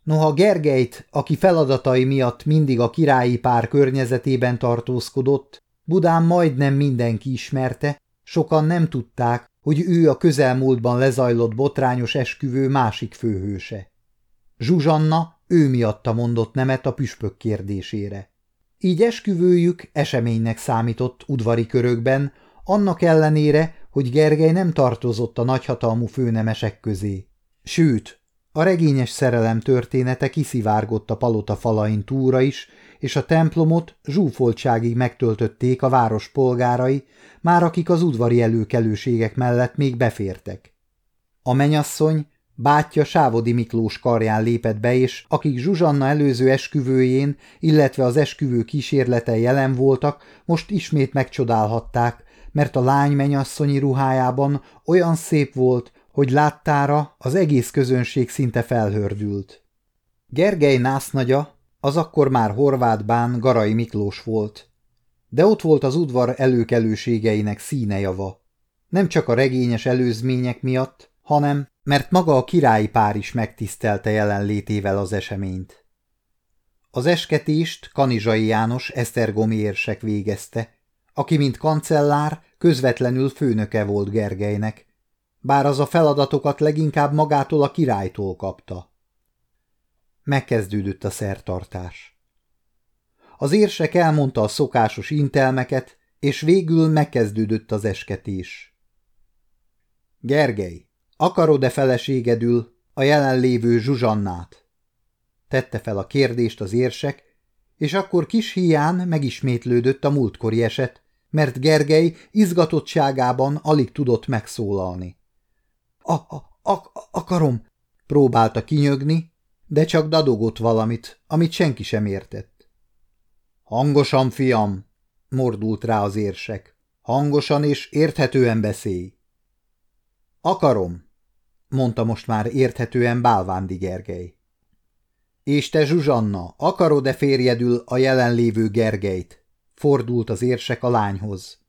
Noha Gergelyt, aki feladatai miatt mindig a királyi pár környezetében tartózkodott, Budán majdnem mindenki ismerte, sokan nem tudták, hogy ő a közelmúltban lezajlott botrányos esküvő másik főhőse. Zsuzsanna ő miatta mondott nemet a püspök kérdésére. Így esküvőjük eseménynek számított udvari körökben, annak ellenére, hogy Gergely nem tartozott a nagyhatalmú főnemesek közé. Sőt, a regényes szerelem története kiszivárgott a palota falain túra is, és a templomot zsúfoltságig megtöltötték a város polgárai, már akik az udvari előkelőségek mellett még befértek. A menyasszony, bátyja Sávodi Miklós karján lépett be, és akik Zsuzsanna előző esküvőjén, illetve az esküvő kísérlete jelen voltak, most ismét megcsodálhatták, mert a lány menyasszonyi ruhájában olyan szép volt, hogy láttára az egész közönség szinte felhördült. Gergely násznagya, az akkor már horvát bán Garai Miklós volt. De ott volt az udvar előkelőségeinek színejava. Nem csak a regényes előzmények miatt, hanem mert maga a királyi pár is megtisztelte jelenlétével az eseményt. Az esketést Kanizsai János Esztergomi érsek végezte, aki mint kancellár közvetlenül főnöke volt Gergelynek, bár az a feladatokat leginkább magától a királytól kapta. Megkezdődött a szertartás. Az érsek elmondta a szokásos intelmeket, és végül megkezdődött az esketés. Gergely, akarod-e feleségedül a jelenlévő Zsuzsannát? Tette fel a kérdést az érsek, és akkor kis hián megismétlődött a múltkori eset, mert Gergely izgatottságában alig tudott megszólalni. A, a, a akarom, próbálta kinyögni, de csak dadogott valamit, amit senki sem értett. Hangosan, fiam, mordult rá az érsek. Hangosan és érthetően beszélj. Akarom, mondta most már érthetően Bálvándi Gergely. És te, Zsuzsanna, akarod-e férjedül a jelenlévő Gergelyt? Fordult az érsek a lányhoz.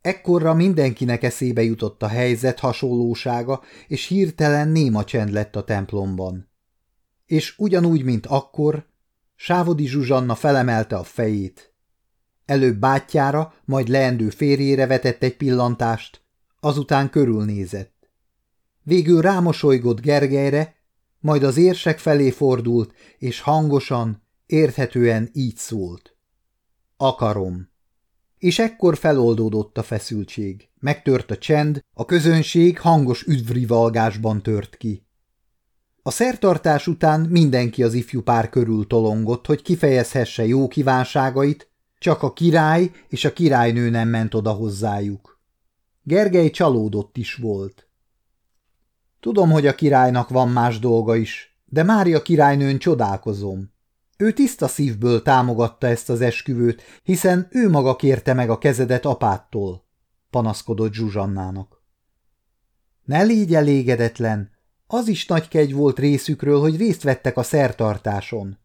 Ekkorra mindenkinek eszébe jutott a helyzet hasonlósága, és hirtelen néma csend lett a templomban. És ugyanúgy, mint akkor, Sávodi Zsuzsanna felemelte a fejét. Előbb bátyjára, majd leendő férjére vetett egy pillantást, azután körülnézett. Végül rámosolygott Gergelyre, majd az érsek felé fordult, és hangosan, érthetően így szólt. Akarom. És ekkor feloldódott a feszültség. Megtört a csend, a közönség hangos üdvrivalgásban tört ki. A szertartás után mindenki az ifjú pár körül tolongott, hogy kifejezhesse jó kívánságait, csak a király és a királynő nem ment oda hozzájuk. Gergely csalódott is volt. Tudom, hogy a királynak van más dolga is, de Mária királynőn csodálkozom. Ő tiszta szívből támogatta ezt az esküvőt, hiszen ő maga kérte meg a kezedet apától, panaszkodott Zsuzsannának. Ne légy elégedetlen, az is nagy kegy volt részükről, hogy részt vettek a szertartáson.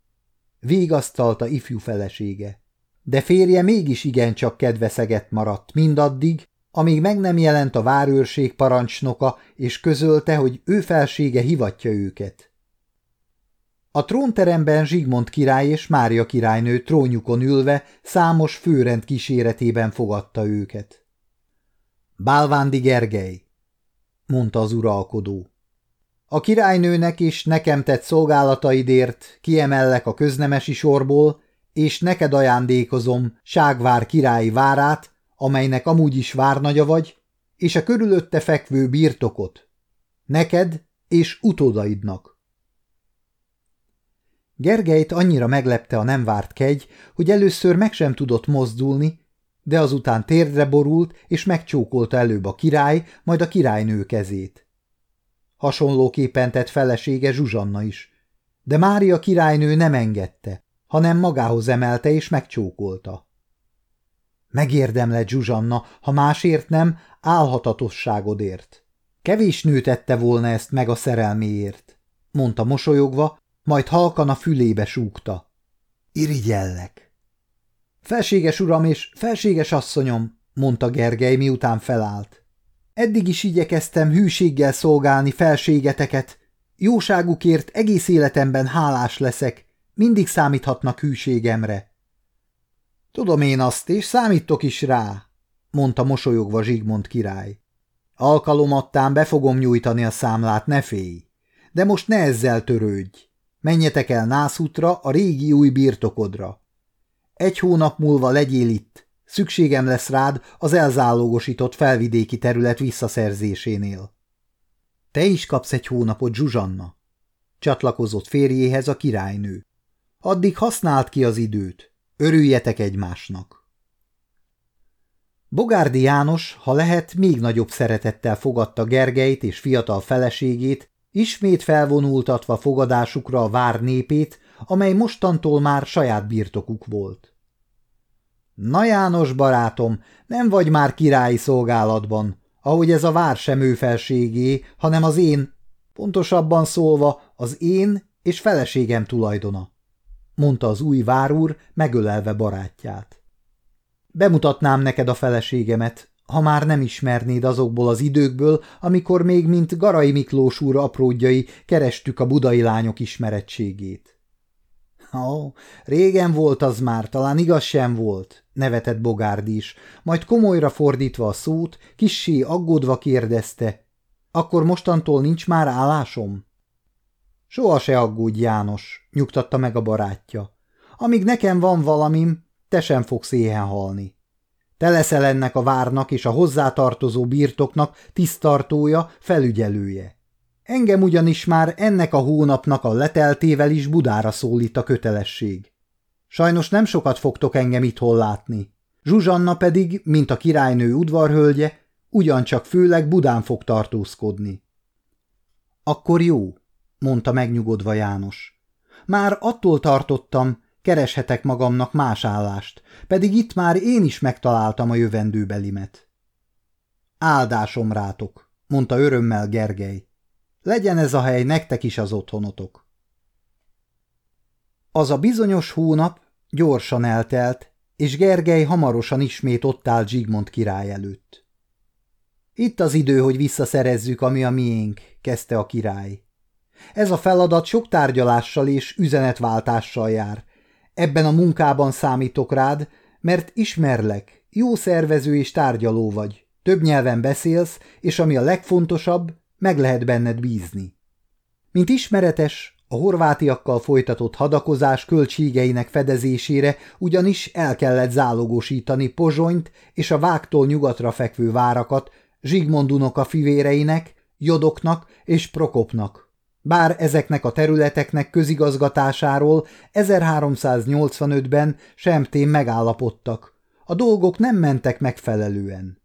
Végasztalta ifjú felesége. De férje mégis igencsak kedveszeget maradt mindaddig, amíg meg nem jelent a várőrség parancsnoka, és közölte, hogy ő felsége hivatja őket. A trónteremben Zsigmond király és Mária királynő trónjukon ülve számos főrend kíséretében fogadta őket. Bálvándi Gergely, mondta az uralkodó. A királynőnek is nekem tett szolgálataidért kiemellek a köznemesi sorból, és neked ajándékozom Ságvár királyi várát, amelynek amúgy is várnagya vagy, és a körülötte fekvő birtokot. Neked és utódaidnak. Gergelyt annyira meglepte a nem várt kegy, hogy először meg sem tudott mozdulni, de azután térdre borult, és megcsókolta előbb a király, majd a királynő kezét. Hasonlóképpen tett felesége Zsuzsanna is, de Mária királynő nem engedte, hanem magához emelte és megcsókolta. Megérdemled, Zsuzsanna, ha másért nem, álhatatosságodért. Kevés nő tette volna ezt meg a szerelméért, mondta mosolyogva, majd halkan a fülébe súgta. Irigyellek. Felséges uram és felséges asszonyom, mondta Gergely, miután felállt. Eddig is igyekeztem hűséggel szolgálni felségeteket. Jóságukért egész életemben hálás leszek, mindig számíthatnak hűségemre. Tudom én azt, és számítok is rá, mondta mosolyogva Zsigmond király. Alkalomattán be fogom nyújtani a számlát, ne félj. De most ne ezzel törődj. Menjetek el Nászutra, a régi új birtokodra. Egy hónap múlva legyél itt. Szükségem lesz rád az elzálogosított felvidéki terület visszaszerzésénél. Te is kapsz egy hónapot, Zsuzsanna. Csatlakozott férjéhez a királynő. Addig használt ki az időt. Örüljetek egymásnak! Bogárdi János, ha lehet, még nagyobb szeretettel fogadta Gergelyt és fiatal feleségét, ismét felvonultatva fogadásukra a vár népét, amely mostantól már saját birtokuk volt. Na János barátom, nem vagy már királyi szolgálatban, ahogy ez a vár sem ő felségé, hanem az én, pontosabban szólva az én és feleségem tulajdona mondta az új várúr, megölelve barátját. Bemutatnám neked a feleségemet, ha már nem ismernéd azokból az időkből, amikor még mint Garai Miklós úr apródjai kerestük a budai lányok ismerettségét. Ó, régen volt az már, talán igaz sem volt, nevetett Bogárd is, majd komolyra fordítva a szót, kissé aggódva kérdezte, akkor mostantól nincs már állásom? Soha se aggódj, János, nyugtatta meg a barátja. Amíg nekem van valamim, te sem fogsz éhen halni. Te leszel ennek a várnak és a hozzátartozó birtoknak tisztartója, felügyelője. Engem ugyanis már ennek a hónapnak a leteltével is Budára szólít a kötelesség. Sajnos nem sokat fogtok engem itthon látni. Zsuzsanna pedig, mint a királynő udvarhölgye, ugyancsak főleg Budán fog tartózkodni. Akkor jó, mondta megnyugodva János. Már attól tartottam, kereshetek magamnak más állást, pedig itt már én is megtaláltam a jövendőbelimet. Áldásom rátok, mondta örömmel Gergely. Legyen ez a hely nektek is az otthonotok. Az a bizonyos hónap gyorsan eltelt, és Gergely hamarosan ismét ott áll Zsigmond király előtt. Itt az idő, hogy visszaszerezzük, ami a miénk, kezdte a király. Ez a feladat sok tárgyalással és üzenetváltással jár. Ebben a munkában számítok rád, mert ismerlek, jó szervező és tárgyaló vagy, több nyelven beszélsz, és ami a legfontosabb, meg lehet benned bízni. Mint ismeretes, a horvátiakkal folytatott hadakozás költségeinek fedezésére ugyanis el kellett zálogosítani Pozsonyt és a vágtól nyugatra fekvő várakat Zsigmond unoka fivéreinek, Jodoknak és Prokopnak. Bár ezeknek a területeknek közigazgatásáról 1385-ben semtén megállapodtak, a dolgok nem mentek megfelelően.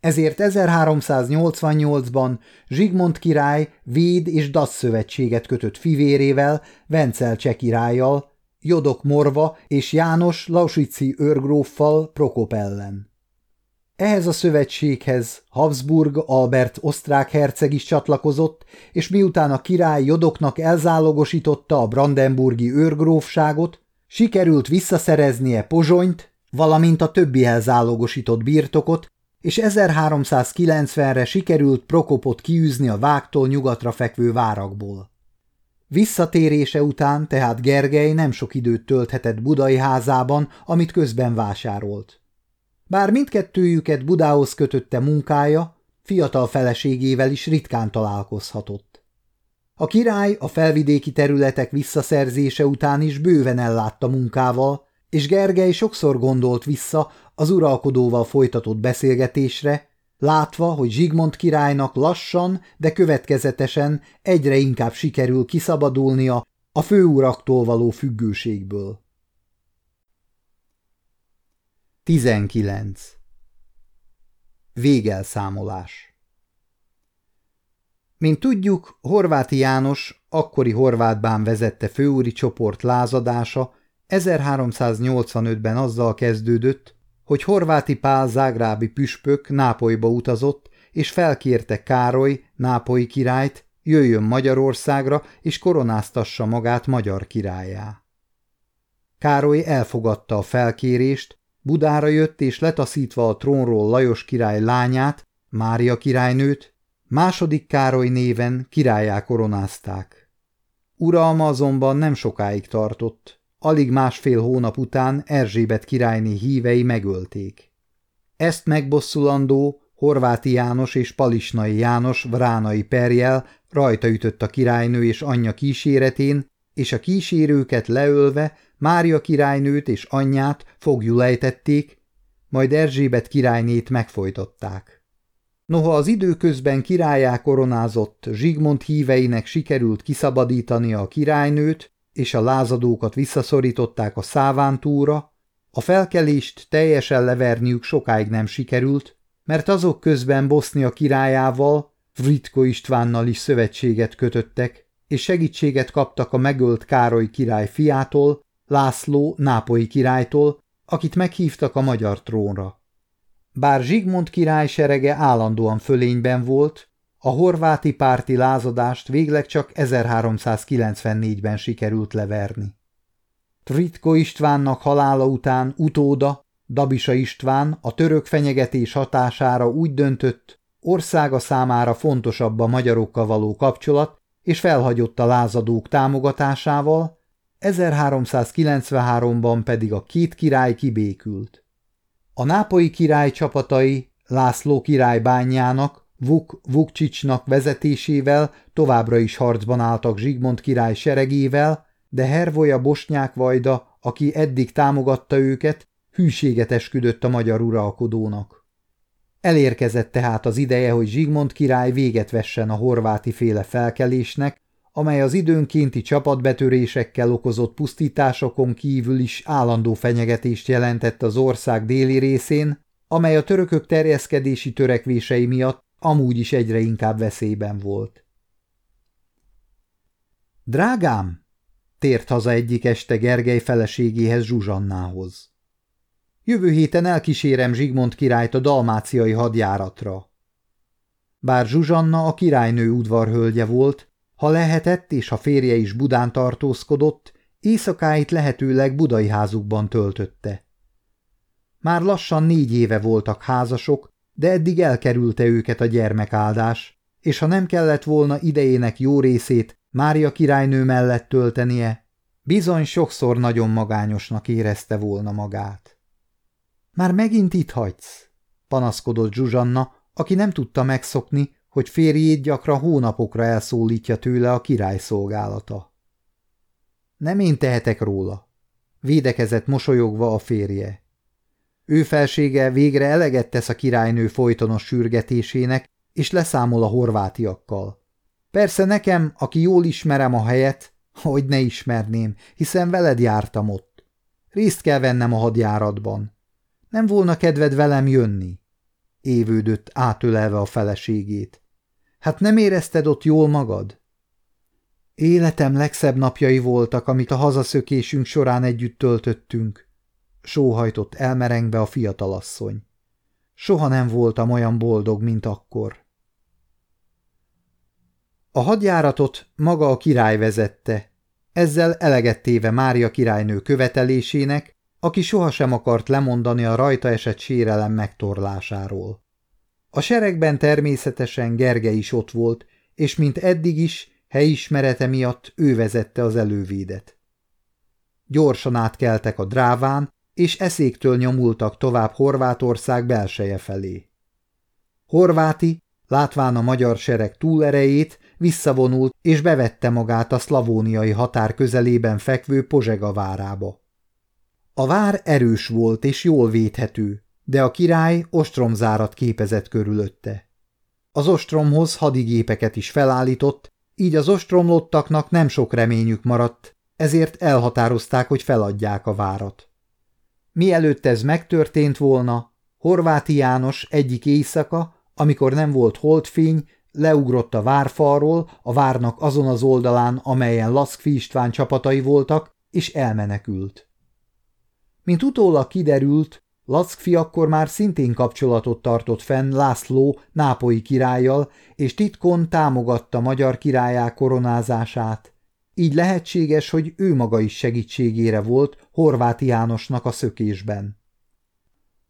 Ezért 1388-ban Zsigmond király véd és dasz szövetséget kötött fivérével, Vencelcse királlyal, Jodok Morva és János Lausici őrgróffal Prokop ellen. Ehhez a szövetséghez Habsburg Albert osztrák herceg is csatlakozott, és miután a király Jodoknak elzálogosította a brandenburgi őrgrófságot, sikerült visszaszereznie Pozsonyt, valamint a többi elzálogosított birtokot, és 1390-re sikerült Prokopot kiűzni a vágtól nyugatra fekvő várakból. Visszatérése után tehát Gergely nem sok időt tölthetett budai házában, amit közben vásárolt. Bár mindkettőjüket Budához kötötte munkája, fiatal feleségével is ritkán találkozhatott. A király a felvidéki területek visszaszerzése után is bőven ellátta munkával, és Gergely sokszor gondolt vissza az uralkodóval folytatott beszélgetésre, látva, hogy Zsigmond királynak lassan, de következetesen egyre inkább sikerül kiszabadulnia a főuraktól való függőségből. 19. Végelszámolás Mint tudjuk, Horváti János, akkori horvátbán vezette főúri csoport lázadása 1385-ben azzal kezdődött, hogy Horváti Pál zágrábi püspök Nápolyba utazott, és felkérte Károly, nápolyi királyt, jöjjön Magyarországra, és koronáztassa magát magyar királyá. Károly elfogadta a felkérést, Budára jött és letaszítva a trónról Lajos király lányát, Mária királynőt, második Károly néven királyá koronázták. Uralma azonban nem sokáig tartott, alig másfél hónap után Erzsébet királyné hívei megölték. Ezt megbosszulandó Horváti János és Palisnai János vránai perjel rajta ütött a királynő és anyja kíséretén, és a kísérőket leölve Mária királynőt és anyját fogjul ejtették, majd Erzsébet királynét megfojtották. Noha az időközben királyá koronázott Zsigmond híveinek sikerült kiszabadítani a királynőt, és a lázadókat visszaszorították a szávántúra, a felkelést teljesen leverniük sokáig nem sikerült, mert azok közben Bosznia királyával, Vritko Istvánnal is szövetséget kötöttek, és segítséget kaptak a megölt Károly király fiától, László nápolyi királytól, akit meghívtak a magyar trónra. Bár Zsigmond király serege állandóan fölényben volt, a horváti párti lázadást végleg csak 1394-ben sikerült leverni. Tritko Istvánnak halála után utóda, Dabisa István a török fenyegetés hatására úgy döntött, országa számára fontosabb a magyarokkal való kapcsolat, és felhagyott a lázadók támogatásával, 1393-ban pedig a két király kibékült. A nápoi király csapatai László király bányának, Vuk Vukcsicsnak vezetésével továbbra is harcban álltak Zsigmond király seregével, de Hervoja Bosnyák Vajda, aki eddig támogatta őket, hűséget esküdött a magyar uralkodónak. Elérkezett tehát az ideje, hogy Zsigmond király véget vessen a horváti féle felkelésnek, amely az időnkénti csapatbetörésekkel okozott pusztításokon kívül is állandó fenyegetést jelentett az ország déli részén, amely a törökök terjeszkedési törekvései miatt amúgy is egyre inkább veszélyben volt. Drágám! tért haza egyik este Gergely feleségéhez Zsuzsannához. Jövő héten elkísérem Zsigmond királyt a dalmáciai hadjáratra. Bár Zsuzsanna a királynő udvarhölgye volt, ha lehetett és a férje is Budán tartózkodott, éjszakáit lehetőleg budai házukban töltötte. Már lassan négy éve voltak házasok, de eddig elkerülte őket a gyermekáldás, és ha nem kellett volna idejének jó részét Mária királynő mellett töltenie, bizony sokszor nagyon magányosnak érezte volna magát. Már megint itt hagysz, panaszkodott Zsuzsanna, aki nem tudta megszokni, hogy férjét gyakran hónapokra elszólítja tőle a király szolgálata. Nem én tehetek róla, védekezett mosolyogva a férje. Ő felsége végre eleget tesz a királynő folytonos sürgetésének, és leszámol a horvátiakkal. Persze nekem, aki jól ismerem a helyet, hogy ne ismerném, hiszen veled jártam ott. Részt kell vennem a hadjáratban. Nem volna kedved velem jönni? Évődött átölelve a feleségét. Hát nem érezted ott jól magad? Életem legszebb napjai voltak, amit a hazaszökésünk során együtt töltöttünk, sóhajtott elmerengve a fiatalasszony. Soha nem voltam olyan boldog, mint akkor. A hadjáratot maga a király vezette, ezzel elegettéve Mária királynő követelésének, aki sohasem akart lemondani a rajta esett sérelem megtorlásáról. A seregben természetesen Gerge is ott volt, és mint eddig is, helyismerete miatt ő vezette az elővédet. Gyorsan átkeltek a dráván, és eszéktől nyomultak tovább Horvátország belseje felé. Horváti, látván a magyar sereg túlerejét, visszavonult és bevette magát a szlavóniai határ közelében fekvő Pozsega várába. A vár erős volt és jól védhető, de a király ostromzárat képezett körülötte. Az ostromhoz hadigépeket is felállított, így az ostromlottaknak nem sok reményük maradt, ezért elhatározták, hogy feladják a várat. Mielőtt ez megtörtént volna, Horváti János egyik éjszaka, amikor nem volt holdfény, leugrott a várfalról, a várnak azon az oldalán, amelyen Laszkfi István csapatai voltak, és elmenekült. Mint utólag kiderült, Lackfi akkor már szintén kapcsolatot tartott fenn László nápoi királlyal, és titkon támogatta magyar királyá koronázását. Így lehetséges, hogy ő maga is segítségére volt Horváti Jánosnak a szökésben.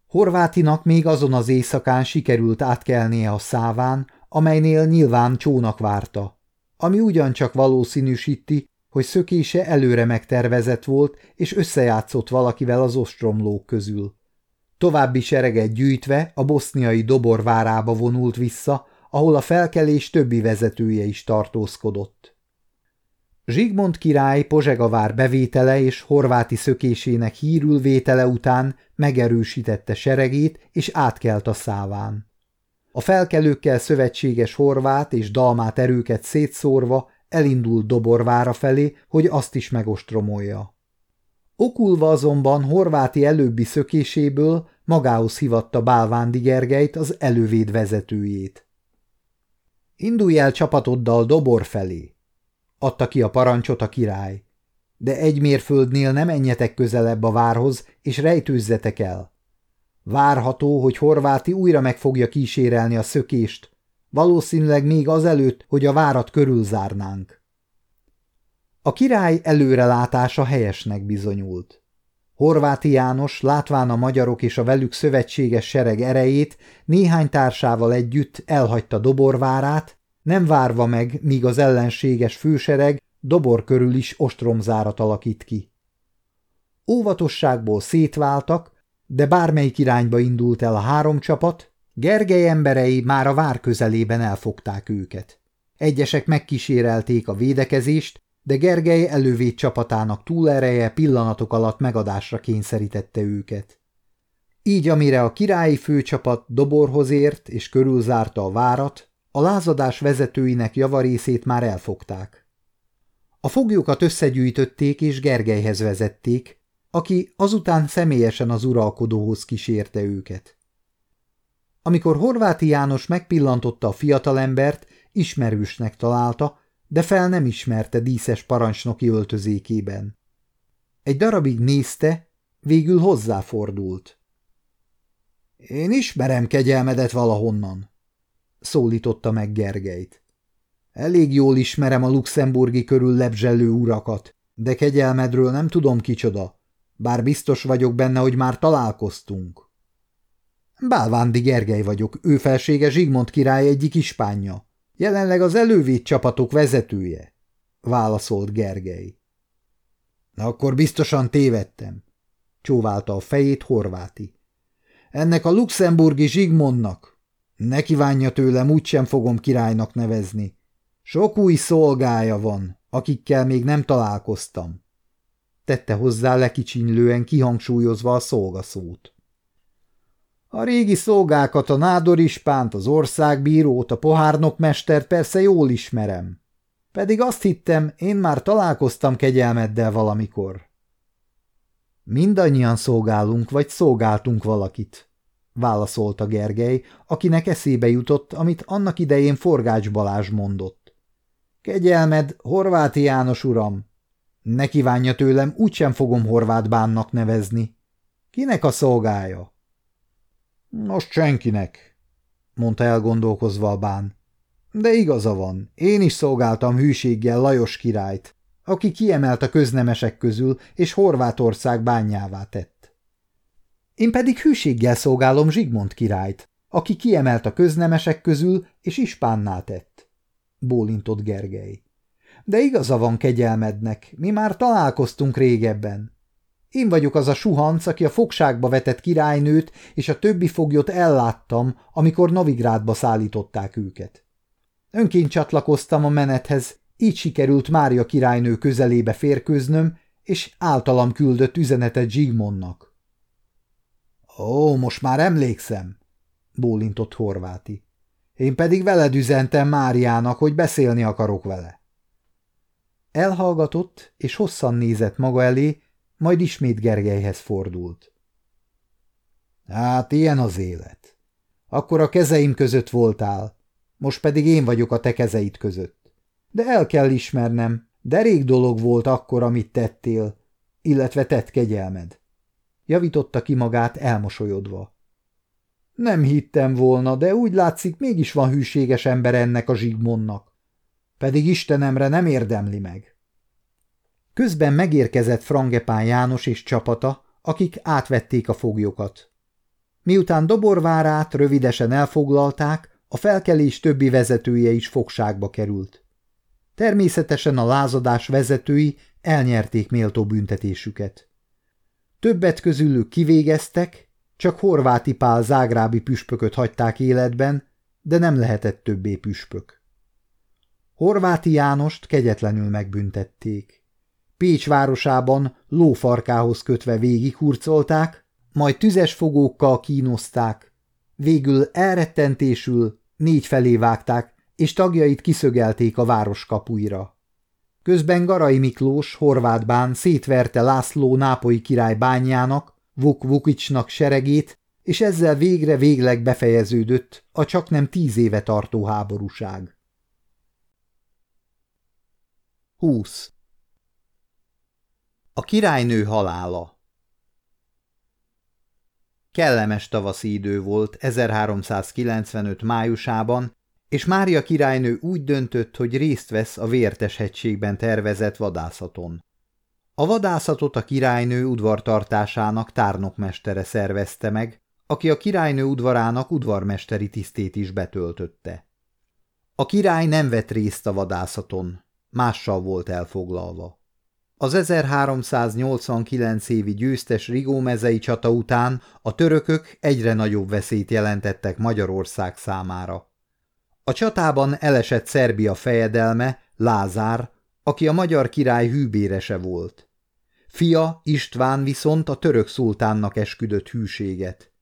Horvátinak még azon az éjszakán sikerült átkelnie a száván, amelynél nyilván csónak várta, ami ugyancsak valószínűsíti, hogy szökése előre megtervezett volt, és összejátszott valakivel az ostromlók közül. További sereget gyűjtve a boszniai doborvárába vonult vissza, ahol a felkelés többi vezetője is tartózkodott. Zsigmond király Pozsegavár bevétele és horváti szökésének hírül vétele után megerősítette seregét és átkelt a száván. A felkelőkkel szövetséges horvát és dalmát erőket szétszórva elindult Doborvára felé, hogy azt is megostromolja. Okulva azonban Horváti előbbi szökéséből magához hivatta Bálvándi Gergelyt, az elővéd vezetőjét. Indulj el csapatoddal Dobor felé, adta ki a parancsot a király. De egy mérföldnél nem menjetek közelebb a várhoz, és rejtőzzetek el. Várható, hogy Horváti újra meg fogja kísérelni a szökést, valószínűleg még azelőtt, hogy a várat körülzárnánk. A király előrelátása helyesnek bizonyult. Horváti János, látván a magyarok és a velük szövetséges sereg erejét, néhány társával együtt elhagyta Doborvárát, nem várva meg, míg az ellenséges fősereg Dobor körül is ostromzárat alakít ki. Óvatosságból szétváltak, de bármelyik irányba indult el a három csapat, Gergely emberei már a vár közelében elfogták őket. Egyesek megkísérelték a védekezést, de Gergely elővét csapatának túlereje pillanatok alatt megadásra kényszerítette őket. Így amire a királyi főcsapat doborhoz ért és körülzárta a várat, a lázadás vezetőinek javarészét már elfogták. A foglyokat összegyűjtötték és Gergelyhez vezették, aki azután személyesen az uralkodóhoz kísérte őket. Amikor Horváti János megpillantotta a fiatalembert, ismerősnek találta, de fel nem ismerte díszes parancsnoki öltözékében. Egy darabig nézte, végül hozzáfordult. – Én ismerem kegyelmedet valahonnan – szólította meg Gergelyt. Elég jól ismerem a luxemburgi körül lebzselő urakat, de kegyelmedről nem tudom kicsoda, bár biztos vagyok benne, hogy már találkoztunk. Bálvándi Gergely vagyok, ő felsége Zsigmond király egyik ispánja. Jelenleg az elővét csapatok vezetője, válaszolt Gergely. Akkor biztosan tévedtem, csóválta a fejét Horváti. Ennek a luxemburgi Zsigmondnak. Ne kívánja tőlem, úgysem fogom királynak nevezni. Sok új szolgája van, akikkel még nem találkoztam. Tette hozzá lekicsinylően kihangsúlyozva a szolgaszót. A régi szolgákat, a nádorispánt, az országbírót, a pohárnokmestert persze jól ismerem. Pedig azt hittem, én már találkoztam kegyelmeddel valamikor. Mindannyian szolgálunk, vagy szolgáltunk valakit, válaszolta Gergely, akinek eszébe jutott, amit annak idején Forgács Balázs mondott. Kegyelmed, Horváti János uram! Ne kívánja tőlem, úgysem fogom Horvát bánnak nevezni. Kinek a szolgája? Most senkinek, mondta elgondolkozva a bán. De igaza van, én is szolgáltam hűséggel Lajos királyt, aki kiemelt a köznemesek közül, és Horvátország bányává tett. Én pedig hűséggel szolgálom Zsigmond királyt, aki kiemelt a köznemesek közül, és ispánná tett. Bólintott Gergely. De igaza van kegyelmednek, mi már találkoztunk régebben. Én vagyok az a suhanc, aki a fogságba vetett királynőt és a többi foglyot elláttam, amikor Novigrádba szállították őket. Önként csatlakoztam a menethez, így sikerült Mária királynő közelébe férkőznöm, és általam küldött üzenetet Zsigmondnak. Ó, most már emlékszem, bólintott Horváti. Én pedig veled üzentem Máriának, hogy beszélni akarok vele. Elhallgatott, és hosszan nézett maga elé, majd ismét Gergelyhez fordult. Hát, ilyen az élet. Akkor a kezeim között voltál, most pedig én vagyok a te kezeid között. De el kell ismernem, derék dolog volt akkor, amit tettél, illetve tett kegyelmed. Javította ki magát elmosolyodva. Nem hittem volna, de úgy látszik, mégis van hűséges ember ennek a zsigmonnak. Pedig Istenemre nem érdemli meg. Közben megérkezett Frangepán János és csapata, akik átvették a foglyokat. Miután Doborvárát rövidesen elfoglalták, a felkelés többi vezetője is fogságba került. Természetesen a lázadás vezetői elnyerték méltó büntetésüket. Többet közülük kivégeztek, csak Horváti Pál zágrábi püspököt hagyták életben, de nem lehetett többé püspök. Horváti Jánost kegyetlenül megbüntették. Pécs városában lófarkához kötve végighurcolták, majd tüzes fogókkal kínozták, végül elrettentésül négy felé vágták, és tagjait kiszögelték a város kapuira. Közben Garai Miklós, horvátbán szétverte László nápoi király bányának, Vuk Vukicsnak seregét, és ezzel végre végleg befejeződött a csak nem tíz éve tartó háborúság. 20. A királynő halála Kellemes tavaszi idő volt 1395 májusában, és Mária királynő úgy döntött, hogy részt vesz a Vértes hegységben tervezett vadászaton. A vadászatot a királynő udvartartásának tárnokmestere szervezte meg, aki a királynő udvarának udvarmesteri tisztét is betöltötte. A király nem vett részt a vadászaton, mással volt elfoglalva. Az 1389 évi győztes Rigómezei csata után a törökök egyre nagyobb veszélyt jelentettek Magyarország számára. A csatában elesett Szerbia fejedelme, Lázár, aki a magyar király hűbérese volt. Fia István viszont a török szultánnak esküdött hűséget.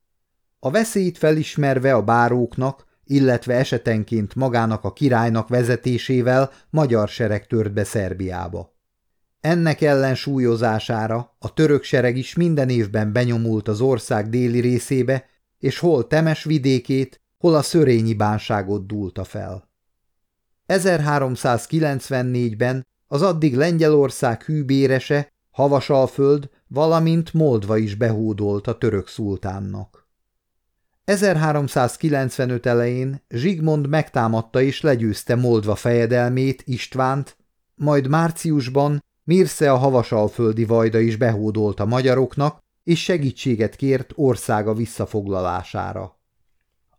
A veszélyt felismerve a báróknak, illetve esetenként magának a királynak vezetésével magyar sereg tört be Szerbiába. Ennek ellensúlyozására a török sereg is minden évben benyomult az ország déli részébe, és hol Temes vidékét, hol a szörényi bánságot dúlta fel. 1394-ben az addig Lengyelország hűbérese, Havasalföld, valamint Moldva is behódolt a török szultánnak. 1395 elején Zsigmond megtámadta és legyőzte Moldva fejedelmét, Istvánt, majd márciusban Mirsze a havasalföldi vajda is behódolt a magyaroknak, és segítséget kért országa visszafoglalására.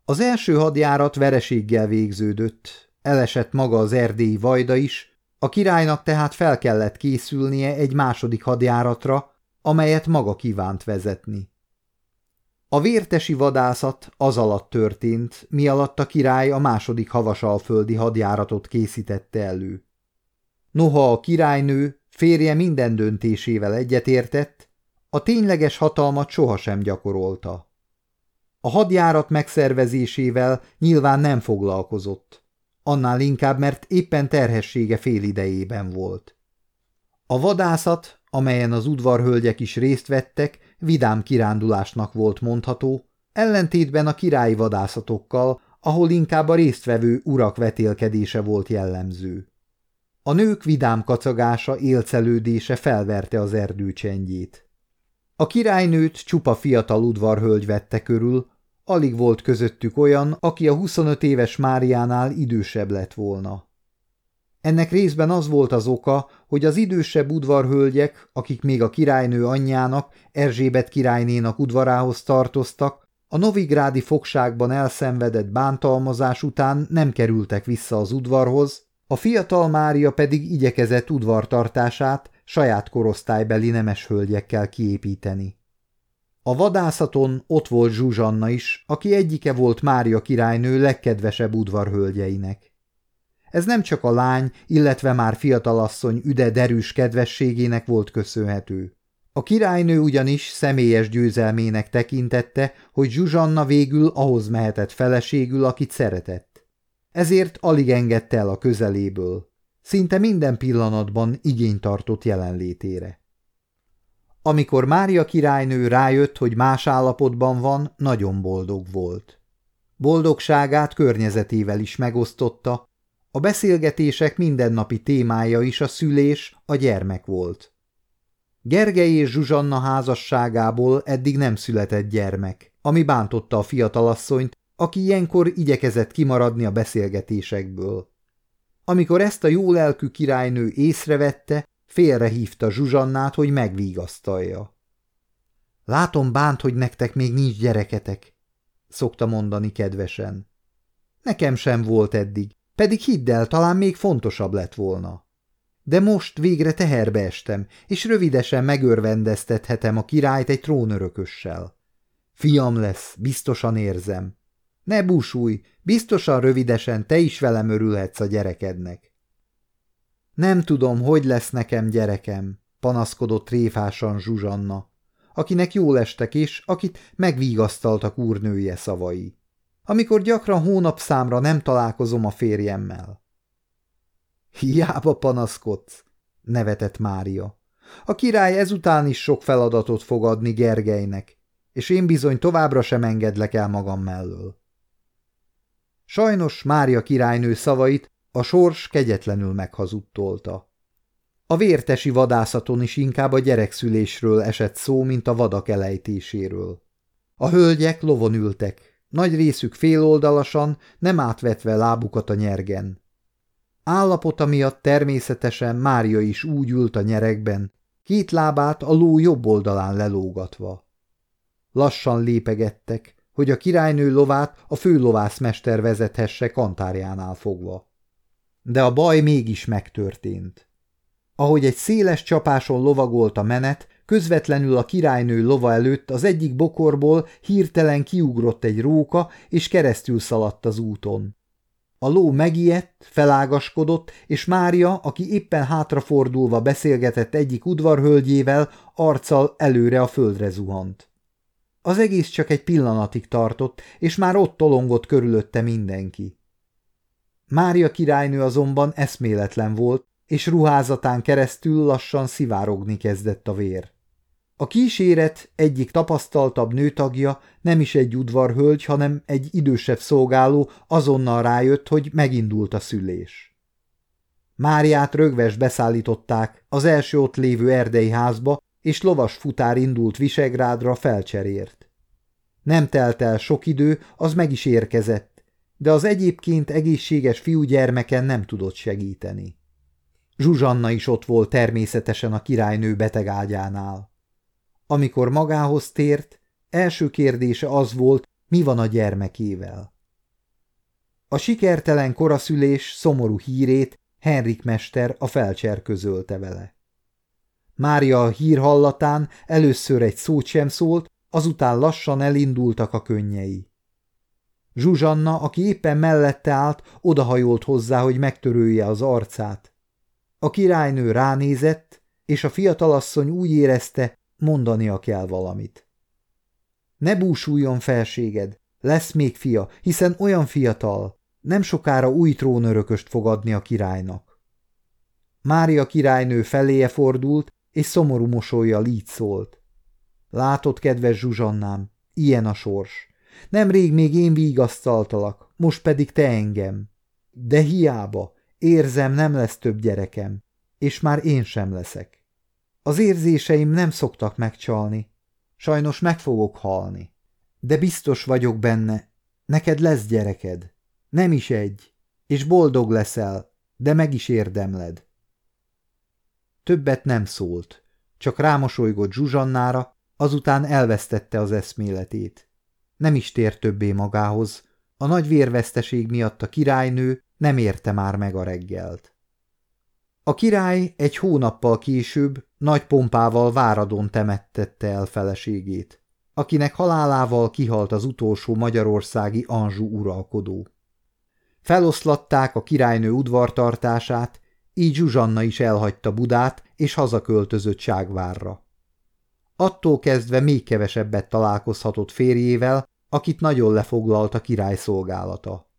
Az első hadjárat vereséggel végződött, elesett maga az erdélyi vajda is, a királynak tehát fel kellett készülnie egy második hadjáratra, amelyet maga kívánt vezetni. A vértesi vadászat az alatt történt, mi alatt a király a második havasalföldi hadjáratot készítette elő. Noha a királynő férje minden döntésével egyetértett, a tényleges hatalmat sohasem gyakorolta. A hadjárat megszervezésével nyilván nem foglalkozott, annál inkább, mert éppen terhessége fél idejében volt. A vadászat, amelyen az udvarhölgyek is részt vettek, vidám kirándulásnak volt mondható, ellentétben a királyi vadászatokkal, ahol inkább a résztvevő urak vetélkedése volt jellemző. A nők vidám kacagása, élcelődése felverte az erdő csendjét. A királynőt csupa fiatal udvarhölgy vette körül, alig volt közöttük olyan, aki a 25 éves Máriánál idősebb lett volna. Ennek részben az volt az oka, hogy az idősebb udvarhölgyek, akik még a királynő anyjának, Erzsébet királynénak udvarához tartoztak, a novigrádi fogságban elszenvedett bántalmazás után nem kerültek vissza az udvarhoz, a fiatal Mária pedig igyekezett udvartartását saját korosztálybeli nemes hölgyekkel kiépíteni. A vadászaton ott volt Zsuzsanna is, aki egyike volt Mária királynő legkedvesebb udvarhölgyeinek. Ez nem csak a lány, illetve már fiatalasszony üde derűs kedvességének volt köszönhető. A királynő ugyanis személyes győzelmének tekintette, hogy Zsuzsanna végül ahhoz mehetett feleségül, akit szeretett. Ezért alig engedte el a közeléből. Szinte minden pillanatban igény tartott jelenlétére. Amikor Mária királynő rájött, hogy más állapotban van, nagyon boldog volt. Boldogságát környezetével is megosztotta, a beszélgetések mindennapi témája is a szülés, a gyermek volt. Gergely és Zsuzsanna házasságából eddig nem született gyermek, ami bántotta a fiatalasszonyt, aki ilyenkor igyekezett kimaradni a beszélgetésekből. Amikor ezt a jólelkű királynő észrevette, félrehívta Zsuzsannát, hogy megvigasztalja. Látom bánt, hogy nektek még nincs gyereketek, szokta mondani kedvesen. Nekem sem volt eddig, pedig hidd el, talán még fontosabb lett volna. De most végre teherbe estem, és rövidesen megörvendeztethetem a királyt egy trónörökössel. Fiam lesz, biztosan érzem. Ne búsulj, biztosan rövidesen te is velem örülhetsz a gyerekednek. Nem tudom, hogy lesz nekem gyerekem, panaszkodott tréfásan Zsuzsanna, akinek jól estek és akit megvigasztaltak úrnője szavai amikor gyakran hónapszámra nem találkozom a férjemmel. Hiába panaszkodsz, nevetett Mária. A király ezután is sok feladatot fog adni Gergelynek, és én bizony továbbra sem engedlek el magam mellől. Sajnos Mária királynő szavait a sors kegyetlenül meghazudtolta. A vértesi vadászaton is inkább a gyerekszülésről esett szó, mint a vadak elejtéséről. A hölgyek lovon ültek, nagy részük féloldalasan, nem átvetve lábukat a nyergen. Állapota miatt természetesen Mária is úgy ült a nyerekben, két lábát a ló jobb oldalán lelógatva. Lassan lépegettek, hogy a királynő lovát a főlovászmester vezethesse kantárjánál fogva. De a baj mégis megtörtént. Ahogy egy széles csapáson lovagolt a menet, Közvetlenül a királynő lova előtt az egyik bokorból hirtelen kiugrott egy róka, és keresztül szaladt az úton. A ló megijedt, felágaskodott, és Mária, aki éppen hátrafordulva beszélgetett egyik udvarhölgyével, arccal előre a földre zuhant. Az egész csak egy pillanatig tartott, és már ott tolongott körülötte mindenki. Mária királynő azonban eszméletlen volt, és ruházatán keresztül lassan szivárogni kezdett a vér. A kíséret egyik tapasztaltabb nőtagja nem is egy udvarhölgy, hanem egy idősebb szolgáló azonnal rájött, hogy megindult a szülés. Máriát rögves beszállították az első ott lévő erdei házba, és lovas futár indult Visegrádra felcserért. Nem telt el sok idő, az meg is érkezett, de az egyébként egészséges fiúgyermeken nem tudott segíteni. Zsuzsanna is ott volt természetesen a királynő betegágyánál. Amikor magához tért, első kérdése az volt, mi van a gyermekével. A sikertelen koraszülés szomorú hírét Henrik mester a felcser közölte vele. Mária a hír hallatán először egy szót sem szólt, azután lassan elindultak a könnyei. Zsuzsanna, aki éppen mellette állt, odahajolt hozzá, hogy megtörője az arcát. A királynő ránézett, és a fiatalasszony úgy érezte, mondania kell valamit. Ne búsuljon felséged, lesz még fia, hiszen olyan fiatal, nem sokára új trónörököst fog adni a királynak. Mária királynő feléje fordult, és szomorú mosolyjal így szólt. Látod, kedves Zsuzsannám, ilyen a sors. Nemrég még én vigasztaltalak, most pedig te engem. De hiába, érzem, nem lesz több gyerekem, és már én sem leszek. Az érzéseim nem szoktak megcsalni. Sajnos meg fogok halni. De biztos vagyok benne, neked lesz gyereked. Nem is egy, és boldog leszel, de meg is érdemled. Többet nem szólt, csak rámosolygott Zsuzsannára, azután elvesztette az eszméletét. Nem is tért többé magához, a nagy vérveszteség miatt a királynő nem érte már meg a reggelt. A király egy hónappal később nagy pompával váradon temettette el feleségét, akinek halálával kihalt az utolsó magyarországi Anzsú uralkodó. Feloszlatták a királynő udvartartását, így Zsuzsanna is elhagyta Budát, és hazaköltözött Ságvárra. Attól kezdve még kevesebbet találkozhatott férjével, akit nagyon lefoglalt a király szolgálata.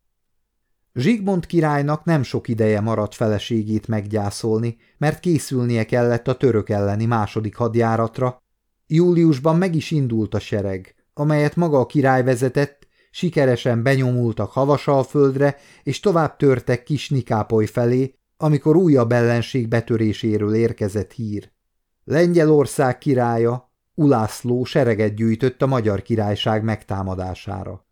Zsigmond királynak nem sok ideje maradt feleségét meggyászolni, mert készülnie kellett a török elleni második hadjáratra. Júliusban meg is indult a sereg, amelyet maga a király vezetett, sikeresen benyomultak Havasalföldre, és tovább törtek kis Nikápoly felé, amikor újabb ellenség betöréséről érkezett hír. Lengyelország királya, Ulászló sereget gyűjtött a magyar királyság megtámadására.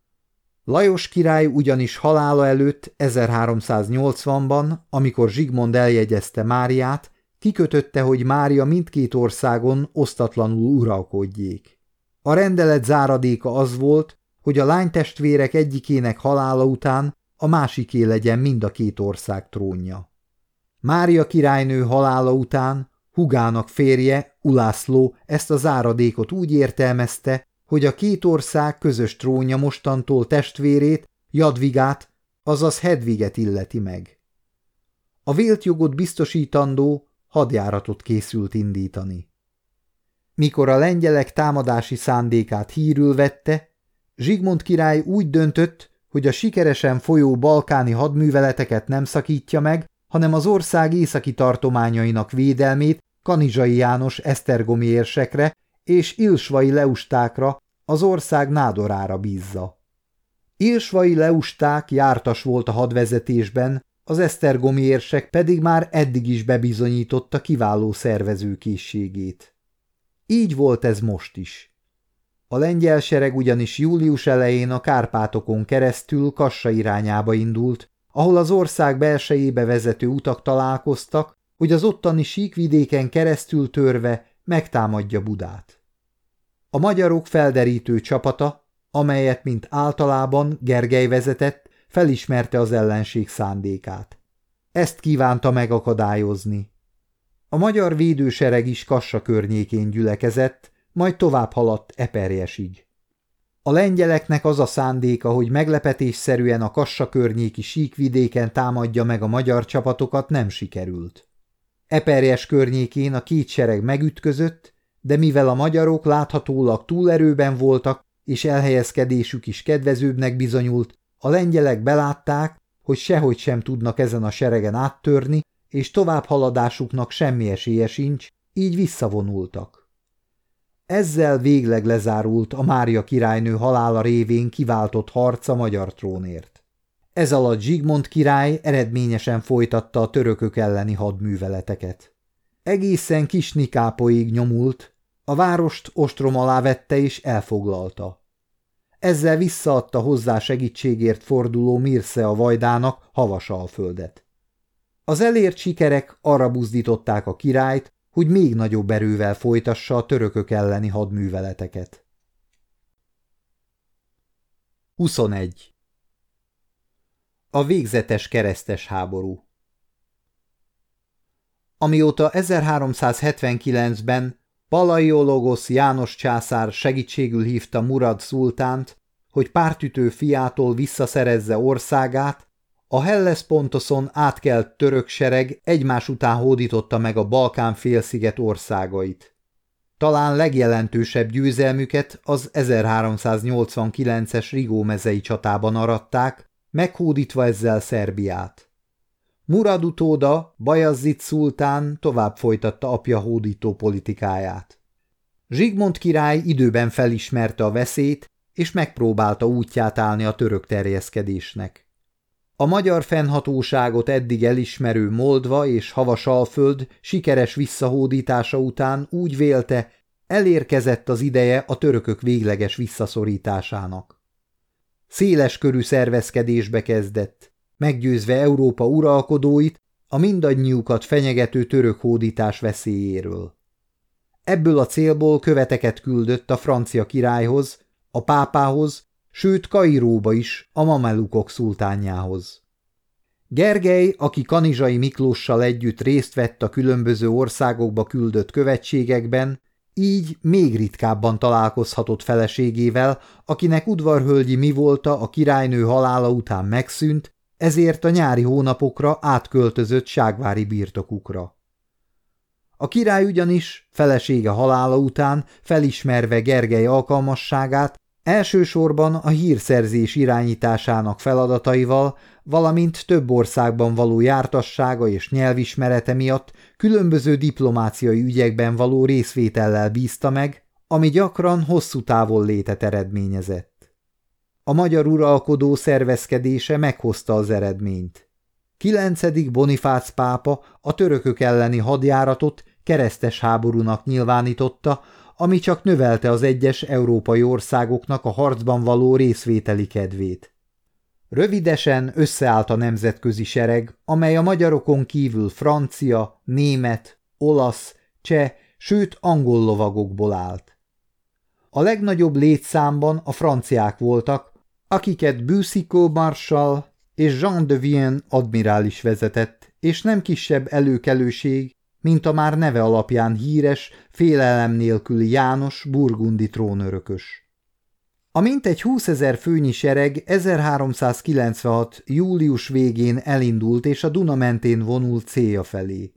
Lajos király ugyanis halála előtt 1380-ban, amikor Zsigmond eljegyezte Máriát, kikötötte, hogy Mária mindkét országon osztatlanul uralkodjék. A rendelet záradéka az volt, hogy a lánytestvérek egyikének halála után a másiké legyen mind a két ország trónja. Mária királynő halála után Hugának férje, Ulászló ezt a záradékot úgy értelmezte, hogy a két ország közös trónja mostantól testvérét, Jadvigát, azaz Hedviget illeti meg. A vélt jogot biztosítandó hadjáratot készült indítani. Mikor a lengyelek támadási szándékát hírül vette, Zsigmond király úgy döntött, hogy a sikeresen folyó balkáni hadműveleteket nem szakítja meg, hanem az ország északi tartományainak védelmét Kanizsai János esztergomi érsekre és Ilsvai leustákra, az ország nádorára bízza. Ilsvai leusták jártas volt a hadvezetésben, az esztergomi érsek pedig már eddig is bebizonyította kiváló szervezőkészségét. Így volt ez most is. A lengyel sereg ugyanis július elején a Kárpátokon keresztül Kassa irányába indult, ahol az ország belsejébe vezető utak találkoztak, hogy az ottani síkvidéken keresztül törve megtámadja Budát. A magyarok felderítő csapata, amelyet mint általában Gergely vezetett, felismerte az ellenség szándékát. Ezt kívánta megakadályozni. A magyar védősereg is Kassa környékén gyülekezett, majd tovább haladt Eperjesig. A lengyeleknek az a szándéka, hogy meglepetésszerűen a Kassa környéki síkvidéken támadja meg a magyar csapatokat, nem sikerült. Eperjes környékén a két sereg megütközött, de mivel a magyarok láthatólag túlerőben voltak, és elhelyezkedésük is kedvezőbbnek bizonyult, a lengyelek belátták, hogy sehogy sem tudnak ezen a seregen áttörni, és továbbhaladásuknak semmi esélye sincs, így visszavonultak. Ezzel végleg lezárult a Mária királynő halála révén kiváltott harca magyar trónért. Ez alatt Zsigmond király eredményesen folytatta a törökök elleni hadműveleteket. Egészen kis Nikápoig nyomult, a várost ostrom alá vette és elfoglalta. Ezzel visszaadta hozzá segítségért forduló Mirsze a vajdának Havasalföldet. Az elért sikerek arra buzdították a királyt, hogy még nagyobb erővel folytassa a törökök elleni hadműveleteket. 21. A végzetes keresztes háború Amióta 1379-ben Palaiologos János császár segítségül hívta Murad szultánt, hogy pártütő fiától visszaszerezze országát, a Hellespontoson átkelt török sereg egymás után hódította meg a Balkán félsziget országait. Talán legjelentősebb győzelmüket az 1389-es Rigó csatában aratták, meghódítva ezzel Szerbiát. Murad utóda, Bajazid szultán tovább folytatta apja hódító politikáját. Zsigmond király időben felismerte a veszélyt, és megpróbálta útját állni a török terjeszkedésnek. A magyar fennhatóságot eddig elismerő Moldva és Havasalföld sikeres visszahódítása után úgy vélte, elérkezett az ideje a törökök végleges visszaszorításának. Széles körű szervezkedésbe kezdett, meggyőzve Európa uralkodóit a mindannyiukat fenyegető török hódítás veszélyéről. Ebből a célból követeket küldött a francia királyhoz, a pápához, sőt Kairóba is, a mamelukok szultánjához. Gergely, aki Kanizsai Miklóssal együtt részt vett a különböző országokba küldött követségekben, így még ritkábban találkozhatott feleségével, akinek udvarhölgyi mi volta a királynő halála után megszűnt, ezért a nyári hónapokra átköltözött ságvári birtokukra. A király ugyanis, felesége halála után, felismerve Gergely alkalmasságát, elsősorban a hírszerzés irányításának feladataival, valamint több országban való jártassága és nyelvismerete miatt különböző diplomáciai ügyekben való részvétellel bízta meg, ami gyakran hosszú távol létet eredményezett. A magyar uralkodó szervezkedése meghozta az eredményt. Kilencedik Bonifác pápa a törökök elleni hadjáratot keresztes háborúnak nyilvánította, ami csak növelte az egyes európai országoknak a harcban való részvételi kedvét. Rövidesen összeállt a nemzetközi sereg, amely a magyarokon kívül francia, német, olasz, cseh, sőt angol lovagokból állt. A legnagyobb létszámban a franciák voltak, akiket Bűszikó Marshall és Jean de Vienne admirális vezetett, és nem kisebb előkelőség, mint a már neve alapján híres, félelem nélküli János burgundi trónörökös. A mintegy 20 ezer főnyi sereg 1396. július végén elindult és a Duna mentén vonult célja felé.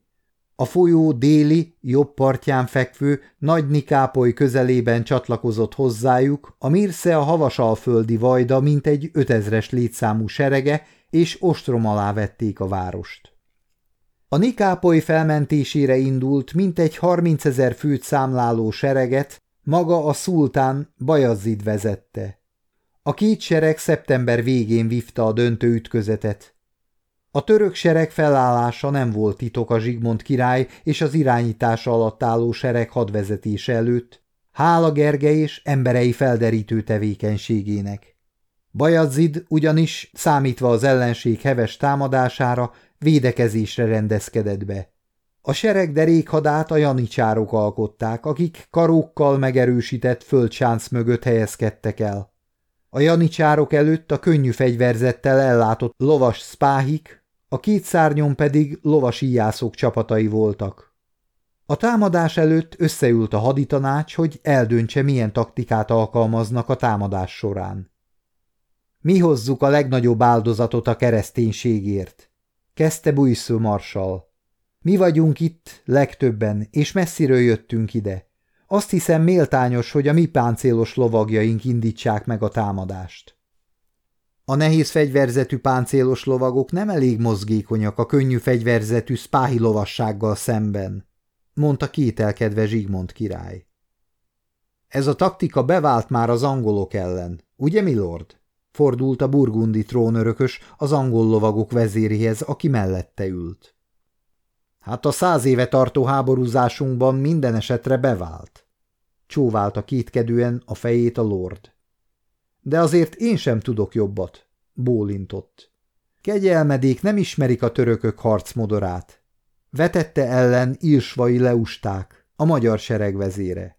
A folyó déli, jobb partján fekvő Nagy Nikápoly közelében csatlakozott hozzájuk a Mirsze a havasalföldi vajda mintegy ötezres létszámú serege, és ostrom alá vették a várost. A Nikápoly felmentésére indult mintegy harminc ezer főt számláló sereget, maga a szultán Bajazid vezette. A két sereg szeptember végén vívta a döntő ütközetet. A török sereg felállása nem volt titok a Zsigmond király és az irányítása alatt álló sereg hadvezetése előtt, hála Gerge és emberei felderítő tevékenységének. Bajadzid ugyanis, számítva az ellenség heves támadására, védekezésre rendezkedett be. A sereg derékhadát a janicsárok alkották, akik karókkal megerősített földsánc mögött helyezkedtek el. A janicsárok előtt a könnyű fegyverzettel ellátott lovas spáhik, a két szárnyon pedig lovas íjászok csapatai voltak. A támadás előtt összeült a haditanács, hogy eldöntse, milyen taktikát alkalmaznak a támadás során. Mi hozzuk a legnagyobb áldozatot a kereszténységért, kezdte Buisző marsal. Mi vagyunk itt legtöbben, és messziről jöttünk ide. Azt hiszem méltányos, hogy a mi páncélos lovagjaink indítsák meg a támadást. A nehéz fegyverzetű páncélos lovagok nem elég mozgékonyak a könnyű fegyverzetű spáhi lovassággal szemben, mondta kételkedve Zsigmond király. Ez a taktika bevált már az angolok ellen, ugye, milord? Fordult a burgundi trónörökös az angol lovagok vezéréhez, aki mellette ült. Hát a száz éve tartó háborúzásunkban minden esetre bevált. Csóválta kétkedően a fejét a lord. De azért én sem tudok jobbat, bólintott. Kegyelmedék nem ismerik a törökök harcmodorát. Vetette ellen írsvai leusták, a magyar sereg vezére.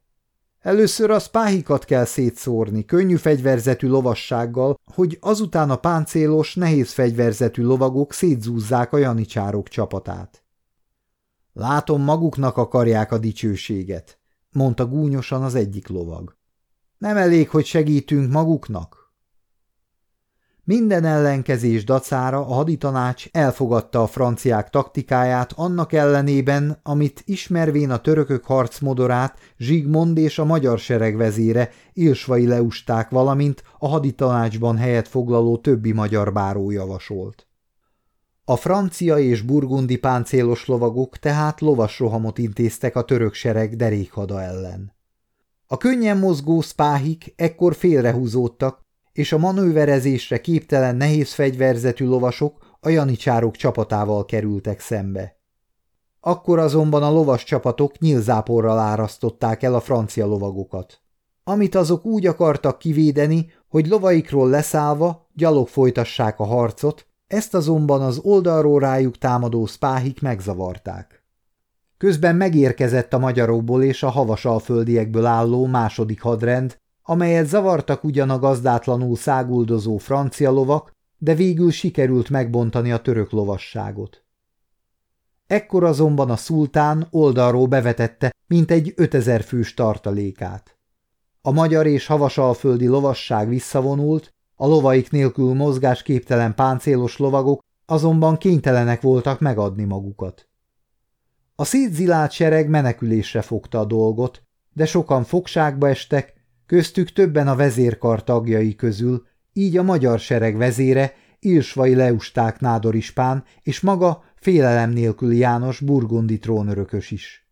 Először a spáhikat kell szétszórni, könnyű fegyverzetű lovassággal, hogy azután a páncélos, nehéz fegyverzetű lovagok szétzúzzák a janicsárok csapatát. Látom, maguknak akarják a dicsőséget, mondta gúnyosan az egyik lovag. Nem elég, hogy segítünk maguknak? Minden ellenkezés dacára a haditanács elfogadta a franciák taktikáját annak ellenében, amit ismervén a törökök harcmodorát Zsigmond és a magyar sereg vezére Ilsvai leusták, valamint a haditanácsban helyet foglaló többi magyar báró javasolt. A francia és burgundi páncélos lovagok tehát lovasrohamot intéztek a török sereg derékhada ellen. A könnyen mozgó spáhik ekkor félrehúzódtak, és a manőverezésre képtelen nehéz fegyverzetű lovasok a janicsárok csapatával kerültek szembe. Akkor azonban a lovas csapatok nyílzáporral árasztották el a francia lovagokat. Amit azok úgy akartak kivédeni, hogy lovaikról leszállva gyalog folytassák a harcot, ezt azonban az oldalról rájuk támadó spáhik megzavarták. Közben megérkezett a magyarokból és a havasalföldiekből álló második hadrend, amelyet zavartak ugyan a gazdátlanul száguldozó francia lovak, de végül sikerült megbontani a török lovasságot. Ekkor azonban a szultán oldalról bevetette mint egy ötezer fős tartalékát. A magyar és havasalföldi lovasság visszavonult, a lovaik nélkül mozgásképtelen páncélos lovagok azonban kénytelenek voltak megadni magukat. A szétzilált sereg menekülésre fogta a dolgot, de sokan fogságba estek, köztük többen a vezérkar tagjai közül, így a magyar sereg vezére, Ilsvai Leusták nádorispán és maga félelem nélküli János burgundi trónörökös is.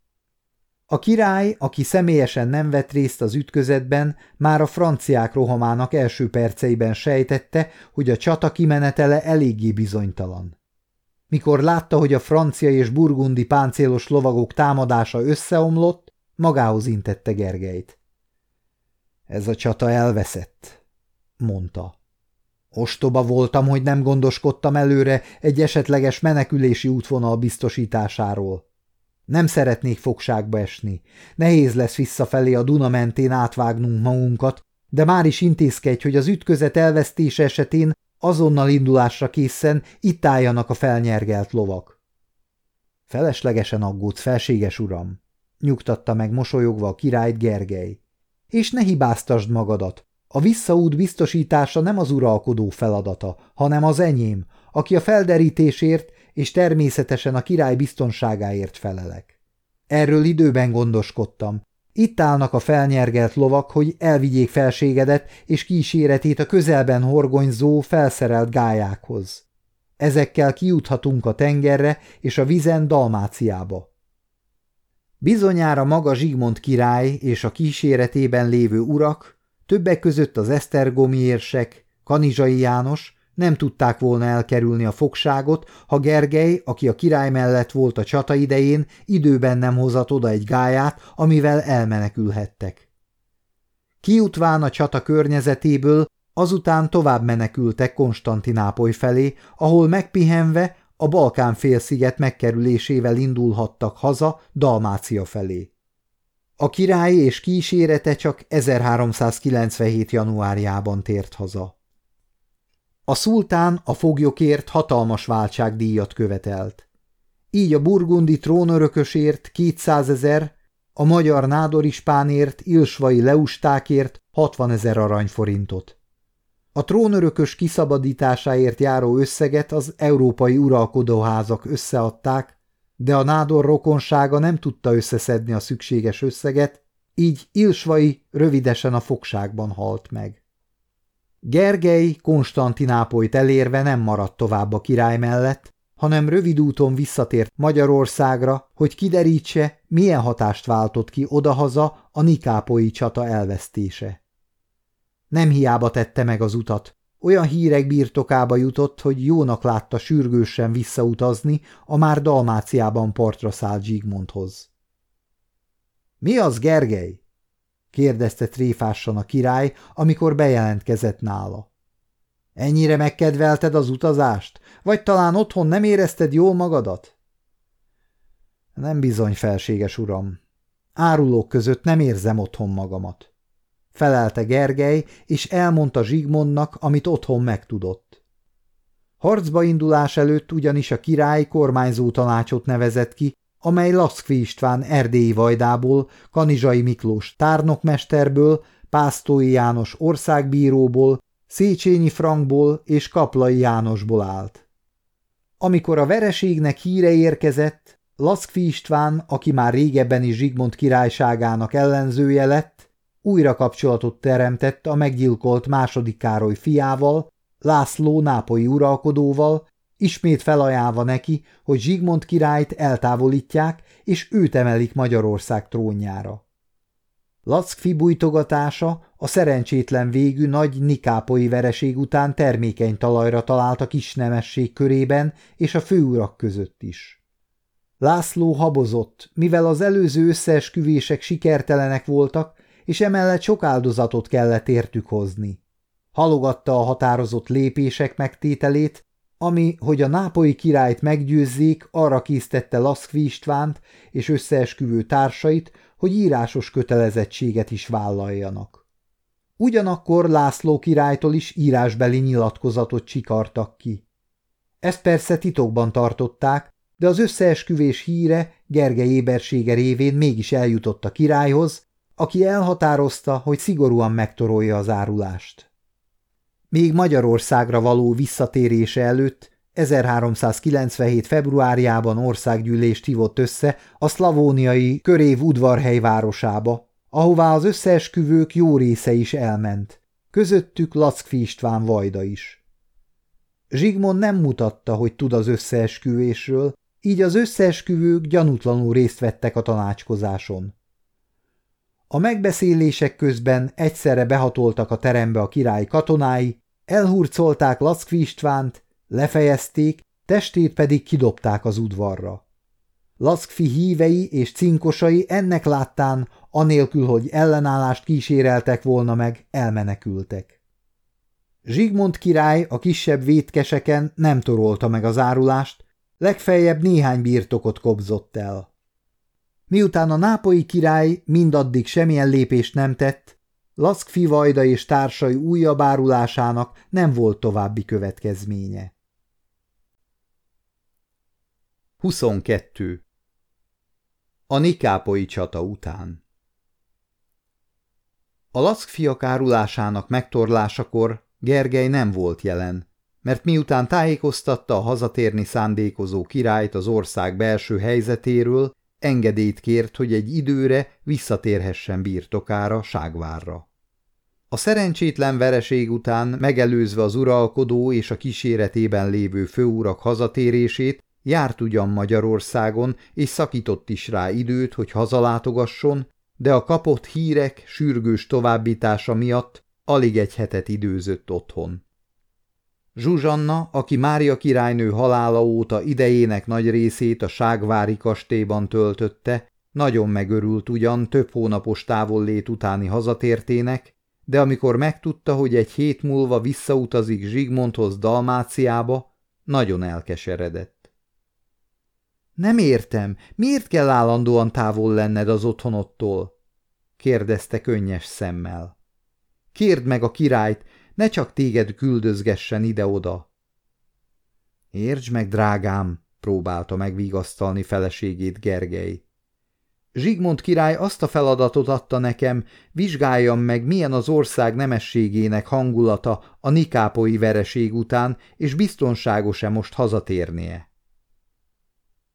A király, aki személyesen nem vett részt az ütközetben, már a franciák rohamának első perceiben sejtette, hogy a csata kimenetele eléggé bizonytalan. Mikor látta, hogy a francia és burgundi páncélos lovagok támadása összeomlott, magához intette Gergelyt. Ez a csata elveszett, mondta. Ostoba voltam, hogy nem gondoskodtam előre egy esetleges menekülési útvonal biztosításáról. Nem szeretnék fogságba esni. Nehéz lesz visszafelé a Duna mentén átvágnunk magunkat, de már is intézkedj, hogy az ütközet elvesztése esetén azonnal indulásra készen itt álljanak a felnyergelt lovak. Feleslegesen aggódsz, felséges uram, nyugtatta meg mosolyogva a királyt Gergely. És ne hibáztasd magadat. A visszaút biztosítása nem az uralkodó feladata, hanem az enyém, aki a felderítésért és természetesen a király biztonságáért felelek. Erről időben gondoskodtam. Itt állnak a felnyergelt lovak, hogy elvigyék felségedet és kíséretét a közelben horgonyzó, felszerelt gályákhoz. Ezekkel kijuthatunk a tengerre és a vizen Dalmáciába. Bizonyára maga Zsigmond király és a kíséretében lévő urak, többek között az esztergomi érsek, Kanizsai János nem tudták volna elkerülni a fogságot, ha Gergely, aki a király mellett volt a csata idején, időben nem hozott oda egy gáját, amivel elmenekülhettek. Kiutván a csata környezetéből, azután tovább menekültek Konstantinápoly felé, ahol megpihenve a Balkán félsziget megkerülésével indulhattak haza Dalmácia felé. A király és kísérete csak 1397. januárjában tért haza. A szultán a foglyokért hatalmas váltságdíjat követelt. Így a burgundi trónörökösért 200 ezer, a magyar nádorispánért, ilsvai leustákért 60 ezer aranyforintot. A trónörökös kiszabadításáért járó összeget az európai uralkodóházak összeadták, de a nádor rokonsága nem tudta összeszedni a szükséges összeget, így Ilsvai rövidesen a fogságban halt meg. Gergely Konstantinápolyt elérve nem maradt tovább a király mellett, hanem rövid úton visszatért Magyarországra, hogy kiderítse, milyen hatást váltott ki odahaza a nikápoi csata elvesztése. Nem hiába tette meg az utat, olyan hírek birtokába jutott, hogy jónak látta sürgősen visszautazni a már Dalmáciában partra szállt Zsigmondhoz. – Mi az, Gergely? – kérdezte tréfásan a király, amikor bejelentkezett nála. – Ennyire megkedvelted az utazást? Vagy talán otthon nem érezted jól magadat? – Nem bizony, felséges uram. Árulók között nem érzem otthon magamat felelte Gergely, és elmondta Zsigmondnak, amit otthon megtudott. Harcba indulás előtt ugyanis a király kormányzó tanácsot nevezett ki, amely Laszkvi István erdélyi vajdából, Kanizsai Miklós tárnokmesterből, Pásztói János országbíróból, Széchenyi Frankból és Kaplai Jánosból állt. Amikor a vereségnek híre érkezett, Laszkvi István, aki már régebben is Zsigmond királyságának ellenzője lett, újra kapcsolatot teremtett a meggyilkolt második Károly fiával, László nápolyi uralkodóval, ismét felajánlva neki, hogy Zsigmond királyt eltávolítják, és őt emelik Magyarország trónjára. Lackfi bújtogatása a szerencsétlen végű nagy nikápoi vereség után termékeny talajra talált a kisnemesség körében és a főurak között is. László habozott, mivel az előző összeesküvések sikertelenek voltak, és emellett sok áldozatot kellett értük hozni. Halogatta a határozott lépések megtételét, ami, hogy a nápolyi királyt meggyőzzék, arra késztette Laszkvi Istvánt és összeesküvő társait, hogy írásos kötelezettséget is vállaljanak. Ugyanakkor László királytól is írásbeli nyilatkozatot csikartak ki. Ezt persze titokban tartották, de az összeesküvés híre Gergely ébersége révén mégis eljutott a királyhoz, aki elhatározta, hogy szigorúan megtorolja az árulást. Még Magyarországra való visszatérése előtt 1397. februárjában országgyűlést hívott össze a szlavóniai körév udvarhely városába, ahová az összeesküvők jó része is elment, közöttük Lackfi István Vajda is. Zsigmond nem mutatta, hogy tud az összeesküvésről, így az összeesküvők gyanútlanul részt vettek a tanácskozáson. A megbeszélések közben egyszerre behatoltak a terembe a király katonái, elhurcolták Laszkvi Istvánt, lefejezték, testét pedig kidobták az udvarra. Laszkfi hívei és cinkosai ennek láttán, anélkül, hogy ellenállást kíséreltek volna meg, elmenekültek. Zsigmond király a kisebb vétkeseken nem torolta meg az árulást, legfeljebb néhány birtokot kobzott el. Miután a nápoi király mindaddig semmilyen lépést nem tett, Laszkfi Vajda és társai újabb árulásának nem volt további következménye. 22. A Nikápoi csata után A Laszkfiak árulásának megtorlásakor Gergely nem volt jelen, mert miután tájékoztatta a hazatérni szándékozó királyt az ország belső helyzetéről, engedélyt kért, hogy egy időre visszatérhessen birtokára, Ságvárra. A szerencsétlen vereség után megelőzve az uralkodó és a kíséretében lévő főurak hazatérését, járt ugyan Magyarországon, és szakított is rá időt, hogy hazalátogasson, de a kapott hírek sürgős továbbítása miatt alig egy hetet időzött otthon. Zsuzsanna, aki Mária királynő halála óta idejének nagy részét a Ságvári kastélyban töltötte, nagyon megörült ugyan több hónapos távollét utáni hazatértének, de amikor megtudta, hogy egy hét múlva visszautazik Zsigmondhoz Dalmáciába, nagyon elkeseredett. Nem értem, miért kell állandóan távol lenned az otthonodtól? kérdezte könnyes szemmel. Kérd meg a királyt, ne csak téged küldözgessen ide-oda. Értsd meg, drágám, próbálta megvigasztalni feleségét Gergely. Zsigmond király azt a feladatot adta nekem, vizsgáljam meg, milyen az ország nemességének hangulata a nikápoi vereség után, és biztonságos-e most hazatérnie.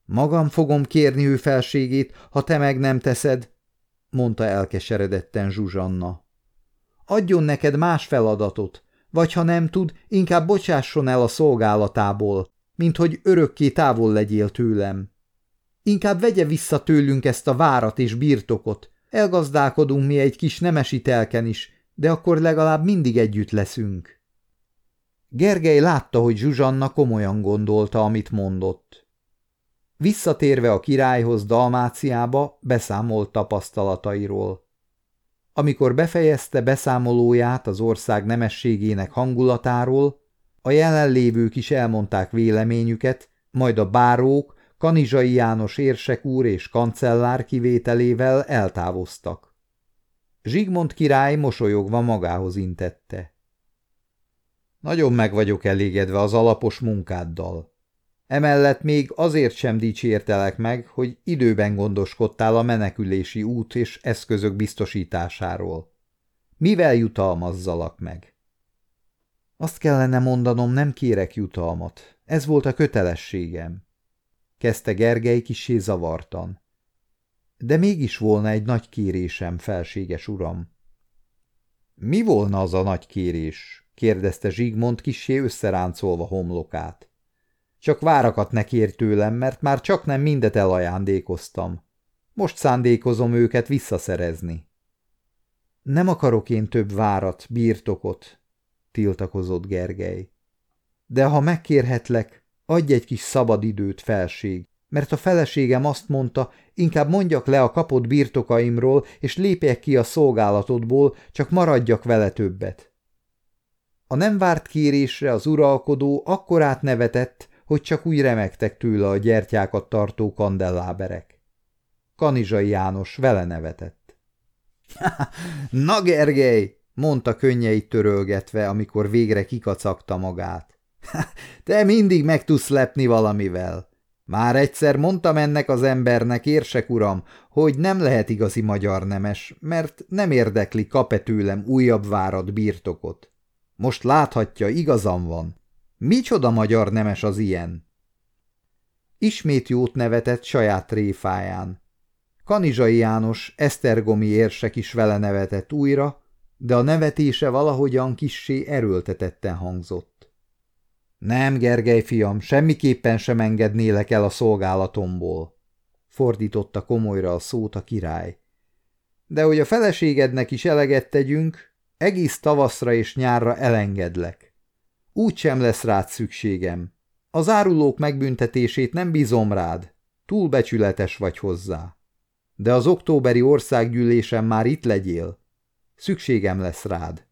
Magam fogom kérni ő felségét, ha te meg nem teszed, mondta elkeseredetten Zsuzsanna. Adjon neked más feladatot, vagy ha nem tud, inkább bocsásson el a szolgálatából, mint hogy örökké távol legyél tőlem. Inkább vegye vissza tőlünk ezt a várat és birtokot, elgazdálkodunk mi egy kis nemesi is, de akkor legalább mindig együtt leszünk. Gergely látta, hogy Zsuzsanna komolyan gondolta, amit mondott. Visszatérve a királyhoz Dalmáciába, beszámolt tapasztalatairól. Amikor befejezte beszámolóját az ország nemességének hangulatáról, a jelenlévők is elmondták véleményüket, majd a bárók, Kanizsai János érsek úr és kancellár kivételével eltávoztak. Zsigmond király mosolyogva magához intette. Nagyon meg vagyok elégedve az alapos munkáddal. Emellett még azért sem dicsértelek meg, hogy időben gondoskodtál a menekülési út és eszközök biztosításáról. Mivel jutalmazzalak meg? Azt kellene mondanom, nem kérek jutalmat. Ez volt a kötelességem. Kezdte Gergely kisé zavartan. De mégis volna egy nagy kérésem, felséges uram. Mi volna az a nagy kérés? kérdezte Zsigmond kisé összeráncolva homlokát. Csak várakat ne kérj tőlem, mert már csak nem mindet elajándékoztam. Most szándékozom őket visszaszerezni. Nem akarok én több várat, birtokot, tiltakozott Gergely. De ha megkérhetlek, adj egy kis szabad időt, felség, mert a feleségem azt mondta, inkább mondjak le a kapott birtokaimról, és lépjek ki a szolgálatodból, csak maradjak vele többet. A nem várt kérésre az uralkodó akkorát nevetett, hogy csak úgy remektek tőle a gyertyákat tartó kandelláberek. Kanizsai János vele nevetett. – Na, Gergely! – mondta könnyeit törölgetve, amikor végre kikacagta magát. – Te mindig meg tudsz lepni valamivel. Már egyszer mondtam ennek az embernek, érsek uram, hogy nem lehet igazi magyar nemes, mert nem érdekli kap-e tőlem újabb várat birtokot. Most láthatja, igazam van. Micsoda magyar nemes az ilyen? Ismét jót nevetett saját tréfáján. Kanizsai János, Esztergomi érsek is vele nevetett újra, de a nevetése valahogyan kissé erőltetetten hangzott. Nem, Gergely fiam, semmiképpen sem engednélek el a szolgálatomból, fordította komolyra a szót a király. De hogy a feleségednek is eleget tegyünk, egész tavaszra és nyárra elengedlek. Úgy sem lesz rád szükségem. Az árulók megbüntetését nem bízom rád. Túl becsületes vagy hozzá. De az októberi országgyűlésen már itt legyél. Szükségem lesz rád.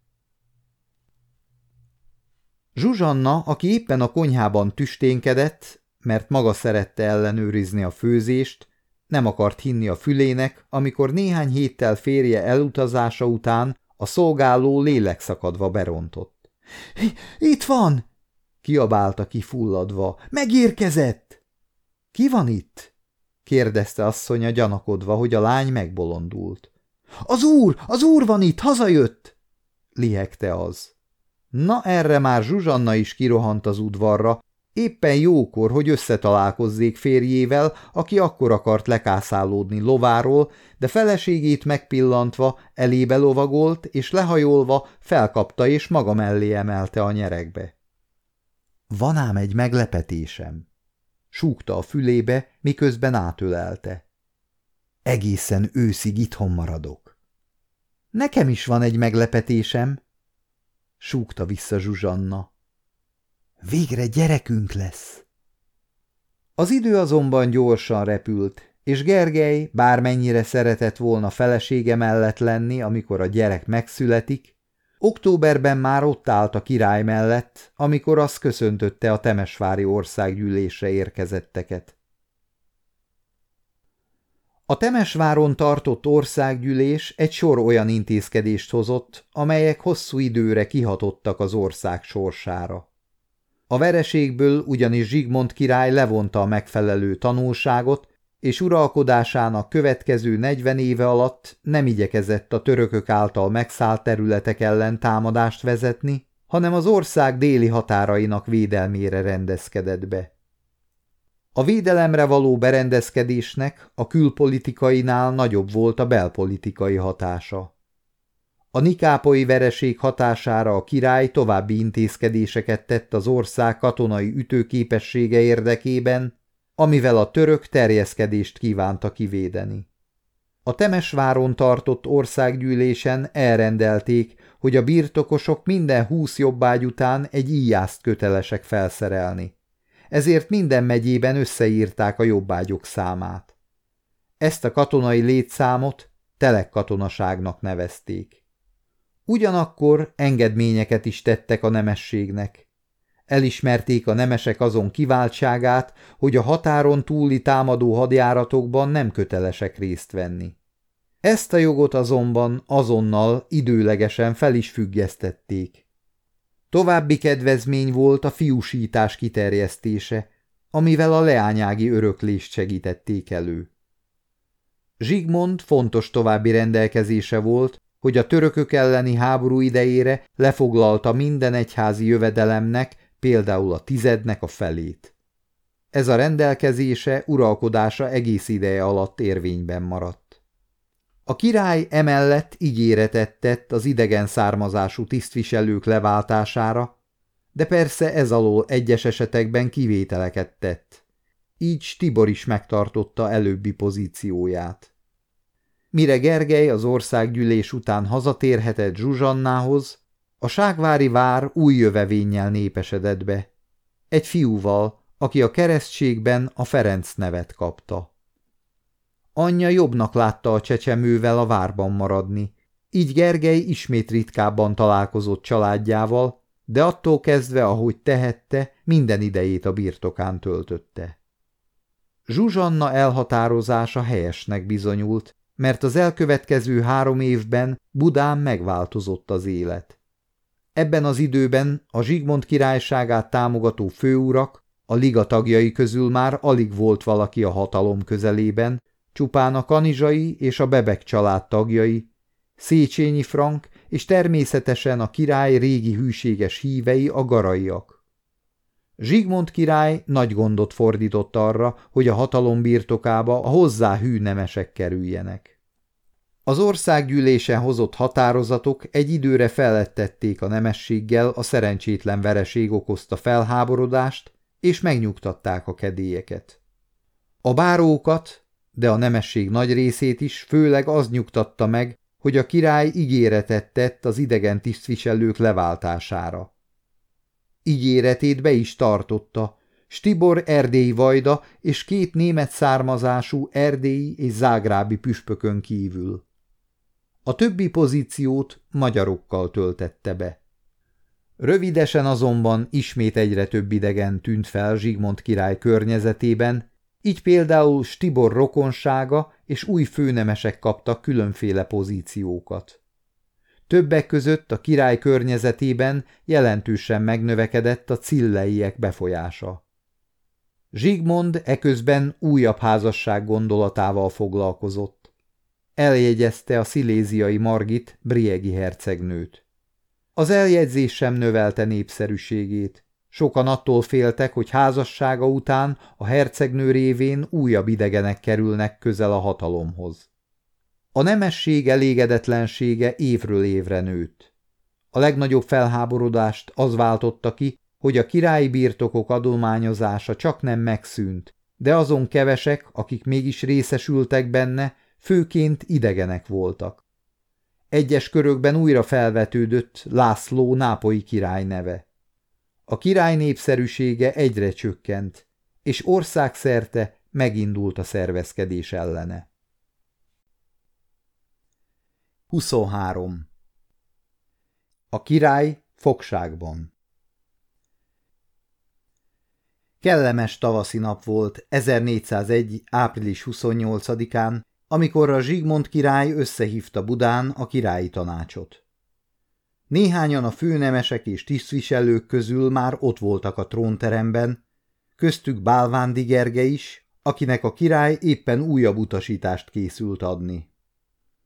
Zsuzsanna, aki éppen a konyhában tüsténkedett, mert maga szerette ellenőrizni a főzést, nem akart hinni a fülének, amikor néhány héttel férje elutazása után a szolgáló lélekszakadva berontott. – Itt van! – kiabálta kifulladva. – Megérkezett! – Ki van itt? – kérdezte asszonya gyanakodva, hogy a lány megbolondult. – Az úr! Az úr van itt! Hazajött! – lihegte az. Na erre már Zsuzsanna is kirohant az udvarra, éppen jókor, hogy összetalálkozzék férjével, aki akkor akart lekászálódni lováról, de feleségét megpillantva elébe lovagolt, és lehajolva felkapta és maga mellé emelte a nyerekbe. Van ám egy meglepetésem, súgta a fülébe, miközben átölelte. Egészen őszig itthon maradok. Nekem is van egy meglepetésem, súgta vissza Zsuzsanna. Végre gyerekünk lesz! Az idő azonban gyorsan repült, és Gergely, bármennyire szeretett volna felesége mellett lenni, amikor a gyerek megszületik, októberben már ott állt a király mellett, amikor az köszöntötte a Temesvári országgyűlésre érkezetteket. A Temesváron tartott országgyűlés egy sor olyan intézkedést hozott, amelyek hosszú időre kihatottak az ország sorsára. A vereségből ugyanis Zsigmond király levonta a megfelelő tanulságot, és uralkodásának következő negyven éve alatt nem igyekezett a törökök által megszállt területek ellen támadást vezetni, hanem az ország déli határainak védelmére rendezkedett be. A védelemre való berendezkedésnek a külpolitikainál nagyobb volt a belpolitikai hatása. A nikápoi vereség hatására a király további intézkedéseket tett az ország katonai ütőképessége érdekében, amivel a török terjeszkedést kívánta kivédeni. A Temesváron tartott országgyűlésen elrendelték, hogy a birtokosok minden húsz jobbágy után egy íjászt kötelesek felszerelni. Ezért minden megyében összeírták a jobbágyok számát. Ezt a katonai létszámot telekkatonaságnak nevezték. Ugyanakkor engedményeket is tettek a nemességnek. Elismerték a nemesek azon kiváltságát, hogy a határon túli támadó hadjáratokban nem kötelesek részt venni. Ezt a jogot azonban azonnal időlegesen fel is függesztették. További kedvezmény volt a fiúsítás kiterjesztése, amivel a leányági öröklést segítették elő. Zsigmond fontos további rendelkezése volt, hogy a törökök elleni háború idejére lefoglalta minden egyházi jövedelemnek, például a tizednek a felét. Ez a rendelkezése uralkodása egész ideje alatt érvényben maradt. A király emellett ígéretet tett az idegen származású tisztviselők leváltására, de persze ez alól egyes esetekben kivételeket tett. Így Tibor is megtartotta előbbi pozícióját. Mire Gergely az országgyűlés után hazatérhetett Zsuzsannához, a ságvári vár új jövevénnyel népesedett be. Egy fiúval, aki a keresztségben a Ferenc nevet kapta. Anyja jobbnak látta a csecsemővel a várban maradni, így Gergely ismét ritkábban találkozott családjával, de attól kezdve, ahogy tehette, minden idejét a birtokán töltötte. Zsuzsanna elhatározása helyesnek bizonyult, mert az elkövetkező három évben Budán megváltozott az élet. Ebben az időben a Zsigmond királyságát támogató főurak, a liga tagjai közül már alig volt valaki a hatalom közelében, csupán a kanizsai és a bebek család tagjai, Széchenyi Frank és természetesen a király régi hűséges hívei a garaiak. Zsigmond király nagy gondot fordított arra, hogy a hatalom birtokába a hozzá hű nemesek kerüljenek. Az országgyűlésen hozott határozatok egy időre felettették a nemességgel a szerencsétlen vereség okozta felháborodást, és megnyugtatták a kedélyeket. A bárókat, de a nemesség nagy részét is főleg az nyugtatta meg, hogy a király ígéretet tett az idegen tisztviselők leváltására. Ígéretét be is tartotta, Stibor erdélyi vajda és két német származású erdélyi és zágrábi püspökön kívül. A többi pozíciót magyarokkal töltette be. Rövidesen azonban ismét egyre több idegen tűnt fel Zsigmond király környezetében, így például Stibor rokonsága és új főnemesek kaptak különféle pozíciókat. Többek között a király környezetében jelentősen megnövekedett a cilleiek befolyása. Zsigmond eközben újabb házasság gondolatával foglalkozott. Eljegyezte a sziléziai Margit, Briegi hercegnőt. Az eljegyzés sem növelte népszerűségét. Sokan attól féltek, hogy házassága után a hercegnő révén újabb idegenek kerülnek közel a hatalomhoz. A nemesség elégedetlensége évről évre nőtt. A legnagyobb felháborodást az váltotta ki, hogy a királyi birtokok adományozása csak nem megszűnt, de azon kevesek, akik mégis részesültek benne, főként idegenek voltak. Egyes körökben újra felvetődött László nápoi király neve. A király népszerűsége egyre csökkent, és országszerte megindult a szervezkedés ellene. 23. A király fogságban Kellemes tavaszi nap volt 1401. április 28-án, amikor a Zsigmond király összehívta Budán a királyi tanácsot. Néhányan a főnemesek és tisztviselők közül már ott voltak a trónteremben, köztük Bálvándi Gerge is, akinek a király éppen újabb utasítást készült adni.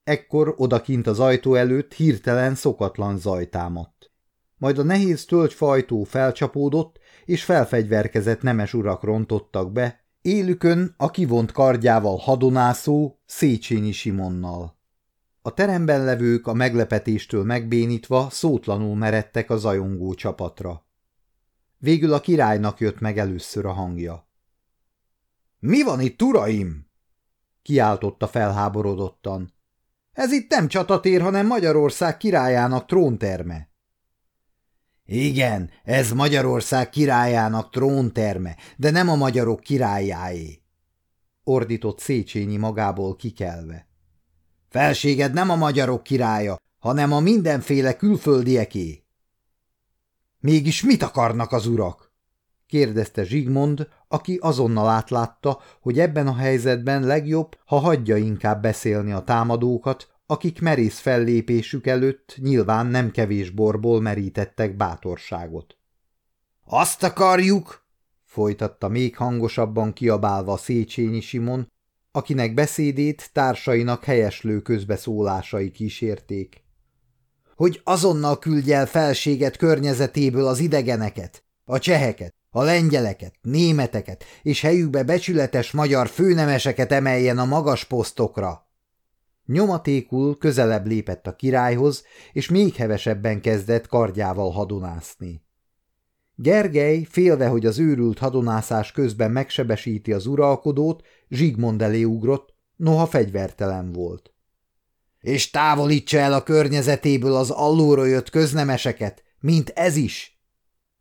Ekkor odakint az ajtó előtt hirtelen szokatlan zaj támadt. Majd a nehéz tölgyfajtó felcsapódott, és felfegyverkezett nemes urak rontottak be, élükön a kivont kardjával hadonászó Széchenyi Simonnal. A teremben levők a meglepetéstől megbénítva szótlanul meredtek a zajongó csapatra. Végül a királynak jött meg először a hangja. – Mi van itt, uraim? – kiáltotta felháborodottan. – Ez itt nem csatatér, hanem Magyarország királyának trónterme. – Igen, ez Magyarország királyának trónterme, de nem a magyarok királyáé – ordított Széchenyi magából kikelve. Felséged nem a magyarok királya, hanem a mindenféle külföldieké. Mégis mit akarnak az urak? Kérdezte Zsigmond, aki azonnal átlátta, hogy ebben a helyzetben legjobb, ha hagyja inkább beszélni a támadókat, akik merész fellépésük előtt nyilván nem kevés borból merítettek bátorságot. Azt akarjuk, folytatta még hangosabban kiabálva Széchenyi Simon, akinek beszédét társainak helyeslő közbeszólásai kísérték. Hogy azonnal küldj el felséget környezetéből az idegeneket, a cseheket, a lengyeleket, németeket, és helyükbe becsületes magyar főnemeseket emeljen a magas posztokra. Nyomatékul közelebb lépett a királyhoz, és még hevesebben kezdett kardjával hadonászni. Gergely, félve, hogy az őrült hadonászás közben megsebesíti az uralkodót, Zsigmond elé ugrott, noha fegyvertelen volt. – És távolítsa el a környezetéből az allóra jött köznemeseket, mint ez is!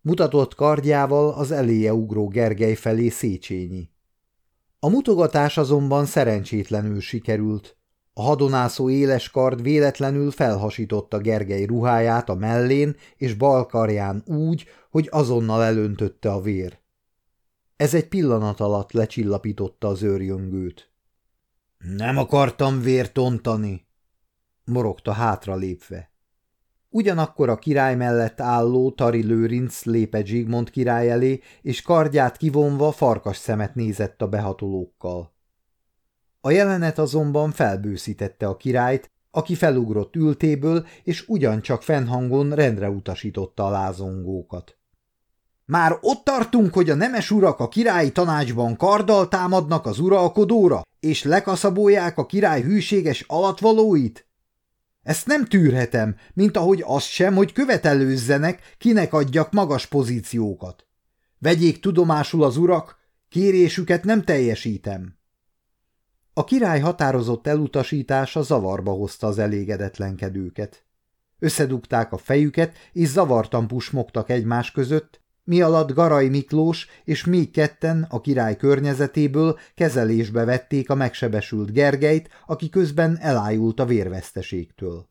Mutatott kardjával az eléje ugró Gergely felé Széchenyi. A mutogatás azonban szerencsétlenül sikerült. A hadonászó éles kard véletlenül felhasította Gergely ruháját a mellén és bal karján úgy, hogy azonnal elöntötte a vér. Ez egy pillanat alatt lecsillapította az őrjöngőt. – Nem akartam vért ontani! – morogta hátra lépve. Ugyanakkor a király mellett álló Tari Lőrinc lépett Zsigmond király elé, és kardját kivonva farkas szemet nézett a behatolókkal. A jelenet azonban felbőszítette a királyt, aki felugrott ültéből, és ugyancsak fennhangon rendre utasította a lázongókat. Már ott tartunk, hogy a nemes urak a királyi tanácsban karddal támadnak az uralkodóra, és lekaszabolják a király hűséges alatvalóit? Ezt nem tűrhetem, mint ahogy azt sem, hogy követelőzzenek, kinek adjak magas pozíciókat. Vegyék tudomásul az urak, kérésüket nem teljesítem. A király határozott elutasítása zavarba hozta az elégedetlenkedőket. Összedugták a fejüket, és zavartan pusmogtak egymás között, mi alatt Garai Miklós és még ketten a király környezetéből kezelésbe vették a megsebesült Gergelyt, aki közben elájult a vérveszteségtől.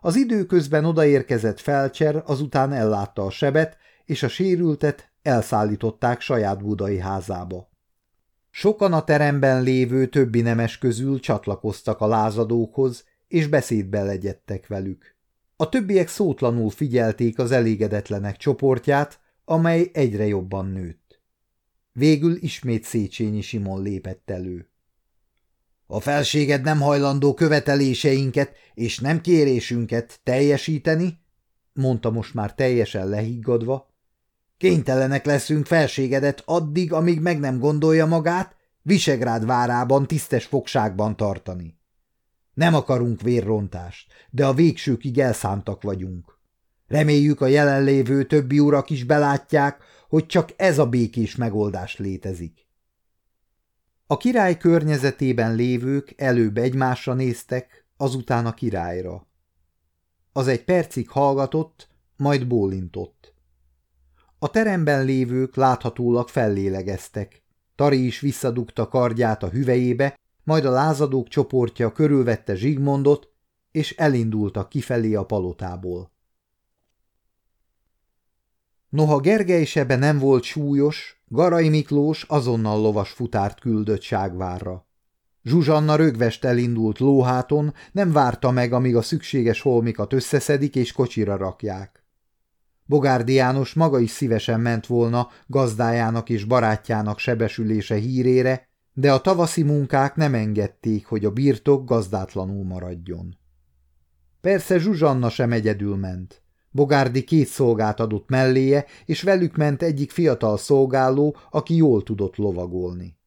Az időközben odaérkezett felcser azután ellátta a sebet, és a sérültet elszállították saját budai házába. Sokan a teremben lévő többi nemes közül csatlakoztak a lázadókhoz, és beszédbe legyettek velük. A többiek szótlanul figyelték az elégedetlenek csoportját, amely egyre jobban nőtt. Végül ismét Széchenyi Simon lépett elő. A felséged nem hajlandó követeléseinket és nem kérésünket teljesíteni, mondta most már teljesen lehiggadva, Kénytelenek leszünk felségedet addig, amíg meg nem gondolja magát, Visegrád várában tisztes fogságban tartani. Nem akarunk vérrontást, de a végsőkig elszántak vagyunk. Reméljük a jelenlévő többi urak is belátják, hogy csak ez a békés megoldás létezik. A király környezetében lévők előbb egymásra néztek, azután a királyra. Az egy percig hallgatott, majd bólintott. A teremben lévők láthatólag fellélegeztek. Tari is visszadugta kardját a hüvejébe, majd a lázadók csoportja körülvette Zsigmondot, és elindultak kifelé a palotából. Noha Gergely nem volt súlyos, Garai Miklós azonnal lovas futárt küldött Ságvárra. Zsuzsanna rögvest elindult lóháton, nem várta meg, amíg a szükséges holmikat összeszedik és kocsira rakják. Bogárdi János maga is szívesen ment volna gazdájának és barátjának sebesülése hírére, de a tavaszi munkák nem engedték, hogy a birtok gazdátlanul maradjon. Persze Zsuzsanna sem egyedül ment. Bogárdi két szolgát adott melléje, és velük ment egyik fiatal szolgáló, aki jól tudott lovagolni.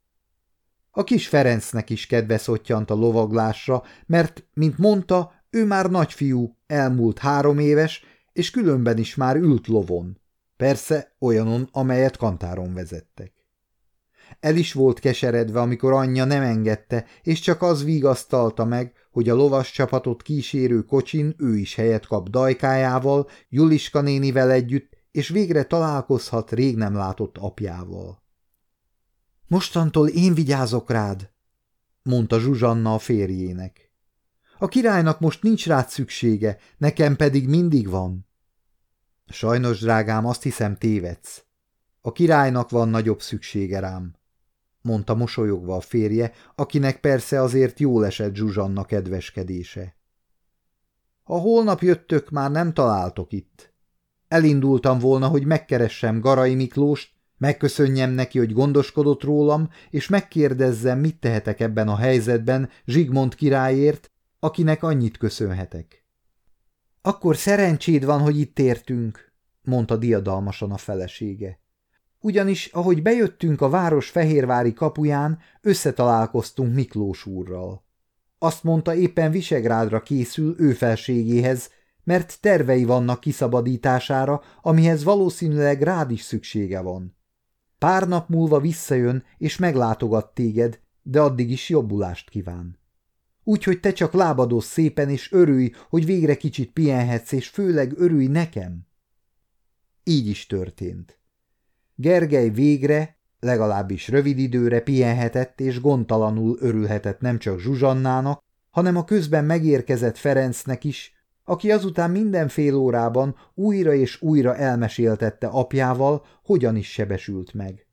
A kis Ferencnek is kedve szottyant a lovaglásra, mert, mint mondta, ő már nagyfiú, elmúlt három éves, és különben is már ült lovon. Persze olyanon, amelyet kantáron vezettek. El is volt keseredve, amikor anyja nem engedte, és csak az vigasztalta meg, hogy a lovas csapatot kísérő kocsin ő is helyet kap dajkájával, Juliska nénivel együtt, és végre találkozhat rég nem látott apjával. Mostantól én vigyázok rád, mondta Zsuzsanna a férjének. A királynak most nincs rád szüksége, nekem pedig mindig van. Sajnos, drágám, azt hiszem tévedsz. A királynak van nagyobb szüksége rám, mondta mosolyogva a férje, akinek persze azért jól esett Zsuzsanna kedveskedése. Ha holnap jöttök, már nem találtok itt. Elindultam volna, hogy megkeressem Garai Miklóst, megköszönjem neki, hogy gondoskodott rólam, és megkérdezzem, mit tehetek ebben a helyzetben Zsigmond királyért, akinek annyit köszönhetek. Akkor szerencséd van, hogy itt értünk, mondta diadalmasan a felesége. Ugyanis, ahogy bejöttünk a város fehérvári kapuján, összetalálkoztunk Miklós úrral. Azt mondta, éppen Visegrádra készül ő felségéhez, mert tervei vannak kiszabadítására, amihez valószínűleg rád is szüksége van. Pár nap múlva visszajön, és meglátogat téged, de addig is jobbulást kíván. Úgyhogy te csak lábadozz szépen, és örülj, hogy végre kicsit pihenhetsz, és főleg örülj nekem. Így is történt. Gergely végre, legalábbis rövid időre pihenhetett, és gondtalanul örülhetett nem csak Zsuzsannának, hanem a közben megérkezett Ferencnek is, aki azután minden fél órában újra és újra elmeséltette apjával, hogyan is sebesült meg.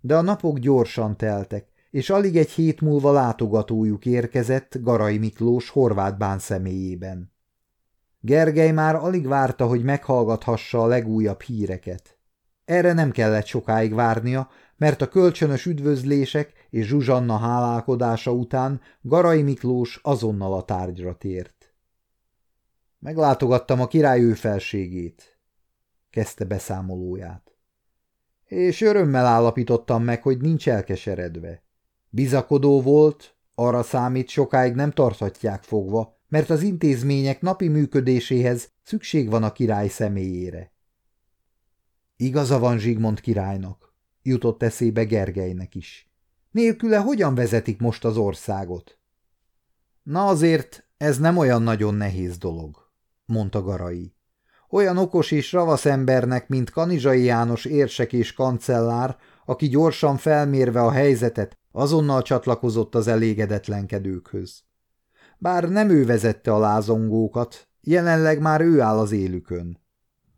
De a napok gyorsan teltek, és alig egy hét múlva látogatójuk érkezett Garai Miklós horvát bán személyében. Gergely már alig várta, hogy meghallgathassa a legújabb híreket. Erre nem kellett sokáig várnia, mert a kölcsönös üdvözlések és Zsuzsanna hálálkodása után Garai Miklós azonnal a tárgyra tért. Meglátogattam a király őfelségét, kezdte beszámolóját. És örömmel állapítottam meg, hogy nincs elkeseredve. Bizakodó volt, arra számít sokáig nem tarthatják fogva, mert az intézmények napi működéséhez szükség van a király személyére. Igaza van Zsigmond királynak, jutott eszébe Gergelynek is. Nélküle hogyan vezetik most az országot? Na azért, ez nem olyan nagyon nehéz dolog, mondta Garai. Olyan okos és ravasz embernek, mint Kanizsai János érsek és kancellár, aki gyorsan felmérve a helyzetet azonnal csatlakozott az elégedetlenkedőkhöz. Bár nem ő vezette a lázongókat, jelenleg már ő áll az élükön.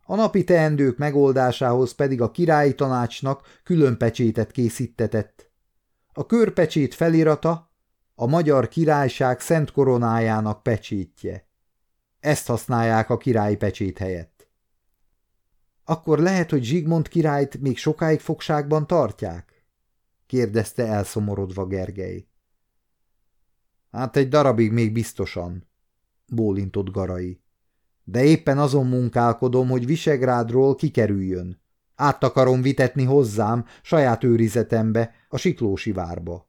A napi teendők megoldásához pedig a királyi tanácsnak külön pecsétet készítetett. A körpecsét felirata a magyar királyság szent koronájának pecsétje. Ezt használják a királyi pecsét helyett. Akkor lehet, hogy Zsigmond királyt még sokáig fogságban tartják? kérdezte elszomorodva Gergely. Hát egy darabig még biztosan, bólintott Garai. De éppen azon munkálkodom, hogy Visegrádról kikerüljön. Át akarom vitetni hozzám, saját őrizetembe, a Siklósi várba.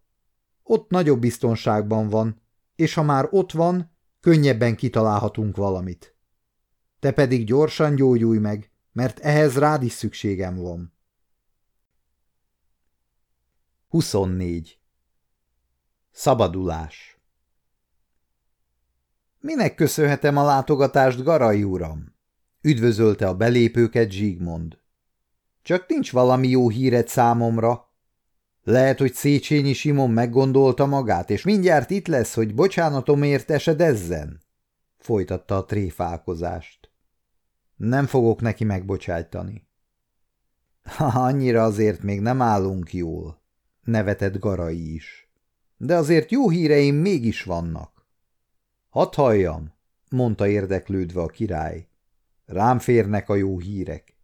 Ott nagyobb biztonságban van, és ha már ott van, könnyebben kitalálhatunk valamit. Te pedig gyorsan gyógyulj meg, mert ehhez rád is szükségem van. 24. Szabadulás Minek köszönhetem a látogatást, Garai uram? Üdvözölte a belépőket Zsigmond. Csak nincs valami jó híred számomra. Lehet, hogy Széchenyi Simon meggondolta magát, és mindjárt itt lesz, hogy bocsánatomért esedezzen? Folytatta a tréfálkozást. Nem fogok neki megbocsájtani. Ha annyira azért még nem állunk jól, nevetett Garai is. De azért jó híreim mégis vannak. Hadd halljam, mondta érdeklődve a király. Rám férnek a jó hírek.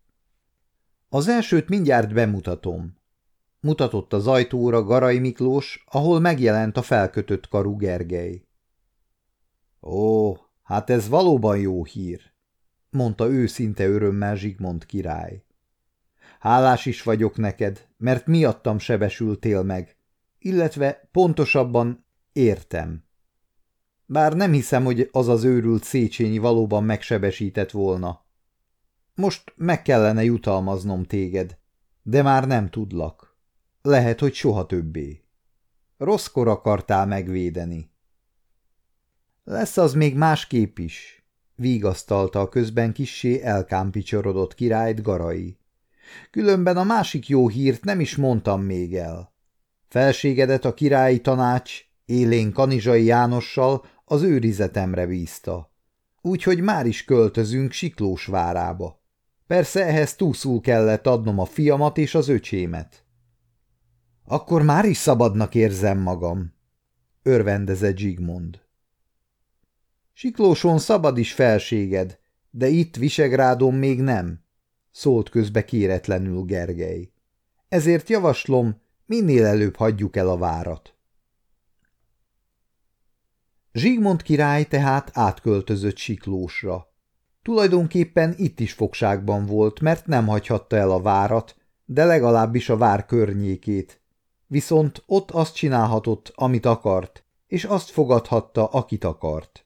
Az elsőt mindjárt bemutatom. Mutatott az ajtóra Garai Miklós, ahol megjelent a felkötött karú Gergely. Ó, hát ez valóban jó hír, mondta őszinte örömmel Zsigmond király. Hálás is vagyok neked, mert miattam sebesültél meg, illetve pontosabban értem. Bár nem hiszem, hogy az az őrült Széchenyi valóban megsebesített volna. Most meg kellene jutalmaznom téged, de már nem tudlak. Lehet, hogy soha többé. Rosszkor akartál megvédeni. Lesz az még másképp is, vígasztalta a közben kissé elkámpicsorodott királyt Garai. Különben a másik jó hírt nem is mondtam még el. Felségedet a királyi tanács élén Kanizsai Jánossal az őrizetemre bízta. Úgyhogy már is költözünk Siklós várába. Persze ehhez túszul kellett adnom a fiamat és az öcsémet. Akkor már is szabadnak érzem magam, örvendezett Zsigmond. Siklóson szabad is felséged, de itt Visegrádon még nem, szólt közbe kéretlenül Gergely. Ezért javaslom, minél előbb hagyjuk el a várat. Zsigmond király tehát átköltözött Siklósra. Tulajdonképpen itt is fogságban volt, mert nem hagyhatta el a várat, de legalábbis a vár környékét. Viszont ott azt csinálhatott, amit akart, és azt fogadhatta, akit akart.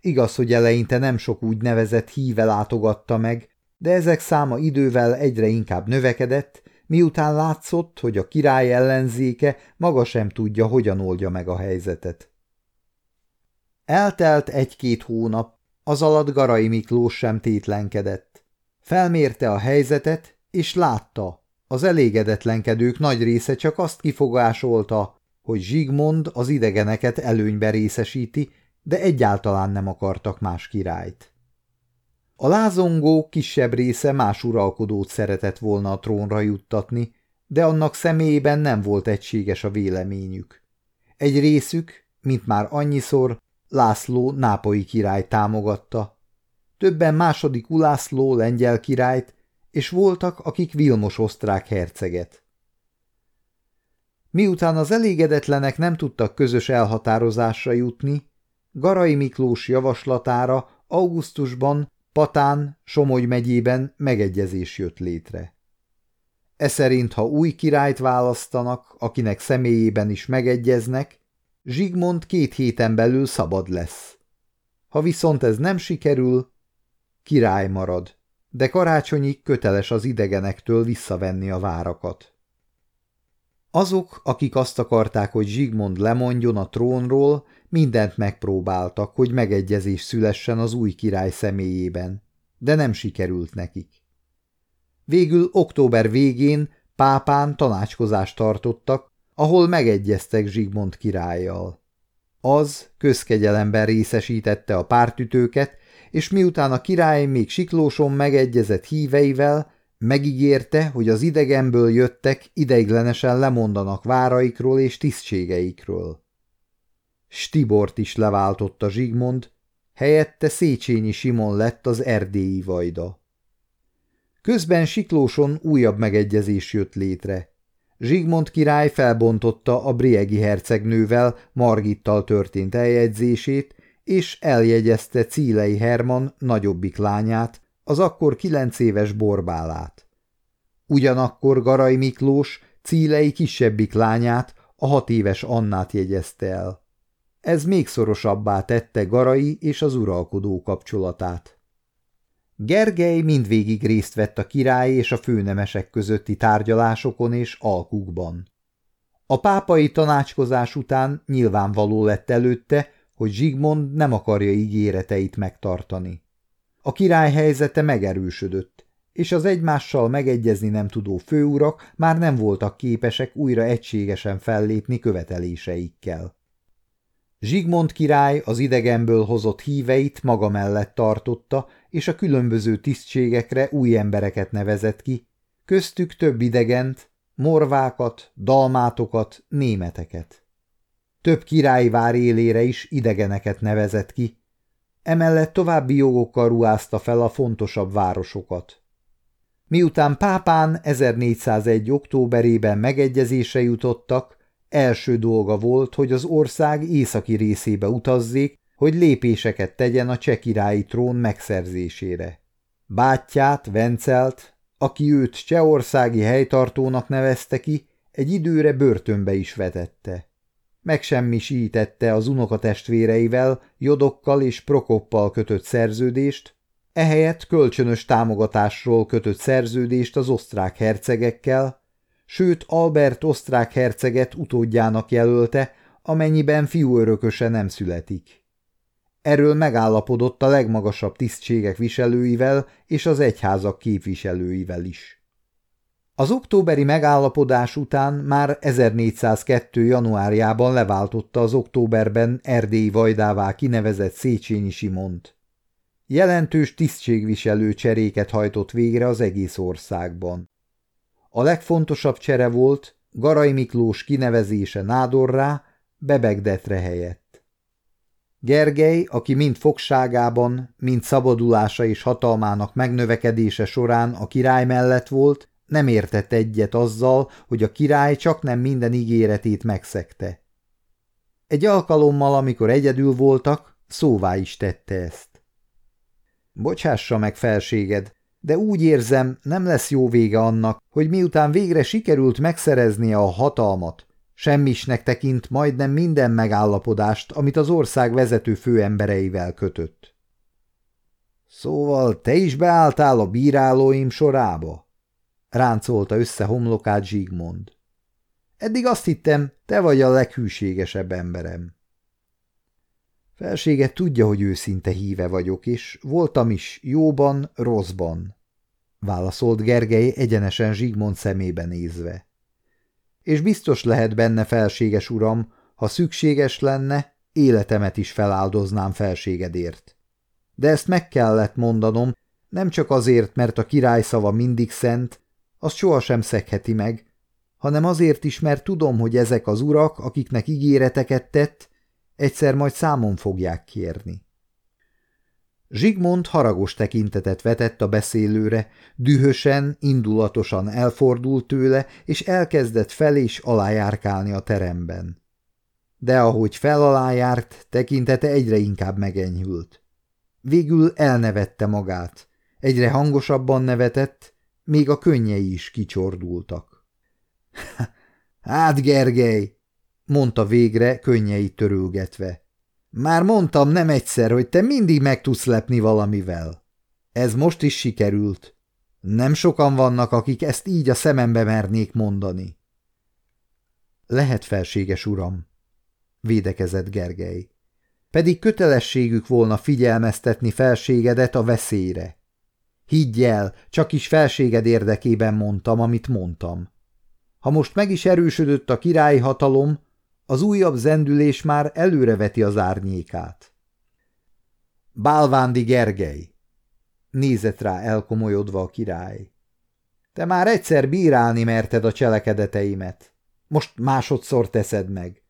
Igaz, hogy eleinte nem sok úgy nevezett híve látogatta meg, de ezek száma idővel egyre inkább növekedett, miután látszott, hogy a király ellenzéke maga sem tudja, hogyan oldja meg a helyzetet. Eltelt egy-két hónap, az alatt Garai Miklós sem tétlenkedett. Felmérte a helyzetet, és látta, az elégedetlenkedők nagy része csak azt kifogásolta, hogy Zsigmond az idegeneket előnybe részesíti, de egyáltalán nem akartak más királyt. A lázongó kisebb része más uralkodót szeretett volna a trónra juttatni, de annak személyében nem volt egységes a véleményük. Egy részük, mint már annyiszor, László nápoi király támogatta. Többen második Ulászló lengyel királyt, és voltak, akik Vilmos osztrák herceget. Miután az elégedetlenek nem tudtak közös elhatározásra jutni, Garai Miklós javaslatára augusztusban Patán, Somogy megyében megegyezés jött létre. E szerint, ha új királyt választanak, akinek személyében is megegyeznek, Zsigmond két héten belül szabad lesz. Ha viszont ez nem sikerül, király marad, de karácsonyig köteles az idegenektől visszavenni a várakat. Azok, akik azt akarták, hogy Zsigmond lemondjon a trónról, mindent megpróbáltak, hogy megegyezés szülessen az új király személyében, de nem sikerült nekik. Végül október végén pápán tanácskozást tartottak, ahol megegyeztek Zsigmond királlyal. Az közkegyelemben részesítette a pártütőket, és miután a király még siklóson megegyezett híveivel, megígérte, hogy az idegenből jöttek ideiglenesen lemondanak váraikról és tisztségeikről. Stibort is leváltotta Zsigmond, helyette Széchenyi Simon lett az erdélyi vajda. Közben Siklóson újabb megegyezés jött létre. Zsigmond király felbontotta a Briegi hercegnővel Margittal történt eljegyzését, és eljegyezte Cílei Herman nagyobbik lányát, az akkor kilenc éves borbálát. Ugyanakkor Garai Miklós Cílei kisebbik lányát, a hat éves Annát jegyezte el. Ez még szorosabbá tette Garai és az uralkodó kapcsolatát. Gergely mindvégig részt vett a király és a főnemesek közötti tárgyalásokon és alkukban. A pápai tanácskozás után nyilvánvaló lett előtte, hogy Zsigmond nem akarja ígéreteit megtartani. A király helyzete megerősödött, és az egymással megegyezni nem tudó főurak már nem voltak képesek újra egységesen fellépni követeléseikkel. Zsigmond király az idegenből hozott híveit maga mellett tartotta, és a különböző tisztségekre új embereket nevezett ki, köztük több idegent, morvákat, dalmátokat, németeket. Több királyvár élére is idegeneket nevezett ki, emellett további jogokkal ruházta fel a fontosabb városokat. Miután pápán 1401. októberében megegyezésre jutottak, Első dolga volt, hogy az ország északi részébe utazzék, hogy lépéseket tegyen a cseh királyi trón megszerzésére. Bátyját, Vencelt, aki őt csehországi helytartónak nevezte ki, egy időre börtönbe is vetette. Megsemmisítette az unokatestvéreivel, Jodokkal és Prokoppal kötött szerződést, ehelyett kölcsönös támogatásról kötött szerződést az osztrák hercegekkel, sőt Albert osztrák herceget utódjának jelölte, amennyiben fiú örököse nem születik. Erről megállapodott a legmagasabb tisztségek viselőivel és az egyházak képviselőivel is. Az októberi megállapodás után már 1402. januárjában leváltotta az októberben erdélyi vajdává kinevezett Széchenyi Simont. Jelentős tisztségviselő cseréket hajtott végre az egész országban. A legfontosabb csere volt Garai Miklós kinevezése Nádorrá, Bebegdetre helyett. Gergely, aki mind fogságában, mind szabadulása és hatalmának megnövekedése során a király mellett volt, nem értett egyet azzal, hogy a király csak nem minden ígéretét megszegte. Egy alkalommal, amikor egyedül voltak, szóvá is tette ezt. Bocsássa meg, felséged, de úgy érzem, nem lesz jó vége annak, hogy miután végre sikerült megszereznie a hatalmat, semmisnek tekint majdnem minden megállapodást, amit az ország vezető főembereivel kötött. Szóval te is beálltál a bírálóim sorába? Ráncolta össze homlokát Zsigmond. Eddig azt hittem, te vagy a leghűségesebb emberem. Felsége tudja, hogy őszinte híve vagyok, és voltam is jóban, rosszban, válaszolt Gergely egyenesen Zsigmond szemébe nézve. És biztos lehet benne, felséges uram, ha szükséges lenne, életemet is feláldoznám felségedért. De ezt meg kellett mondanom, nem csak azért, mert a király szava mindig szent, azt sohasem szegheti meg, hanem azért is, mert tudom, hogy ezek az urak, akiknek ígéreteket tett, Egyszer majd számon fogják kérni. Zsigmond haragos tekintetet vetett a beszélőre, dühösen, indulatosan elfordult tőle, és elkezdett fel és alájárkálni a teremben. De ahogy felalájárt, tekintete egyre inkább megenyhült. Végül elnevette magát. Egyre hangosabban nevetett, még a könnyei is kicsordultak. – Hát, Gergely, mondta végre, könnyeit törülgetve. Már mondtam nem egyszer, hogy te mindig meg tudsz lepni valamivel. Ez most is sikerült. Nem sokan vannak, akik ezt így a szemembe mernék mondani. Lehet felséges uram, védekezett Gergely. Pedig kötelességük volna figyelmeztetni felségedet a veszélyre. Higgy el, csak is felséged érdekében mondtam, amit mondtam. Ha most meg is erősödött a királyi hatalom, az újabb zendülés már előreveti az árnyékát. Bálvándi Gergely! Nézett rá elkomolyodva a király. Te már egyszer bírálni merted a cselekedeteimet. Most másodszor teszed meg.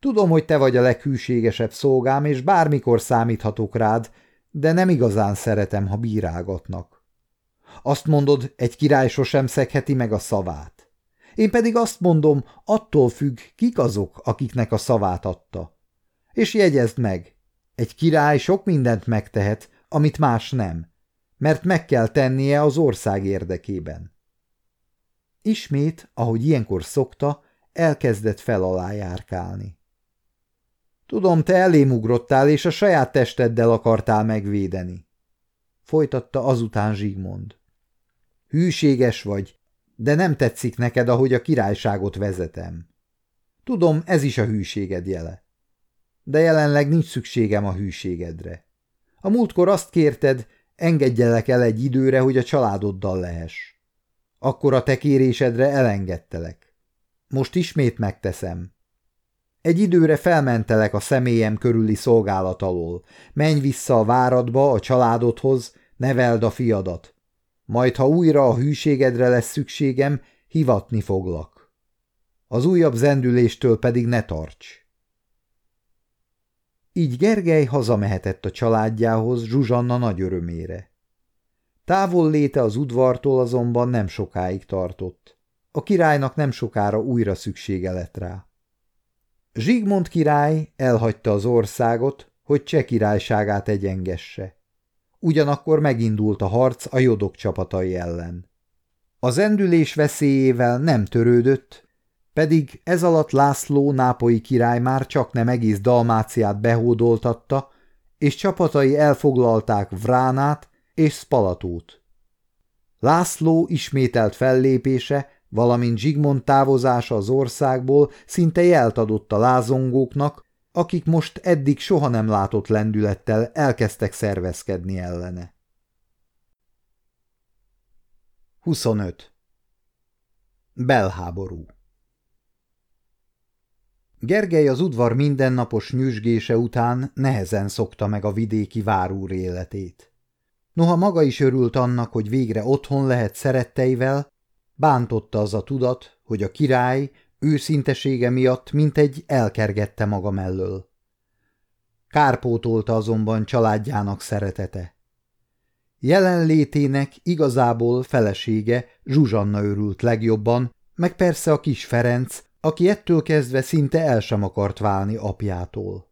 Tudom, hogy te vagy a leghűségesebb szolgám, és bármikor számíthatok rád, de nem igazán szeretem, ha bírálgatnak. Azt mondod, egy király sosem szegheti meg a szavát. Én pedig azt mondom, attól függ, kik azok, akiknek a szavát adta. És jegyezd meg, egy király sok mindent megtehet, amit más nem, mert meg kell tennie az ország érdekében. Ismét, ahogy ilyenkor szokta, elkezdett fel alá járkálni. Tudom, te elém ugrottál, és a saját testeddel akartál megvédeni. Folytatta azután Zsigmond. Hűséges vagy, de nem tetszik neked, ahogy a királyságot vezetem. Tudom, ez is a hűséged jele. De jelenleg nincs szükségem a hűségedre. A múltkor azt kérted, engedjelek el egy időre, hogy a családoddal lehess. Akkor a te kérésedre elengedtelek. Most ismét megteszem. Egy időre felmentelek a személyem körüli szolgálat alól. Menj vissza a váradba, a családodhoz, neveld a fiadat. Majd, ha újra a hűségedre lesz szükségem, hivatni foglak. Az újabb zendüléstől pedig ne tarts. Így Gergely hazamehetett a családjához Zsuzsanna nagy örömére. Távol léte az udvartól azonban nem sokáig tartott. A királynak nem sokára újra szüksége lett rá. Zsigmond király elhagyta az országot, hogy cseh királyságát egyengesse. Ugyanakkor megindult a harc a jodok csapatai ellen. Az endülés veszélyével nem törődött, pedig ez alatt László nápoi király már csak nem egész Dalmáciát behódoltatta, és csapatai elfoglalták Vránát és Spalatót. László ismételt fellépése, valamint Zsigmond távozása az országból szinte jelt adott a lázongóknak, akik most eddig soha nem látott lendülettel elkezdtek szervezkedni ellene. 25. Belháború Gergely az udvar mindennapos nyüzsgése után nehezen szokta meg a vidéki várúr életét. Noha maga is örült annak, hogy végre otthon lehet szeretteivel, bántotta az a tudat, hogy a király őszintesége miatt mintegy elkergette maga mellől. Kárpótolta azonban családjának szeretete. Jelenlétének igazából felesége Zsuzsanna örült legjobban, meg persze a kis Ferenc, aki ettől kezdve szinte el sem akart válni apjától.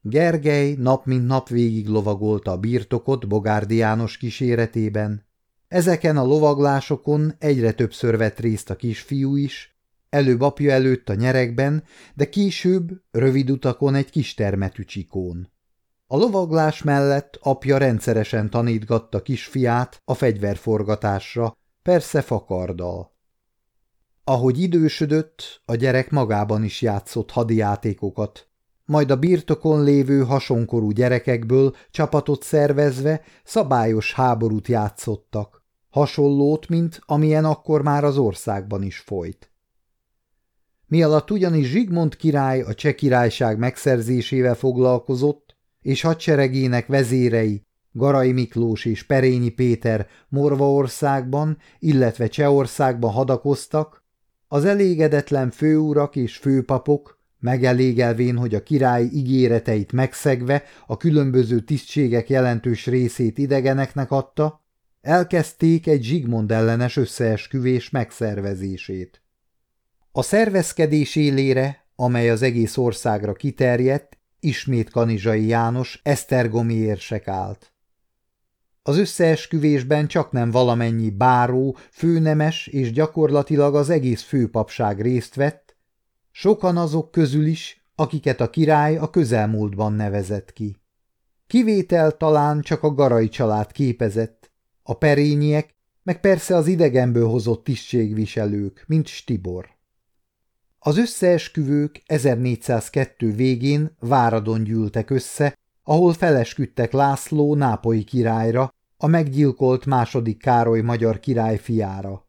Gergely nap mint nap végig lovagolta a birtokot Bogárdi János kíséretében. Ezeken a lovaglásokon egyre többször vett részt a kisfiú is, előbb apja előtt a nyerekben, de később rövid utakon egy kis termetű csikón. A lovaglás mellett apja rendszeresen tanítgatta kisfiát a fegyverforgatásra, persze fakarddal. Ahogy idősödött, a gyerek magában is játszott hadijátékokat, majd a birtokon lévő hasonkorú gyerekekből csapatot szervezve szabályos háborút játszottak, hasonlót, mint amilyen akkor már az országban is folyt. Mi alatt ugyanis Zsigmond király a cseh királyság megszerzésével foglalkozott, és hadseregének vezérei Garai Miklós és Perényi Péter Morvaországban, illetve Csehországban hadakoztak, az elégedetlen főurak és főpapok, megelégelvén, hogy a király ígéreteit megszegve a különböző tisztségek jelentős részét idegeneknek adta, elkezdték egy Zsigmond ellenes összeesküvés megszervezését. A szervezkedés élére, amely az egész országra kiterjedt, ismét Kanizsai János esztergomi érsek állt. Az összeesküvésben csak nem valamennyi báró, főnemes és gyakorlatilag az egész főpapság részt vett, sokan azok közül is, akiket a király a közelmúltban nevezett ki. Kivétel talán csak a garai család képezett, a perényiek, meg persze az idegenből hozott tisztségviselők, mint Stibor. Az összeesküvők 1402 végén Váradon gyűltek össze, ahol felesküdtek László nápoi királyra, a meggyilkolt második Károly magyar király fiára.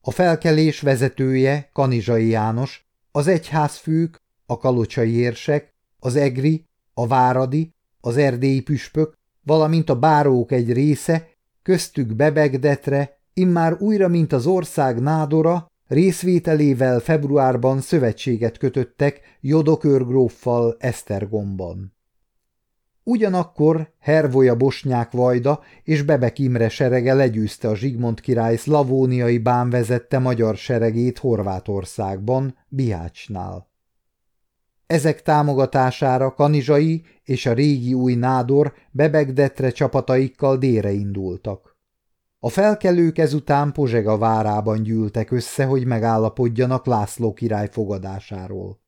A felkelés vezetője Kanizsai János, az egyházfők, a kalocsai érsek, az egri, a váradi, az erdélyi püspök, valamint a bárók egy része, köztük Bebegdetre, immár újra, mint az ország nádora, részvételével februárban szövetséget kötöttek Jodokörgróffal Esztergomban. Ugyanakkor Hervoja Bosnyák Vajda és Bebek Imre serege legyőzte a Zsigmond király szlavóniai bán vezette magyar seregét Horvátországban, Bihácsnál. Ezek támogatására Kanizsai és a régi új nádor Bebegdetre csapataikkal délre indultak. A felkelők ezután Pozsega várában gyűltek össze, hogy megállapodjanak László király fogadásáról.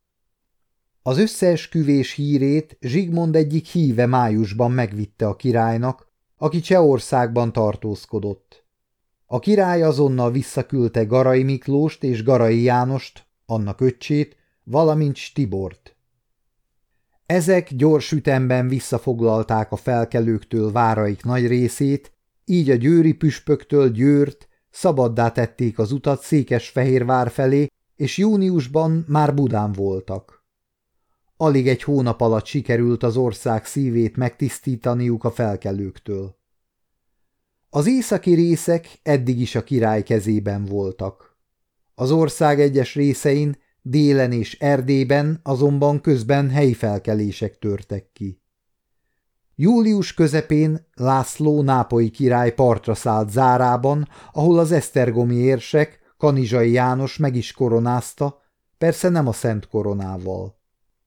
Az összeesküvés hírét Zsigmond egyik híve májusban megvitte a királynak, aki Csehországban tartózkodott. A király azonnal visszaküldte Garai Miklóst és Garai Jánost, annak öccsét, valamint Stibort. Ezek gyors ütemben visszafoglalták a felkelőktől váraik nagy részét, így a győri püspöktől Győrt szabaddá tették az utat Székesfehérvár felé, és júniusban már Budán voltak. Alig egy hónap alatt sikerült az ország szívét megtisztítaniuk a felkelőktől. Az északi részek eddig is a király kezében voltak. Az ország egyes részein, délen és Erdében azonban közben helyi felkelések törtek ki. Július közepén László nápoi király partra szállt Zárában, ahol az esztergomi érsek Kanizsai János meg is koronázta, persze nem a szent koronával.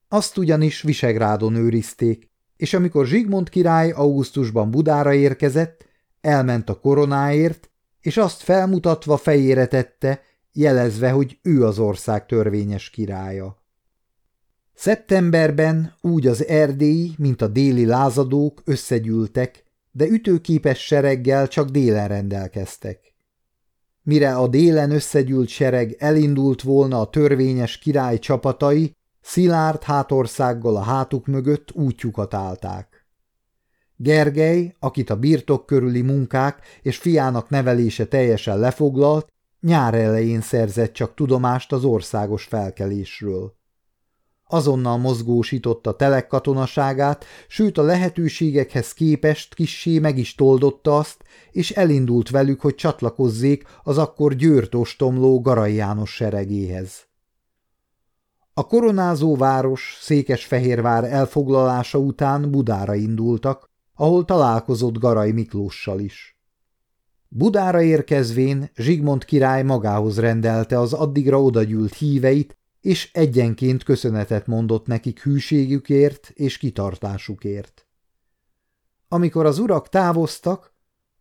Azt ugyanis Visegrádon őrizték, és amikor Zsigmond király augusztusban Budára érkezett, elment a koronáért, és azt felmutatva fejére tette, jelezve, hogy ő az ország törvényes királya. Szeptemberben úgy az erdélyi, mint a déli lázadók összegyűltek, de ütőképes sereggel csak délen rendelkeztek. Mire a délen összegyűlt sereg elindult volna a törvényes király csapatai, szilárd hátországgal a hátuk mögött útjukat állták. Gergely, akit a birtok körüli munkák és fiának nevelése teljesen lefoglalt, nyár elején szerzett csak tudomást az országos felkelésről. Azonnal mozgósította telek katonaságát, sőt a lehetőségekhez képest kissé meg is toldotta azt, és elindult velük, hogy csatlakozzék az akkor Győrt ostomló Garai János seregéhez. A koronázó város Székesfehérvár elfoglalása után Budára indultak, ahol találkozott Garai Miklóssal is. Budára érkezvén Zsigmond király magához rendelte az addigra odagyűlt híveit, és egyenként köszönetet mondott nekik hűségükért és kitartásukért. Amikor az urak távoztak,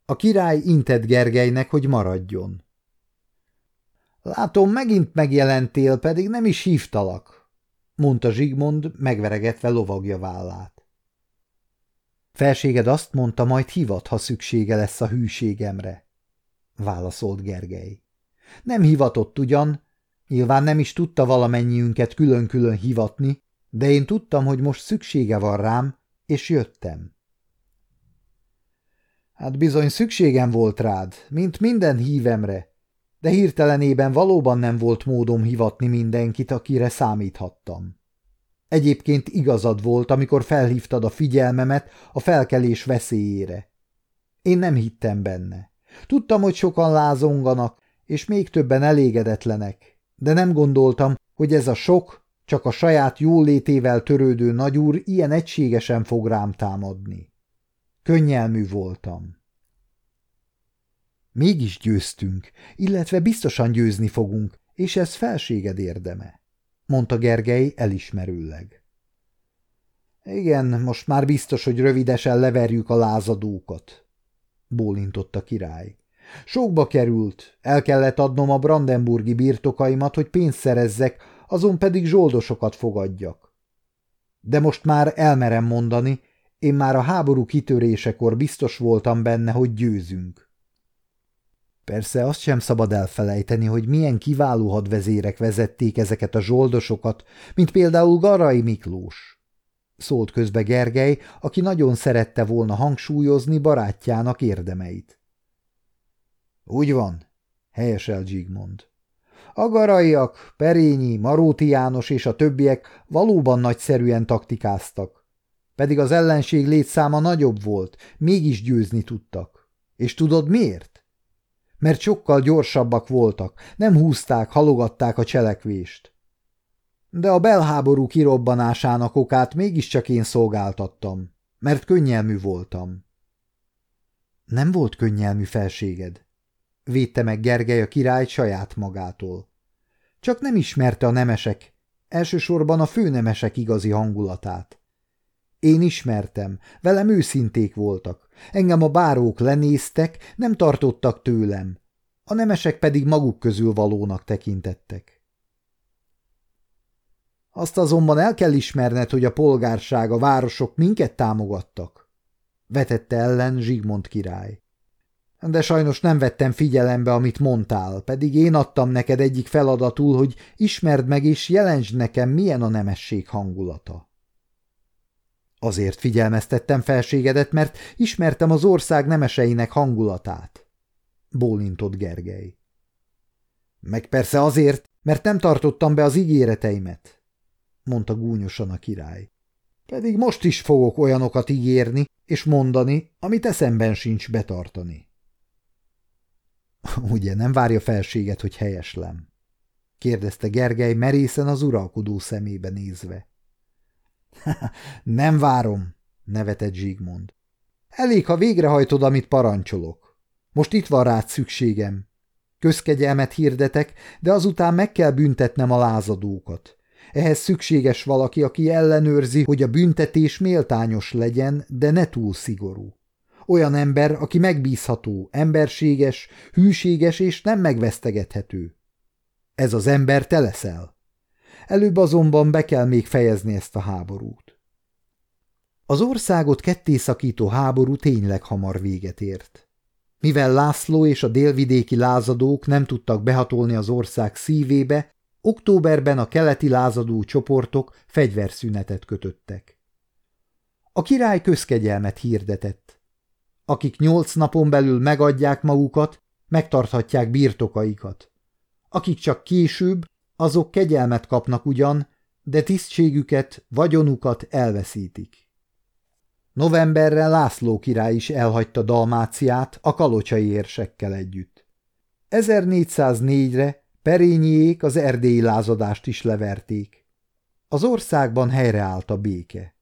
a király intett Gergelynek, hogy maradjon. Látom, megint megjelentél, pedig nem is hívtalak, mondta Zsigmond, megveregetve lovagja vállát. Felséged azt mondta, majd hivat, ha szüksége lesz a hűségemre, válaszolt Gergely. Nem hivatott ugyan, Nyilván nem is tudta valamennyiünket külön-külön hivatni, de én tudtam, hogy most szüksége van rám, és jöttem. Hát bizony szükségem volt rád, mint minden hívemre, de hirtelenében valóban nem volt módom hivatni mindenkit, akire számíthattam. Egyébként igazad volt, amikor felhívtad a figyelmemet a felkelés veszélyére. Én nem hittem benne. Tudtam, hogy sokan lázonganak, és még többen elégedetlenek, de nem gondoltam, hogy ez a sok, csak a saját jólétével törődő nagyúr ilyen egységesen fog rám támadni. Könnyelmű voltam. Mégis győztünk, illetve biztosan győzni fogunk, és ez felséged érdeme, mondta Gergely elismerőleg. Igen, most már biztos, hogy rövidesen leverjük a lázadókat, bólintott a király. Sokba került, el kellett adnom a brandenburgi birtokaimat, hogy pénzt szerezzek, azon pedig zsoldosokat fogadjak. De most már elmerem mondani, én már a háború kitörésekor biztos voltam benne, hogy győzünk. Persze azt sem szabad elfelejteni, hogy milyen kiváló hadvezérek vezették ezeket a zsoldosokat, mint például Garai Miklós. Szólt közbe Gergely, aki nagyon szerette volna hangsúlyozni barátjának érdemeit. Úgy van, helyesel Zsigmond. A garaiak, Perényi, Maróti János és a többiek valóban nagyszerűen taktikáztak. Pedig az ellenség létszáma nagyobb volt, mégis győzni tudtak. És tudod miért? Mert sokkal gyorsabbak voltak, nem húzták, halogatták a cselekvést. De a belháború kirobbanásának okát mégiscsak én szolgáltattam, mert könnyelmű voltam. Nem volt könnyelmű felséged védte meg Gergely a király saját magától. Csak nem ismerte a nemesek, elsősorban a főnemesek igazi hangulatát. Én ismertem, velem őszinték voltak, engem a bárók lenéztek, nem tartottak tőlem, a nemesek pedig maguk közül valónak tekintettek. Azt azonban el kell ismerned, hogy a polgárság, a városok minket támogattak, vetette ellen Zsigmond király. De sajnos nem vettem figyelembe, amit mondtál, pedig én adtam neked egyik feladatul, hogy ismerd meg és jelentsd nekem, milyen a nemesség hangulata. Azért figyelmeztettem felségedet, mert ismertem az ország nemeseinek hangulatát. Bólintott Gergely. Meg persze azért, mert nem tartottam be az ígéreteimet, mondta gúnyosan a király. Pedig most is fogok olyanokat ígérni és mondani, amit eszemben sincs betartani. Ugye nem várja felséget, hogy helyeslem? kérdezte Gergely merészen az uralkodó szemébe nézve. nem várom, nevetett Zsigmond. Elég, ha végrehajtod, amit parancsolok. Most itt van rád szükségem. Közkegyelmet hirdetek, de azután meg kell büntetnem a lázadókat. Ehhez szükséges valaki, aki ellenőrzi, hogy a büntetés méltányos legyen, de ne túl szigorú. Olyan ember, aki megbízható, emberséges, hűséges és nem megvesztegethető. Ez az ember te leszel. Előbb azonban be kell még fejezni ezt a háborút. Az országot kettészakító háború tényleg hamar véget ért. Mivel László és a délvidéki lázadók nem tudtak behatolni az ország szívébe, októberben a keleti lázadó csoportok fegyverszünetet kötöttek. A király közkegyelmet hirdetett. Akik nyolc napon belül megadják magukat, megtarthatják birtokaikat. Akik csak később, azok kegyelmet kapnak ugyan, de tisztségüket, vagyonukat elveszítik. Novemberre László király is elhagyta Dalmáciát a kalocsai érsekkel együtt. 1404-re Perényiék az erdélyi lázadást is leverték. Az országban helyreállt a béke.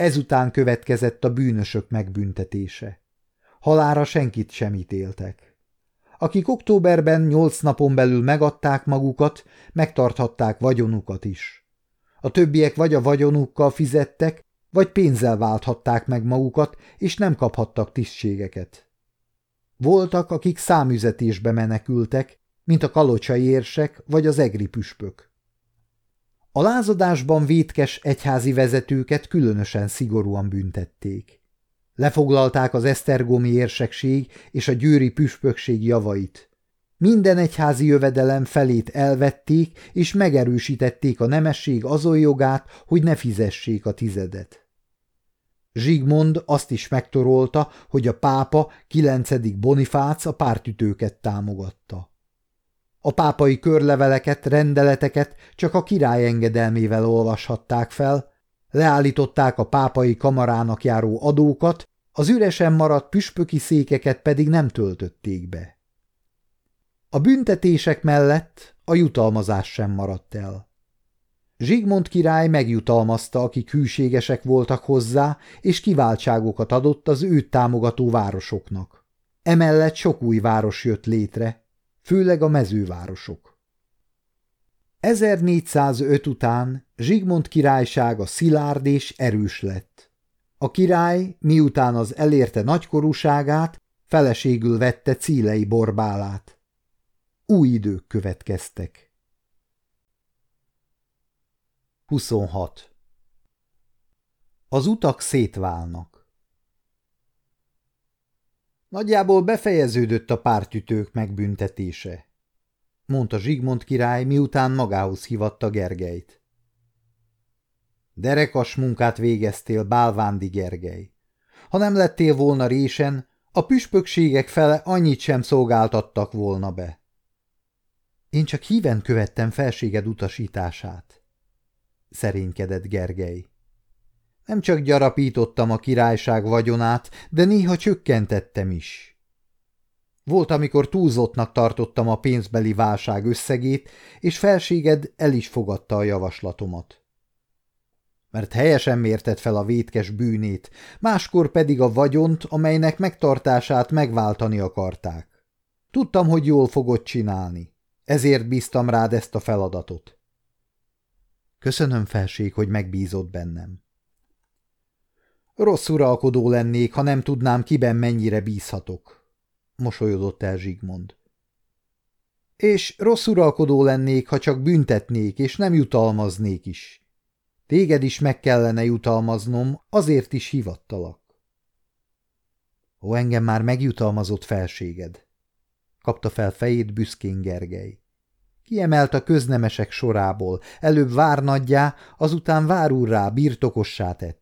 Ezután következett a bűnösök megbüntetése. Halára senkit sem ítéltek. Akik októberben nyolc napon belül megadták magukat, megtarthatták vagyonukat is. A többiek vagy a vagyonukkal fizettek, vagy pénzzel válthatták meg magukat, és nem kaphattak tisztségeket. Voltak, akik számüzetésbe menekültek, mint a kalocsai érsek vagy az egri püspök. A lázadásban vétkes egyházi vezetőket különösen szigorúan büntették. Lefoglalták az esztergomi érsekség és a győri püspökség javait. Minden egyházi jövedelem felét elvették, és megerősítették a nemesség azon jogát, hogy ne fizessék a tizedet. Zsigmond azt is megtorolta, hogy a pápa 9. Bonifác a pártütőket támogatta. A pápai körleveleket, rendeleteket csak a király engedelmével olvashatták fel, leállították a pápai kamarának járó adókat, az üresen maradt püspöki székeket pedig nem töltötték be. A büntetések mellett a jutalmazás sem maradt el. Zsigmond király megjutalmazta, akik hűségesek voltak hozzá, és kiváltságokat adott az őt támogató városoknak. Emellett sok új város jött létre, főleg a mezővárosok. 1405 után Zsigmond királysága szilárd és erős lett. A király, miután az elérte nagykorúságát, feleségül vette cílei borbálát. Új idők következtek. 26. Az utak szétválnak. Nagyjából befejeződött a pártütők megbüntetése, mondta Zsigmond király, miután magához hívatta Gergelyt. Derekas munkát végeztél, Bálvándi Gergely. Ha nem lettél volna résen, a püspökségek fele annyit sem szolgáltattak volna be. Én csak híven követtem felséged utasítását, szerénykedett Gergely. Nem csak gyarapítottam a királyság vagyonát, de néha csökkentettem is. Volt, amikor túlzottnak tartottam a pénzbeli válság összegét, és felséged el is fogadta a javaslatomat. Mert helyesen mérted fel a vétkes bűnét, máskor pedig a vagyont, amelynek megtartását megváltani akarták. Tudtam, hogy jól fogod csinálni, ezért bíztam rád ezt a feladatot. Köszönöm, felség, hogy megbízott bennem. Rossz uralkodó lennék, ha nem tudnám, kiben mennyire bízhatok, mosolyodott el Zsigmond. És rossz uralkodó lennék, ha csak büntetnék, és nem jutalmaznék is. Téged is meg kellene jutalmaznom, azért is hivattalak. Ó, engem már megjutalmazott felséged, kapta fel fejét büszkén Gergely. Kiemelt a köznemesek sorából, előbb várnadjá, azután várúrrá birtokossá tett.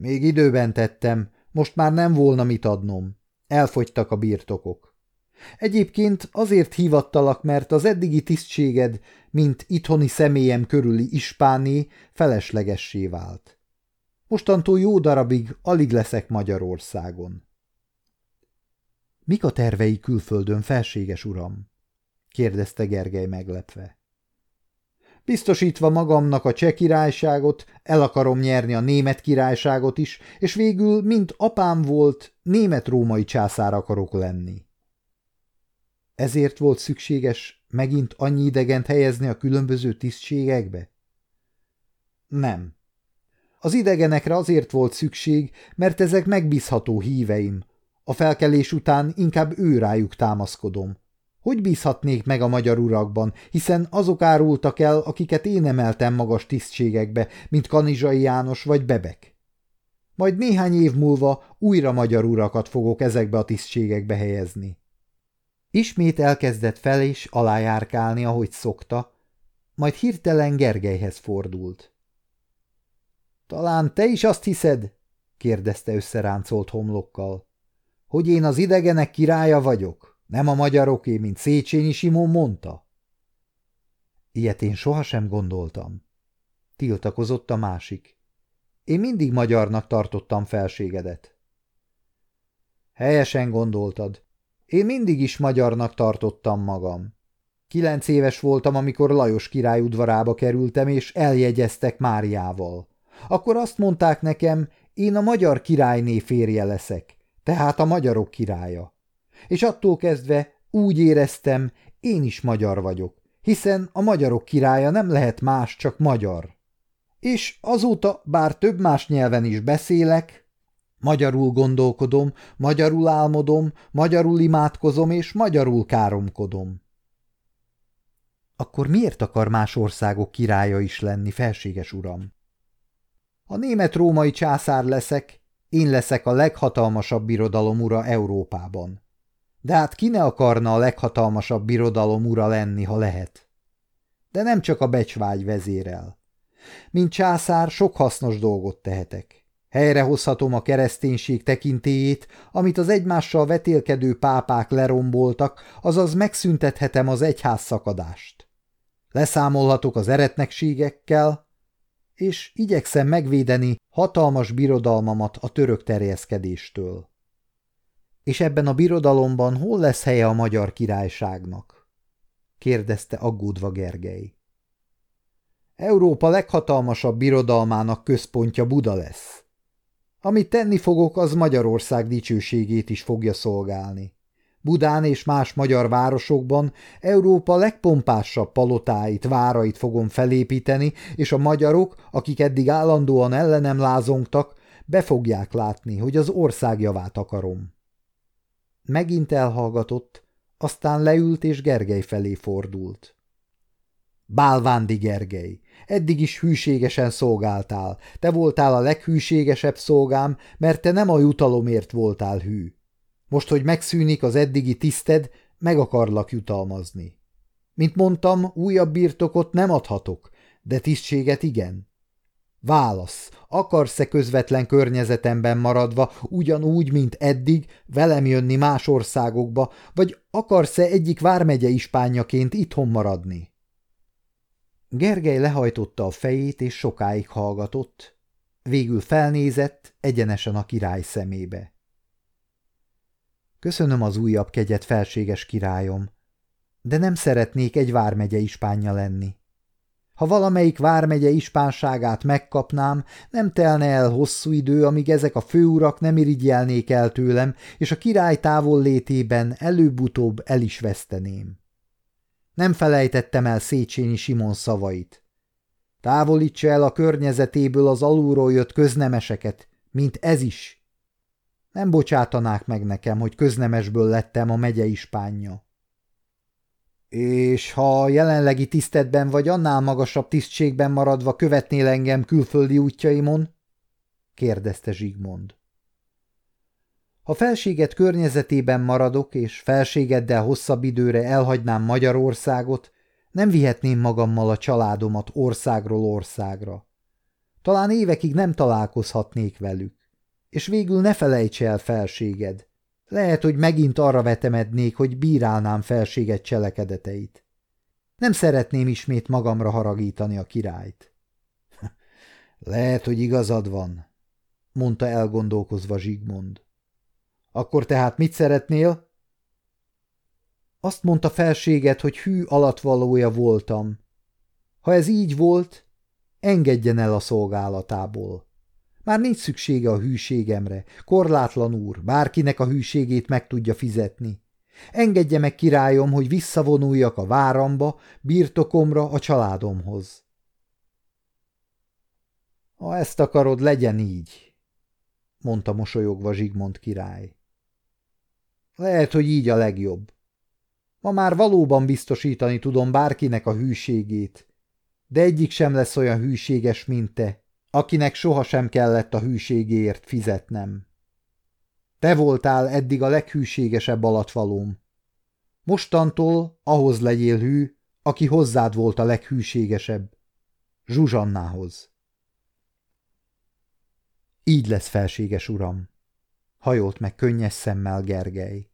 Még időben tettem, most már nem volna mit adnom. Elfogytak a birtokok. Egyébként azért hívattalak, mert az eddigi tisztséged, mint itthoni személyem körüli ispáné, feleslegessé vált. Mostantól jó darabig alig leszek Magyarországon. Mik a tervei külföldön, felséges uram? kérdezte Gergely meglepve. Biztosítva magamnak a cseh királyságot, el akarom nyerni a német királyságot is, és végül, mint apám volt, német-római császár akarok lenni. Ezért volt szükséges megint annyi idegent helyezni a különböző tisztségekbe? Nem. Az idegenekre azért volt szükség, mert ezek megbízható híveim. A felkelés után inkább ő rájuk támaszkodom. Hogy bízhatnék meg a magyar urakban, hiszen azok árultak el, akiket én emeltem magas tisztségekbe, mint Kanizsai János vagy Bebek. Majd néhány év múlva újra magyar urakat fogok ezekbe a tisztségekbe helyezni. Ismét elkezdett fel és alájárkálni, ahogy szokta, majd hirtelen Gergelyhez fordult. – Talán te is azt hiszed? – kérdezte összeráncolt homlokkal. – Hogy én az idegenek királya vagyok? Nem a magyaroké, mint Széchenyi Simon mondta? Ilyet én sohasem gondoltam. Tiltakozott a másik. Én mindig magyarnak tartottam felségedet. Helyesen gondoltad. Én mindig is magyarnak tartottam magam. Kilenc éves voltam, amikor Lajos király udvarába kerültem, és eljegyeztek Máriával. Akkor azt mondták nekem, én a magyar királyné férje leszek, tehát a magyarok királya. És attól kezdve úgy éreztem, én is magyar vagyok, hiszen a magyarok királya nem lehet más, csak magyar. És azóta, bár több más nyelven is beszélek, magyarul gondolkodom, magyarul álmodom, magyarul imádkozom és magyarul káromkodom. Akkor miért akar más országok királya is lenni, felséges uram? A német-római császár leszek, én leszek a leghatalmasabb birodalom ura Európában. De hát ki ne akarna a leghatalmasabb birodalom ura lenni, ha lehet? De nem csak a becsvágy vezérel. Mint császár sok hasznos dolgot tehetek. Helyrehozhatom a kereszténység tekintélyét, amit az egymással vetélkedő pápák leromboltak, azaz megszüntethetem az egyház szakadást. Leszámolhatok az eretnekségekkel, és igyekszem megvédeni hatalmas birodalmamat a török terjeszkedéstől. És ebben a birodalomban hol lesz helye a magyar királyságnak? kérdezte aggódva Gergely. Európa leghatalmasabb birodalmának központja Buda lesz. Amit tenni fogok, az Magyarország dicsőségét is fogja szolgálni. Budán és más magyar városokban Európa legpompásabb palotáit, várait fogom felépíteni, és a magyarok, akik eddig állandóan ellenem lázongtak, be fogják látni, hogy az ország javát akarom. Megint elhallgatott, aztán leült és Gergely felé fordult. Bálvándi Gergely, eddig is hűségesen szolgáltál, te voltál a leghűségesebb szolgám, mert te nem a jutalomért voltál hű. Most, hogy megszűnik az eddigi tiszted, meg akarlak jutalmazni. Mint mondtam, újabb birtokot nem adhatok, de tisztséget igen. Válasz, akarsz-e közvetlen környezetemben maradva, ugyanúgy, mint eddig, velem jönni más országokba, vagy akarsz-e egyik vármegye ispányaként itthon maradni? Gergely lehajtotta a fejét, és sokáig hallgatott. Végül felnézett, egyenesen a király szemébe. Köszönöm az újabb kegyet, felséges királyom, de nem szeretnék egy vármegye ispánja lenni. Ha valamelyik vármegye ispánságát megkapnám, nem telne el hosszú idő, amíg ezek a főurak nem irigyelnék el tőlem, és a király távol létében előbb-utóbb el is veszteném. Nem felejtettem el Széchenyi Simon szavait. Távolítsa el a környezetéből az alulról jött köznemeseket, mint ez is, nem bocsátanák meg nekem, hogy köznemesből lettem a megye ispánja. És ha jelenlegi tisztetben vagy annál magasabb tisztségben maradva követnél engem külföldi útjaimon? kérdezte Zsigmond. Ha felséget környezetében maradok, és felségeddel hosszabb időre elhagynám Magyarországot, nem vihetném magammal a családomat országról országra. Talán évekig nem találkozhatnék velük. És végül ne felejts el felséged. Lehet, hogy megint arra vetemednék, hogy bírálnám felséged cselekedeteit. Nem szeretném ismét magamra haragítani a királyt. Lehet, hogy igazad van, mondta elgondolkozva Zsigmond. Akkor tehát mit szeretnél? Azt mondta felséged, hogy hű alatvalója voltam. Ha ez így volt, engedjen el a szolgálatából. Már nincs szüksége a hűségemre, korlátlan úr, bárkinek a hűségét meg tudja fizetni. Engedje meg, királyom, hogy visszavonuljak a váramba, birtokomra, a családomhoz. Ha ezt akarod, legyen így, mondta mosolyogva Zsigmond király. Lehet, hogy így a legjobb. Ma már valóban biztosítani tudom bárkinek a hűségét, de egyik sem lesz olyan hűséges, mint te, akinek sohasem kellett a hűségéért fizetnem. Te voltál eddig a leghűségesebb alatvalóm. Mostantól ahhoz legyél hű, aki hozzád volt a leghűségesebb. Zsuzsannához. Így lesz felséges uram, hajolt meg könnyes szemmel Gergely.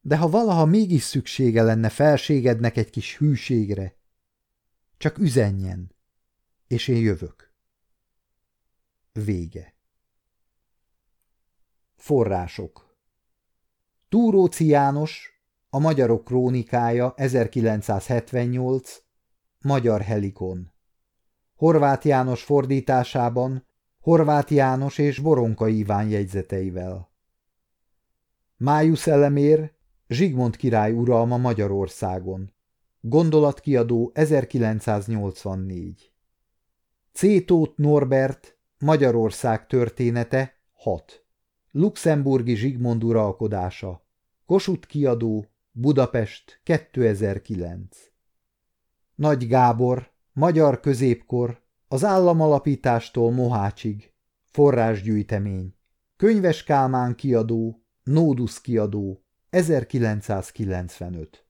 De ha valaha mégis szüksége lenne felségednek egy kis hűségre, csak üzenjen, és én jövök. Vége. Források Túróci János, a Magyarok Krónikája 1978, Magyar Helikon Horváth János fordításában, Horváth János és Boronka Iván jegyzeteivel. Májusz elemér, Zsigmond király uralma Magyarországon. Gondolatkiadó 1984 C. Norbert, Magyarország története 6. Luxemburgi Zsigmond uralkodása. Kossuth kiadó, Budapest 2009 Nagy Gábor, Magyar középkor, az államalapítástól Mohácsig. Forrásgyűjtemény. Könyves Kálmán kiadó, Nódusz kiadó, 1995